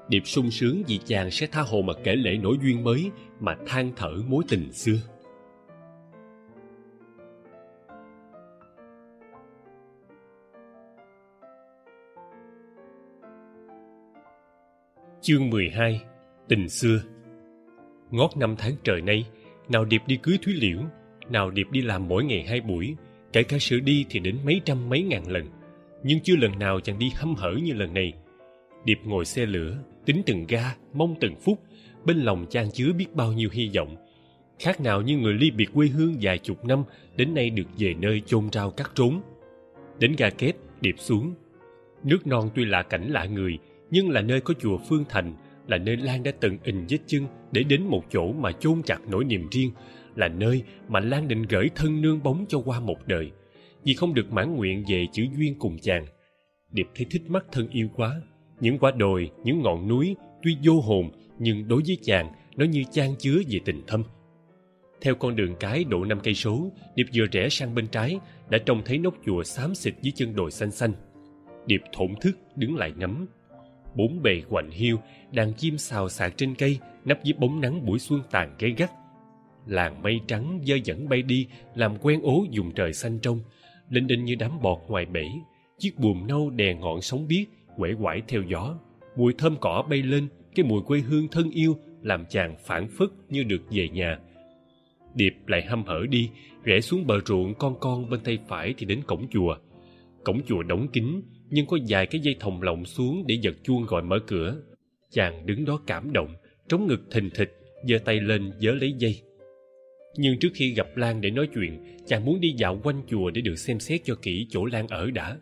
Điệp sung sướng vì chàng sẽ tha hồ mà kể lể nỗi duyên mới mà than thở mối tình xưa. Chương 12 Tình xưa. Ngót năm tháng trời nay, nào Điệp đi cưới Thúy Liễu, nào Điệp đi làm mỗi ngày hai buổi, kể cả sự đi thì đến mấy trăm mấy ngàn lần. Nhưng chưa lần nào chàng đi hâm hở như lần này. Điệp ngồi xe lửa, tính từng ga, mong từng phút, bên lòng chan chứa biết bao nhiêu hy vọng. Khác nào như người ly biệt quê hương vài chục năm, đến nay được về nơi chôn rau cắt trốn. Đến ga kép, Điệp xuống. Nước non tuy là cảnh lạ người, nhưng là nơi có chùa Phương Thành, là nơi Lan đã từng ình vết chân để đến một chỗ mà chôn chặt nỗi niềm riêng, là nơi mà Lan định gửi thân nương bóng cho qua một đời. Vì không được mãn nguyện về chữ duyên cùng chàng. Điệp thấy thích mắt thân yêu quá. Những quả đồi, những ngọn núi tuy vô hồn nhưng đối với chàng nó như chan chứa về tình thâm. Theo con đường cái độ năm cây số, Điệp vừa rẽ sang bên trái đã trông thấy nóc chùa xám xịt dưới chân đồi xanh xanh. Điệp thổn thức đứng lại ngắm bốn bề quạnh hiu đàn chim xào xạc trên cây nấp dưới bóng nắng buổi xuân tàn gay gắt. Làng mây trắng dơ dẫn bay đi, làm quen ố dùng trời xanh trong linh đinh như đám bọt ngoài bể, chiếc buồm nâu đè ngọn sóng biếc quể quải theo gió. Mùi thơm cỏ bay lên, cái mùi quê hương thân yêu làm chàng phản phất như được về nhà. Điệp lại hăm hở đi, rẽ xuống bờ ruộng con con bên tay phải thì đến cổng chùa. Cổng chùa đóng kín nhưng có vài cái dây thòng lọng xuống để giật chuông gọi mở cửa. Chàng đứng đó cảm động, trống ngực thình thịch, giơ tay lên vớ lấy dây. Nhưng trước khi gặp lan để nói chuyện, chàng muốn đi dạo quanh chùa để được xem xét cho kỹ chỗ lan ở đã.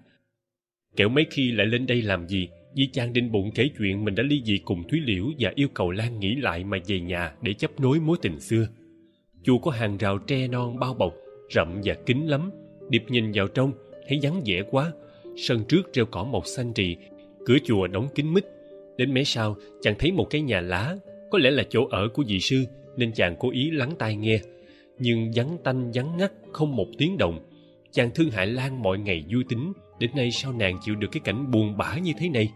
Kẻo mấy khi lại lên đây làm gì, vì chàng định bụng kể chuyện mình đã ly dị cùng thúy liễu và yêu cầu lan nghĩ lại mà về nhà để chấp nối mối tình xưa. Chùa có hàng rào tre non bao bọc, rậm và kín lắm. Điệp nhìn vào trong, thấy vắng vẻ quá sân trước treo cỏ mọc xanh rì cửa chùa đóng kín mít. Đến mé sau, chàng thấy một cái nhà lá, có lẽ là chỗ ở của vị sư, nên chàng cố ý lắng tai nghe. Nhưng vắng tanh, vắng ngắt, không một tiếng động. Chàng thương hại lan mọi ngày vui tính, đến nay sao nàng chịu được cái cảnh buồn bã như thế này?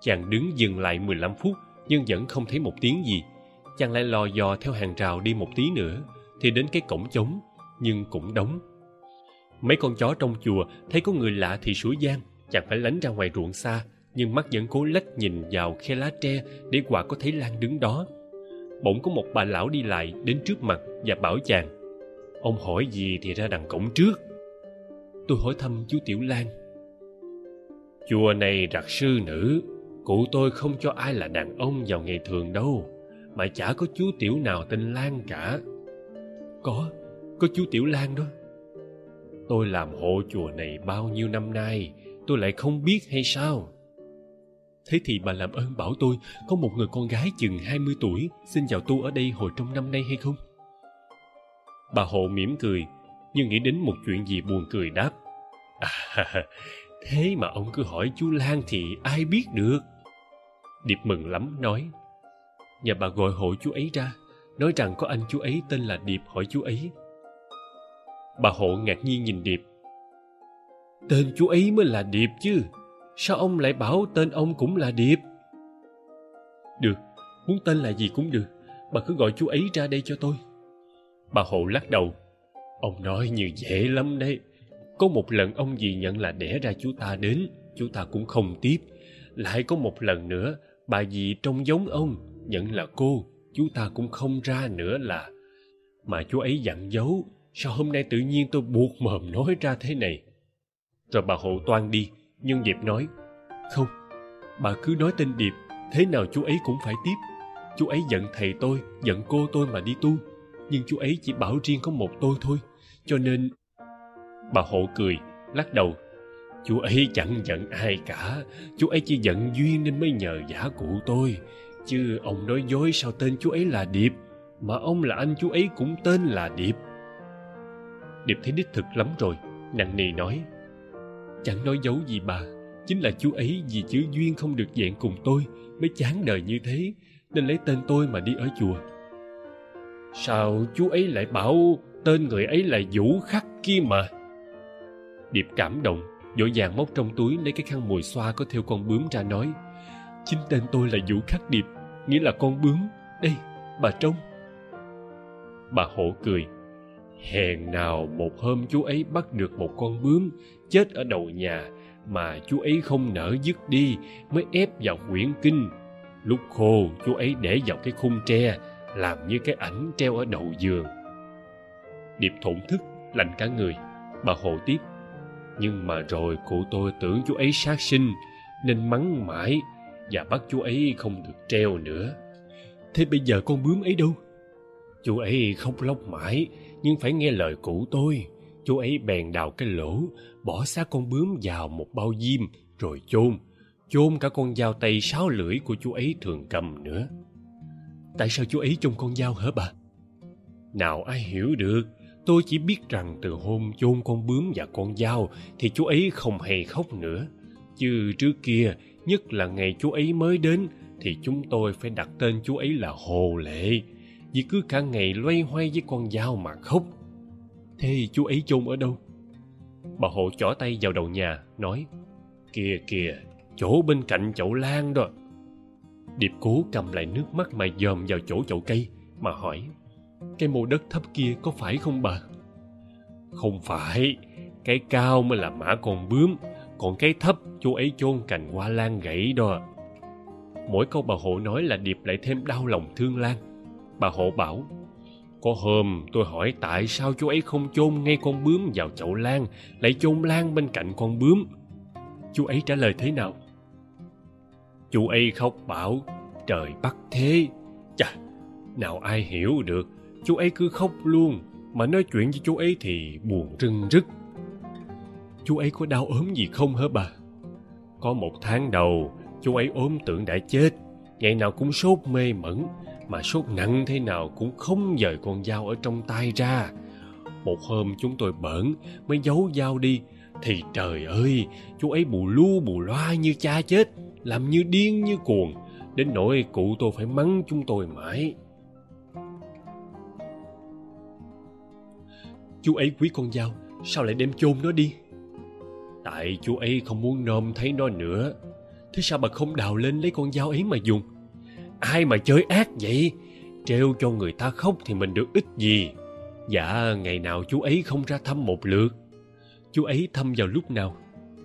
Chàng đứng dừng lại mười lăm phút, nhưng vẫn không thấy một tiếng gì. Chàng lại lò dò theo hàng rào đi một tí nữa, thì đến cái cổng trống, nhưng cũng đóng mấy con chó trong chùa thấy có người lạ thì sủa gian chẳng phải lánh ra ngoài ruộng xa, nhưng mắt vẫn cố lách nhìn vào khe lá tre để quả có thấy lan đứng đó. Bỗng có một bà lão đi lại đến trước mặt và bảo chàng, ông hỏi gì thì ra đằng cổng trước. Tôi hỏi thăm chú tiểu lan, chùa này đặt sư nữ, cụ tôi không cho ai là đàn ông vào ngày thường đâu, mà chả có chú tiểu nào tên lan cả. Có có chú tiểu lan đó tôi làm hộ chùa này bao nhiêu năm nay tôi lại không biết hay sao? Thế thì bà làm ơn bảo tôi có một người con gái chừng hai mươi tuổi xin vào tu ở đây hồi trong năm nay hay không? Bà hộ mỉm cười nhưng nghĩ đến một chuyện gì buồn cười đáp. À, thế mà ông cứ hỏi chú lan thì ai biết được? Điệp mừng lắm nói. Nhà bà gọi hộ chú ấy ra nói rằng có anh chú ấy tên là điệp hỏi chú ấy bà hộ ngạc nhiên nhìn điệp. Tên chú ấy mới là điệp chứ. Sao ông lại bảo tên ông cũng là điệp? Được muốn tên là gì cũng được. Bà cứ gọi chú ấy ra đây cho tôi. Bà hộ lắc đầu. Ông nói như dễ lắm đấy. Có một lần ông dì nhận là đẻ ra chú ta đến chú ta cũng không tiếp. Lại có một lần nữa bà dì trông giống ông nhận là cô chú ta cũng không ra nữa là mà chú ấy dặn dấu sao hôm nay tự nhiên tôi buộc mồm nói ra thế này? Rồi bà hộ toan đi, nhưng điệp nói, không, bà cứ nói tên điệp, thế nào chú ấy cũng phải tiếp. Chú ấy giận thầy tôi, giận cô tôi mà đi tu, nhưng chú ấy chỉ bảo riêng có một tôi thôi, cho nên bà hộ cười, lắc đầu, chú ấy chẳng giận ai cả, chú ấy chỉ giận duyên nên mới nhờ giả cụ tôi, chứ ông nói dối sao tên chú ấy là điệp, mà ông là anh chú ấy cũng tên là điệp điệp thấy đích thực lắm rồi. Nặng nề nói, chẳng nói dấu gì bà, chính là chú ấy vì chữ duyên không được dạng cùng tôi mới chán đời như thế, nên lấy tên tôi mà đi ở chùa. Sao chú ấy lại bảo tên người ấy là vũ khắc kia mà? Điệp cảm động dội vàng móc trong túi lấy cái khăn mùi xoa có theo con bướm ra nói, chính tên tôi là vũ khắc điệp, nghĩa là con bướm. Đây, bà trông. Bà hổ cười hèn nào một hôm chú ấy bắt được một con bướm chết ở đầu nhà mà chú ấy không nỡ dứt đi mới ép vào quyển kinh. Lúc khô chú ấy để vào cái khung tre làm như cái ảnh treo ở đầu giường. Điệp thổn thức lạnh cả người. Bà hồ tiếp nhưng mà rồi cụ tôi tưởng chú ấy sát sinh nên mắng mãi và bắt chú ấy không được treo nữa. Thế bây giờ con bướm ấy đâu? Chú ấy khóc lóc mãi nhưng phải nghe lời cụ tôi. Chú ấy bèn đào cái lỗ, bỏ xác con bướm vào một bao diêm, rồi chôn. Chôn cả con dao tay sáu lưỡi của chú ấy thường cầm nữa. Tại sao chú ấy chôn con dao hả bà? Nào ai hiểu được, tôi chỉ biết rằng từ hôm chôn con bướm và con dao thì chú ấy không hề khóc nữa. Chứ trước kia, nhất là ngày chú ấy mới đến thì chúng tôi phải đặt tên chú ấy là hồ lệ vì cứ cả ngày loay hoay với con dao mà khóc. Thế chú ấy chôn ở đâu? Bà hộ chỏ tay vào đầu nhà, nói, kìa kìa, chỗ bên cạnh chậu lan đó. Điệp cố cầm lại nước mắt mà dòm vào chỗ chậu cây, mà hỏi, cái mô đất thấp kia có phải không bà? Không phải, cái cao mới là mã con bướm, còn cái thấp chú ấy chôn cành hoa lan gãy đó. Mỗi câu bà hộ nói là điệp lại thêm đau lòng thương lan bà hộ bảo, có hôm tôi hỏi tại sao chú ấy không chôn ngay con bướm vào chậu lan, lại chôn lan bên cạnh con bướm? Chú ấy trả lời thế nào? Chú ấy khóc bảo, trời bắt thế. Chà, nào ai hiểu được, chú ấy cứ khóc luôn, mà nói chuyện với chú ấy thì buồn rưng rức chú ấy có đau ốm gì không hả bà? Có một tháng đầu, chú ấy ốm tưởng đã chết, ngày nào cũng sốt mê mẩn mà sốt nặng thế nào cũng không dời con dao ở trong tay ra. Một hôm chúng tôi bỡn mới giấu dao đi, thì trời ơi, chú ấy bù lu bù loa như cha chết, làm như điên như cuồng, đến nỗi cụ tôi phải mắng chúng tôi mãi. Chú ấy quý con dao, sao lại đem chôn nó đi? Tại chú ấy không muốn nôm thấy nó nữa. Thế sao bà không đào lên lấy con dao ấy mà dùng? Ai mà chơi ác vậy? Treo cho người ta khóc thì mình được ích gì? Dạ ngày nào chú ấy không ra thăm một lượt. Chú ấy thăm vào lúc nào?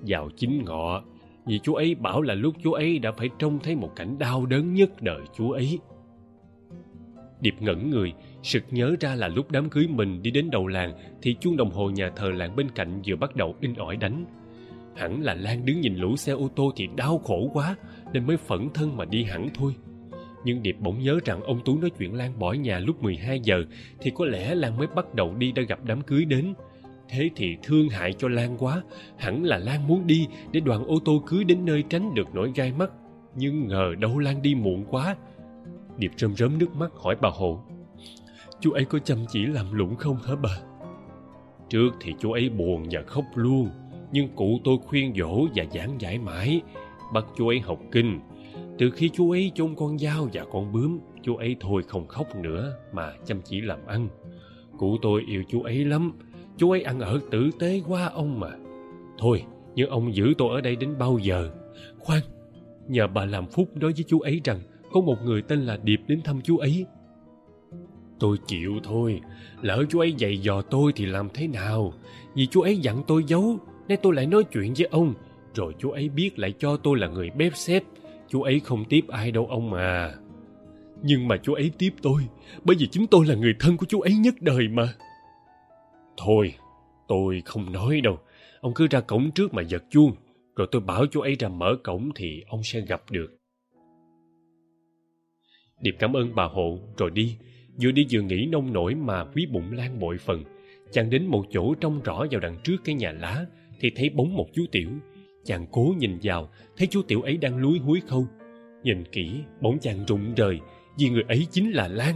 Vào chính ngọ. Vì chú ấy bảo là lúc chú ấy đã phải trông thấy một cảnh đau đớn nhất đời chú ấy. Điệp ngẩn người, sực nhớ ra là lúc đám cưới mình đi đến đầu làng thì chuông đồng hồ nhà thờ làng bên cạnh vừa bắt đầu in ỏi đánh. Hẳn là lan đứng nhìn lũ xe ô tô thì đau khổ quá nên mới phẫn thân mà đi hẳn thôi nhưng điệp bỗng nhớ rằng ông tú nói chuyện lan bỏ nhà lúc 12 giờ thì có lẽ lan mới bắt đầu đi đã gặp đám cưới đến. Thế thì thương hại cho lan quá, hẳn là lan muốn đi để đoàn ô tô cưới đến nơi tránh được nỗi gai mắt. Nhưng ngờ đâu lan đi muộn quá. Điệp rơm rớm nước mắt hỏi bà hộ chú ấy có chăm chỉ làm lụng không hả bà? Trước thì chú ấy buồn và khóc luôn, nhưng cụ tôi khuyên dỗ và giảng giải mãi. Bắt chú ấy học kinh từ khi chú ấy chôn con dao và con bướm, chú ấy thôi không khóc nữa mà chăm chỉ làm ăn. Cụ tôi yêu chú ấy lắm. Chú ấy ăn ở tử tế quá ông mà. Thôi nhưng ông giữ tôi ở đây đến bao giờ? Khoan, nhờ bà làm phúc nói với chú ấy rằng có một người tên là điệp đến thăm chú ấy. Tôi chịu thôi. Lỡ chú ấy dày dò tôi thì làm thế nào? Vì chú ấy dặn tôi giấu, nay tôi lại nói chuyện với ông. Rồi chú ấy biết lại cho tôi là người bếp xếp chú ấy không tiếp ai đâu ông à nhưng mà chú ấy tiếp tôi, bởi vì chính tôi là người thân của chú ấy nhất đời mà. Thôi, tôi không nói đâu. Ông cứ ra cổng trước mà giật chuông, rồi tôi bảo chú ấy ra mở cổng thì ông sẽ gặp được. Điệp cảm ơn bà hộ, rồi đi. Vừa đi vừa nghĩ nông nổi mà quý bụng lan bội phần. Chàng đến một chỗ trông rõ vào đằng trước cái nhà lá, thì thấy bóng một chú tiểu chàng cố nhìn vào, thấy chú tiểu ấy đang lúi húi khâu nhìn kỹ, bỗng chàng rụng rời, vì người ấy chính là lan.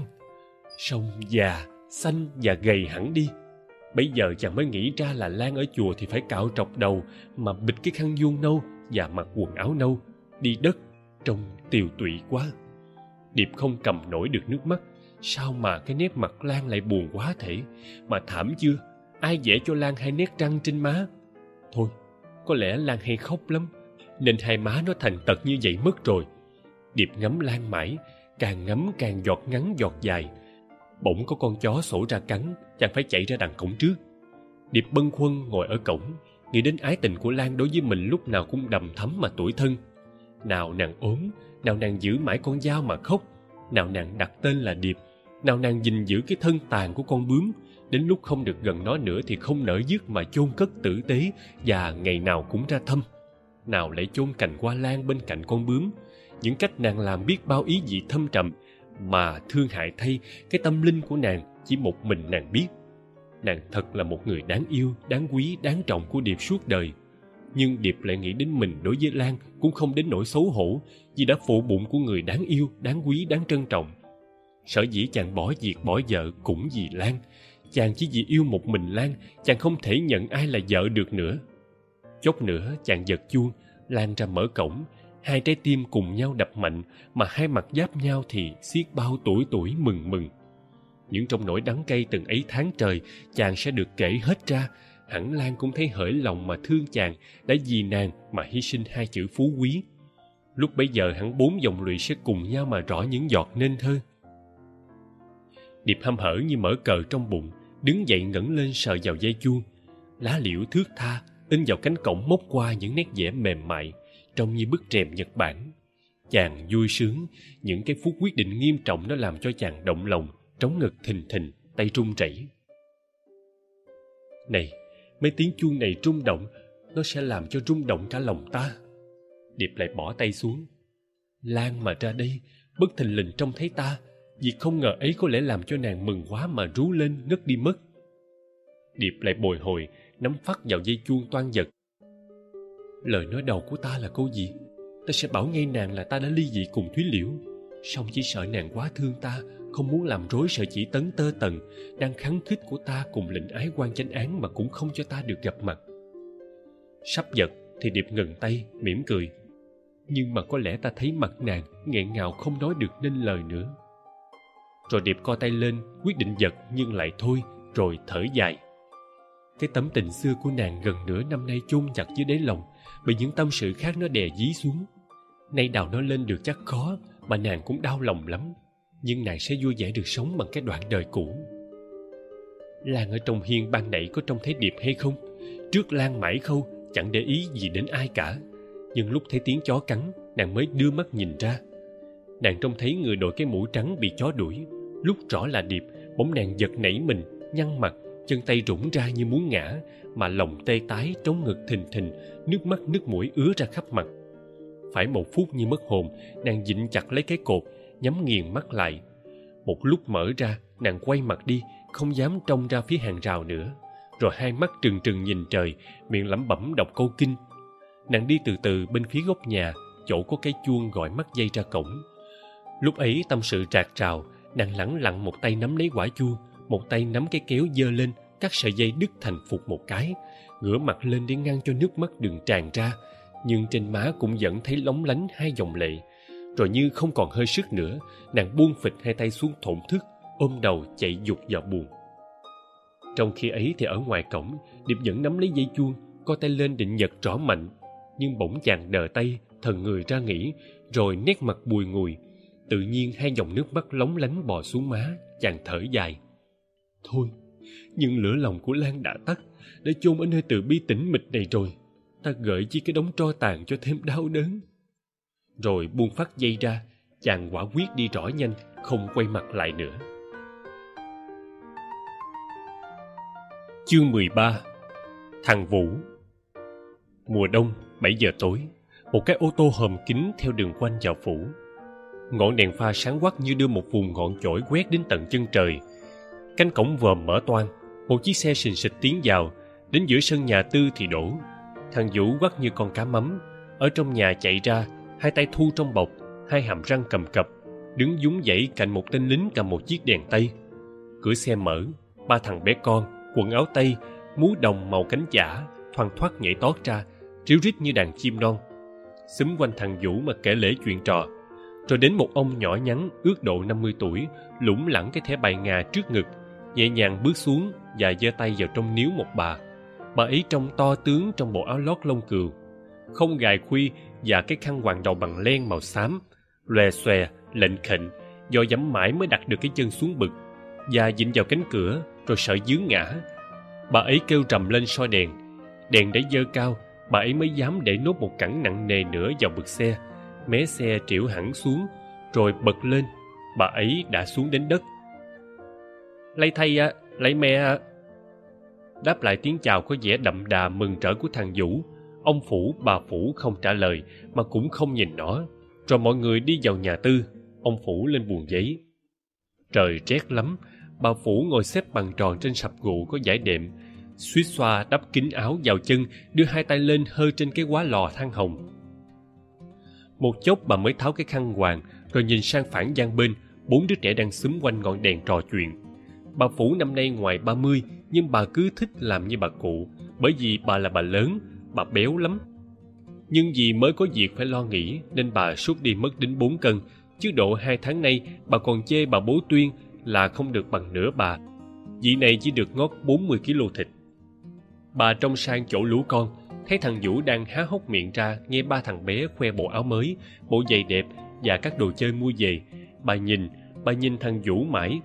Sông già, xanh và gầy hẳn đi. Bây giờ chàng mới nghĩ ra là lan ở chùa thì phải cạo trọc đầu, mà bịt cái khăn vuông nâu và mặc quần áo nâu. Đi đất, trông tiều tụy quá. Điệp không cầm nổi được nước mắt. Sao mà cái nét mặt lan lại buồn quá thể mà thảm chưa? Ai vẽ cho lan hai nét răng trên má? Thôi có lẽ lan hay khóc lắm, nên hai má nó thành tật như vậy mất rồi. Điệp ngắm lan mãi, càng ngắm càng giọt ngắn giọt dài. Bỗng có con chó sổ ra cắn, chàng phải chạy ra đằng cổng trước. Điệp bâng khuâng ngồi ở cổng, nghĩ đến ái tình của lan đối với mình lúc nào cũng đầm thắm mà tuổi thân. Nào nàng ốm, nào nàng giữ mãi con dao mà khóc, nào nàng đặt tên là điệp, nào nàng gìn giữ cái thân tàn của con bướm đến lúc không được gần nó nữa thì không nỡ dứt mà chôn cất tử tế và ngày nào cũng ra thăm. Nào lại chôn cành hoa lan bên cạnh con bướm. Những cách nàng làm biết bao ý vị thâm trầm mà thương hại thay cái tâm linh của nàng chỉ một mình nàng biết. Nàng thật là một người đáng yêu, đáng quý, đáng trọng của điệp suốt đời. Nhưng điệp lại nghĩ đến mình đối với lan cũng không đến nỗi xấu hổ vì đã phụ bụng của người đáng yêu, đáng quý, đáng trân trọng. Sở dĩ chàng bỏ việc bỏ vợ cũng vì lan chàng chỉ vì yêu một mình lan, chàng không thể nhận ai là vợ được nữa. Chốc nữa, chàng giật chuông, lan ra mở cổng. Hai trái tim cùng nhau đập mạnh, mà hai mặt giáp nhau thì xiết bao tuổi tuổi mừng mừng. Những trong nỗi đắng cay từng ấy tháng trời, chàng sẽ được kể hết ra. Hẳn lan cũng thấy hởi lòng mà thương chàng, đã vì nàng mà hy sinh hai chữ phú quý. Lúc bấy giờ hẳn bốn dòng lụy sẽ cùng nhau mà rõ những giọt nên thơ. Điệp hăm hở như mở cờ trong bụng đứng dậy ngẩng lên sờ vào dây chuông. Lá liễu thước tha in vào cánh cổng móc qua những nét vẽ mềm mại trông như bức rèm nhật bản. Chàng vui sướng, những cái phút quyết định nghiêm trọng nó làm cho chàng động lòng, trống ngực thình thình, tay run rẩy. Này, mấy tiếng chuông này rung động, nó sẽ làm cho rung động cả lòng ta. Điệp lại bỏ tay xuống. Lan mà ra đây, bất thình lình trông thấy ta việc không ngờ ấy có lẽ làm cho nàng mừng quá mà rú lên, ngất đi mất. Điệp lại bồi hồi, nắm phát vào dây chuông toan giật. Lời nói đầu của ta là câu gì? Ta sẽ bảo ngay nàng là ta đã ly dị cùng thúy liễu. Song chỉ sợ nàng quá thương ta, không muốn làm rối sợ chỉ tấn tơ tần, đang kháng khích của ta cùng lệnh ái quan chánh án mà cũng không cho ta được gặp mặt. Sắp giật thì điệp ngừng tay, mỉm cười. Nhưng mà có lẽ ta thấy mặt nàng nghẹn ngào không nói được nên lời nữa rồi điệp co tay lên, quyết định giật nhưng lại thôi, rồi thở dài. Cái tấm tình xưa của nàng gần nửa năm nay chôn chặt dưới đáy lòng, bị những tâm sự khác nó đè dí xuống. Nay đào nó lên được chắc khó, mà nàng cũng đau lòng lắm. Nhưng nàng sẽ vui vẻ được sống bằng cái đoạn đời cũ. Lan ở trong hiên ban nãy có trông thấy điệp hay không? Trước lan mãi khâu, chẳng để ý gì đến ai cả. Nhưng lúc thấy tiếng chó cắn, nàng mới đưa mắt nhìn ra. Nàng trông thấy người đội cái mũ trắng bị chó đuổi lúc rõ là điệp, bỗng nàng giật nảy mình, nhăn mặt, chân tay rủng ra như muốn ngã, mà lòng tê tái trống ngực thình thình, nước mắt nước mũi ứa ra khắp mặt. Phải một phút như mất hồn, nàng dịnh chặt lấy cái cột, nhắm nghiền mắt lại. Một lúc mở ra, nàng quay mặt đi, không dám trông ra phía hàng rào nữa. Rồi hai mắt trừng trừng nhìn trời, miệng lẩm bẩm đọc câu kinh. Nàng đi từ từ bên phía góc nhà, chỗ có cái chuông gọi mắt dây ra cổng. Lúc ấy tâm sự trạc trào nàng lẳng lặng một tay nắm lấy quả chuông một tay nắm cái kéo giơ lên, cắt sợi dây đứt thành phục một cái. Ngửa mặt lên để ngăn cho nước mắt đừng tràn ra, nhưng trên má cũng vẫn thấy lóng lánh hai dòng lệ. Rồi như không còn hơi sức nữa, nàng buông phịch hai tay xuống thổn thức, ôm đầu chạy dục vào buồn trong khi ấy thì ở ngoài cổng, điệp vẫn nắm lấy dây chuông co tay lên định nhật rõ mạnh. Nhưng bỗng chàng đờ tay, thần người ra nghĩ rồi nét mặt bùi ngùi tự nhiên hai dòng nước mắt lóng lánh bò xuống má, chàng thở dài. Thôi, nhưng lửa lòng của lan đã tắt, đã chôn ở nơi từ bi tĩnh mịch này rồi. Ta gợi chi cái đống tro tàn cho thêm đau đớn. Rồi buông phát dây ra, chàng quả quyết đi rõ nhanh, không quay mặt lại nữa. Chương 13 thằng vũ. Mùa đông, bảy giờ tối, một cái ô tô hòm kính theo đường quanh vào phủ ngọn đèn pha sáng quắc như đưa một vùng ngọn chổi quét đến tận chân trời. Cánh cổng vòm mở toang, một chiếc xe sình sịch tiến vào. Đến giữa sân nhà tư thì đổ. Thằng vũ quắc như con cá mắm. Ở trong nhà chạy ra, hai tay thu trong bọc, hai hàm răng cầm cập, đứng dúng dãy cạnh một tên lính cầm một chiếc đèn tây. Cửa xe mở, ba thằng bé con, quần áo tây mú đồng màu cánh chả thoăn thoắt nhảy tót ra, ríu rít như đàn chim non. Xúm quanh thằng vũ mà kể lễ chuyện trò rồi đến một ông nhỏ nhắn ước độ năm mươi tuổi, lủng lẳng cái thẻ bài ngà trước ngực, nhẹ nhàng bước xuống và giơ tay vào trong níu một bà. Bà ấy trông to tướng trong bộ áo lót lông cừu. Không gài khuy và cái khăn quàng đầu bằng len màu xám, lòe xòe, lệnh khệnh, do dám mãi mới đặt được cái chân xuống bực. Và dịnh vào cánh cửa, rồi sợ dướng ngã. Bà ấy kêu trầm lên soi đèn. Đèn đã dơ cao, bà ấy mới dám để nốt một cẳng nặng nề nữa vào bực xe mé xe triểu hẳn xuống, rồi bật lên, bà ấy đã xuống đến đất. Lấy thay á, lấy mẹ à đáp lại tiếng chào có vẻ đậm đà mừng rỡ của thằng vũ. Ông phủ, bà phủ không trả lời mà cũng không nhìn nó. Rồi mọi người đi vào nhà tư, ông phủ lên buồng giấy trời rét lắm, bà phủ ngồi xếp bằng tròn trên sập gụ có giải đệm, suýt xoa đắp kín áo vào chân, đưa hai tay lên hơi trên cái quá lò than hồng một chốc bà mới tháo cái khăn hoàng rồi nhìn sang phản gian bên, bốn đứa trẻ đang xúm quanh ngọn đèn trò chuyện. Bà phủ năm nay ngoài ba mươi, nhưng bà cứ thích làm như bà cụ, bởi vì bà là bà lớn, bà béo lắm. Nhưng vì mới có việc phải lo nghĩ, nên bà sút đi mất đến bốn cân, chứ độ hai tháng nay bà còn chê bà bố tuyên là không được bằng nửa bà. Vị này chỉ được ngót bốn mươi kg thịt. Bà trông sang chỗ lũ con thấy thằng vũ đang há hốc miệng ra, nghe ba thằng bé khoe bộ áo mới, bộ giày đẹp và các đồ chơi mua về. Bà nhìn bà nhìn thằng vũ mãi.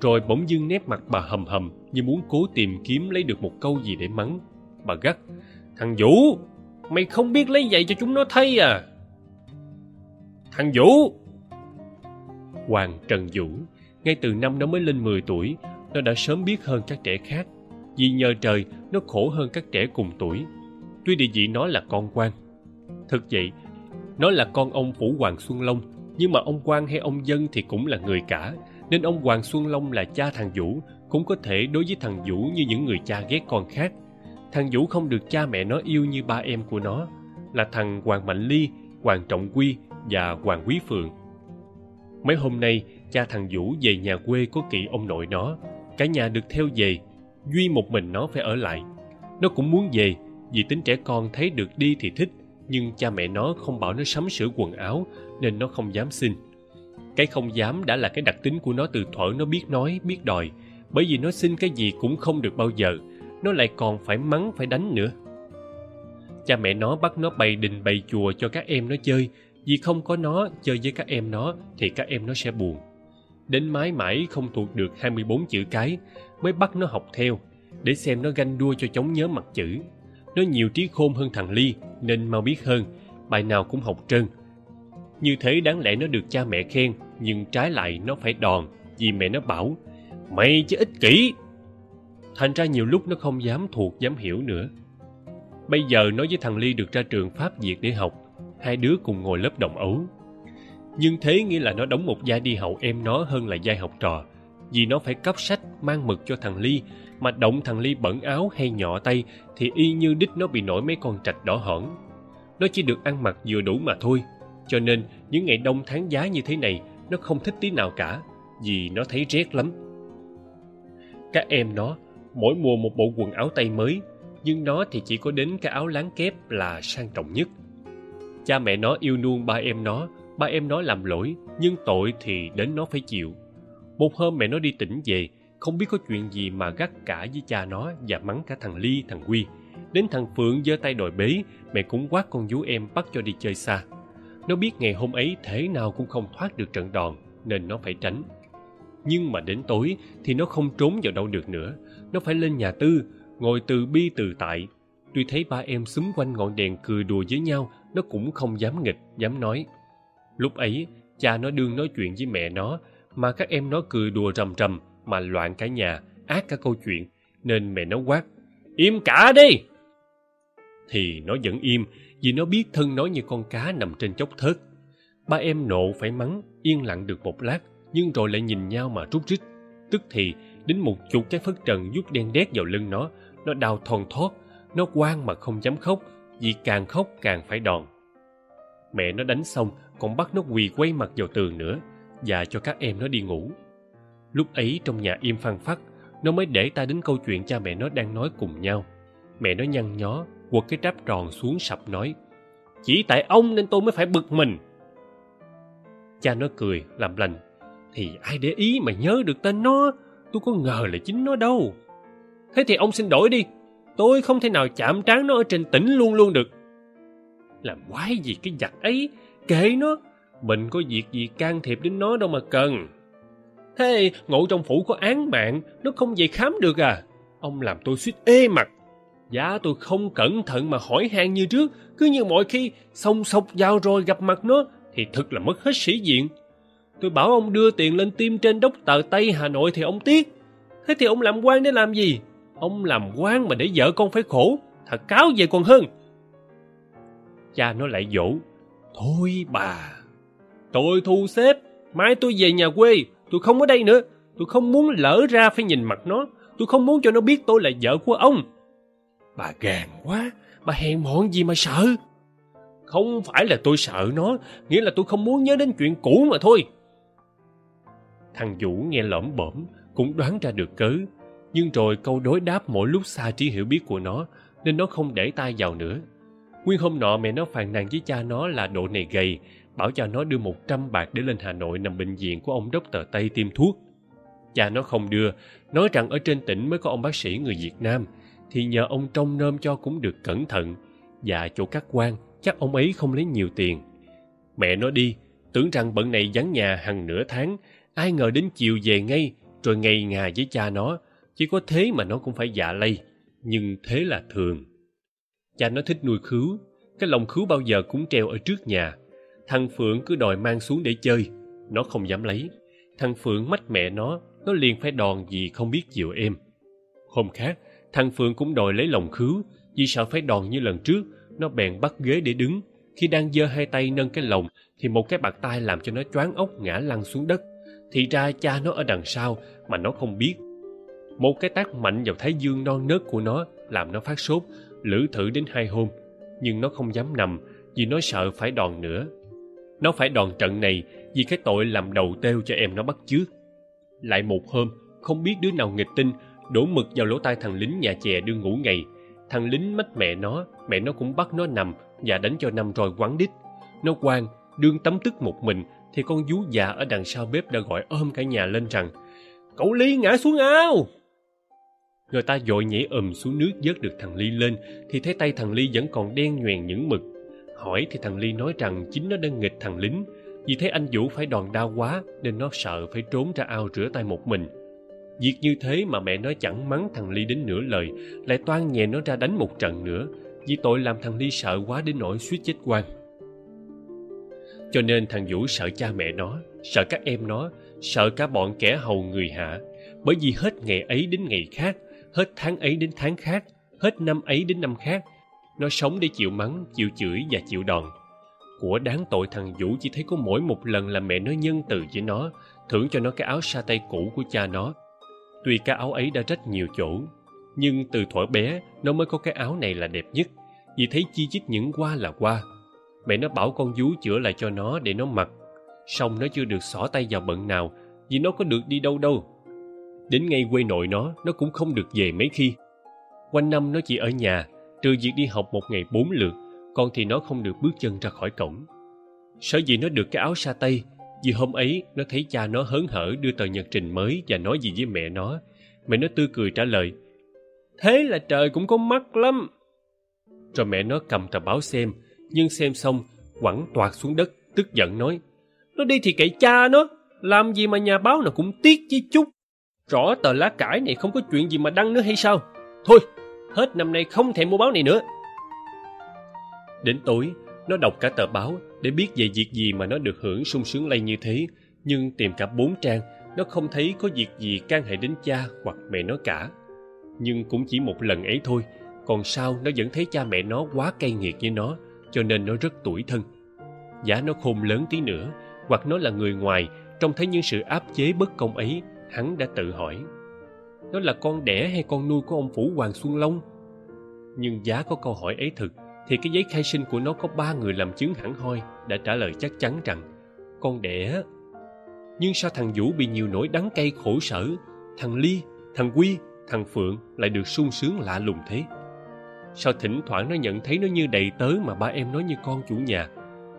Rồi bỗng dưng nét mặt bà hầm hầm, như muốn cố tìm kiếm lấy được một câu gì để mắng. Bà gắt, thằng vũ, mày không biết lấy giày cho chúng nó thay à? Thằng vũ. Hoàng trần vũ, ngay từ năm nó mới lên mười tuổi, nó đã sớm biết hơn các trẻ khác, vì nhờ trời, nó khổ hơn các trẻ cùng tuổi tuy địa vị nó là con quan, thực vậy, nó là con ông phủ hoàng xuân long. Nhưng mà ông quan hay ông dân thì cũng là người cả. Nên ông hoàng xuân long là cha thằng vũ, cũng có thể đối với thằng vũ như những người cha ghét con khác. Thằng vũ không được cha mẹ nó yêu như ba em của nó, là thằng hoàng mạnh ly, hoàng trọng quy và hoàng quý phượng. Mấy hôm nay, cha thằng vũ về nhà quê có kỵ ông nội nó. Cả nhà được theo về, duy một mình nó phải ở lại. Nó cũng muốn về vì tính trẻ con thấy được đi thì thích, nhưng cha mẹ nó không bảo nó sắm sửa quần áo, nên nó không dám xin. Cái không dám đã là cái đặc tính của nó từ thuở nó biết nói, biết đòi. Bởi vì nó xin cái gì cũng không được bao giờ, nó lại còn phải mắng, phải đánh nữa. Cha mẹ nó bắt nó bày đình bày chùa cho các em nó chơi. Vì không có nó chơi với các em nó, thì các em nó sẽ buồn. Đến mãi mãi không thuộc được 24 chữ cái, mới bắt nó học theo, để xem nó ganh đua cho chống nhớ mặt chữ nó nhiều trí khôn hơn thằng ly, nên mau biết hơn, bài nào cũng học trơn. Như thế đáng lẽ nó được cha mẹ khen, nhưng trái lại nó phải đòn vì mẹ nó bảo, mày chứ ích kỷ. Thành ra nhiều lúc nó không dám thuộc, dám hiểu nữa. Bây giờ nói với thằng ly được ra trường pháp việt để học, hai đứa cùng ngồi lớp đồng ấu. Nhưng thế nghĩa là nó đóng một vai đi hậu em nó hơn là vai học trò, vì nó phải cấp sách, mang mực cho thằng ly mà động thằng ly bẩn áo hay nhỏ tay thì y như đích nó bị nổi mấy con trạch đỏ hỏn nó chỉ được ăn mặc vừa đủ mà thôi. Cho nên, những ngày đông tháng giá như thế này, nó không thích tí nào cả, vì nó thấy rét lắm. Các em nó, mỗi mùa một bộ quần áo tay mới, nhưng nó thì chỉ có đến cái áo láng kép là sang trọng nhất. Cha mẹ nó yêu nuông ba em nó, ba em nó làm lỗi, nhưng tội thì đến nó phải chịu. Một hôm mẹ nó đi tỉnh về không biết có chuyện gì mà gắt cả với cha nó và mắng cả thằng ly, thằng quy. Đến thằng phượng giơ tay đòi bế, mẹ cũng quát con vú em bắt cho đi chơi xa. Nó biết ngày hôm ấy thế nào cũng không thoát được trận đòn, nên nó phải tránh. Nhưng mà đến tối thì nó không trốn vào đâu được nữa. Nó phải lên nhà tư, ngồi từ bi từ tại. Tuy thấy ba em xúm quanh ngọn đèn cười đùa với nhau, nó cũng không dám nghịch, dám nói. Lúc ấy, cha nó đương nói chuyện với mẹ nó, mà các em nó cười đùa rầm rầm mà loạn cả nhà, ác cả câu chuyện, nên mẹ nó quát, im cả đi! Thì nó vẫn im, vì nó biết thân nó như con cá nằm trên chốc thớt. Ba em nộ phải mắng, yên lặng được một lát, nhưng rồi lại nhìn nhau mà rút rít. Tức thì, đến một chục cái phất trần giúp đen đét vào lưng nó nó đau thon thót, nó quan mà không dám khóc, vì càng khóc càng phải đòn. Mẹ nó đánh xong, còn bắt nó quỳ quay mặt vào tường nữa, và cho các em nó đi ngủ lúc ấy trong nhà im phăng phắc, nó mới để ta đến câu chuyện cha mẹ nó đang nói cùng nhau. Mẹ nó nhăn nhó, quật cái tráp tròn xuống sập nói, chỉ tại ông nên tôi mới phải bực mình. Cha nó cười, làm lành, thì ai để ý mà nhớ được tên nó? Tôi có ngờ là chính nó đâu. Thế thì ông xin đổi đi, tôi không thể nào chạm trán nó ở trên tỉnh luôn luôn được. Làm quái gì cái giặc ấy, kệ nó, mình có việc gì can thiệp đến nó đâu mà cần thế, ngộ trong phủ có án mạng, nó không về khám được à? Ông làm tôi suýt ê mặt. Giá tôi không cẩn thận mà hỏi han như trước, cứ như mọi khi xông sộc vào rồi gặp mặt nó, thì thật là mất hết sĩ diện. Tôi bảo ông đưa tiền lên tim trên đốc tờ tây hà nội thì ông tiếc. Thế thì ông làm quan để làm gì? Ông làm quan mà để vợ con phải khổ, thật cáo về còn hơn. Cha nó lại dỗ, thôi bà, tôi thu xếp, mai tôi về nhà quê tôi không ở đây nữa. Tôi không muốn lỡ ra phải nhìn mặt nó. Tôi không muốn cho nó biết tôi là vợ của ông. Bà gàn quá. Bà hèn mọn gì mà sợ? Không phải là tôi sợ nó nghĩa là tôi không muốn nhớ đến chuyện cũ mà thôi. Thằng vũ nghe lỏm bẩm cũng đoán ra được cớ. Nhưng rồi câu đối đáp mỗi lúc xa trí hiểu biết của nó nên nó không để tay vào nữa. Nguyên hôm nọ mẹ nó phàn nàn với cha nó là độ này gầy bảo cho nó đưa một trăm bạc để lên hà nội nằm bệnh viện của ông đốc tờ tây tiêm thuốc. Cha nó không đưa, nói rằng ở trên tỉnh mới có ông bác sĩ người việt nam, thì nhờ ông trông nom cho cũng được cẩn thận. Và chỗ các quan, chắc ông ấy không lấy nhiều tiền. Mẹ nó đi, tưởng rằng bận này vắng nhà hằng nửa tháng, ai ngờ đến chiều về ngay, rồi ngày ngà với cha nó. Chỉ có thế mà nó cũng phải dạ lây, nhưng thế là thường. Cha nó thích nuôi khứu, cái lồng khứu bao giờ cũng treo ở trước nhà thằng phượng cứ đòi mang xuống để chơi. Nó không dám lấy. Thằng phượng mách mẹ nó nó liền phải đòn vì không biết chịu êm hôm khác, thằng phượng cũng đòi lấy lồng khứu, vì sợ phải đòn như lần trước. Nó bèn bắt ghế để đứng. Khi đang giơ hai tay nâng cái lồng thì một cái bạt tay làm cho nó choáng ốc ngã lăn xuống đất. Thì ra cha nó ở đằng sau, mà nó không biết. Một cái tác mạnh vào thái dương non nớt của nó, làm nó phát sốt, lử thử đến hai hôm. Nhưng nó không dám nằm, vì nó sợ phải đòn nữa nó phải đòn trận này vì cái tội làm đầu têu cho em nó bắt chước. Lại một hôm, không biết đứa nào nghịch tinh, đổ mực vào lỗ tai thằng lính nhà chè đương ngủ ngày. Thằng lính mách mẹ nó mẹ nó cũng bắt nó nằm và đánh cho năm roi quắn đít. Nó quan đương tấm tức một mình, thì con vú già ở đằng sau bếp đã gọi ôm cả nhà lên rằng, cậu ly ngã xuống ao! Người ta dội nhảy ầm xuống nước vớt được thằng ly lên, thì thấy tay thằng ly vẫn còn đen nhoèn những mực hỏi thì thằng ly nói rằng chính nó đang nghịch thằng lính. Vì thấy anh vũ phải đòn đau quá nên nó sợ phải trốn ra ao rửa tay một mình. Việc như thế mà mẹ nó chẳng mắng thằng ly đến nửa lời, lại toan nhẹ nó ra đánh một trận nữa. Vì tội làm thằng ly sợ quá đến nỗi suýt chết quan. Cho nên thằng vũ sợ cha mẹ nó, sợ các em nó, sợ cả bọn kẻ hầu người hạ. Bởi vì hết ngày ấy đến ngày khác, hết tháng ấy đến tháng khác, hết năm ấy đến năm khác nó sống để chịu mắng, chịu chửi và chịu đòn. Của đáng tội thằng vũ chỉ thấy có mỗi một lần là mẹ nó nhân từ với nó, thưởng cho nó cái áo sa tay cũ của cha nó. Tuy cái áo ấy đã rách nhiều chỗ, nhưng từ thuở bé, nó mới có cái áo này là đẹp nhất. Vì thấy chi chít những qua là qua mẹ nó bảo con vú chữa lại cho nó để nó mặc. Xong nó chưa được xỏ tay vào bận nào, vì nó có được đi đâu đâu. Đến ngay quê nội nó nó cũng không được về mấy khi. Quanh năm nó chỉ ở nhà trừ việc đi học một ngày bốn lượt, con thì nó không được bước chân ra khỏi cổng. Sở dĩ nó được cái áo sa tây, vì hôm ấy nó thấy cha nó hớn hở đưa tờ nhật trình mới và nói gì với mẹ nó. Mẹ nó tươi cười trả lời, thế là trời cũng có mắt lắm. Rồi mẹ nó cầm tờ báo xem, nhưng xem xong, quẳng toạt xuống đất, tức giận nói, nó đi thì kệ cha nó, làm gì mà nhà báo nào cũng tiếc chứ chút rõ tờ lá cải này không có chuyện gì mà đăng nữa hay sao? Thôi hết năm nay không thèm mua báo này nữa. Đến tối, nó đọc cả tờ báo để biết về việc gì mà nó được hưởng sung sướng lây như thế. Nhưng tìm cả bốn trang, nó không thấy có việc gì can hệ đến cha hoặc mẹ nó cả. Nhưng cũng chỉ một lần ấy thôi, còn sau nó vẫn thấy cha mẹ nó quá cay nghiệt với nó, cho nên nó rất tủi thân. Giá nó khôn lớn tí nữa, hoặc nó là người ngoài, trông thấy những sự áp chế bất công ấy, hắn đã tự hỏi nó là con đẻ hay con nuôi của ông phủ hoàng xuân long. Nhưng giá có câu hỏi ấy thực, thì cái giấy khai sinh của nó có ba người làm chứng hẳn hoi đã trả lời chắc chắn rằng, con đẻ. Nhưng sao thằng vũ bị nhiều nỗi đắng cay khổ sở, thằng ly, thằng quy, thằng phượng lại được sung sướng lạ lùng thế? Sao thỉnh thoảng nó nhận thấy nó như đầy tớ mà ba em nó như con chủ nhà?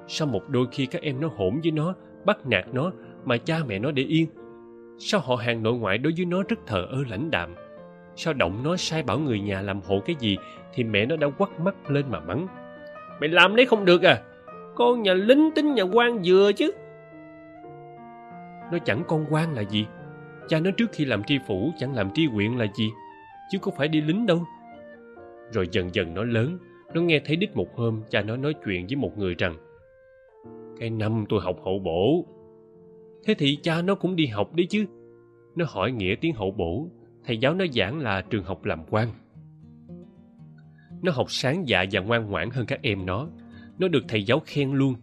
Sao một đôi khi các em nó hỗn với nó, bắt nạt nó mà cha mẹ nó để yên? Sao họ hàng nội ngoại đối với nó rất thờ ơ lãnh đạm? Sao động nó sai bảo người nhà làm hộ cái gì thì mẹ nó đã quắt mắt lên mà mắng? Mày làm đấy không được à? Con nhà lính tính nhà quan vừa chứ. Nó chẳng con quan là gì. Cha nó trước khi làm tri phủ, chẳng làm tri huyện là gì. Chứ có phải đi lính đâu. Rồi dần dần nó lớn, nó nghe thấy đích một hôm cha nó nói chuyện với một người rằng, cái năm tôi học hậu bổ thế thì cha nó cũng đi học đấy chứ. Nó hỏi nghĩa tiếng hậu bổ, thầy giáo nó giảng là trường học làm quan. Nó học sáng dạ và ngoan ngoãn hơn các em nó. Nó được thầy giáo khen luôn.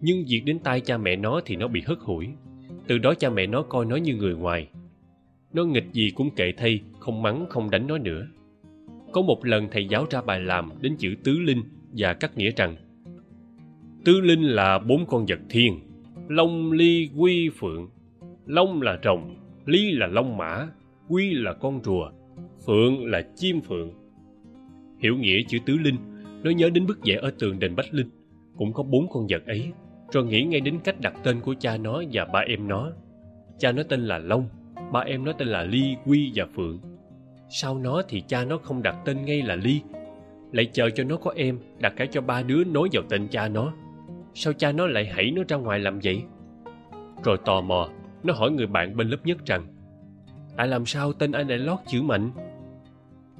Nhưng việc đến tay cha mẹ nó thì nó bị hất hủi. Từ đó cha mẹ nó coi nó như người ngoài. Nó nghịch gì cũng kệ thay không mắng, không đánh nó nữa. Có một lần thầy giáo ra bài làm đến chữ tứ linh và cắt nghĩa rằng, tứ linh là bốn con vật thiên long ly quy phượng. Long là rồng, ly là long mã, quy là con rùa, phượng là chim phượng. Hiểu nghĩa chữ tứ linh, nó nhớ đến bức vẽ ở tường đền bách linh. Cũng có bốn con vật ấy rồi nghĩ ngay đến cách đặt tên của cha nó và ba em nó. Cha nó tên là long, ba em nó tên là ly, quy và phượng. Sau nó thì cha nó không đặt tên ngay là ly. Lại chờ cho nó có em, đặt cả cho ba đứa nối vào tên cha nó sao cha nó lại hãy nó ra ngoài làm vậy? Rồi tò mò, nó hỏi người bạn bên lớp nhất rằng tại làm sao tên anh lại lót chữ mạnh?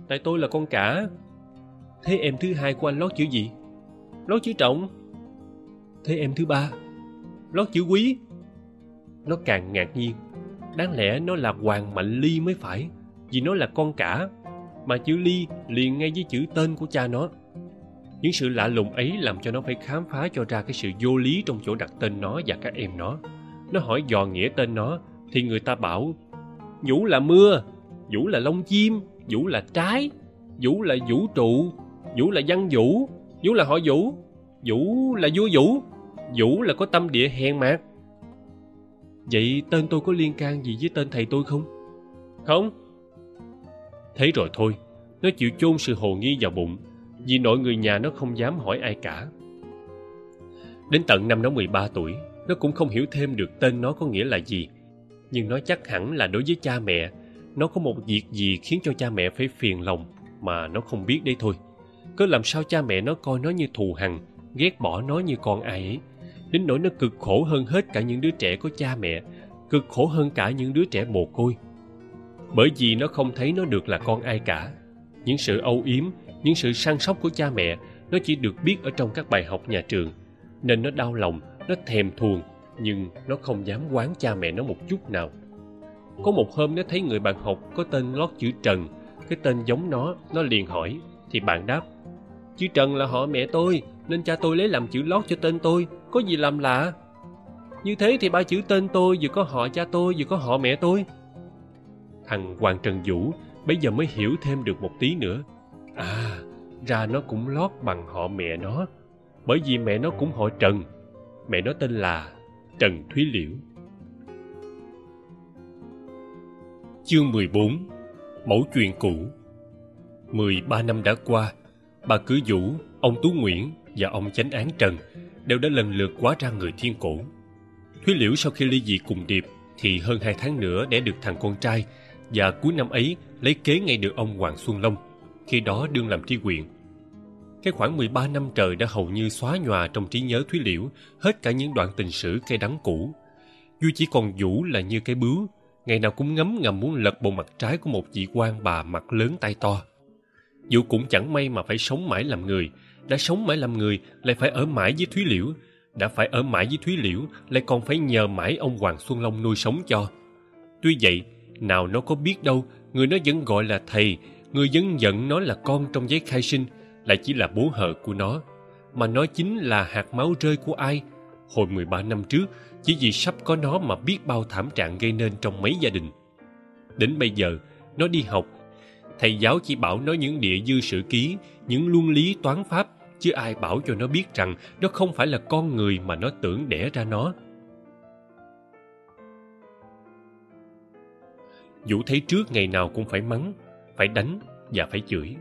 Tại tôi là con cả. Thế em thứ hai của anh lót chữ gì? Lót chữ trọng. Thế em thứ ba. Lót chữ quý. Nó càng ngạc nhiên, đáng lẽ nó là hoàng mạnh ly mới phải, vì nó là con cả, mà chữ ly liền ngay với chữ tên của cha nó những sự lạ lùng ấy làm cho nó phải khám phá cho ra cái sự vô lý trong chỗ đặt tên nó và các em nó. Nó hỏi dò nghĩa tên nó, thì người ta bảo, vũ là mưa, vũ là lông chim, vũ là trái, vũ là vũ trụ, vũ là văn vũ vũ là họ vũ vũ là vua vũ vũ là có tâm địa hèn mạt vậy tên tôi có liên can gì với tên thầy tôi không? Không. Thế rồi thôi, nó chịu chôn sự hồ nghi vào bụng vì nội người nhà nó không dám hỏi ai cả. Đến tận năm nó 13 tuổi, nó cũng không hiểu thêm được tên nó có nghĩa là gì. Nhưng nó chắc hẳn là đối với cha mẹ, nó có một việc gì khiến cho cha mẹ phải phiền lòng mà nó không biết đấy thôi. Cứ làm sao cha mẹ nó coi nó như thù hằn, ghét bỏ nó như con ai ấy. Đến nỗi nó cực khổ hơn hết cả những đứa trẻ có cha mẹ, cực khổ hơn cả những đứa trẻ mồ côi. Bởi vì nó không thấy nó được là con ai cả. Những sự âu yếm những sự săn sóc của cha mẹ, nó chỉ được biết ở trong các bài học nhà trường. Nên nó đau lòng, nó thèm thuồng, nhưng nó không dám quán cha mẹ nó một chút nào. Có một hôm nó thấy người bạn học có tên lót chữ trần, cái tên giống nó nó liền hỏi, thì bạn đáp, chữ trần là họ mẹ tôi, nên cha tôi lấy làm chữ lót cho tên tôi, có gì làm lạ? Như thế thì ba chữ tên tôi vừa có họ cha tôi, vừa có họ mẹ tôi. Thằng hoàng trần vũ bây giờ mới hiểu thêm được một tí nữa à ra nó cũng lót bằng họ mẹ nó, bởi vì mẹ nó cũng họ trần. Mẹ nó tên là trần thúy liễu. Chương 14 mẫu chuyện cũ. 13 năm đã qua, bà cử vũ, ông tú nguyễn và ông chánh án trần đều đã lần lượt quá ra người thiên cổ. Thúy liễu sau khi ly dị cùng điệp thì hơn hai tháng nữa đẻ được thằng con trai và cuối năm ấy lấy kế ngay được ông hoàng xuân long khi đó đương làm tri huyện cái khoảng 13 năm trời đã hầu như xóa nhòa trong trí nhớ Thúy Liễu hết cả những đoạn tình sử cây đắng cũ. Duy chỉ còn Vũ là như cái bướu, ngày nào cũng ngấm ngầm muốn lật bộ mặt trái của một vị quan bà mặt lớn tay to. Vũ cũng chẳng may mà phải sống mãi làm người, đã sống mãi làm người lại phải ở mãi với Thúy Liễu, đã phải ở mãi với Thúy Liễu lại còn phải nhờ mãi ông Hoàng Xuân Long nuôi sống cho. Tuy vậy, nào nó có biết đâu, người nó vẫn gọi là thầy, người dân giận nó là con trong giấy khai sinh, lại chỉ là bố hợ của nó. Mà nó chính là hạt máu rơi của ai? Hồi 13 năm trước, chỉ vì sắp có nó mà biết bao thảm trạng gây nên trong mấy gia đình. Đến bây giờ, nó đi học. Thầy giáo chỉ bảo nó những địa dư sử ký, những luân lý toán pháp, chứ ai bảo cho nó biết rằng nó không phải là con người mà nó tưởng đẻ ra nó. Vũ thấy trước ngày nào cũng phải mắng, phải đánh và phải chửi.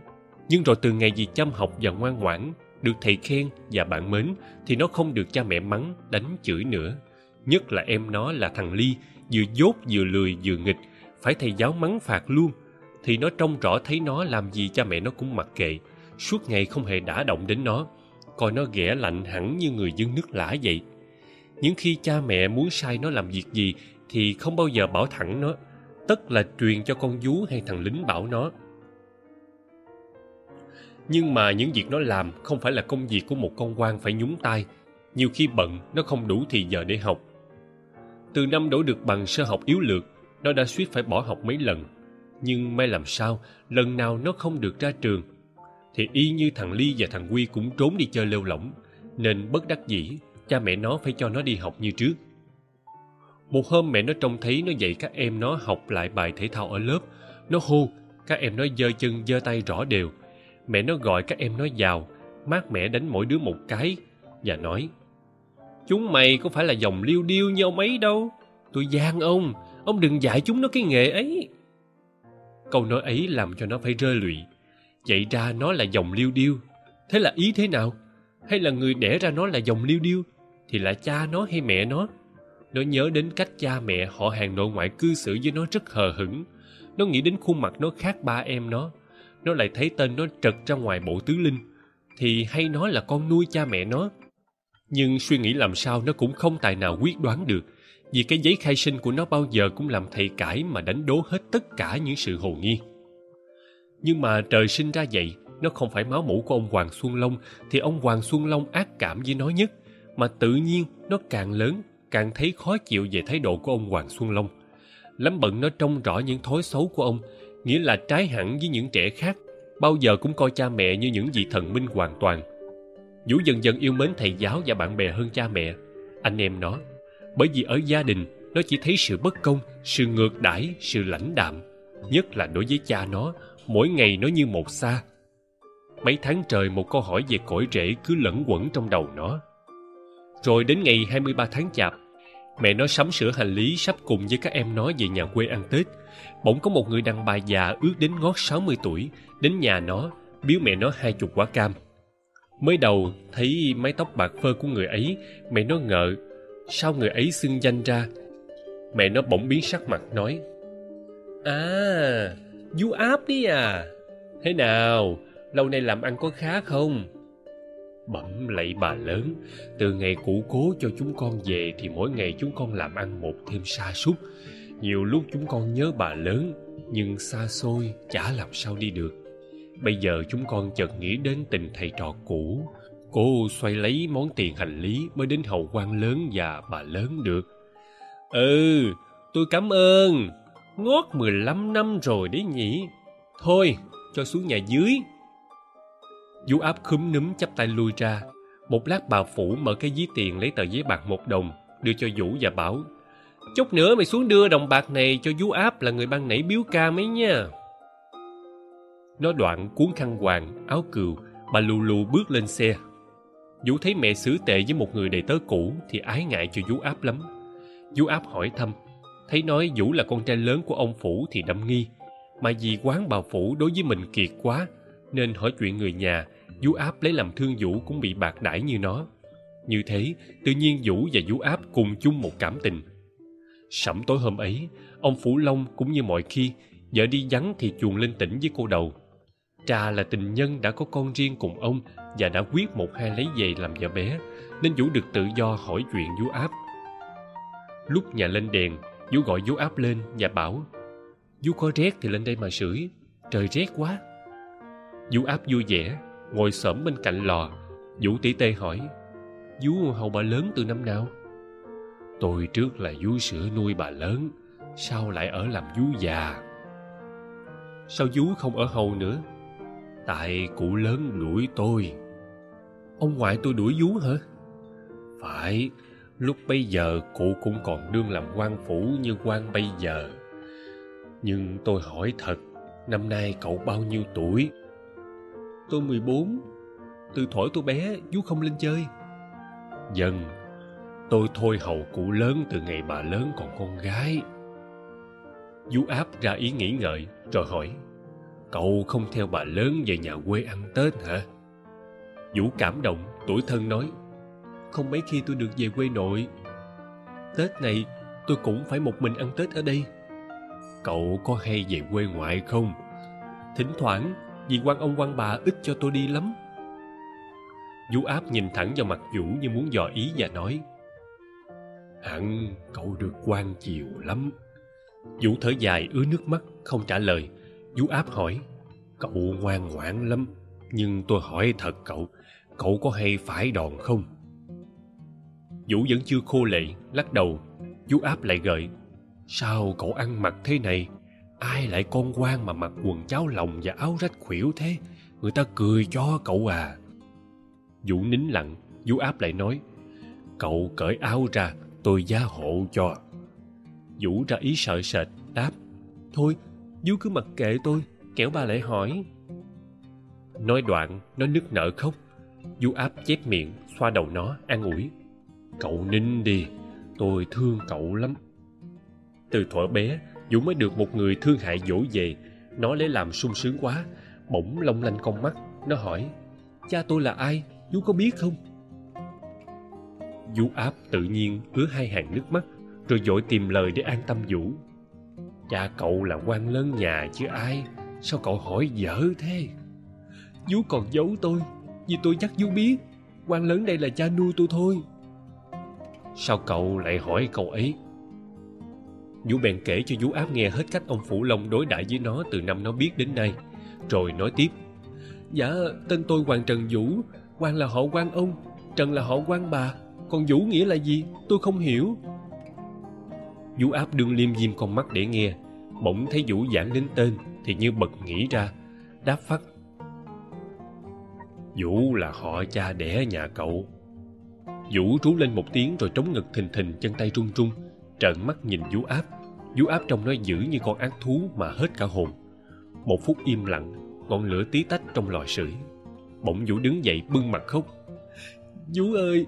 Nhưng rồi từ ngày gì chăm học và ngoan ngoãn, được thầy khen và bạn mến thì nó không được cha mẹ mắng, đánh chửi nữa. Nhất là em nó là thằng Ly, vừa dốt vừa lười vừa nghịch, phải thầy giáo mắng phạt luôn. Thì nó trông rõ thấy nó làm gì cha mẹ nó cũng mặc kệ, suốt ngày không hề đả động đến nó. coi nó ghẻ lạnh hẳn như người dân nước lã vậy những khi cha mẹ muốn sai nó làm việc gì thì không bao giờ bảo thẳng nó tất là truyền cho con vú hay thằng lính bảo nó. Nhưng mà những việc nó làm không phải là công việc của một con quan phải nhúng tay. Nhiều khi bận, nó không đủ thì giờ để học. Từ năm đổ được bằng sơ học yếu lược, nó đã suýt phải bỏ học mấy lần. Nhưng may làm sao, lần nào nó không được ra trường. Thì y như thằng ly và thằng quy cũng trốn đi chơi lêu lỏng. Nên bất đắc dĩ, cha mẹ nó phải cho nó đi học như trước một hôm mẹ nó trông thấy nó dạy các em nó học lại bài thể thao ở lớp. Nó hô, các em nó giơ chân, giơ tay rõ đều. Mẹ nó gọi các em nó vào. Mát mẹ đánh mỗi đứa một cái và nói, chúng mày có phải là dòng liêu điêu như ông ấy đâu? Tôi gian ông ông đừng dạy chúng nó cái nghề ấy. Câu nói ấy làm cho nó phải rơi lụy. Vậy ra nó là dòng liêu điêu. Thế là ý thế nào? Hay là người đẻ ra nó là dòng liêu điêu? Thì là cha nó hay mẹ nó? Nó nhớ đến cách cha mẹ họ hàng nội ngoại cư xử với nó rất hờ hững. Nó nghĩ đến khuôn mặt nó khác ba em nó. Nó lại thấy tên nó trật ra ngoài bộ tứ linh. Thì hay nói là con nuôi cha mẹ nó. Nhưng suy nghĩ làm sao nó cũng không tài nào quyết đoán được. Vì cái giấy khai sinh của nó bao giờ cũng làm thầy cãi mà đánh đố hết tất cả những sự hồ nghi nhưng mà trời sinh ra vậy, nó không phải máu mủ của ông hoàng xuân long thì ông hoàng xuân long ác cảm với nó nhất. Mà tự nhiên nó càng lớn càng thấy khó chịu về thái độ của ông hoàng xuân long. Lắm bận nó trông rõ những thói xấu của ông, nghĩa là trái hẳn với những trẻ khác, bao giờ cũng coi cha mẹ như những vị thần minh hoàn toàn. Vũ dần dần yêu mến thầy giáo và bạn bè hơn cha mẹ. Anh em nó, bởi vì ở gia đình, nó chỉ thấy sự bất công, sự ngược đãi, sự lãnh đạm, nhất là đối với cha nó, mỗi ngày nó như một xa. Mấy tháng trời một câu hỏi về cõi rễ cứ lẫn quẩn trong đầu nó. Rồi đến ngày 23 tháng chạp mẹ nó sắm sửa hành lý sắp cùng với các em nó về nhà quê ăn tết. Bỗng có một người đàn bà già ước đến ngót 60 tuổi, đến nhà nó, biếu mẹ nó hai chục quả cam. Mới đầu thấy mái tóc bạc phơ của người ấy, mẹ nó ngợ sao người ấy xưng danh ra? Mẹ nó bỗng biến sắc mặt nói à du áp đi à. Thế nào, lâu nay làm ăn có khá không? Bẩm lạy bà lớn. Từ ngày cụ cố cho chúng con về thì mỗi ngày chúng con làm ăn một thêm sa sút. Nhiều lúc chúng con nhớ bà lớn, nhưng xa xôi chả làm sao đi được. Bây giờ chúng con chợt nghĩ đến tình thầy trò cũ. Cô xoay lấy món tiền hành lý mới đến hầu quan lớn và bà lớn được. Ừ tôi cảm ơn. Ngót mười lăm năm rồi đấy nhỉ. Thôi, cho xuống nhà dưới. Vũ áp khúm núm chắp tay lui ra. Một lát bà Phủ mở cái ví tiền lấy tờ giấy bạc một đồng, đưa cho Vũ và bảo Chút nữa mày xuống đưa đồng bạc này cho Vũ áp là người ban nãy biếu ca mấy nha. Nó đoạn cuốn khăn hoàng, áo cừu, bà lù lù bước lên xe. Vũ thấy mẹ xử tệ với một người đầy tớ cũ thì ái ngại cho Vũ áp lắm. Vũ áp hỏi thăm, thấy nói Vũ là con trai lớn của ông Phủ thì đâm nghi. Mà vì quán bà Phủ đối với mình kiệt quá, nên hỏi chuyện người nhà Vũ Áp lấy làm thương Vũ cũng bị bạc đãi như nó. Như thế, tự nhiên Vũ và Vũ Áp cùng chung một cảm tình. Sẩm tối hôm ấy, ông Phủ Long cũng như mọi khi, vợ đi vắng thì chuồn lên tỉnh với cô đầu. Trà là tình nhân đã có con riêng cùng ông và đã quyết một hai lấy về làm vợ bé, nên Vũ được tự do hỏi chuyện Vũ Áp. Lúc nhà lên đèn, Vũ gọi Vũ Áp lên và bảo Vũ có rét thì lên đây mà sưởi, trời rét quá. Vũ Áp vui vẻ, ngồi xổm bên cạnh lò, vũ tỷ tê hỏi, vú hầu bà lớn từ năm nào? Tôi trước là vú sữa nuôi bà lớn sao lại ở làm vú già. Sao vú không ở hầu nữa? Tại cụ lớn đuổi tôi. Ông ngoại tôi đuổi vú hả? Phải, lúc bây giờ cụ cũng còn đương làm quan phủ như quan bây giờ. Nhưng tôi hỏi thật, năm nay cậu bao nhiêu tuổi? Tôi 14 Từ thổi tôi bé chú không lên chơi Dần Tôi thôi hầu cụ lớn từ ngày bà lớn còn con gái vũ áp ra ý nghĩ ngợi Rồi hỏi Cậu không theo bà lớn về nhà quê ăn Tết hả? Vũ cảm động, tuổi thân nói Không mấy khi tôi được về quê nội Tết này tôi cũng phải một mình ăn Tết ở đây Cậu có hay về quê ngoại không? Thỉnh thoảng vì quan ông quan bà ít cho tôi đi lắm. Vũ áp nhìn thẳng vào mặt Vũ như muốn dò ý và nói, Hẳn cậu được quan chiều lắm. Vũ thở dài ứa nước mắt, không trả lời. Vũ áp hỏi, Cậu ngoan ngoãn lắm, Nhưng tôi hỏi thật cậu Cậu có hay phải đòn không? Vũ vẫn chưa khô lệ, Lắc đầu. Vũ áp lại gợi, Sao cậu ăn mặc thế này? Ai lại con quan mà mặc quần cháo lòng và áo rách khuỷu thế? Người ta cười cho cậu à. Vũ nín lặng, Vũ áp lại nói, Cậu cởi áo ra, Tôi gia hộ cho. Vũ ra ý sợ sệt, Đáp, Thôi, Vũ cứ mặc kệ tôi, Kẻo bà lại hỏi. Nói đoạn, Nó nức nở khóc. Vũ áp chép miệng, Xoa đầu nó, an ủi, Cậu nín đi, Tôi thương cậu lắm. Từ thuở bé Dũng mới được một người thương hại dỗ về. Nó lấy làm sung sướng quá, Bỗng long lanh con mắt. Nó hỏi, Cha tôi là ai? Dũng có biết không? Vũ áp tự nhiên ứa hai hàng nước mắt, Rồi dội tìm lời để an tâm Vũ. Cha cậu là quan lớn nhà chứ ai? Sao cậu hỏi dở thế? Vũ còn giấu tôi, Vì tôi chắc Vũ biết. Quan lớn đây là cha nuôi tôi thôi. Sao cậu lại hỏi cậu ấy? Vũ bèn kể cho Vũ áp nghe hết cách ông Phủ Long đối đãi với nó từ năm nó biết đến nay, Rồi nói tiếp. Dạ tên tôi Hoàng Trần Vũ quan là họ quan ông, Trần là họ quan bà. Còn Vũ nghĩa là gì? Tôi không hiểu. Vũ áp đương liêm diêm con mắt để nghe. Bỗng thấy Vũ giảng đến tên Thì như bật nghĩ ra, Đáp phát Vũ là họ cha đẻ nhà cậu. Vũ trú lên một tiếng rồi trống ngực thình thình, chân tay run run Trợn mắt nhìn Vũ áp. Vũ áp trông nó dữ như con ác thú mà hết cả hồn. Một phút im lặng Ngọn lửa tí tách trong lò sưởi. Bỗng Vũ đứng dậy bưng mặt khóc. Vũ ơi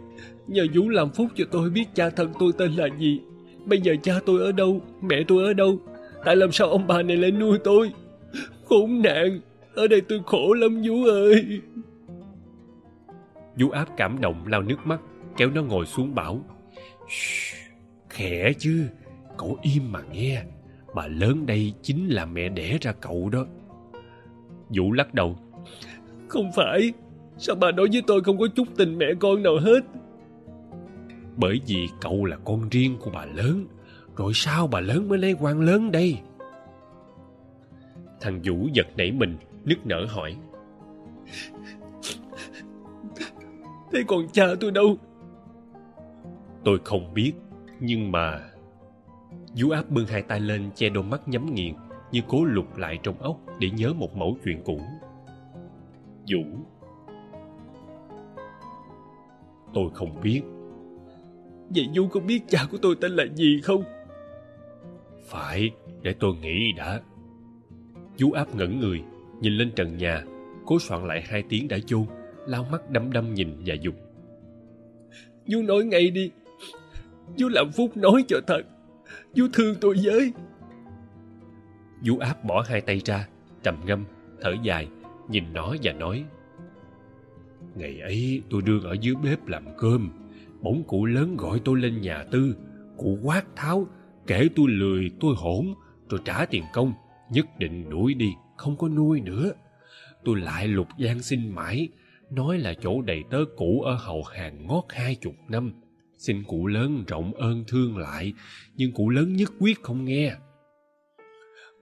Nhờ Vũ làm phúc cho tôi biết cha thân tôi tên là gì. Bây giờ cha tôi ở đâu Mẹ tôi ở đâu? Tại làm sao ông bà này lại nuôi tôi? Khốn nạn Ở đây tôi khổ lắm Vũ ơi. Vũ áp cảm động lau nước mắt Kéo nó ngồi xuống bảo. Khẽ chứ Cậu im mà nghe. Bà lớn đây chính là mẹ đẻ ra cậu đó. Vũ lắc đầu. Không phải. Sao bà nói với tôi không có chút tình mẹ con nào hết? Bởi vì cậu là con riêng của bà lớn. Rồi sao bà lớn mới lấy quan lớn đây? Thằng Vũ giật nảy mình, Nức nở hỏi. Thế còn cha tôi đâu? Tôi không biết, Nhưng mà Vũ áp bưng hai tay lên che đôi mắt nhắm nghiền Như cố lục lại trong óc Để nhớ một mẫu chuyện cũ. Vũ. Tôi không biết. Vậy Vũ có biết cha của tôi tên là gì không? Phải, để tôi nghĩ đã. Vũ áp ngẩn người Nhìn lên trần nhà Cố soạn lại hai tiếng đã chôn Lao mắt đăm đăm nhìn và dục. Vũ nói ngay đi. Vũ làm phúc nói cho thật. Vũ thương tôi với. Vũ áp bỏ hai tay ra Trầm ngâm, thở dài Nhìn nó và nói Ngày ấy tôi đương ở dưới bếp làm cơm. Bỗng cụ lớn gọi tôi lên nhà tư. Cụ quát tháo Kể tôi lười tôi hỗn Rồi trả tiền công. Nhất định đuổi đi Không có nuôi nữa. Tôi lại lục gian xin mãi Nói là chỗ đầy tớ cũ ở hậu hàng ngót hai chục năm. Xin cụ lớn rộng ơn thương lại, Nhưng cụ lớn nhất quyết không nghe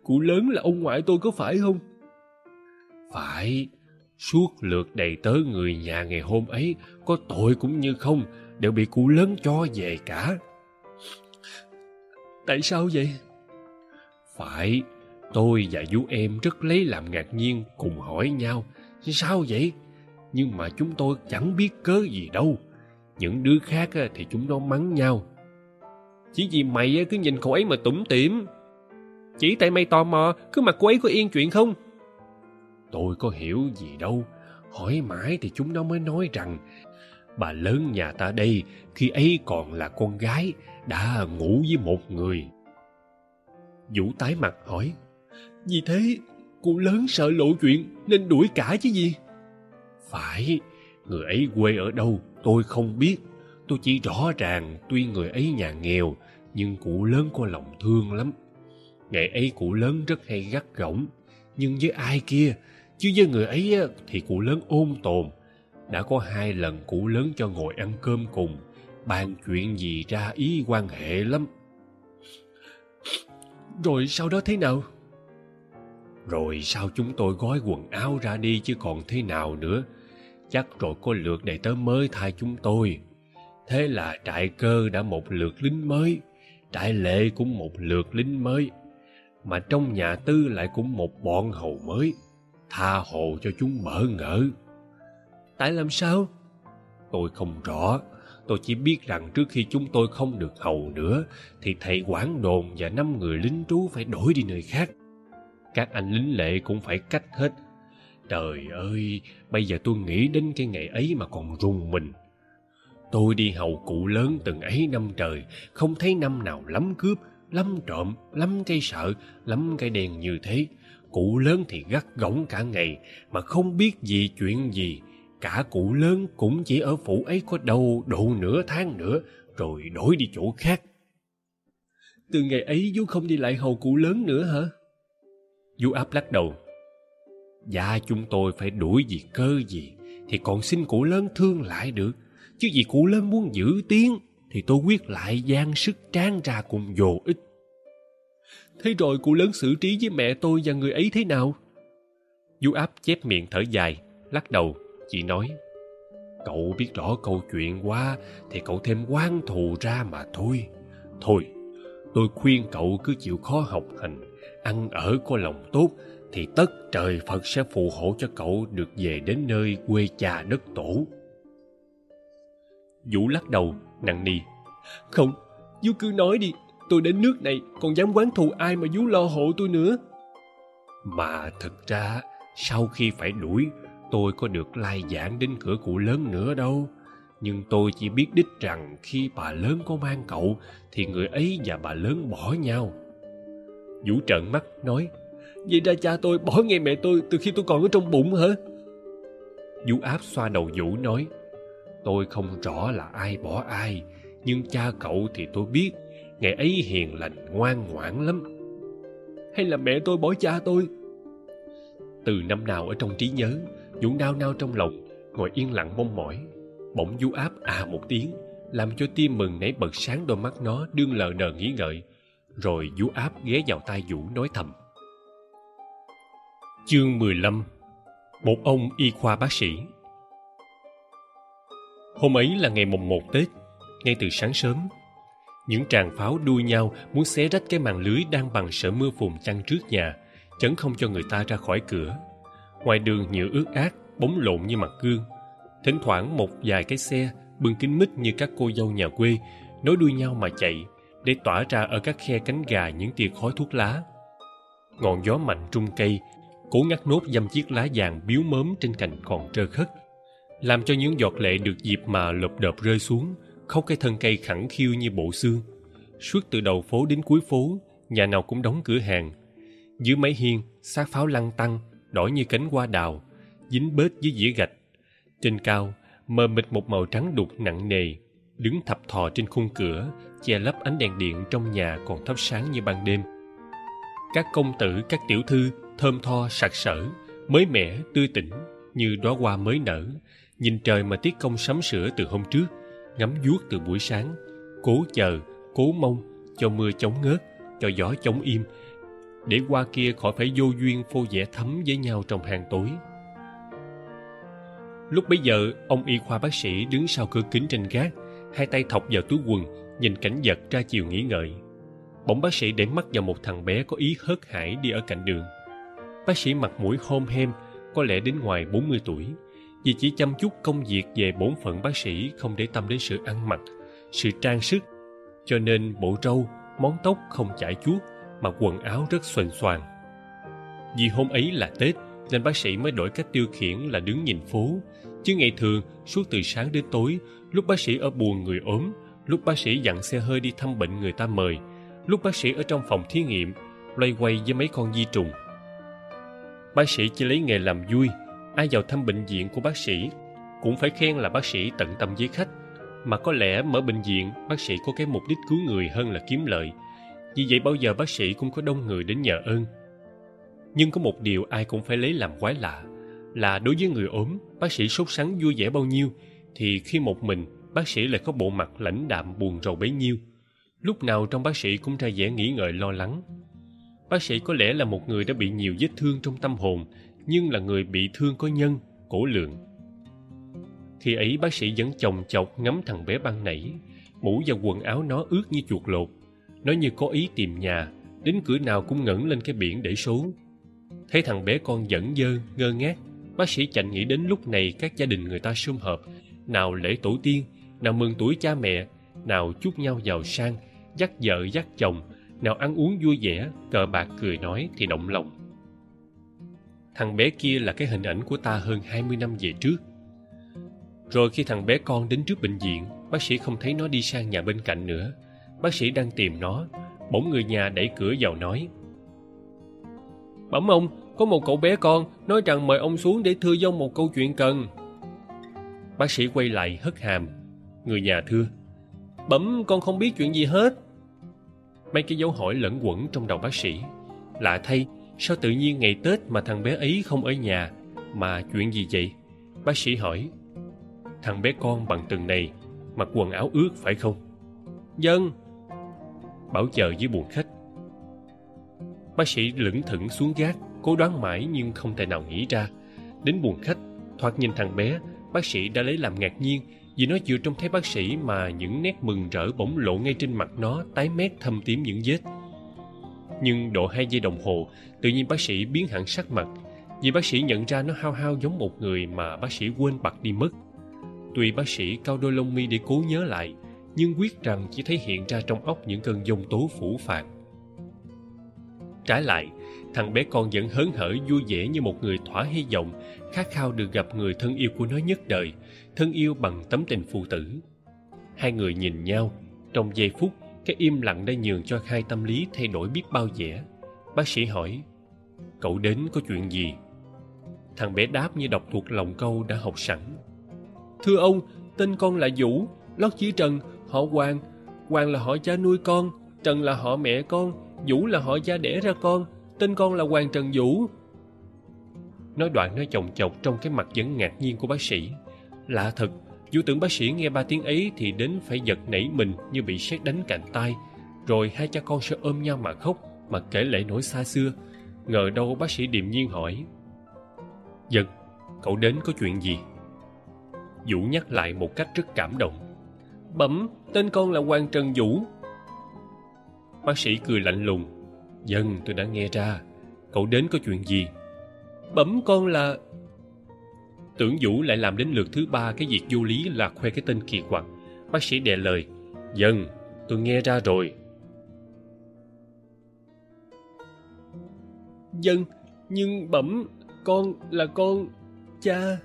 Cụ lớn là ông ngoại tôi có phải không? Phải, Suốt lượt đầy tớ người nhà ngày hôm ấy, Có tội cũng như không, Đều bị cụ lớn cho về cả Tại sao vậy? Phải, Tôi và vú em rất lấy làm ngạc nhiên Cùng hỏi nhau, Sao vậy? Nhưng mà chúng tôi chẳng biết cớ gì đâu những đứa khác thì chúng nó mắng nhau. Chỉ vì mày cứ nhìn cô ấy mà tủm tỉm. Chỉ tại mày tò mò, cứ mặt cô ấy có yên chuyện không? Tôi có hiểu gì đâu. Hỏi mãi thì chúng nó mới nói rằng, bà lớn nhà ta đây, khi ấy còn là con gái, đã ngủ với một người. Vũ tái mặt hỏi, vì thế, cô lớn sợ lộ chuyện nên đuổi cả chứ gì? Phải, người ấy quê ở đâu tôi không biết. Tôi chỉ rõ ràng tuy người ấy nhà nghèo, nhưng cụ lớn có lòng thương lắm. Ngày ấy cụ lớn rất hay gắt gỏng, nhưng với ai kia, chứ với người ấy thì cụ lớn ôn tồn. Đã có hai lần cụ lớn cho ngồi ăn cơm cùng, bàn chuyện gì ra ý quan hệ lắm. Rồi sau đó thế nào? Rồi sau chúng tôi gói quần áo ra đi chứ còn thế nào nữa chắc rồi có lượt đầy tớ mới thay chúng tôi. Thế là trại cơ đã một lượt lính mới, trại lệ cũng một lượt lính mới, mà trong nhà tư lại cũng một bọn hầu mới, tha hồ cho chúng bỡ ngỡ. Tại làm sao? Tôi không rõ. Tôi chỉ biết rằng trước khi chúng tôi không được hầu nữa, thì thầy quản đồn và năm người lính trú phải đổi đi nơi khác. Các anh lính lệ cũng phải cách hết trời ơi, bây giờ tôi nghĩ đến cái ngày ấy mà còn rùng mình. Tôi đi hầu cụ lớn từng ấy năm trời, không thấy năm nào lắm cướp, lắm trộm, lắm cây sợ, lắm cây đèn như thế. Cụ lớn thì gắt gỏng cả ngày, mà không biết gì chuyện gì. Cả cụ lớn cũng chỉ ở phủ ấy có đâu độ nửa tháng nữa, rồi đổi đi chỗ khác. Từ ngày ấy vú không đi lại hầu cụ lớn nữa hả? Vú áp lắc đầu dạ chúng tôi phải đuổi gì cơ gì thì còn xin cụ lớn thương lại được. Chứ vì cụ lớn muốn giữ tiếng thì tôi quyết lại gian sức tráng ra cùng vô ích. Thế rồi cụ lớn xử trí với mẹ tôi và người ấy thế nào? Du áp chép miệng thở dài, lắc đầu. Chị nói, cậu biết rõ câu chuyện quá thì cậu thêm quan thù ra mà thôi. Thôi, tôi khuyên cậu cứ chịu khó học hành, ăn ở có lòng tốt thì tất trời phật sẽ phù hộ cho cậu được về đến nơi quê cha đất tổ. Vũ lắc đầu, nặng nì không, Vũ cứ nói đi, tôi đến nước này, còn dám quán thù ai mà Vũ lo hộ tôi nữa? Mà thực ra, sau khi phải đuổi, tôi có được lai giảng đến cửa cụ lớn nữa đâu. Nhưng tôi chỉ biết đích rằng khi bà lớn có mang cậu, thì người ấy và bà lớn bỏ nhau. Vũ trợn mắt, nói vậy ra cha tôi bỏ ngay mẹ tôi từ khi tôi còn ở trong bụng hả? Vũ áp xoa đầu vũ nói tôi không rõ là ai bỏ ai nhưng cha cậu thì tôi biết ngày ấy hiền lành ngoan ngoãn lắm. Hay là mẹ tôi bỏ cha tôi? Từ năm nào ở trong trí nhớ vũ nao nao trong lòng ngồi yên lặng mong mỏi. Bỗng du áp à một tiếng làm cho tim mừng nảy bật sáng đôi mắt nó đương lờ đờ nghĩ ngợi. Rồi du áp ghé vào tai vũ nói thầm chương mười lăm, một ông y khoa bác sĩ. Hôm ấy là ngày mùng một tết, ngay từ sáng sớm, những tràng pháo đuôi nhau muốn xé rách cái màn lưới đang bằng sợ mưa phùn chăn trước nhà, chấn không cho người ta ra khỏi cửa. Ngoài đường nhựa ướt át, bóng lộn như mặt gương. Thỉnh thoảng một vài cái xe bưng kính mít như các cô dâu nhà quê, nối đuôi nhau mà chạy để tỏa ra ở các khe cánh gà những tia khói thuốc lá. Ngọn gió mạnh trung cây cố ngắt nốt dăm chiếc lá vàng biếu mớm trên cành còn trơ khất, làm cho những giọt lệ được dịp mà lộp đợp rơi xuống, khóc cái thân cây khẳng khiu như bộ xương. Suốt từ đầu phố đến cuối phố, nhà nào cũng đóng cửa hàng. Dưới mái hiên, xác pháo lăn tăng, đỏ như cánh hoa đào, dính bết dưới dĩa gạch. Trên cao, mờ mịt một màu trắng đục nặng nề, đứng thập thò trên khung cửa, che lấp ánh đèn điện trong nhà còn thắp sáng như ban đêm. Các công tử, các tiểu thư thơm tho sặc sỡ, mới mẻ, tươi tỉnh, như đóa hoa mới nở. Nhìn trời mà tiết công sắm sửa từ hôm trước, ngắm vuốt từ buổi sáng. Cố chờ, cố mong, cho mưa chống ngớt, cho gió chống im, để qua kia khỏi phải vô duyên phô vẽ thấm với nhau trong hàng tối. Lúc bấy giờ, ông y khoa bác sĩ đứng sau cửa kính trên gác, hai tay thọc vào túi quần, nhìn cảnh vật ra chiều nghĩ ngợi. Bỗng bác sĩ để mắt vào một thằng bé có ý hớt hải đi ở cạnh đường bác sĩ mặt mũi hôm hem có lẽ đến ngoài bốn mươi tuổi, vì chỉ chăm chút công việc về bổn phận bác sĩ không để tâm đến sự ăn mặc, sự trang sức. Cho nên bộ râu món tóc không chải chuốt mà quần áo rất xoành xoàng. Vì hôm ấy là tết, nên bác sĩ mới đổi cách tiêu khiển là đứng nhìn phố. Chứ ngày thường, suốt từ sáng đến tối, lúc bác sĩ ở buồn người ốm, lúc bác sĩ dặn xe hơi đi thăm bệnh người ta mời, lúc bác sĩ ở trong phòng thí nghiệm, loay quay với mấy con di trùng bác sĩ chỉ lấy nghề làm vui. Ai vào thăm bệnh viện của bác sĩ cũng phải khen là bác sĩ tận tâm với khách. Mà có lẽ mở bệnh viện, bác sĩ có cái mục đích cứu người hơn là kiếm lợi. Vì vậy bao giờ bác sĩ cũng có đông người đến nhờ ơn. Nhưng có một điều ai cũng phải lấy làm quái lạ, là đối với người ốm, bác sĩ sốt sắng vui vẻ bao nhiêu, thì khi một mình, bác sĩ lại có bộ mặt lãnh đạm buồn rầu bấy nhiêu. Lúc nào trong bác sĩ cũng ra vẻ nghĩ ngợi lo lắng bác sĩ có lẽ là một người đã bị nhiều vết thương trong tâm hồn, nhưng là người bị thương có nhân, cổ lượng. Khi ấy, bác sĩ vẫn chồng chọc ngắm thằng bé băng nảy mũ và quần áo nó ướt như chuột lột. Nó như có ý tìm nhà, đến cửa nào cũng ngẩng lên cái biển để số. Thấy thằng bé con dẫn dơ, ngơ ngác, bác sĩ chạnh nghĩ đến lúc này các gia đình người ta sum họp. Nào lễ tổ tiên, nào mừng tuổi cha mẹ, nào chúc nhau giàu sang, dắt vợ dắt chồng nào ăn uống vui vẻ, cờ bạc cười nói thì động lòng. Thằng bé kia là cái hình ảnh của ta hơn hai mươi năm về trước. Rồi khi thằng bé con đến trước bệnh viện, bác sĩ không thấy nó đi sang nhà bên cạnh nữa. Bác sĩ đang tìm nó, bỗng người nhà đẩy cửa vào nói. Bẩm ông, có một cậu bé con nói rằng mời ông xuống để thưa dông một câu chuyện cần. Bác sĩ quay lại hất hàm. Người nhà thưa. Bẩm, con không biết chuyện gì hết mấy cái dấu hỏi lẫn quẩn trong đầu bác sĩ. Lạ thay, sao tự nhiên ngày tết mà thằng bé ấy không ở nhà? Mà chuyện gì vậy? Bác sĩ hỏi. Thằng bé con bằng từng này, mặc quần áo ướt phải không? Dân bảo chờ dưới buồng khách. Bác sĩ lững thững xuống gác, cố đoán mãi nhưng không thể nào nghĩ ra. Đến buồng khách, thoạt nhìn thằng bé, bác sĩ đã lấy làm ngạc nhiên vì nó vừa trông thấy bác sĩ mà những nét mừng rỡ bỗng lộ ngay trên mặt nó tái mét thâm tím những vết. Nhưng độ hai giây đồng hồ, tự nhiên bác sĩ biến hẳn sắc mặt, vì bác sĩ nhận ra nó hao hao giống một người mà bác sĩ quên bặt đi mất. Tuy bác sĩ cao đôi lông mi để cố nhớ lại, nhưng quyết rằng chỉ thấy hiện ra trong óc những cơn giông tố phủ phàng. Trái lại, thằng bé con vẫn hớn hở, vui vẻ như một người thỏa hy vọng, khát khao được gặp người thân yêu của nó nhất đời thân yêu bằng tấm tình phụ tử. Hai người nhìn nhau, trong giây phút, cái im lặng đã nhường cho hai tâm lý thay đổi biết bao vẻ. Bác sĩ hỏi, cậu đến có chuyện gì? Thằng bé đáp như đọc thuộc lòng câu đã học sẵn. Thưa ông, tên con là vũ, lót chí trần, họ hoàng. Hoàng là họ cha nuôi con, trần là họ mẹ con, vũ là họ cha đẻ ra con, tên con là hoàng trần vũ. Nói đoạn, nói chồng chọc trong cái mặt vẫn ngạc nhiên của bác sĩ lạ thật vũ tưởng bác sĩ nghe ba tiếng ấy thì đến phải giật nảy mình như bị sét đánh cạnh tay rồi hai cha con sẽ ôm nhau mà khóc mà kể lể nỗi xa xưa. Ngờ đâu bác sĩ điềm nhiên hỏi giật, cậu đến có chuyện gì? Vũ nhắc lại một cách rất cảm động bẩm tên con là hoàng trần vũ. Bác sĩ cười lạnh lùng dân tôi đã nghe ra cậu đến có chuyện gì? Bẩm con là tưởng vũ lại làm đến lượt thứ ba cái việc vô lý là khoe cái tên kỳ quặc. Bác sĩ đè lời dân tôi nghe ra rồi. Dân nhưng bẩm con là con cha.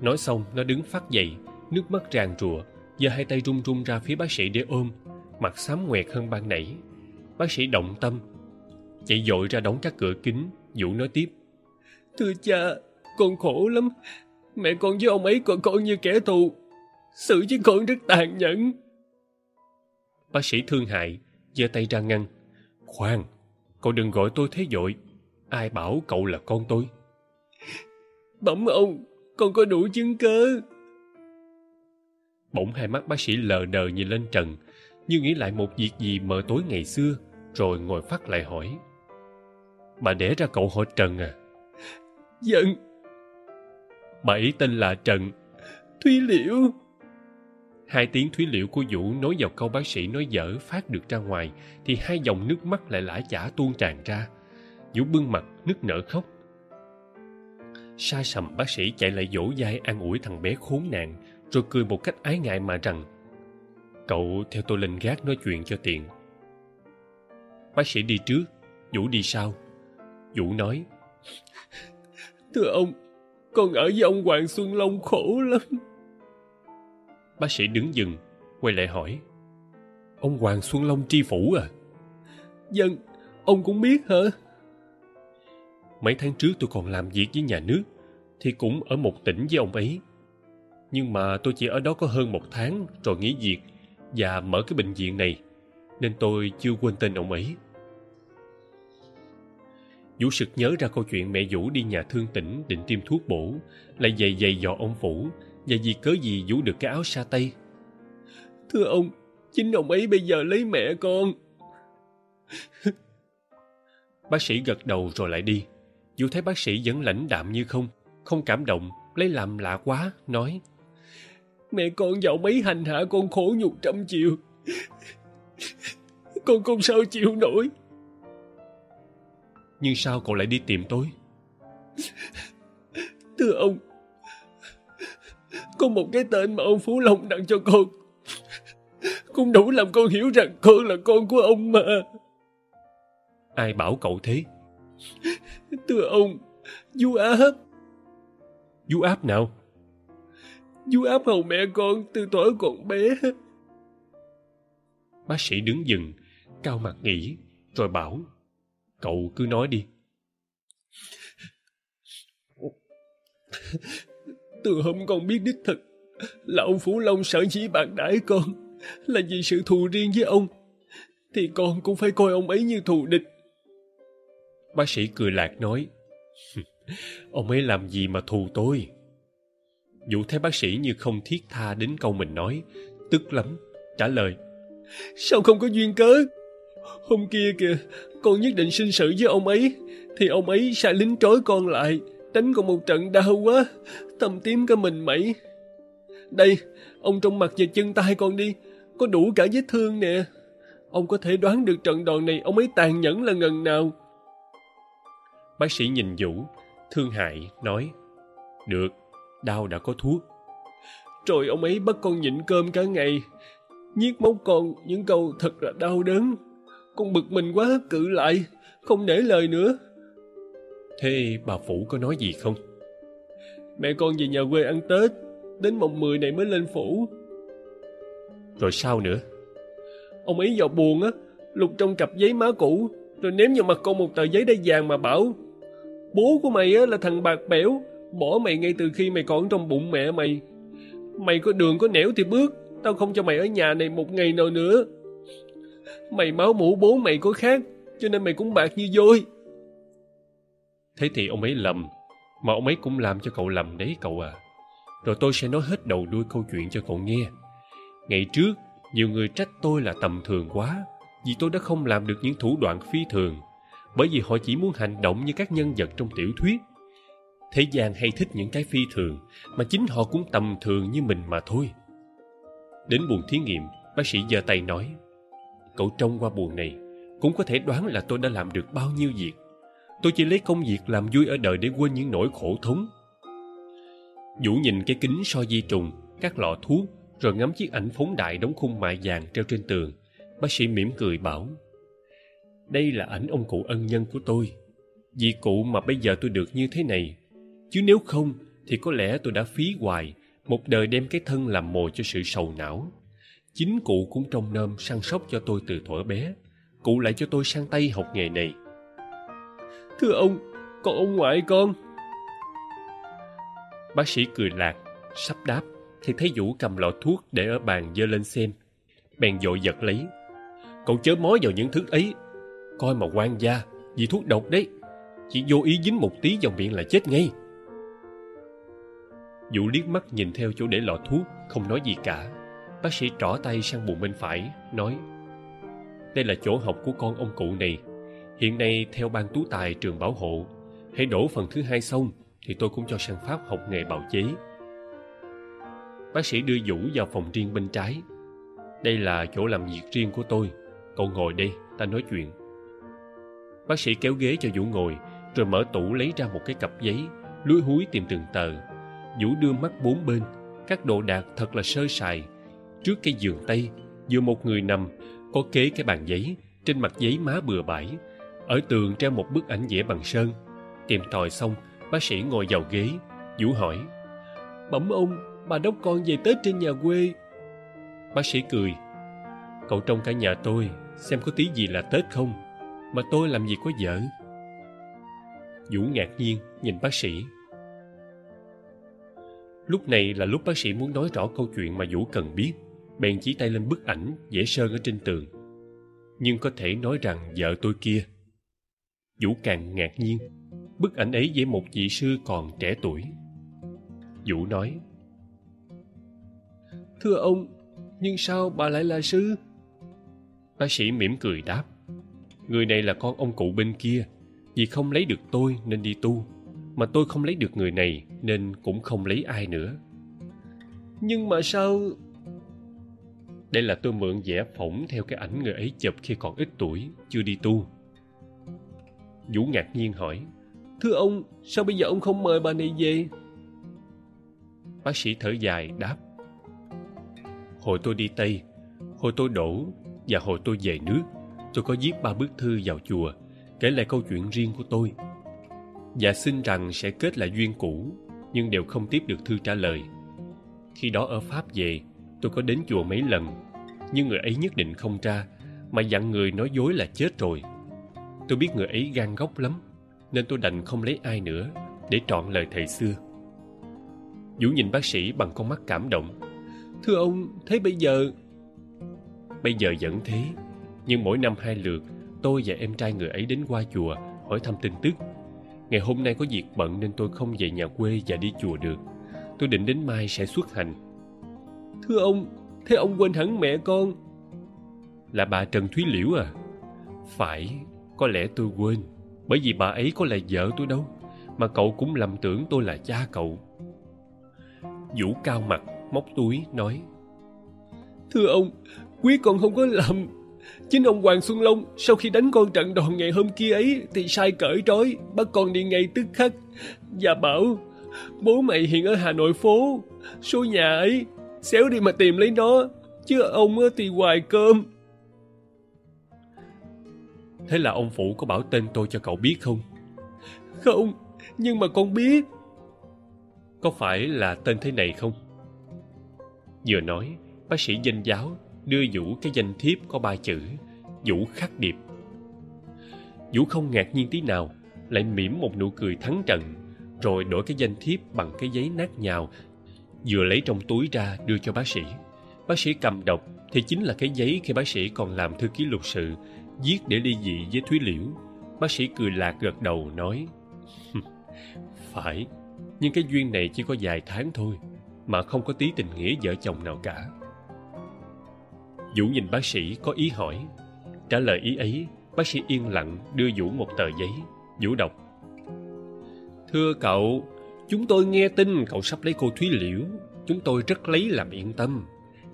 Nói xong nó đứng phát dậy nước mắt tràn trùa giơ hai tay run run ra phía bác sĩ để ôm mặt xám ngoẹt hơn ban nãy. Bác sĩ động tâm chạy dội ra đóng các cửa kính vũ nói tiếp thưa cha con khổ lắm. Mẹ con với ông ấy coi con như kẻ thù. Xử với con rất tàn nhẫn. Bác sĩ thương hại giơ tay ra ngăn. Khoan, cậu đừng gọi tôi thế dội ai bảo cậu là con tôi? Bẩm ông, con có đủ chứng cớ bỗng hai mắt bác sĩ lờ đờ nhìn lên trần, như nghĩ lại một việc gì mờ tối ngày xưa, rồi ngồi phát lại hỏi. Bà đẻ ra cậu họ trần à? Dân bà ấy tên là trần. Thúy liễu. Hai tiếng thúy liễu của vũ nối vào câu bác sĩ nói dở phát được ra ngoài thì hai dòng nước mắt lại lã chả tuôn tràn ra. Vũ bưng mặt nức nở khóc. Sa sầm bác sĩ chạy lại dỗ dai an ủi thằng bé khốn nạn rồi cười một cách ái ngại mà rằng cậu theo tôi lên gác nói chuyện cho tiện. Bác sĩ đi trước vũ đi sau. Vũ nói thưa ông con ở với ông hoàng xuân long khổ lắm. Bác sĩ đứng dừng, quay lại hỏi. Ông hoàng xuân long tri phủ à? Dân ông cũng biết hả? Mấy tháng trước tôi còn làm việc với nhà nước, thì cũng ở một tỉnh với ông ấy. Nhưng mà tôi chỉ ở đó có hơn một tháng rồi nghỉ việc và mở cái bệnh viện này, nên tôi chưa quên tên ông ấy vũ sực nhớ ra câu chuyện mẹ vũ đi nhà thương tỉnh định tiêm thuốc bổ. Lại dày dày dò ông phủ và vì cớ gì vũ được cái áo sa tây thưa ông, chính ông ấy bây giờ lấy mẹ con. Bác sĩ gật đầu rồi lại đi. Vũ thấy bác sĩ vẫn lãnh đạm như không không cảm động, lấy làm lạ quá, nói, mẹ con dạo mấy hành hạ con khổ nhục trăm chiều, con không sao chịu nổi nhưng sao cậu lại đi tìm tôi? Thưa ông có một cái tên mà ông phú long đặt cho con. Cũng đủ làm con hiểu rằng con là con của ông mà. Ai bảo cậu thế? Thưa ông du áp. Du áp nào? Du áp hầu mẹ con từ tuổi còn bé. Bác sĩ đứng dừng cao mặt nghĩ rồi bảo cậu cứ nói đi. Từ hôm con biết đích thực là ông Phú Long sở dĩ bạc đãi con là vì sự thù riêng với ông. Thì con cũng phải coi ông ấy như thù địch. Bác sĩ cười lạc nói ông ấy làm gì mà thù tôi? Vũ thấy bác sĩ như không thiết tha đến câu mình nói tức lắm trả lời sao không có duyên cớ hôm kia kìa con nhất định sinh sự với ông ấy. Thì ông ấy sai lính trói con lại đánh con một trận đau quá. Tâm tím cả mình mẩy. Đây ông trong mặt và chân tay con đi có đủ cả vết thương nè. Ông có thể đoán được trận đòn này ông ấy tàn nhẫn là ngần nào. Bác sĩ nhìn vũ thương hại nói được đau đã có thuốc. Rồi ông ấy bắt con nhịn cơm cả ngày. Nhiếc móc con những câu thật là đau đớn con bực mình quá cự lại. Không để lời nữa. Thế bà phủ có nói gì không? Mẹ con về nhà quê ăn tết. Đến mồng mười này mới lên phủ. Rồi sao nữa? Ông ấy vào buồn á lục trong cặp giấy má cũ rồi ném vào mặt con một tờ giấy đay vàng mà bảo bố của mày á là thằng bạc bẽo bỏ mày ngay từ khi mày còn trong bụng mẹ mày. Mày có đường có nẻo thì bước tao không cho mày ở nhà này một ngày nào nữa mày máu mũ bố mày có khác, cho nên mày cũng bạc như vôi. Thế thì ông ấy lầm, mà ông ấy cũng làm cho cậu lầm đấy cậu à. Rồi tôi sẽ nói hết đầu đuôi câu chuyện cho cậu nghe. Ngày trước, nhiều người trách tôi là tầm thường quá, vì tôi đã không làm được những thủ đoạn phi thường, bởi vì họ chỉ muốn hành động như các nhân vật trong tiểu thuyết. Thế gian hay thích những cái phi thường, mà chính họ cũng tầm thường như mình mà thôi. Đến buồng thí nghiệm, bác sĩ giơ tay nói cậu trông qua buồn này, cũng có thể đoán là tôi đã làm được bao nhiêu việc. Tôi chỉ lấy công việc làm vui ở đời để quên những nỗi khổ thống vũ nhìn cái kính soi di trùng, các lọ thuốc, rồi ngắm chiếc ảnh phóng đại đóng khung mại vàng treo trên tường. Bác sĩ mỉm cười bảo, đây là ảnh ông cụ ân nhân của tôi. Vì cụ mà bây giờ tôi được như thế này. Chứ nếu không thì có lẽ tôi đã phí hoài, một đời đem cái thân làm mồi cho sự sầu não chính cụ cũng trông nom săn sóc cho tôi từ thuở bé. Cụ lại cho tôi sang tay học nghề này. Thưa ông, còn ông ngoại con? Bác sĩ cười lạc, sắp đáp, thì thấy vũ cầm lọ thuốc để ở bàn giơ lên xem. Bèn dội giật lấy. Cậu chớ mói vào những thứ ấy. Coi mà quan gia, vì thuốc độc đấy. Chỉ vô ý dính một tí vào miệng là chết ngay. Vũ liếc mắt nhìn theo chỗ để lọ thuốc, không nói gì cả bác sĩ trỏ tay sang bụng bên phải, nói, đây là chỗ học của con ông cụ này. Hiện nay, theo ban tú tài trường bảo hộ, hãy đổ phần thứ hai xong thì tôi cũng cho sang pháp học nghề bào chế. Bác sĩ đưa vũ vào phòng riêng bên trái. Đây là chỗ làm việc riêng của tôi. Cậu ngồi đây, ta nói chuyện. Bác sĩ kéo ghế cho vũ ngồi, rồi mở tủ lấy ra một cái cặp giấy, lúi húi tìm từng tờ. Vũ đưa mắt bốn bên, các đồ đạc thật là sơ sài trước cái giường tây, vừa một người nằm, có kế cái bàn giấy, trên mặt giấy má bừa bãi. Ở tường treo một bức ảnh vẽ bằng sơn. Tìm tòi xong, bác sĩ ngồi vào ghế. Vũ hỏi, bẩm ông, bà đốc con về tết trên nhà quê. Bác sĩ cười, cậu trông cả nhà tôi, xem có tí gì là tết không? Mà tôi làm gì có vợ. Vũ ngạc nhiên nhìn bác sĩ. Lúc này là lúc bác sĩ muốn nói rõ câu chuyện mà vũ cần biết bèn chỉ tay lên bức ảnh vẽ sơn ở trên tường. Nhưng có thể nói rằng vợ tôi kia, vũ càng ngạc nhiên, bức ảnh ấy vẽ một vị sư còn trẻ tuổi. Vũ nói, thưa ông, nhưng sao bà lại là sư? Bác sĩ mỉm cười đáp, người này là con ông cụ bên kia, vì không lấy được tôi nên đi tu. Mà tôi không lấy được người này nên cũng không lấy ai nữa. Nhưng mà sao đây là tôi mượn vẽ phỏng theo cái ảnh người ấy chụp khi còn ít tuổi, chưa đi tu. Vũ ngạc nhiên hỏi, thưa ông, sao bây giờ ông không mời bà này về? Bác sĩ thở dài, đáp, hồi tôi đi tây, hồi tôi đổ và hồi tôi về nước, tôi có viết ba bức thư vào chùa, kể lại câu chuyện riêng của tôi. Và xin rằng sẽ kết lại duyên cũ, nhưng đều không tiếp được thư trả lời. Khi đó ở pháp về, tôi có đến chùa mấy lần nhưng người ấy nhất định không ra mà dặn người nói dối là chết rồi. Tôi biết người ấy gan góc lắm, nên tôi đành không lấy ai nữa để trọn lời thầy xưa. Vũ nhìn bác sĩ bằng con mắt cảm động. Thưa ông, thế bây giờ? Bây giờ vẫn thế, nhưng mỗi năm hai lượt, tôi và em trai người ấy đến qua chùa hỏi thăm tin tức. Ngày hôm nay có việc bận nên tôi không về nhà quê và đi chùa được. Tôi định đến mai sẽ xuất hành. Thưa ông thế ông quên hẳn mẹ con. Là bà trần thúy liễu à? Phải, có lẽ tôi quên. Bởi vì bà ấy có là vợ tôi đâu, mà cậu cũng lầm tưởng tôi là cha cậu. Vũ cao mặt, móc túi, nói, thưa ông, quý con không có lầm. Chính ông hoàng xuân long, sau khi đánh con trận đòn ngày hôm kia ấy, thì sai cởi trói, bắt con đi ngay tức khắc. Và bảo, bố mày hiện ở hà nội phố, số nhà ấy xéo đi mà tìm lấy nó chứ ông thì hoài cơm. Thế là ông phụ có bảo tên tôi cho cậu biết không? Không nhưng mà con biết. Có phải là tên thế này không? Vừa nói bác sĩ danh giáo đưa vũ cái danh thiếp có ba chữ vũ khắc điệp. Vũ không ngạc nhiên tí nào lại mỉm một nụ cười thắng trận rồi đổi cái danh thiếp bằng cái giấy nát nhào vừa lấy trong túi ra đưa cho bác sĩ. Bác sĩ cầm đọc thì chính là cái giấy khi bác sĩ còn làm thư ký lục sự, viết để ly dị với thúy liễu. Bác sĩ cười lạc gật đầu, nói phải, nhưng cái duyên này chỉ có vài tháng thôi, mà không có tí tình nghĩa vợ chồng nào cả. Vũ nhìn bác sĩ có ý hỏi. Trả lời ý ấy, bác sĩ yên lặng đưa vũ một tờ giấy. Vũ đọc, thưa cậu chúng tôi nghe tin cậu sắp lấy cô thúy liễu. Chúng tôi rất lấy làm yên tâm.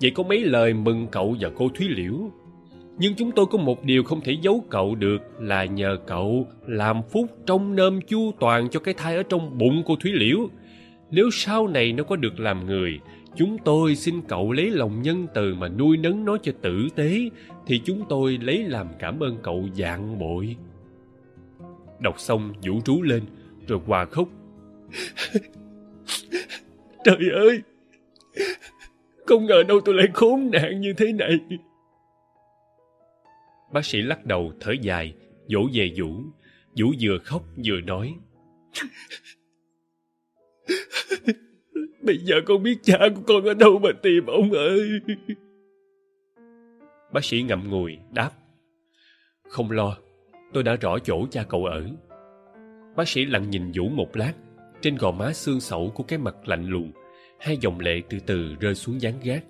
Vậy có mấy lời mừng cậu và cô thúy liễu? Nhưng chúng tôi có một điều không thể giấu cậu được là nhờ cậu làm phúc trong nơm chu toàn cho cái thai ở trong bụng cô thúy liễu. Nếu sau này nó có được làm người, chúng tôi xin cậu lấy lòng nhân từ mà nuôi nấng nó cho tử tế, thì chúng tôi lấy làm cảm ơn cậu dạng bội. Đọc xong vũ trú lên, rồi hòa khóc trời ơi! Không ngờ đâu tôi lại khốn nạn như thế này. Bác sĩ lắc đầu thở dài dỗ về vũ. Vũ vừa khóc vừa nói. Bây giờ con biết cha của con ở đâu mà tìm ông ơi. Bác sĩ ngậm ngùi, đáp. Không lo, tôi đã rõ chỗ cha cậu ở. Bác sĩ lặng nhìn vũ một lát trên gò má xương sẩu của cái mặt lạnh lùng, hai dòng lệ từ từ rơi xuống dáng gác.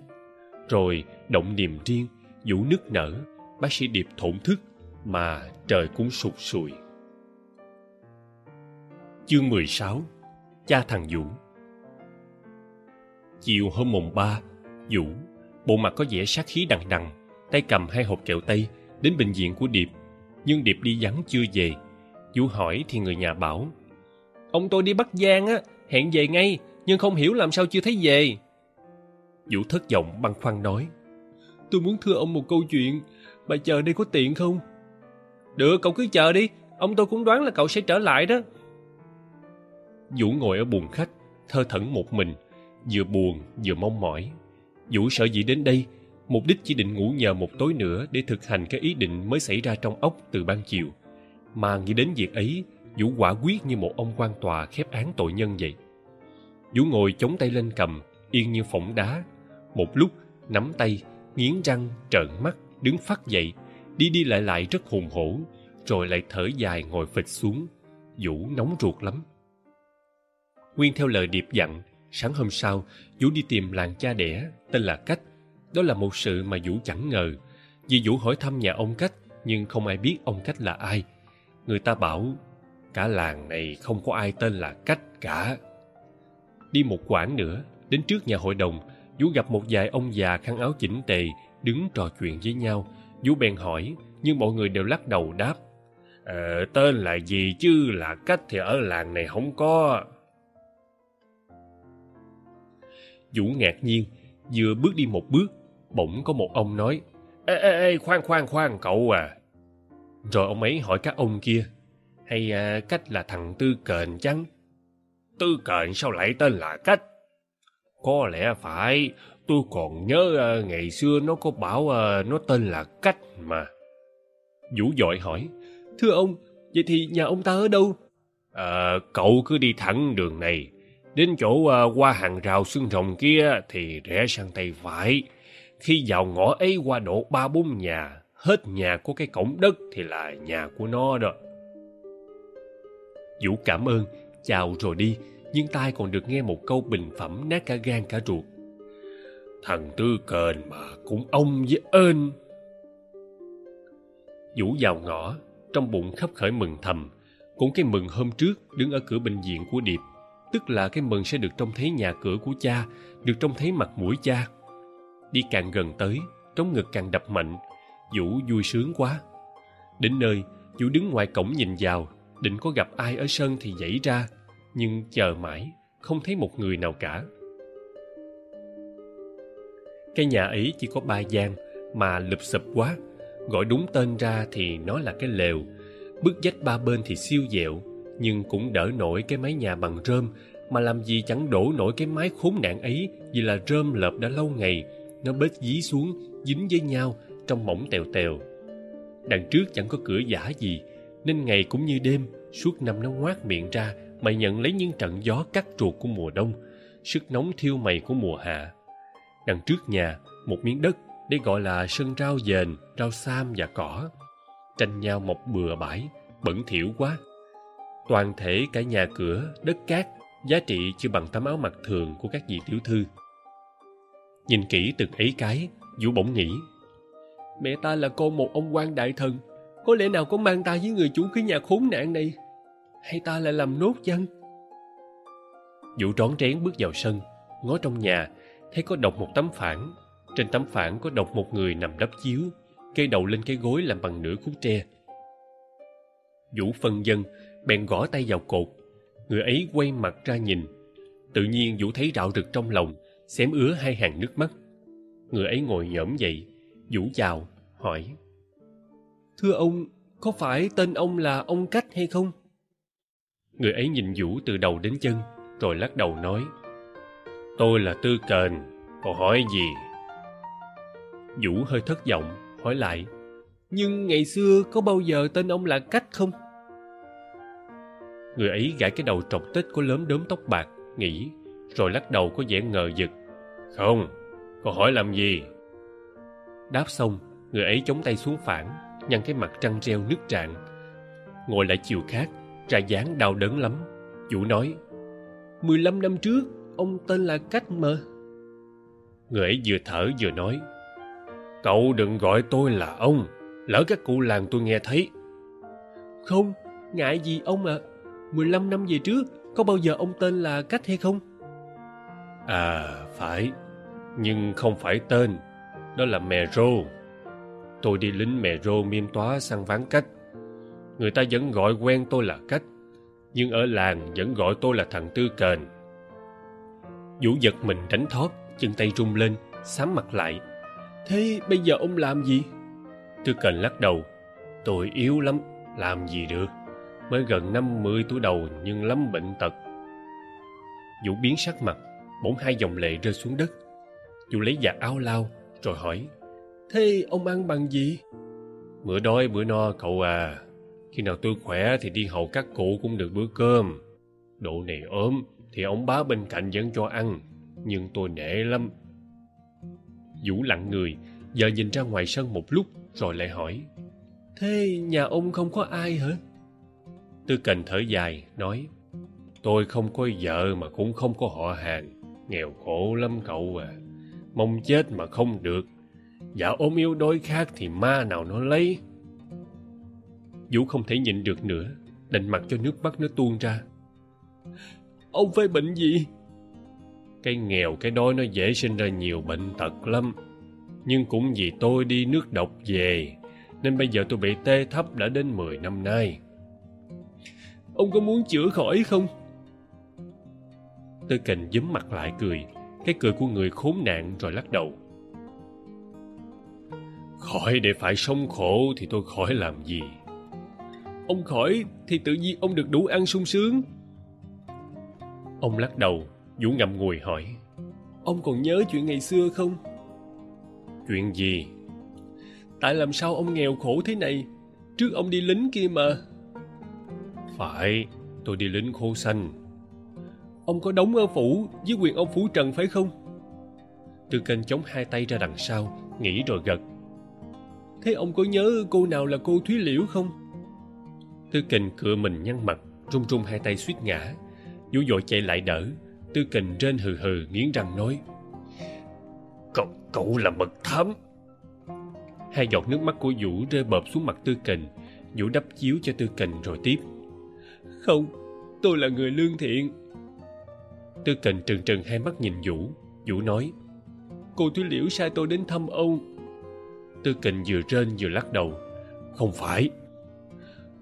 Rồi động niềm riêng, vũ nức nở, bác sĩ điệp thổn thức mà trời cũng sụt sùi. Chương mười sáu, cha thằng vũ. Chiều hôm mùng ba, vũ, bộ mặt có vẻ sát khí đằng đằng, tay cầm hai hộp kẹo tây đến bệnh viện của điệp, nhưng điệp đi vắng chưa về. Vũ hỏi thì người nhà bảo ông tôi đi bắc giang á hẹn về ngay nhưng không hiểu làm sao chưa thấy về. Vũ thất vọng băn khoăn nói. Tôi muốn thưa ông một câu chuyện bà chờ đây có tiện không? Được cậu cứ chờ đi ông tôi cũng đoán là cậu sẽ trở lại đó. Vũ ngồi ở buồng khách thơ thẩn một mình vừa buồn vừa mong mỏi. Vũ sợ dĩ đến đây mục đích chỉ định ngủ nhờ một tối nữa để thực hành cái ý định mới xảy ra trong óc từ ban chiều. Mà nghĩ đến việc ấy vũ quả quyết như một ông quan tòa khép án tội nhân vậy. Vũ ngồi chống tay lên cầm, yên như phỏng đá. Một lúc, nắm tay, nghiến răng, trợn mắt, đứng phát dậy, đi đi lại lại rất hùng hổ, rồi lại thở dài ngồi phịch xuống. Vũ nóng ruột lắm. Nguyên theo lời điệp dặn, sáng hôm sau, vũ đi tìm làng cha đẻ, tên là cách. Đó là một sự mà vũ chẳng ngờ. Vì vũ hỏi thăm nhà ông cách, nhưng không ai biết ông cách là ai. Người ta bảo cả làng này không có ai tên là cách cả. Đi một quãng nữa, đến trước nhà hội đồng, vũ gặp một vài ông già khăn áo chỉnh tề, đứng trò chuyện với nhau. Vũ bèn hỏi, nhưng mọi người đều lắc đầu đáp ờ tên là gì chứ? Là cách thì ở làng này không có. Vũ ngạc nhiên, vừa bước đi một bước, bỗng có một ông nói, ê ê ê, khoan khoan khoan, cậu à. Rồi ông ấy hỏi các ông kia hay à, cách là thằng tư kền chăng? Tư kền sao lại tên là cách? Có lẽ phải. Tôi còn nhớ à, ngày xưa nó có bảo à, nó tên là cách mà. Vũ dội hỏi thưa ông vậy thì nhà ông ta ở đâu? À, cậu cứ đi thẳng đường này. Đến chỗ à, qua hàng rào xương rồng kia thì rẽ sang tay phải. Khi vào ngõ ấy qua độ ba bốn nhà hết nhà có cái cổng đất thì là nhà của nó đó vũ cảm ơn. Chào rồi đi, nhưng tai còn được nghe một câu bình phẩm nát cả gan cả ruột. Thằng tư kền mà cũng ông với ơn. Vũ vào ngõ, trong bụng khắp khởi mừng thầm. Cũng cái mừng hôm trước, đứng ở cửa bệnh viện của điệp. Tức là cái mừng sẽ được trông thấy nhà cửa của cha, được trông thấy mặt mũi cha. Đi càng gần tới, trống ngực càng đập mạnh. Vũ vui sướng quá. Đến nơi, vũ đứng ngoài cổng nhìn vào định có gặp ai ở sân thì dãy ra, nhưng chờ mãi, không thấy một người nào cả. Cái nhà ấy chỉ có ba gian mà lụp xụp quá. Gọi đúng tên ra thì nó là cái lều. Bức vách ba bên thì siêu dẹo, nhưng cũng đỡ nổi cái mái nhà bằng rơm, mà làm gì chẳng đổ nổi cái mái khốn nạn ấy vì là rơm lợp đã lâu ngày. Nó bết dí xuống, dính với nhau, trong mỏng tèo tèo. Đằng trước chẳng có cửa giả gì nên ngày cũng như đêm, suốt năm nó ngoác miệng ra, mày nhận lấy những trận gió cắt ruột của mùa đông, sức nóng thiêu mày của mùa hạ. Đằng trước nhà, một miếng đất để gọi là sân rau dền, rau sam và cỏ. Tranh nhau mọc bừa bãi, bẩn thỉu quá. Toàn thể cả nhà cửa, đất cát, giá trị chưa bằng tấm áo mặc thường của các vị tiểu thư. Nhìn kỹ từng ấy cái, vũ bỗng nghĩ, mẹ ta là con một ông quan đại thần có lẽ nào có mang ta với người chủ cái nhà khốn nạn này? Hay ta lại làm nốt chăng? Vũ trón trén bước vào sân, ngó trong nhà, thấy có đọc một tấm phản. Trên tấm phản có đọc một người nằm đắp chiếu, kê đầu lên cái gối làm bằng nửa khúc tre. Vũ phân dân, bèn gõ tay vào cột. Người ấy quay mặt ra nhìn. Tự nhiên vũ thấy rạo rực trong lòng, xém ứa hai hàng nước mắt. Người ấy ngồi nhổm dậy, vũ chào, hỏi thưa ông có phải tên ông là ông cách hay không? Người ấy nhìn vũ từ đầu đến chân rồi lắc đầu nói tôi là tư kền cậu hỏi gì? Vũ hơi thất vọng hỏi lại nhưng ngày xưa có bao giờ tên ông là cách không? Người ấy gãi cái đầu trọc tích có lớn đốm tóc bạc nghĩ rồi lắc đầu có vẻ ngờ vực. Không cậu hỏi làm gì? Đáp xong người ấy chống tay xuống phản nhăn cái mặt trăng reo nước trạng ngồi lại chiều khác, ra dáng đau đớn lắm. Vũ nói, mười lăm năm trước, ông tên là cách mà. Người ấy vừa thở vừa nói, cậu đừng gọi tôi là ông, lỡ các cụ làng tôi nghe thấy. Không, ngại gì ông ạ. À. mười lăm năm về trước, có bao giờ ông tên là cách hay không? À phải, nhưng không phải tên, đó là mè rô tôi đi lính mè rô miêm tóa săn ván cách. Người ta vẫn gọi quen tôi là cách, nhưng ở làng vẫn gọi tôi là thằng tư kền. Vũ giật mình đánh thóp, chân tay rung lên sám mặt lại. Thế bây giờ ông làm gì? Tư kền lắc đầu. Tôi yếu lắm, làm gì được? Mới gần năm mươi tuổi đầu nhưng lắm bệnh tật. Vũ biến sắc mặt, bỗng hai dòng lệ rơi xuống đất. Vũ lấy vạt áo lau, rồi hỏi thế ông ăn bằng gì? Bữa đói bữa no cậu à. Khi nào tôi khỏe thì đi hầu các cụ cũng được bữa cơm. Độ này ốm thì ông bá bên cạnh vẫn cho ăn nhưng tôi nể lắm. Vũ lặng người giờ nhìn ra ngoài sân một lúc rồi lại hỏi. Thế nhà ông không có ai hả? Tư cần thở dài nói. Tôi không có vợ mà cũng không có họ hàng. Nghèo khổ lắm cậu à. Mong chết mà không được dạ ôm yêu đôi khác thì ma nào nó lấy. Vũ không thể nhịn được nữa, đành mặc cho nước mắt nó tuôn ra. Ông phải bệnh gì? Cái nghèo, cái đói nó dễ sinh ra nhiều bệnh tật lắm. Nhưng cũng vì tôi đi nước độc về, nên bây giờ tôi bị tê thấp đã đến mười năm nay. Ông có muốn chữa khỏi không? Tôi kình giấm mặt lại cười, cái cười của người khốn nạn rồi lắc đầu khỏi để phải sống khổ thì tôi khỏi làm gì? Ông khỏi thì tự nhiên ông được đủ ăn sung sướng. Ông lắc đầu, vũ ngậm ngùi hỏi, ông còn nhớ chuyện ngày xưa không? Chuyện gì? Tại làm sao ông nghèo khổ thế này? Trước ông đi lính kia mà. Phải, tôi đi lính khô xanh. Ông có đóng ở phủ với quyền ông phủ trần phải không? Tư kênh chống hai tay ra đằng sau, nghĩ rồi gật thế ông có nhớ cô nào là cô thúy liễu không? Tư kình cựa mình nhăn mặt, run run hai tay suýt ngã. Vũ dội chạy lại đỡ. Tư kình trên hừ hừ, nghiến răng nói, cậu cậu là mật thám. Hai giọt nước mắt của vũ rơi bợp xuống mặt tư kình. Vũ đắp chiếu cho tư kình rồi tiếp, không, tôi là người lương thiện. Tư kình trừng trừng hai mắt nhìn vũ. Vũ nói, cô thúy liễu sai tôi đến thăm ông tư kình vừa rên vừa lắc đầu. Không phải.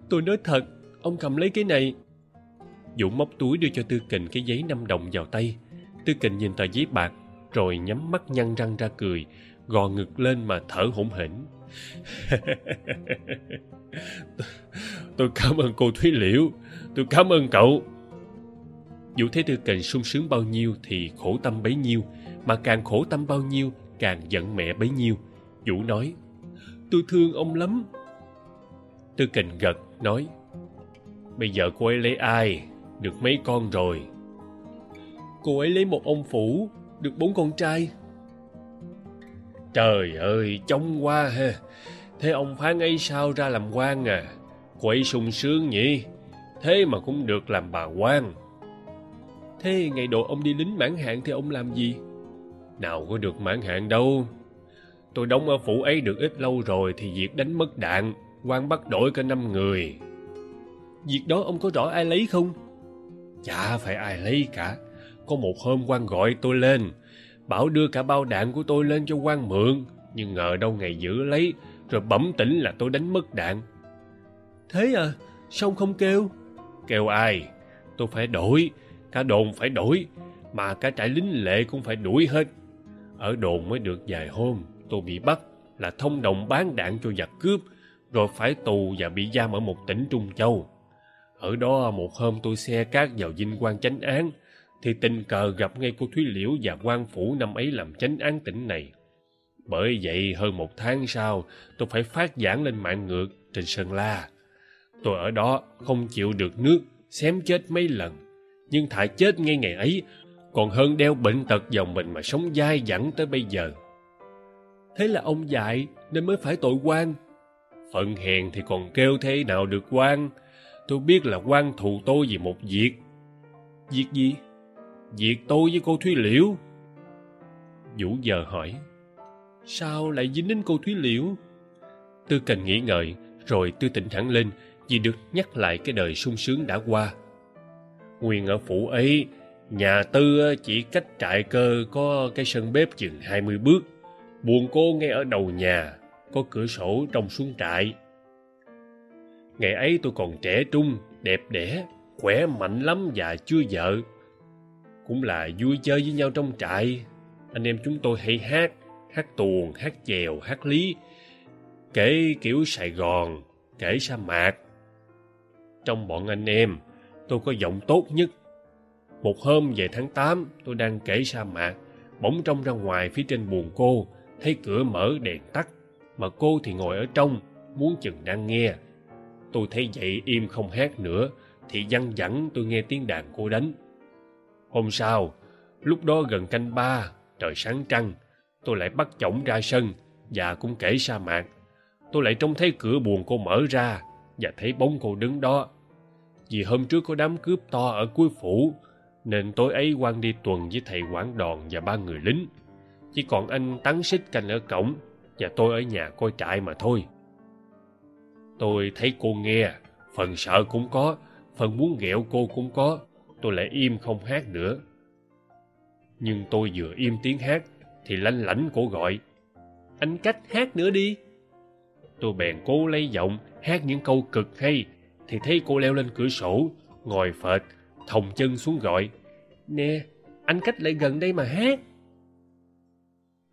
Tôi nói thật, ông cầm lấy cái này. Dũng móc túi đưa cho tư kình cái giấy năm đồng vào tay. Tư kình nhìn tờ giấy bạc, rồi nhắm mắt nhăn răng ra cười, gò ngực lên mà thở hổn hển. Tôi cảm ơn cô thúy liễu. Tôi cảm ơn cậu. Vũ thấy tư kình sung sướng bao nhiêu thì khổ tâm bấy nhiêu, mà càng khổ tâm bao nhiêu, càng giận mẹ bấy nhiêu vũ nói, tôi thương ông lắm. Tư kình gật, nói, bây giờ cô ấy lấy ai? Được mấy con rồi? Cô ấy lấy một ông phủ, được bốn con trai. Trời ơi, chóng quá ha! Thế ông phán ấy sao ra làm quan à? Cô ấy sung sướng nhỉ? Thế mà cũng được làm bà quan. Thế ngày độ ông đi lính mãn hạn thì ông làm gì? Nào có được mãn hạn đâu tôi đóng ở phủ ấy được ít lâu rồi thì việc đánh mất đạn, quan bắt đổi cả năm người. Việc đó ông có rõ ai lấy không? Chả phải ai lấy cả. Có một hôm quan gọi tôi lên, bảo đưa cả bao đạn của tôi lên cho quan mượn, nhưng ngờ đâu ngày giữ lấy, rồi bẩm tỉnh là tôi đánh mất đạn. Thế à? Sao không kêu? Kêu ai? Tôi phải đổi, cả đồn phải đổi, mà cả trại lính lệ cũng phải đuổi hết. Ở đồn mới được vài hôm tôi bị bắt là thông đồng bán đạn cho giặc cướp, rồi phải tù và bị giam ở một tỉnh trung châu. Ở đó, một hôm tôi xe cát vào dinh quan chánh án, thì tình cờ gặp ngay cô thúy liễu và quan phủ năm ấy làm chánh án tỉnh này. Bởi vậy, hơn một tháng sau, tôi phải phát giảng lên mạng ngược trên sơn la. Tôi ở đó không chịu được nước, xém chết mấy lần. Nhưng thà chết ngay ngày ấy, còn hơn đeo bệnh tật vào mình mà sống dai dẳng tới bây giờ thế là ông dạy nên mới phải tội quan. Phận hèn thì còn kêu thế nào được quan? Tôi biết là quan thù tôi vì một việc. Việc gì? Việc tôi với cô thúy liễu. Vũ giờ hỏi, sao lại dính đến cô thúy liễu? Tư cần nghĩ ngợi, rồi tư tỉnh thẳng lên vì được nhắc lại cái đời sung sướng đã qua. Nguyên ở phủ ấy, nhà tư chỉ cách trại cơ có cái sân bếp chừng hai mươi bước buồn cô ngay ở đầu nhà, có cửa sổ trông xuống trại. Ngày ấy tôi còn trẻ trung, đẹp đẽ, khỏe mạnh lắm và chưa vợ. Cũng là vui chơi với nhau trong trại. Anh em chúng tôi hay hát hát tuồng, hát chèo, hát lý, kể kiểu sài gòn, kể sa mạc. Trong bọn anh em, tôi có giọng tốt nhất. Một hôm về tháng tám, tôi đang kể sa mạc, bỗng trông ra ngoài phía trên buồng cô thấy cửa mở đèn tắt, mà cô thì ngồi ở trong, muốn chừng đang nghe. Tôi thấy vậy im không hát nữa, thì văng vẳng tôi nghe tiếng đàn cô đánh. Hôm sau, lúc đó gần canh ba, trời sáng trăng, tôi lại bắt chổng ra sân và cũng kể sa mạc. Tôi lại trông thấy cửa buồng cô mở ra và thấy bóng cô đứng đó. Vì hôm trước có đám cướp to ở cuối phủ, nên tối ấy quan đi tuần với thầy quản đòn và ba người lính chỉ còn anh tắn xích canh ở cổng và tôi ở nhà coi trại mà thôi. Tôi thấy cô nghe, phần sợ cũng có, phần muốn ghẹo cô cũng có, tôi lại im không hát nữa. Nhưng tôi vừa im tiếng hát thì lanh lảnh cổ gọi, anh cách hát nữa đi. Tôi bèn cố lấy giọng hát những câu cực hay thì thấy cô leo lên cửa sổ, ngồi phệt, thòng chân xuống gọi, nè, anh cách lại gần đây mà hát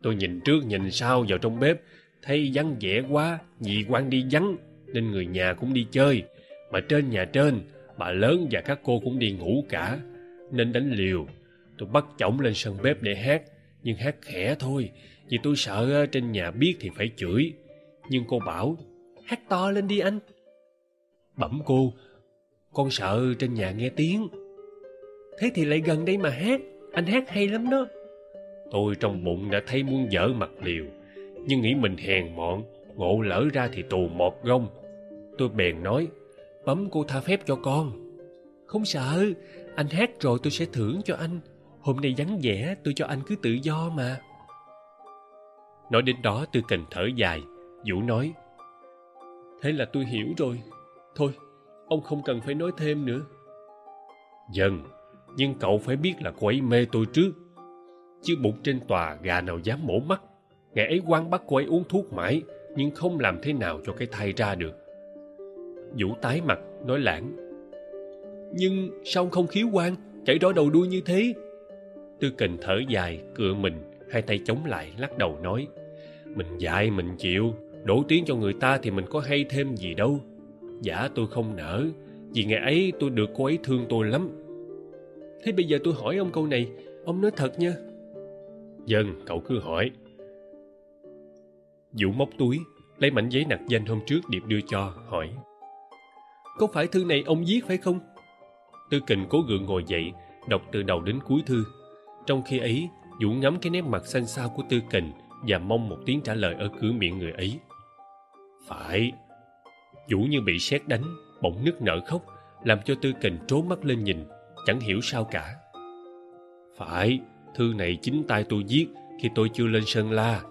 tôi nhìn trước nhìn sau vào trong bếp, thấy vắng vẻ quá, nhị quan đi vắng, nên người nhà cũng đi chơi. Mà trên nhà trên, bà lớn và các cô cũng đi ngủ cả. Nên đánh liều, tôi bắt chổng lên sân bếp để hát, nhưng hát khẽ thôi, vì tôi sợ ờ, trên nhà biết thì phải chửi. Nhưng cô bảo, hát to lên đi anh. Bẩm cô, con sợ trên nhà nghe tiếng. Thế thì lại gần đây mà hát, anh hát hay lắm đó tôi trong bụng đã thấy muốn dở mặt liều, nhưng nghĩ mình hèn mọn, ngộ lỡ ra thì tù mọt gông. Tôi bèn nói, bấm cô tha phép cho con. Không sợ, anh hát rồi tôi sẽ thưởng cho anh. Hôm nay vắng vẻ, tôi cho anh cứ tự do mà. Nói đến đó, tôi cần thở dài. Vũ nói, thế là tôi hiểu rồi. Thôi, ông không cần phải nói thêm nữa. Dần, nhưng cậu phải biết là cô ấy mê tôi trước chứ bụng trên tòa gà nào dám mổ mắt. Ngày ấy quan bắt cô ấy uống thuốc mãi, nhưng không làm thế nào cho cái thai ra được. Vũ tái mặt, nói lãng. Nhưng sao ông không khiếu quan? Chảy rõ đầu đuôi như thế. Tư kình thở dài, cựa mình, hai tay chống lại, lắc đầu nói, mình dạy mình chịu. Đổ tiếng cho người ta thì mình có hay thêm gì đâu. Giả tôi không nỡ, vì ngày ấy tôi được cô ấy thương tôi lắm. Thế bây giờ tôi hỏi ông câu này, ông nói thật nha dân, cậu cứ hỏi. Vũ móc túi, lấy mảnh giấy nặc danh hôm trước điệp đưa cho, hỏi. Có phải thư này ông viết phải không? Tư kình cố gượng ngồi dậy, đọc từ đầu đến cuối thư. Trong khi ấy, vũ ngắm cái nét mặt xanh xao của tư kình và mong một tiếng trả lời ở cửa miệng người ấy. Phải. Vũ như bị sét đánh, bỗng nức nở khóc, làm cho tư kình trố mắt lên nhìn, chẳng hiểu sao cả. Phải thư này chính tay tôi viết khi tôi chưa lên sơn la.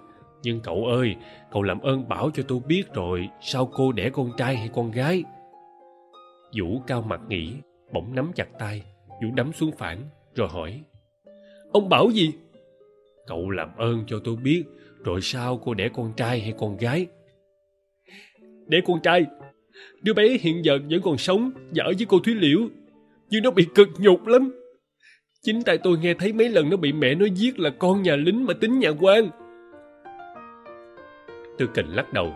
Nhưng cậu ơi, cậu làm ơn bảo cho tôi biết rồi, sao cô đẻ con trai hay con gái? Vũ cao mặt nghĩ, bỗng nắm chặt tay. Vũ đấm xuống phản, rồi hỏi, ông bảo gì? Cậu làm ơn cho tôi biết rồi sao cô đẻ con trai hay con gái. Đẻ con trai? Đứa bé hiện giờ vẫn còn sống và ở với cô thúy liễu, nhưng nó bị cực nhục lắm chính tại tôi nghe thấy mấy lần nó bị mẹ nó giết là con nhà lính mà tính nhà quan. Tư kình lắc đầu.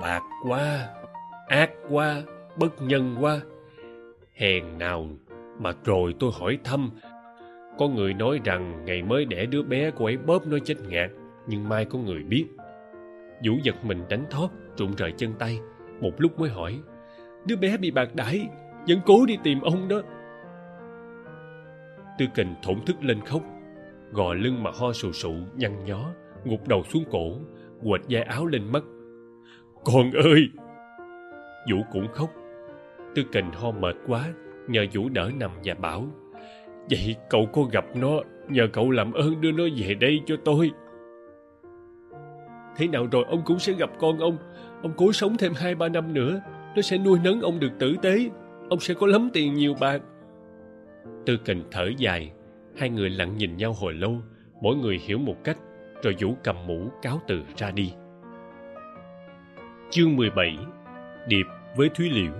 Bạc quá, ác quá, bất nhân quá. Hèn nào mà rồi tôi hỏi thăm. Có người nói rằng ngày mới đẻ đứa bé cô ấy bóp nó chết ngạt, nhưng mai có người biết. Vũ giật mình đánh thót rụng rời chân tay. Một lúc mới hỏi, đứa bé bị bạc đãi, vẫn cố đi tìm ông đó tư kình thổn thức lên khóc, gò lưng mà ho sù sụ, nhăn nhó ngục đầu xuống cổ, quệt vai áo lên mất con ơi! Vũ cũng khóc. Tư kình ho mệt quá, nhờ vũ đỡ nằm và bảo, vậy cậu có gặp nó, nhờ cậu làm ơn đưa nó về đây cho tôi. Thế nào rồi ông cũng sẽ gặp con ông. Ông cố sống thêm hai ba năm nữa, nó sẽ nuôi nấng ông được tử tế. Ông sẽ có lắm tiền nhiều bạc tư kình thở dài. Hai người lặng nhìn nhau hồi lâu, mỗi người hiểu một cách, rồi vũ cầm mũ cáo từ ra đi. Chương mười bảy, điệp với thúy liễu.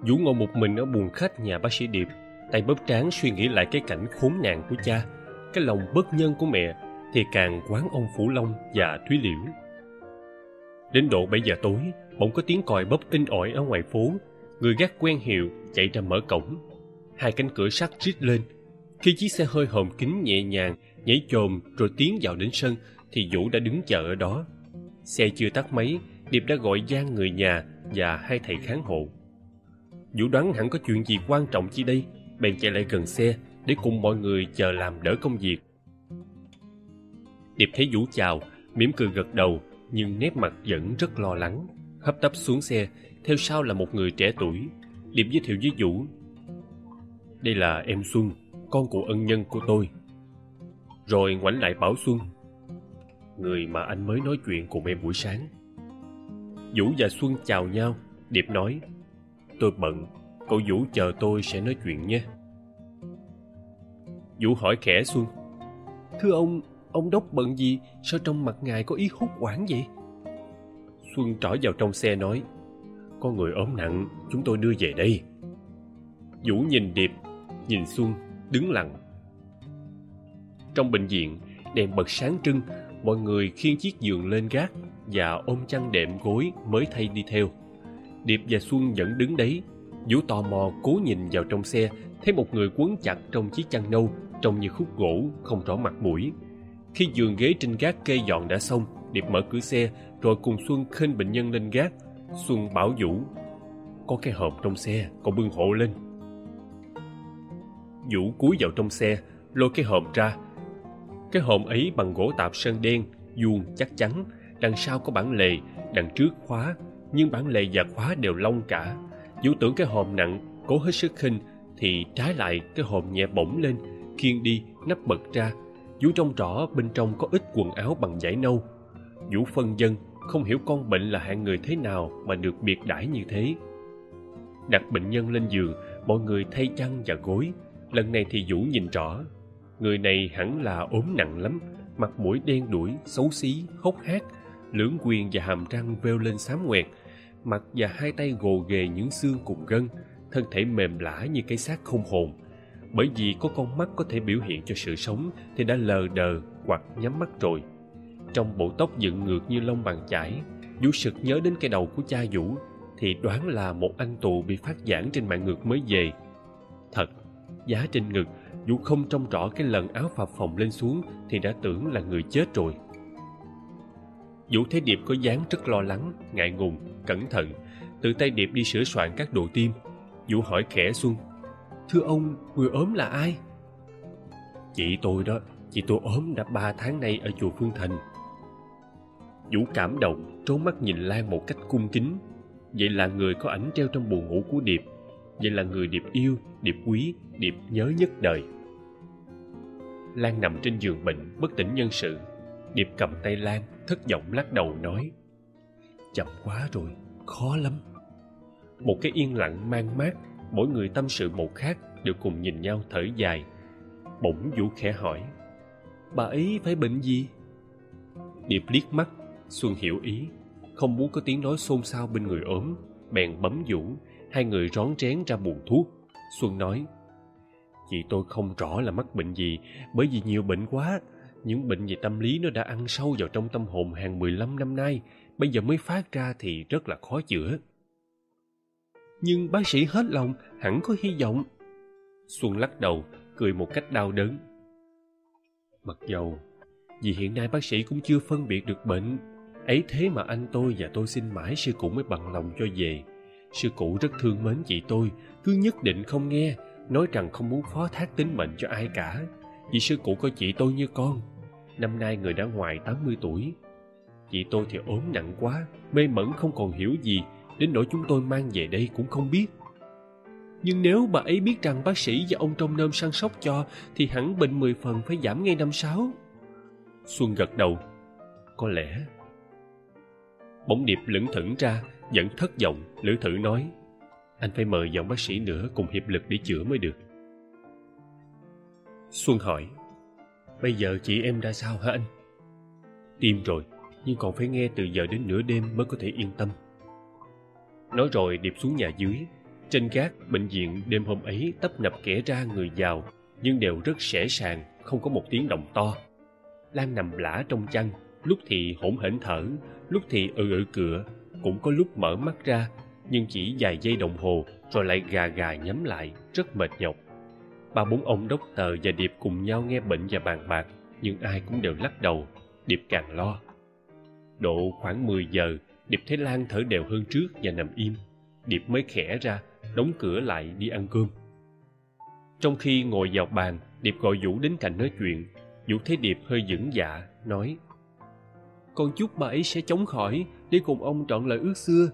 Vũ ngồi một mình ở buồng khách nhà bác sĩ điệp, tay bóp trán suy nghĩ lại cái cảnh khốn nạn của cha, cái lòng bất nhân của mẹ, thì càng quán ông phủ long và thúy liễu. Đến độ bảy giờ tối, bỗng có tiếng còi bóp in ỏi ở ngoài phố, người gác quen hiệu chạy ra mở cổng hai cánh cửa sắt rít lên. Khi chiếc xe hơi hồn kính nhẹ nhàng, nhảy chồm rồi tiến vào đến sân, thì vũ đã đứng chờ ở đó. Xe chưa tắt máy, điệp đã gọi gian người nhà và hai thầy kháng hộ. Vũ đoán hẳn có chuyện gì quan trọng chi đây, bèn chạy lại gần xe để cùng mọi người chờ làm đỡ công việc. Điệp thấy vũ chào, mỉm cười gật đầu, nhưng nét mặt vẫn rất lo lắng. Hấp tấp xuống xe, theo sau là một người trẻ tuổi. Điệp giới thiệu với vũ đây là em xuân, con của ân nhân của tôi. Rồi ngoảnh lại bảo xuân, người mà anh mới nói chuyện cùng em buổi sáng. Vũ và xuân chào nhau, điệp nói, tôi bận cậu vũ chờ tôi sẽ nói chuyện nhé. Vũ hỏi khẽ xuân, thưa ông ông đốc bận gì? Sao trong mặt ngài có ý hốt quản vậy? Xuân trỏ vào trong xe nói, có người ốm nặng, chúng tôi đưa về đây. Vũ nhìn điệp nhìn xuân đứng lặng. Trong bệnh viện, đèn bật sáng trưng, mọi người khiêng chiếc giường lên gác và ôm chăn đệm gối mới thay đi theo. Điệp và xuân vẫn đứng đấy, vũ tò mò cố nhìn vào trong xe, thấy một người quấn chặt trong chiếc chăn nâu, trông như khúc gỗ, không rõ mặt mũi. Khi giường ghế trên gác kê dọn đã xong, điệp mở cửa xe, rồi cùng xuân khênh bệnh nhân lên gác. Xuân bảo vũ, có cái hộp trong xe cậu bưng hộ lên vũ cúi vào trong xe, lôi cái hòm ra. Cái hòm ấy bằng gỗ tạp sơn đen, vuông chắc chắn, đằng sau có bản lề, đằng trước khóa, nhưng bản lề và khóa đều lông cả. Vũ tưởng cái hòm nặng, cố hết sức khinh, thì trái lại cái hòm nhẹ bổng lên, khiêng đi, nắp bật ra. Vũ trông rõ bên trong có ít quần áo bằng vải nâu. Vũ phân dân, không hiểu con bệnh là hạng người thế nào mà được biệt đãi như thế. Đặt bệnh nhân lên giường, mọi người thay chăn và gối lần này thì vũ nhìn rõ, người này hẳn là ốm nặng lắm, mặt mũi đen đuổi xấu xí, hốc hác, lưỡng quyền và hàm răng veo lên xám ngoẹt mặt và hai tay gồ ghề những xương cùng gân, thân thể mềm lả như cái xác không hồn. Bởi vì có con mắt có thể biểu hiện cho sự sống thì đã lờ đờ hoặc nhắm mắt rồi. Trong bộ tóc dựng ngược như lông bàn chải, vũ sực nhớ đến cái đầu của cha vũ, thì đoán là một anh tù bị phát giảng trên mạng ngược mới về. Thật giá trên ngực. Dù không trông rõ cái lần áo phập phồng lên xuống thì đã tưởng là người chết rồi. Vũ thấy điệp có dáng rất lo lắng, ngại ngùng, cẩn thận. Tự tay điệp đi sửa soạn các đồ tim. Vũ hỏi khẽ xuân, thưa ông người ốm là ai? Chị tôi đó, chị tôi ốm đã ba tháng nay ở chùa phương thành. Vũ cảm động trốn mắt nhìn lan một cách cung kính. Vậy là người có ảnh treo trong buồng ngủ của điệp. Vậy là người điệp yêu, điệp quý điệp nhớ nhất đời. Lan nằm trên giường bệnh, bất tỉnh nhân sự. Điệp cầm tay lan, thất vọng lắc đầu nói, chậm quá rồi, khó lắm. Một cái yên lặng mang mát, mỗi người tâm sự một khác, đều cùng nhìn nhau thở dài. Bỗng vũ khẽ hỏi, bà ấy phải bệnh gì? Điệp liếc mắt, xuân hiểu ý, không muốn có tiếng nói xôn xao bên người ốm. Bèn bấm vũ, hai người rón rén ra buồn thuốc. Xuân nói chị tôi không rõ là mắc bệnh gì, bởi vì nhiều bệnh quá. Những bệnh về tâm lý nó đã ăn sâu vào trong tâm hồn hàng mười lăm năm nay, bây giờ mới phát ra thì rất là khó chữa. Nhưng bác sĩ hết lòng, hẳn có hy vọng. Xuân lắc đầu, cười một cách đau đớn. Mặc dầu, vì hiện nay bác sĩ cũng chưa phân biệt được bệnh, ấy thế mà anh tôi và tôi xin mãi sư cụ mới bằng lòng cho về. Sư cụ rất thương mến chị tôi, cứ nhất định không nghe nói rằng không muốn phó thác tính mệnh cho ai cả. Vì sư cụ coi chị tôi như con. Năm nay người đã ngoài tám mươi tuổi. Chị tôi thì ốm nặng quá, mê mẩn không còn hiểu gì. Đến nỗi chúng tôi mang về đây cũng không biết. Nhưng nếu bà ấy biết rằng bác sĩ và ông trong nơm săn sóc cho, thì hẳn bệnh mười phần phải giảm ngay năm sáu. Xuân gật đầu. Có lẽ. Bỗng điệp lững thững ra, vẫn thất vọng, lữ thử nói anh phải mời giọng bác sĩ nữa cùng hiệp lực để chữa mới được. Xuân hỏi, bây giờ chị em ra sao hả anh? Tim rồi, nhưng còn phải nghe từ giờ đến nửa đêm mới có thể yên tâm. Nói rồi điệp xuống nhà dưới. Trên gác, bệnh viện đêm hôm ấy tấp nập kẻ ra người vào, nhưng đều rất sẻ sàng, không có một tiếng động to. Lan nằm lả trong chăn, lúc thì hỗn hển thở, lúc thì ừ ừ cựa cũng có lúc mở mắt ra nhưng chỉ vài giây đồng hồ rồi lại gà gà nhắm lại, rất mệt nhọc. Ba bốn ông đốc tờ và điệp cùng nhau nghe bệnh và bàn bạc, nhưng ai cũng đều lắc đầu, điệp càng lo. Độ khoảng mười giờ, điệp thấy lan thở đều hơn trước và nằm im. Điệp mới khẽ ra, đóng cửa lại đi ăn cơm. Trong khi ngồi vào bàn, điệp gọi vũ đến cạnh nói chuyện. Vũ thấy điệp hơi dững dạ nói, con chúc bà ấy sẽ chống khỏi, đi cùng ông trọn lời ước xưa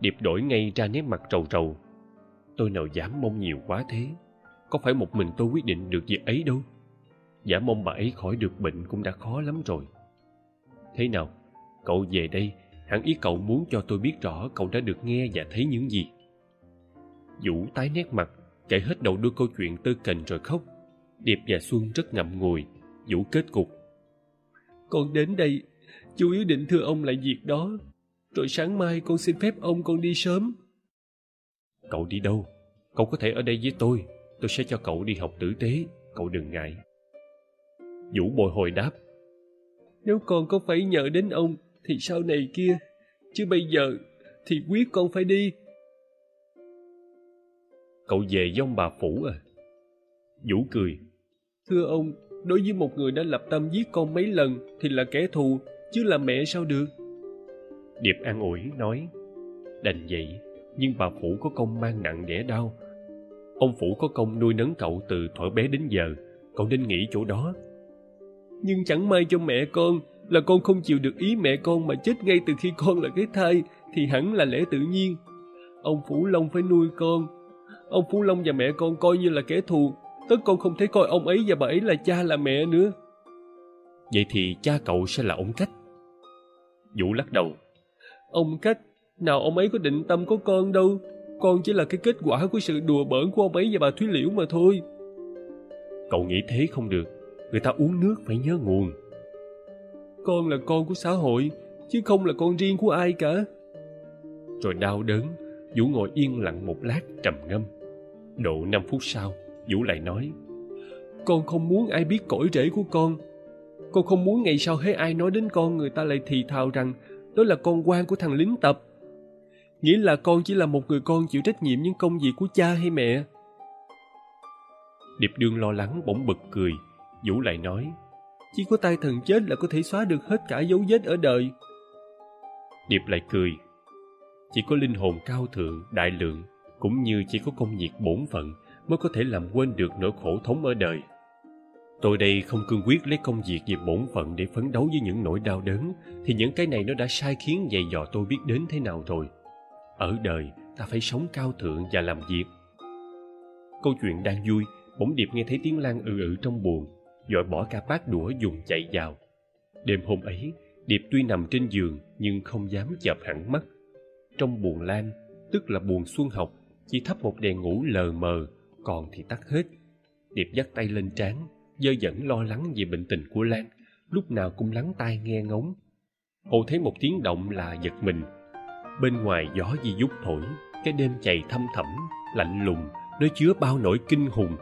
điệp đổi ngay ra nét mặt trầu trầu. Tôi nào dám mong nhiều quá thế? Có phải một mình tôi quyết định được việc ấy đâu? Giả mong bà ấy khỏi được bệnh cũng đã khó lắm rồi. Thế nào? Cậu về đây, hẳn ý cậu muốn cho tôi biết rõ cậu đã được nghe và thấy những gì. Vũ tái nét mặt, kể hết đầu đuôi câu chuyện tơ kềnh rồi khóc. Điệp và xuân rất ngậm ngùi. Vũ kết cục. Con đến đây, chú ý định thưa ông lại việc đó rồi sáng mai con xin phép ông con đi sớm. Cậu đi đâu? Cậu có thể ở đây với tôi. Tôi sẽ cho cậu đi học tử tế. Cậu đừng ngại. Vũ bồi hồi đáp. Nếu con có phải nhờ đến ông thì sau này kia. Chứ bây giờ thì quyết con phải đi. Cậu về với ông bà phủ à? Vũ cười. Thưa ông đối với một người đã lập tâm giết con mấy lần thì là kẻ thù chứ là mẹ sao được điệp an ủi nói, đành vậy, nhưng bà phủ có công mang nặng đẻ đau. Ông phủ có công nuôi nấng cậu từ thuở bé đến giờ, cậu nên nghĩ chỗ đó. Nhưng chẳng may cho mẹ con là con không chịu được ý mẹ con mà chết ngay từ khi con là cái thai, thì hẳn là lẽ tự nhiên. Ông phủ long phải nuôi con. Ông phủ long và mẹ con coi như là kẻ thù, tất con không thể coi ông ấy và bà ấy là cha là mẹ nữa. Vậy thì cha cậu sẽ là ông cách vũ lắc đầu ông cách nào ông ấy có định tâm có con đâu. Con chỉ là cái kết quả của sự đùa bỡn của ông ấy và bà thúy liễu mà thôi. Cậu nghĩ thế không được. Người ta uống nước phải nhớ nguồn. Con là con của xã hội chứ không là con riêng của ai cả. Rồi đau đớn vũ ngồi yên lặng một lát trầm ngâm. Độ năm phút sau vũ lại nói con không muốn ai biết cõi rễ của con. Con không muốn ngày sau thấy ai nói đến con người ta lại thì thào rằng đó là con quan của thằng lính tập. Nghĩa là con chỉ là một người con chịu trách nhiệm những công việc của cha hay mẹ. Điệp đương lo lắng bỗng bật cười vũ lại nói chỉ có tay thần chết là có thể xóa được hết cả dấu vết ở đời. Điệp lại cười chỉ có linh hồn cao thượng đại lượng cũng như chỉ có công việc bổn phận mới có thể làm quên được nỗi khổ thống ở đời tôi đây không cương quyết lấy công việc về bổn phận để phấn đấu với những nỗi đau đớn, thì những cái này nó đã sai khiến dày dò tôi biết đến thế nào rồi. Ở đời, ta phải sống cao thượng và làm việc. Câu chuyện đang vui, bỗng điệp nghe thấy tiếng lan ừ ừ trong buồng dội bỏ cả bát đũa dùng chạy vào. Đêm hôm ấy, điệp tuy nằm trên giường nhưng không dám chợp hẳn mắt. Trong buồng lan, tức là buồng xuân học, chỉ thắp một đèn ngủ lờ mờ, còn thì tắt hết. Điệp dắt tay lên trán dơ dẫn lo lắng về bệnh tình của lan, lúc nào cũng lắng tai nghe ngóng. Cô thấy một tiếng động là giật mình. Bên ngoài gió di dút thổi, cái đêm chày thâm thẳm, lạnh lùng nơi chứa bao nỗi kinh hùng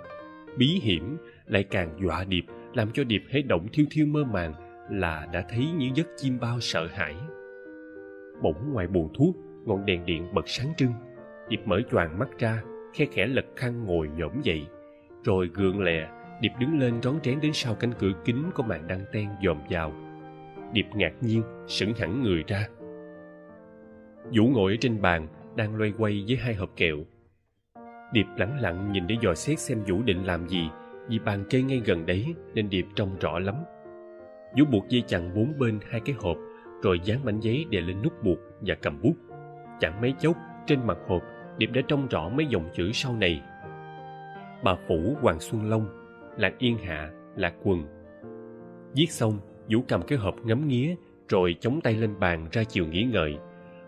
bí hiểm lại càng dọa điệp, làm cho điệp hễ động thiêu thiêu mơ màng là đã thấy những giấc chim bao sợ hãi. Bỗng ngoài buồng thuốc, ngọn đèn điện bật sáng trưng. Điệp mở choàng mắt ra, khe khẽ lật khăn ngồi nhổm dậy, rồi gượng lè điệp đứng lên rón rén đến sau cánh cửa kính có màn đăng ten dòm vào. Điệp ngạc nhiên, sững hẳn người ra. Vũ ngồi ở trên bàn, đang loay quay với hai hộp kẹo. Điệp lẳng lặng nhìn để dò xét xem vũ định làm gì, vì bàn kê ngay gần đấy nên điệp trông rõ lắm. Vũ buộc dây chằng bốn bên hai cái hộp, rồi dán mảnh giấy đè lên nút buộc và cầm bút. Chẳng mấy chốc, trên mặt hộp, điệp đã trông rõ mấy dòng chữ sau này. Bà phủ hoàng xuân long lạc yên hạ lạc quần. Viết xong, vũ cầm cái hộp ngắm nghía, rồi chống tay lên bàn ra chiều nghỉ ngợi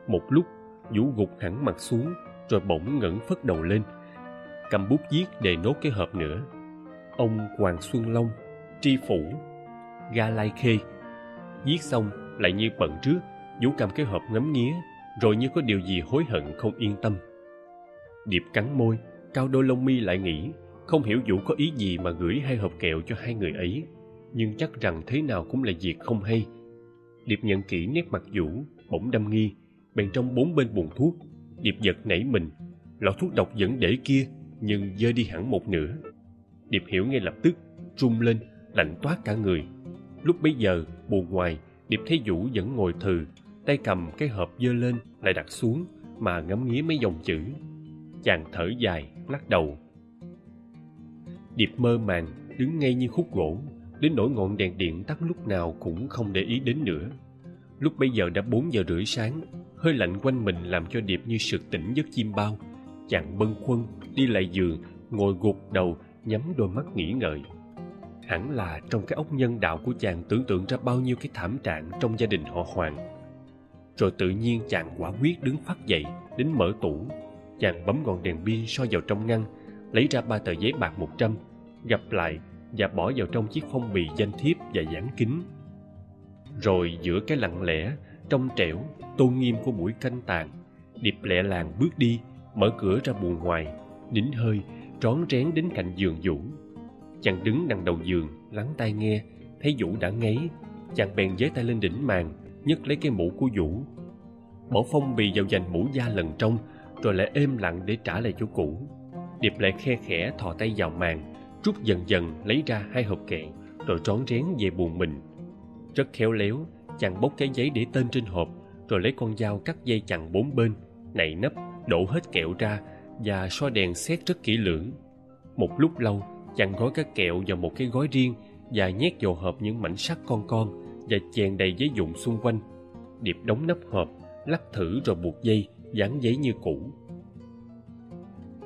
một lúc, vũ gục hẳn mặt xuống, rồi bỗng ngẩng phất đầu lên, cầm bút viết đề nốt cái hộp nữa. Ông hoàng xuân long, tri phủ, ga lai khê. Viết xong, lại như bận trước, vũ cầm cái hộp ngắm nghía, rồi như có điều gì hối hận không yên tâm. Điệp cắn môi, cao đôi lông mi lại nghĩ không hiểu vũ có ý gì mà gửi hai hộp kẹo cho hai người ấy, nhưng chắc rằng thế nào cũng là việc không hay. Điệp nhận kỹ nét mặt vũ, bỗng đâm nghi, bèn trong bốn bên buồng thuốc. Điệp giật nảy mình, lọ thuốc độc vẫn để kia, nhưng dơ đi hẳn một nửa. Điệp hiểu ngay lập tức, run lên, lạnh toát cả người. Lúc bấy giờ buồn ngoài, điệp thấy vũ vẫn ngồi thừ, tay cầm cái hộp dơ lên, lại đặt xuống, mà ngắm nghía mấy dòng chữ. Chàng thở dài, lắc đầu điệp mơ màng đứng ngay như khúc gỗ, đến nỗi ngọn đèn điện tắt lúc nào cũng không để ý đến nữa. Lúc bấy giờ đã bốn giờ rưỡi sáng, hơi lạnh quanh mình làm cho điệp như sực tỉnh giấc chim bao. Chàng bâng khuâng, đi lại giường, ngồi gục đầu, nhắm đôi mắt nghĩ ngợi. Hẳn là trong cái óc nhân đạo của chàng tưởng tượng ra bao nhiêu cái thảm trạng trong gia đình họ hoàng. Rồi tự nhiên chàng quả quyết đứng phát dậy, đến mở tủ. Chàng bấm ngọn đèn pin soi vào trong ngăn, lấy ra ba tờ giấy bạc một trăm gặp lại và bỏ vào trong chiếc phong bì danh thiếp và dán kính. Rồi giữa cái lặng lẽ, trong trẻo, tôn nghiêm của buổi canh tàn điệp lẹ làng bước đi, mở cửa ra buồng ngoài, nín hơi rón rén đến cạnh giường vũ. Chàng đứng đằng đầu giường, lắng tai nghe, thấy vũ đã ngáy. Chàng bèn giấy tay lên đỉnh màn, nhấc lấy cái mũ của vũ. Bỏ phong bì vào dành mũ da lần trong, rồi lại êm lặng để trả lại chỗ cũ. Điệp lại khe khẽ thò tay vào màn rút dần dần lấy ra hai hộp kẹo rồi trón rén về buồn mình. Rất khéo léo, chàng bốc cái giấy để tên trên hộp, rồi lấy con dao cắt dây chằng bốn bên, nảy nắp đổ hết kẹo ra và soi đèn xét rất kỹ lưỡng. Một lúc lâu, chàng gói các kẹo vào một cái gói riêng và nhét vào hộp những mảnh sắt con con và chèn đầy giấy dụng xung quanh. Điệp đóng nắp hộp, lắc thử rồi buộc dây, dán giấy như cũ.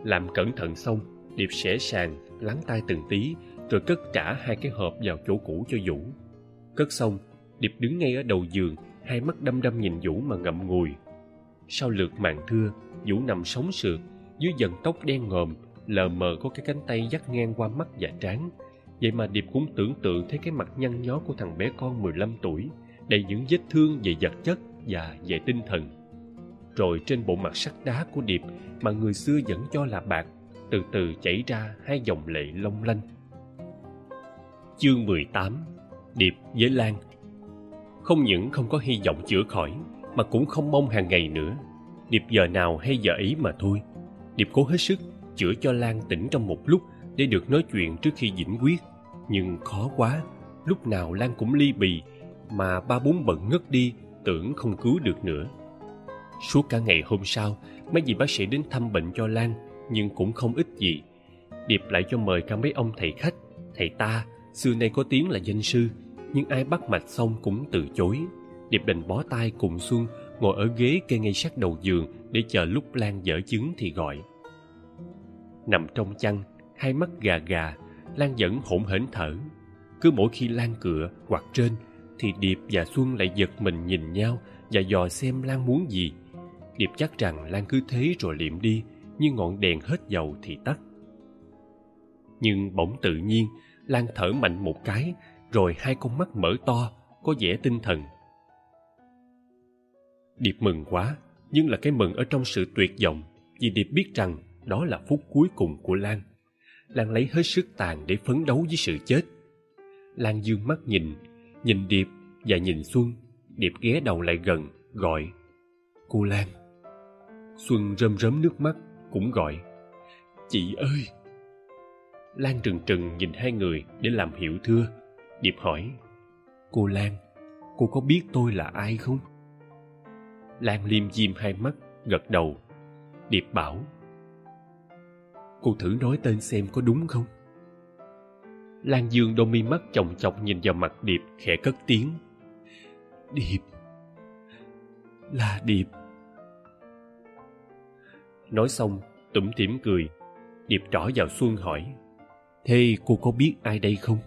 Làm cẩn thận xong, điệp xẻ sàn lắng tai từng tí, rồi cất trả hai cái hộp vào chỗ cũ cho vũ. Cất xong, điệp đứng ngay ở đầu giường, hai mắt đăm đăm nhìn vũ mà ngậm ngùi. Sau lượt màn thưa, vũ nằm sóng sượt, dưới dần tóc đen ngòm, lờ mờ có cái cánh tay dắt ngang qua mắt và trán. Vậy mà điệp cũng tưởng tượng thấy cái mặt nhăn nhó của thằng bé con mười lăm tuổi, đầy những vết thương về vật chất và về tinh thần. Rồi trên bộ mặt sắt đá của điệp mà người xưa vẫn cho là bạc từ từ chảy ra hai dòng lệ long lanh. Chương mười tám, điệp với lan. Không những không có hy vọng chữa khỏi, mà cũng không mong hàng ngày nữa. Điệp giờ nào hay giờ ấy mà thôi. Điệp cố hết sức chữa cho lan tỉnh trong một lúc để được nói chuyện trước khi dĩnh quyết. Nhưng khó quá, lúc nào lan cũng ly bì, mà ba bốn bận ngất đi, tưởng không cứu được nữa. Suốt cả ngày hôm sau, mấy vị bác sĩ đến thăm bệnh cho lan nhưng cũng không ít gì. Điệp lại cho mời cả mấy ông thầy khách, thầy ta, xưa nay có tiếng là danh sư, nhưng ai bắt mạch xong cũng từ chối. Điệp đành bó tay cùng xuân, ngồi ở ghế kê ngay sát đầu giường để chờ lúc lan dở chứng thì gọi. Nằm trong chăn, hai mắt gà gà, lan vẫn hỗn hển thở. Cứ mỗi khi lan cựa hoặc trên thì điệp và xuân lại giật mình nhìn nhau và dò xem lan muốn gì. Điệp chắc rằng lan cứ thế rồi liệm đi như ngọn đèn hết dầu thì tắt. Nhưng bỗng tự nhiên, lan thở mạnh một cái, rồi hai con mắt mở to, có vẻ tinh thần. Điệp mừng quá, nhưng là cái mừng ở trong sự tuyệt vọng, vì điệp biết rằng đó là phút cuối cùng của lan. Lan lấy hết sức tàn để phấn đấu với sự chết. Lan dương mắt nhìn nhìn điệp và nhìn xuân. Điệp ghé đầu lại gần, gọi, cô lan. Xuân rơm rớm nước mắt cũng gọi, chị ơi! Lan trừng trừng nhìn hai người để làm hiểu thưa, điệp hỏi, cô lan, cô có biết tôi là ai không? Lan liêm diêm hai mắt, gật đầu, điệp bảo, cô thử nói tên xem có đúng không? Lan dương đôi mi mắt chồng chọc nhìn vào mặt điệp khẽ cất tiếng, điệp, là điệp nói xong tủm tỉm cười điệp trỏ vào xuân hỏi thế cô có biết ai đây không?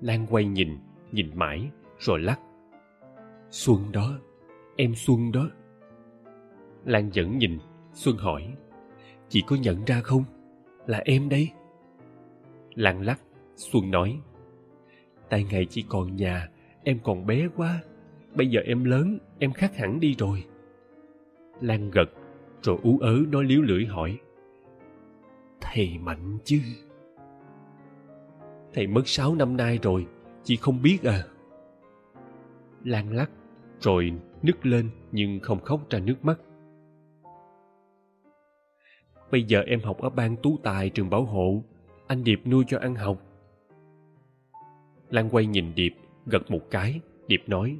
Lan quay nhìn nhìn mãi rồi lắc xuân đó em xuân đó. Lan vẫn nhìn xuân hỏi chị có nhận ra không? Là em đấy lan lắc xuân nói tại ngày chị còn nhà em còn bé quá. Bây giờ em lớn em khác hẳn đi rồi. Lan gật rồi ú ớ nói liếu lưỡi hỏi thầy mạnh chứ? Thầy mất sáu năm nay rồi, chị không biết à? Lan lắc, rồi nức lên nhưng không khóc ra nước mắt. Bây giờ em học ở ban tú tài, trường bảo hộ, anh điệp nuôi cho ăn học. Lan quay nhìn điệp, gật một cái, điệp nói,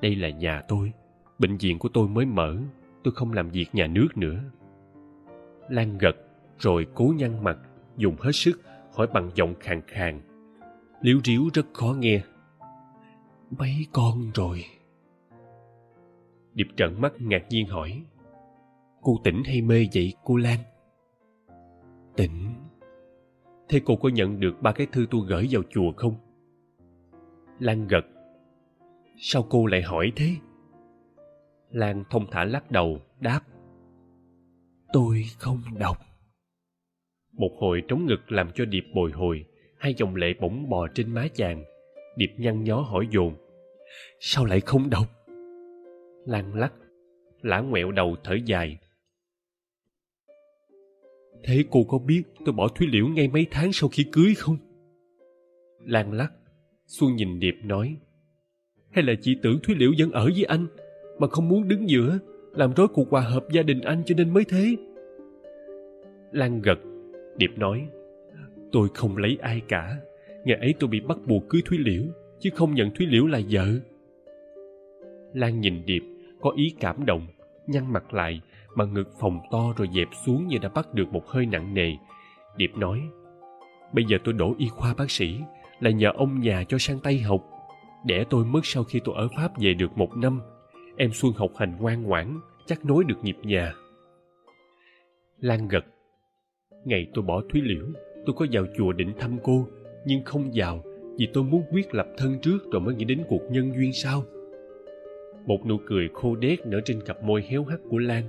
đây là nhà tôi, bệnh viện của tôi mới mở tôi không làm việc nhà nước nữa. Lan gật, rồi cố nhăn mặt, dùng hết sức, hỏi bằng giọng khàn khàn. Liếu ríu rất khó nghe. Mấy con rồi? Điệp trợn mắt ngạc nhiên hỏi. Cô tỉnh hay mê vậy, cô lan? Tỉnh. Thế cô có nhận được ba cái thư tôi gửi vào chùa không? Lan gật. Sao cô lại hỏi thế? Lan thông thả lắc đầu đáp tôi không đọc. Một hồi trống ngực làm cho điệp bồi hồi hai dòng lệ bỗng bò trên má chàng. Điệp nhăn nhó hỏi dồn sao lại không đọc? Lan lắc lã ngoẹo đầu thở dài. Thế cô có biết tôi bỏ thúy liễu ngay mấy tháng sau khi cưới không? Lan lắc xuân nhìn điệp nói hay là chị tưởng thúy liễu vẫn ở với anh mà không muốn đứng giữa, làm rối cuộc hòa hợp gia đình anh cho nên mới thế. Lan gật, điệp nói, tôi không lấy ai cả. Ngày ấy tôi bị bắt buộc cưới thúy liễu, chứ không nhận thúy liễu là vợ. Lan nhìn điệp, có ý cảm động, nhăn mặt lại, mà ngực phòng to rồi dẹp xuống như đã bắt được một hơi nặng nề. Điệp nói, bây giờ tôi đổ y khoa bác sĩ, là nhờ ông nhà cho sang tay học. Đẻ tôi mất sau khi tôi ở pháp về được một năm em xuân học hành ngoan ngoãn, chắc nối được nghiệp nhà. Lan gật. Ngày tôi bỏ thúy liễu, tôi có vào chùa định thăm cô, nhưng không vào vì tôi muốn quyết lập thân trước rồi mới nghĩ đến cuộc nhân duyên sau. Một nụ cười khô đét nở trên cặp môi héo hắt của lan.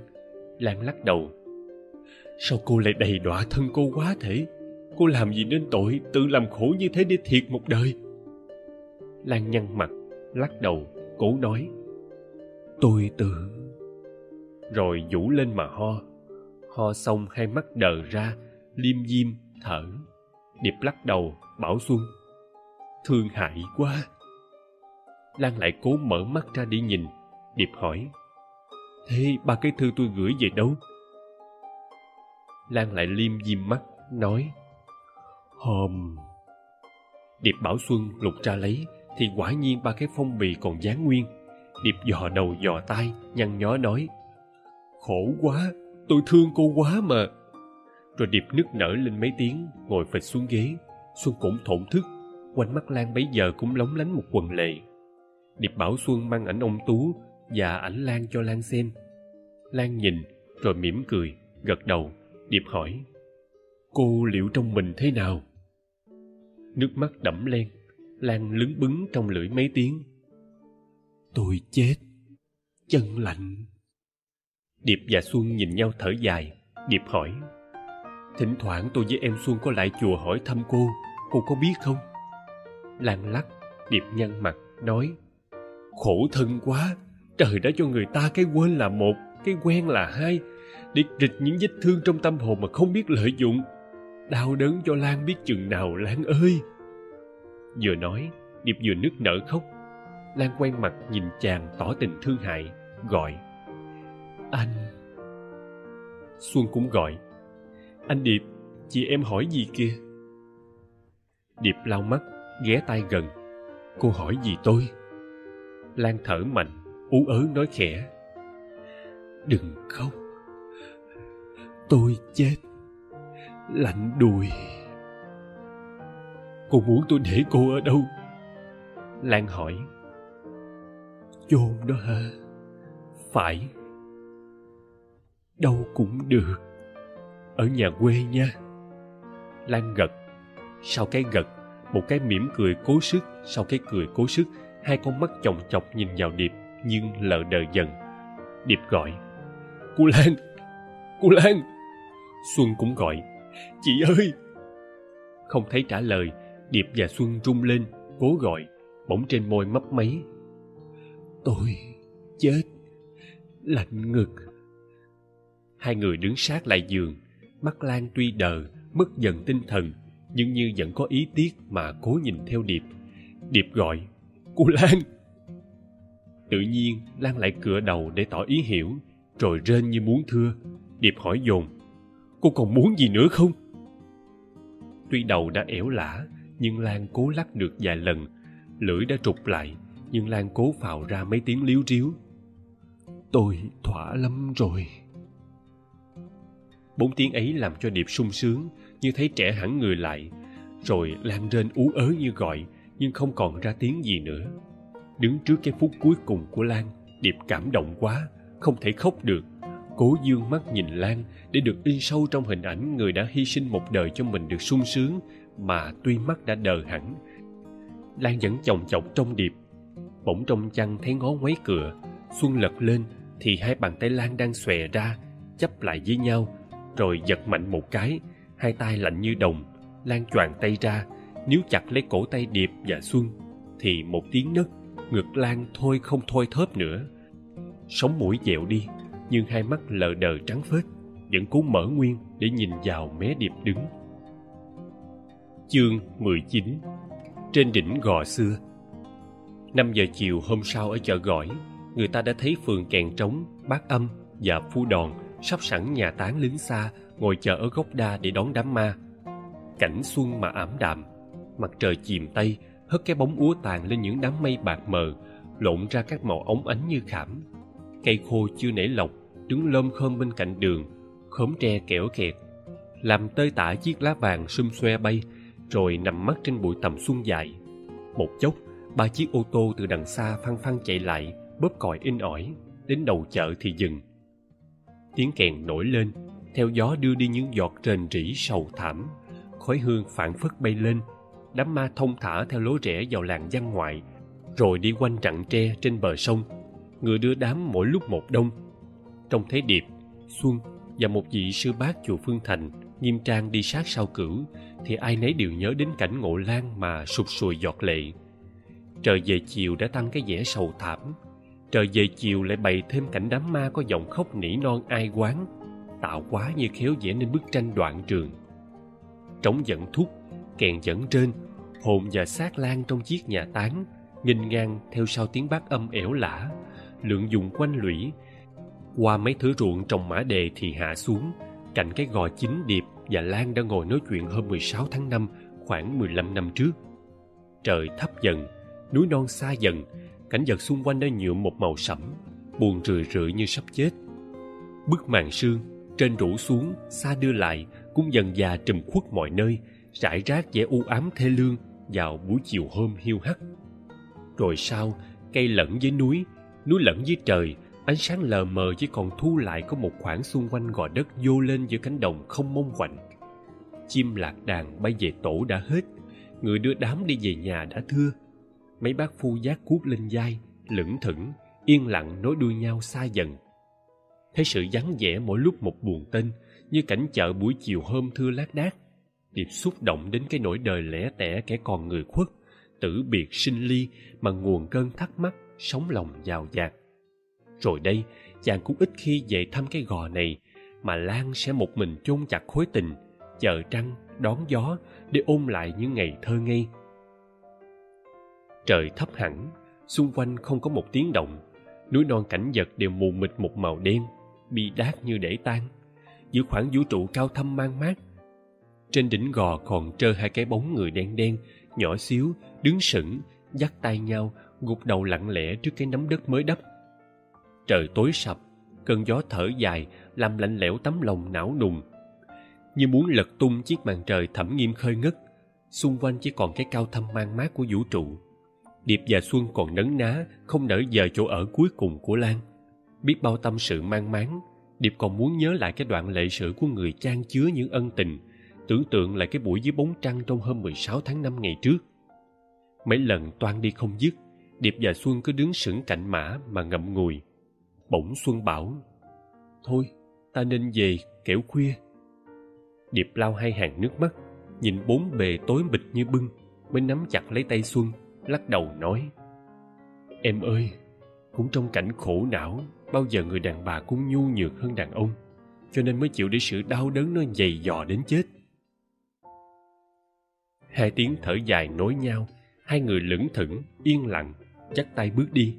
Lan lắc đầu. Sao cô lại đầy đọa thân cô quá thể cô làm gì nên tội, tự làm khổ như thế để thiệt một đời? Lan nhăn mặt, lắc đầu, cố nói tôi tưởng rồi vũ lên mà ho. Ho xong hai mắt đờ ra, liêm diêm, thở. Điệp lắc đầu, bảo xuân, thương hại quá. Lan lại cố mở mắt ra đi nhìn. Điệp hỏi, thế ba cái thư tôi gửi về đâu? Lan lại liêm diêm mắt, nói, hôm. Điệp bảo xuân lục ra lấy, thì quả nhiên ba cái phong bì còn dán nguyên điệp dò đầu dò tai, nhăn nhó nói, khổ quá, tôi thương cô quá mà. Rồi điệp nức nở lên mấy tiếng, ngồi phịch xuống ghế xuân cũng thổn thức. Quanh mắt lan bấy giờ cũng lóng lánh một quần lệ. Điệp bảo xuân mang ảnh ông tú và ảnh lan cho lan xem. Lan nhìn, rồi mỉm cười, gật đầu. Điệp hỏi, cô liệu trong mình thế nào? Nước mắt đẫm len lan lứng bứng trong lưỡi mấy tiếng tôi chết. Chân lạnh. Điệp và xuân nhìn nhau thở dài. Điệp hỏi, thỉnh thoảng tôi với em xuân có lại chùa hỏi thăm cô. Cô có biết không? Lan lắc, điệp nhăn mặt, nói, khổ thân quá. Trời đã cho người ta cái quên là một, cái quen là hai. Để rịch những vết thương trong tâm hồn mà không biết lợi dụng. Đau đớn cho lan biết chừng nào lan ơi. Vừa nói, điệp vừa nức nở khóc lan quen mặt nhìn chàng tỏ tình thương hại gọi. Anh. Xuân cũng gọi. Anh điệp chị em hỏi gì kia? Điệp lau mắt ghé tay gần. Cô hỏi gì tôi? Lan thở mạnh ú ớ nói khẽ. Đừng khóc. Tôi chết. Lạnh đùi. Cô muốn tôi để cô ở đâu? Lan hỏi chôn đó hả? Phải. Đâu cũng được. Ở nhà quê nha. Lan gật. Sau cái gật, một cái mỉm cười cố sức. Sau cái cười cố sức, hai con mắt chòng chọc nhìn vào điệp nhưng lờ đờ dần. Điệp gọi. Cô lan! Cô lan! Xuân cũng gọi. Chị ơi! Không thấy trả lời, điệp và xuân rung lên, cố gọi, bỗng trên môi mấp máy tôi chết. Lạnh ngực. Hai người đứng sát lại giường, mắt lan tuy đờ, mất dần tinh thần, nhưng như vẫn có ý tiếc mà cố nhìn theo điệp. Điệp gọi, cô lan. Tự nhiên, lan lại cựa đầu để tỏ ý hiểu rồi rên như muốn thưa. Điệp hỏi dồn, cô còn muốn gì nữa không? Tuy đầu đã ẻo lả, nhưng lan cố lắc được vài lần, lưỡi đã trục lại nhưng lan cố phào ra mấy tiếng líu ríu. Tôi thỏa lắm rồi. Bốn tiếng ấy làm cho điệp sung sướng, như thấy trẻ hẳn người lại. Rồi lan rên ú ớ như gọi, nhưng không còn ra tiếng gì nữa. Đứng trước cái phút cuối cùng của lan, điệp cảm động quá, không thể khóc được. Cố dương mắt nhìn lan, để được in sâu trong hình ảnh người đã hy sinh một đời cho mình được sung sướng, mà tuy mắt đã đờ hẳn. Lan vẫn chồng chọc trong điệp bỗng trong chăn thấy ngó ngoáy cửa. Xuân lật lên, thì hai bàn tay lan đang xòe ra, chấp lại với nhau, rồi giật mạnh một cái, hai tay lạnh như đồng. Lan choàng tay ra, níu chặt lấy cổ tay điệp và xuân, thì một tiếng nấc, ngực lan thôi không thôi thớp nữa. Sống mũi dẹo đi, nhưng hai mắt lờ đờ trắng phết, vẫn cố mở nguyên để nhìn vào mé điệp đứng. Chương 19 trên đỉnh gò xưa năm giờ chiều hôm sau ở chợ gỏi, người ta đã thấy phường kèn trống, bát âm và phu đòn sắp sẵn nhà tán lính xa ngồi chờ ở gốc đa để đón đám ma. Cảnh xuân mà ảm đạm, mặt trời chìm tây, hất cái bóng úa tàn lên những đám mây bạc mờ, lộn ra các màu ống ánh như khảm. Cây khô chưa nảy lọc, đứng lơm khơm bên cạnh đường, khóm tre kẻo kẹt, làm tơi tả chiếc lá vàng xum xoe bay, rồi nằm mắt trên bụi tầm xuân dài. Một chốc ba chiếc ô tô từ đằng xa phăng phăng chạy lại, bóp còi in ỏi. Đến đầu chợ thì dừng. Tiếng kèn nổi lên, theo gió đưa đi những giọt rền rỉ sầu thảm. Khói hương phảng phất bay lên. Đám ma thông thả theo lối rẽ vào làng văn ngoại, rồi đi quanh rặng tre trên bờ sông. Người đưa đám mỗi lúc một đông. Trông thấy điệp, xuân và một vị sư bác chùa phương thành, nghiêm trang đi sát sau cửu, thì ai nấy đều nhớ đến cảnh ngộ lan mà sụp sùi giọt lệ trời về chiều đã tăng cái vẻ sầu thảm. Trời về chiều lại bày thêm cảnh đám ma có giọng khóc nỉ non ai quán. Tạo quá như khéo vẽ nên bức tranh đoạn trường. Trống dẫn thúc, kèn dẫn trên. Hồn và xác lan trong chiếc nhà tán, nghênh ngang theo sau tiếng bát âm ẻo lả. Lượng dùng quanh lũy. Qua mấy thứ ruộng trồng mã đề thì hạ xuống. Cạnh cái gò chính điệp và lan đã ngồi nói chuyện hôm 16 tháng 5 khoảng 15 năm trước. Trời thấp dần núi non xa dần, cảnh vật xung quanh đã nhuộm một màu sẫm, buồn rười rượi như sắp chết. Bức màn sương trên rủ xuống, xa đưa lại, cũng dần già trùm khuất mọi nơi, rải rác vẻ u ám thê lương vào buổi chiều hôm hiu hắt. Rồi sau, cây lẫn với núi núi lẫn với trời, ánh sáng lờ mờ chỉ còn thu lại có một khoảng xung quanh gò đất vô lên giữa cánh đồng không mông quạnh. Chim lạc đàn bay về tổ đã hết, người đưa đám đi về nhà đã thưa mấy bác phu giác cuốc lên vai, lững thững, yên lặng nối đuôi nhau xa dần. Thấy sự vắng vẻ mỗi lúc một buồn tên, như cảnh chợ buổi chiều hôm thưa lác đác, điệp xúc động đến cái nỗi đời lẻ tẻ kẻ còn người khuất, tử biệt sinh ly mà nguồn cơn thắc mắc sống lòng giàu dạt. Rồi đây, chàng cũng ít khi về thăm cái gò này, mà lan sẽ một mình chôn chặt khối tình, chờ trăng, đón gió để ôn lại những ngày thơ ngây trời thấp hẳn, xung quanh không có một tiếng động, núi non cảnh vật đều mù mịt một màu đen, bi đát như để tan. Giữa khoảng vũ trụ cao thâm mang mát, trên đỉnh gò còn trơ hai cái bóng người đen đen, nhỏ xíu, đứng sững, dắt tay nhau, gục đầu lặng lẽ trước cái nắm đất mới đắp. Trời tối sập, cơn gió thở dài, làm lạnh lẽo tấm lòng não nùng. Như muốn lật tung chiếc màn trời thẩm nghiêm khơi ngất, xung quanh chỉ còn cái cao thâm mang mát của vũ trụ điệp và xuân còn nấn ná, không nỡ dời chỗ ở cuối cùng của lan. Biết bao tâm sự mang máng, điệp còn muốn nhớ lại cái đoạn lệ sử của người chan chứa những ân tình, tưởng tượng lại cái buổi dưới bóng trăng trong hôm 16 tháng 5 ngày trước. Mấy lần toan đi không dứt, điệp và xuân cứ đứng sững cạnh mã mà ngậm ngùi. Bỗng xuân bảo, thôi, ta nên về kẻo khuya. Điệp lau hai hàng nước mắt, nhìn bốn bề tối bịch như bưng, mới nắm chặt lấy tay xuân lắc đầu nói, em ơi, cũng trong cảnh khổ não, bao giờ người đàn bà cũng nhu nhược hơn đàn ông, cho nên mới chịu để sự đau đớn nó dày dò đến chết. Hai tiếng thở dài nối nhau, hai người lững thững, yên lặng chắc tay bước đi.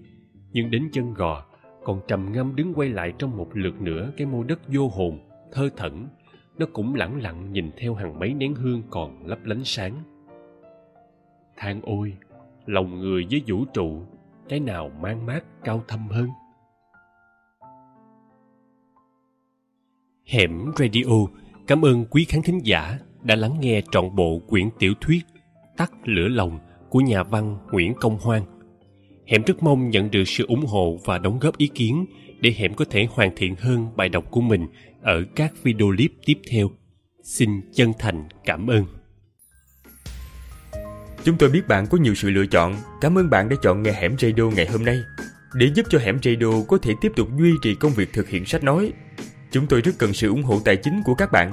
Nhưng đến chân gò, còn trầm ngâm đứng quay lại trong một lượt nữa cái mô đất vô hồn, thơ thẩn. Nó cũng lẳng lặng nhìn theo hàng mấy nén hương còn lấp lánh sáng. Than ôi lòng người với vũ trụ, cái nào mang mát cao thâm hơn hẻm radio cảm ơn quý khán thính giả đã lắng nghe trọn bộ quyển tiểu thuyết Tắt lửa lòng của nhà văn Nguyễn Công Hoan. Hẻm rất mong nhận được sự ủng hộ và đóng góp ý kiến để Hẻm có thể hoàn thiện hơn bài đọc của mình ở các video clip tiếp theo. Xin chân thành cảm ơn. Chúng tôi biết bạn có nhiều sự lựa chọn. Cảm ơn bạn đã chọn nghe Hẻm Radio ngày hôm nay. Để giúp cho Hẻm Radio có thể tiếp tục duy trì công việc thực hiện sách nói, chúng tôi rất cần sự ủng hộ tài chính của các bạn.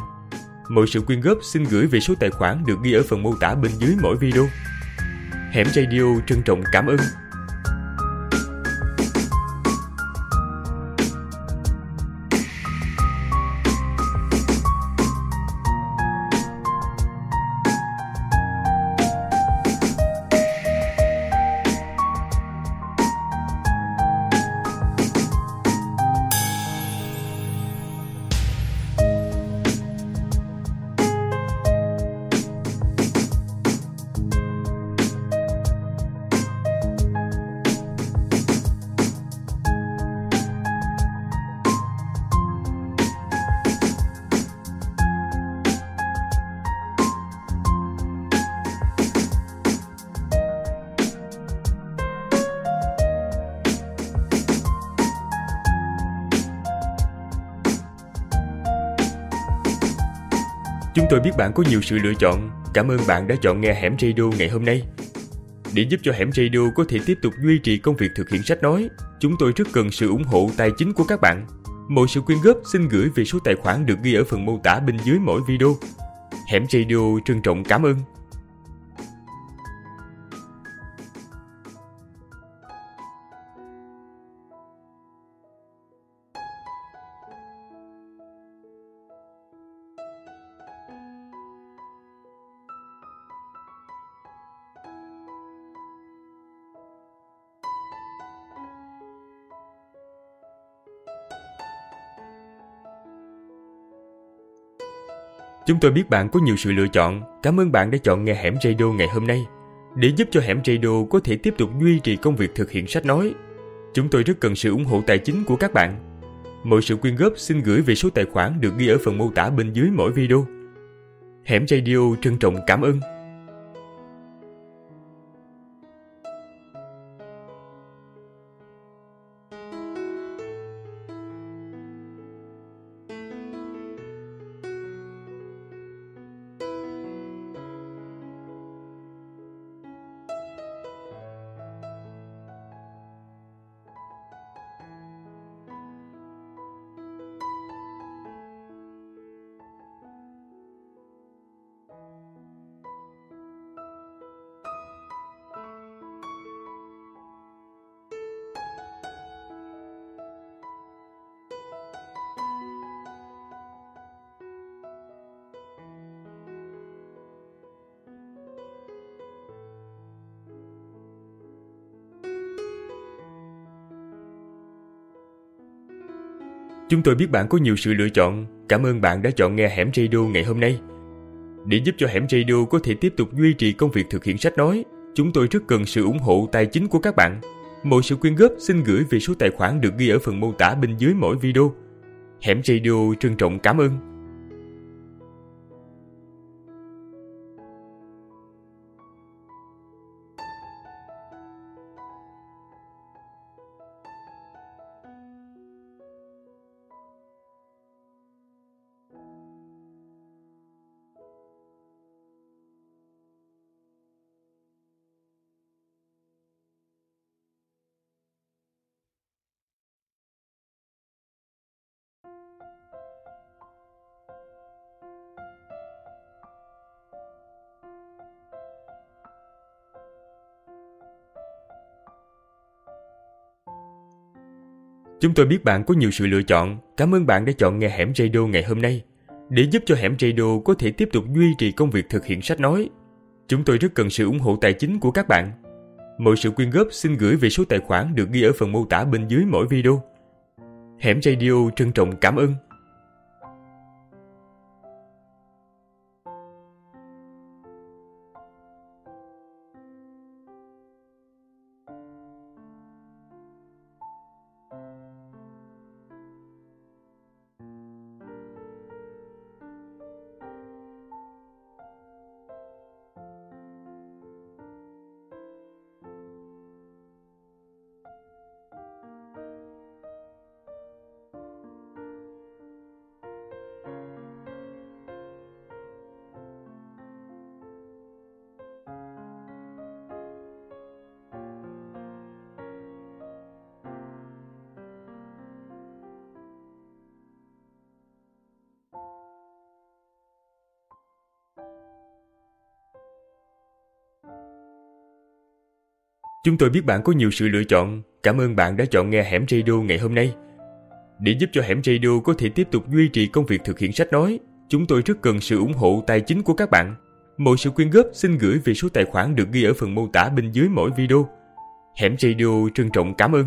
Mọi sự quyên góp xin gửi về số tài khoản được ghi ở phần mô tả bên dưới mỗi video. Hẻm Radio trân trọng cảm ơn biết bạn có nhiều sự lựa chọn. Cảm ơn bạn đã chọn nghe Hẻm Radio ngày hôm nay. Để giúp cho Hẻm Radio có thể tiếp tục duy trì công việc thực hiện sách nói, chúng tôi rất cần sự ủng hộ tài chính của các bạn. Mọi sự quyên góp xin gửi về số tài khoản được ghi ở phần mô tả bên dưới mỗi video. Hẻm Radio trân trọng cảm ơn. Chúng tôi biết bạn có nhiều sự lựa chọn. Cảm ơn bạn đã chọn nghe Hẻm Radio ngày hôm nay. Để giúp cho Hẻm Radio có thể tiếp tục duy trì công việc thực hiện sách nói, chúng tôi rất cần sự ủng hộ tài chính của các bạn. Mọi sự quyên góp xin gửi về số tài khoản được ghi ở phần mô tả bên dưới mỗi video. Hẻm Radio trân trọng cảm ơn. Chúng tôi biết bạn có nhiều sự lựa chọn. Cảm ơn bạn đã chọn nghe Hẻm Radio ngày hôm nay. Để giúp cho Hẻm Radio có thể tiếp tục duy trì công việc thực hiện sách nói, chúng tôi rất cần sự ủng hộ tài chính của các bạn. Mọi sự quyên góp xin gửi về số tài khoản được ghi ở phần mô tả bên dưới mỗi video. Hẻm Radio trân trọng cảm ơn. Chúng tôi biết bạn có nhiều sự lựa chọn. Cảm ơn bạn đã chọn nghe Hẻm Radio ngày hôm nay. Để giúp cho Hẻm Radio có thể tiếp tục duy trì công việc thực hiện sách nói, chúng tôi rất cần sự ủng hộ tài chính của các bạn. Mọi sự quyên góp xin gửi về số tài khoản được ghi ở phần mô tả bên dưới mỗi video. Hẻm Radio trân trọng cảm ơn. Chúng tôi biết bạn có nhiều sự lựa chọn. Cảm ơn bạn đã chọn nghe Hẻm Radio ngày hôm nay. Để giúp cho Hẻm Radio có thể tiếp tục duy trì công việc thực hiện sách nói, chúng tôi rất cần sự ủng hộ tài chính của các bạn. Mọi sự quyên góp xin gửi về số tài khoản được ghi ở phần mô tả bên dưới mỗi video. Hẻm Radio trân trọng cảm ơn.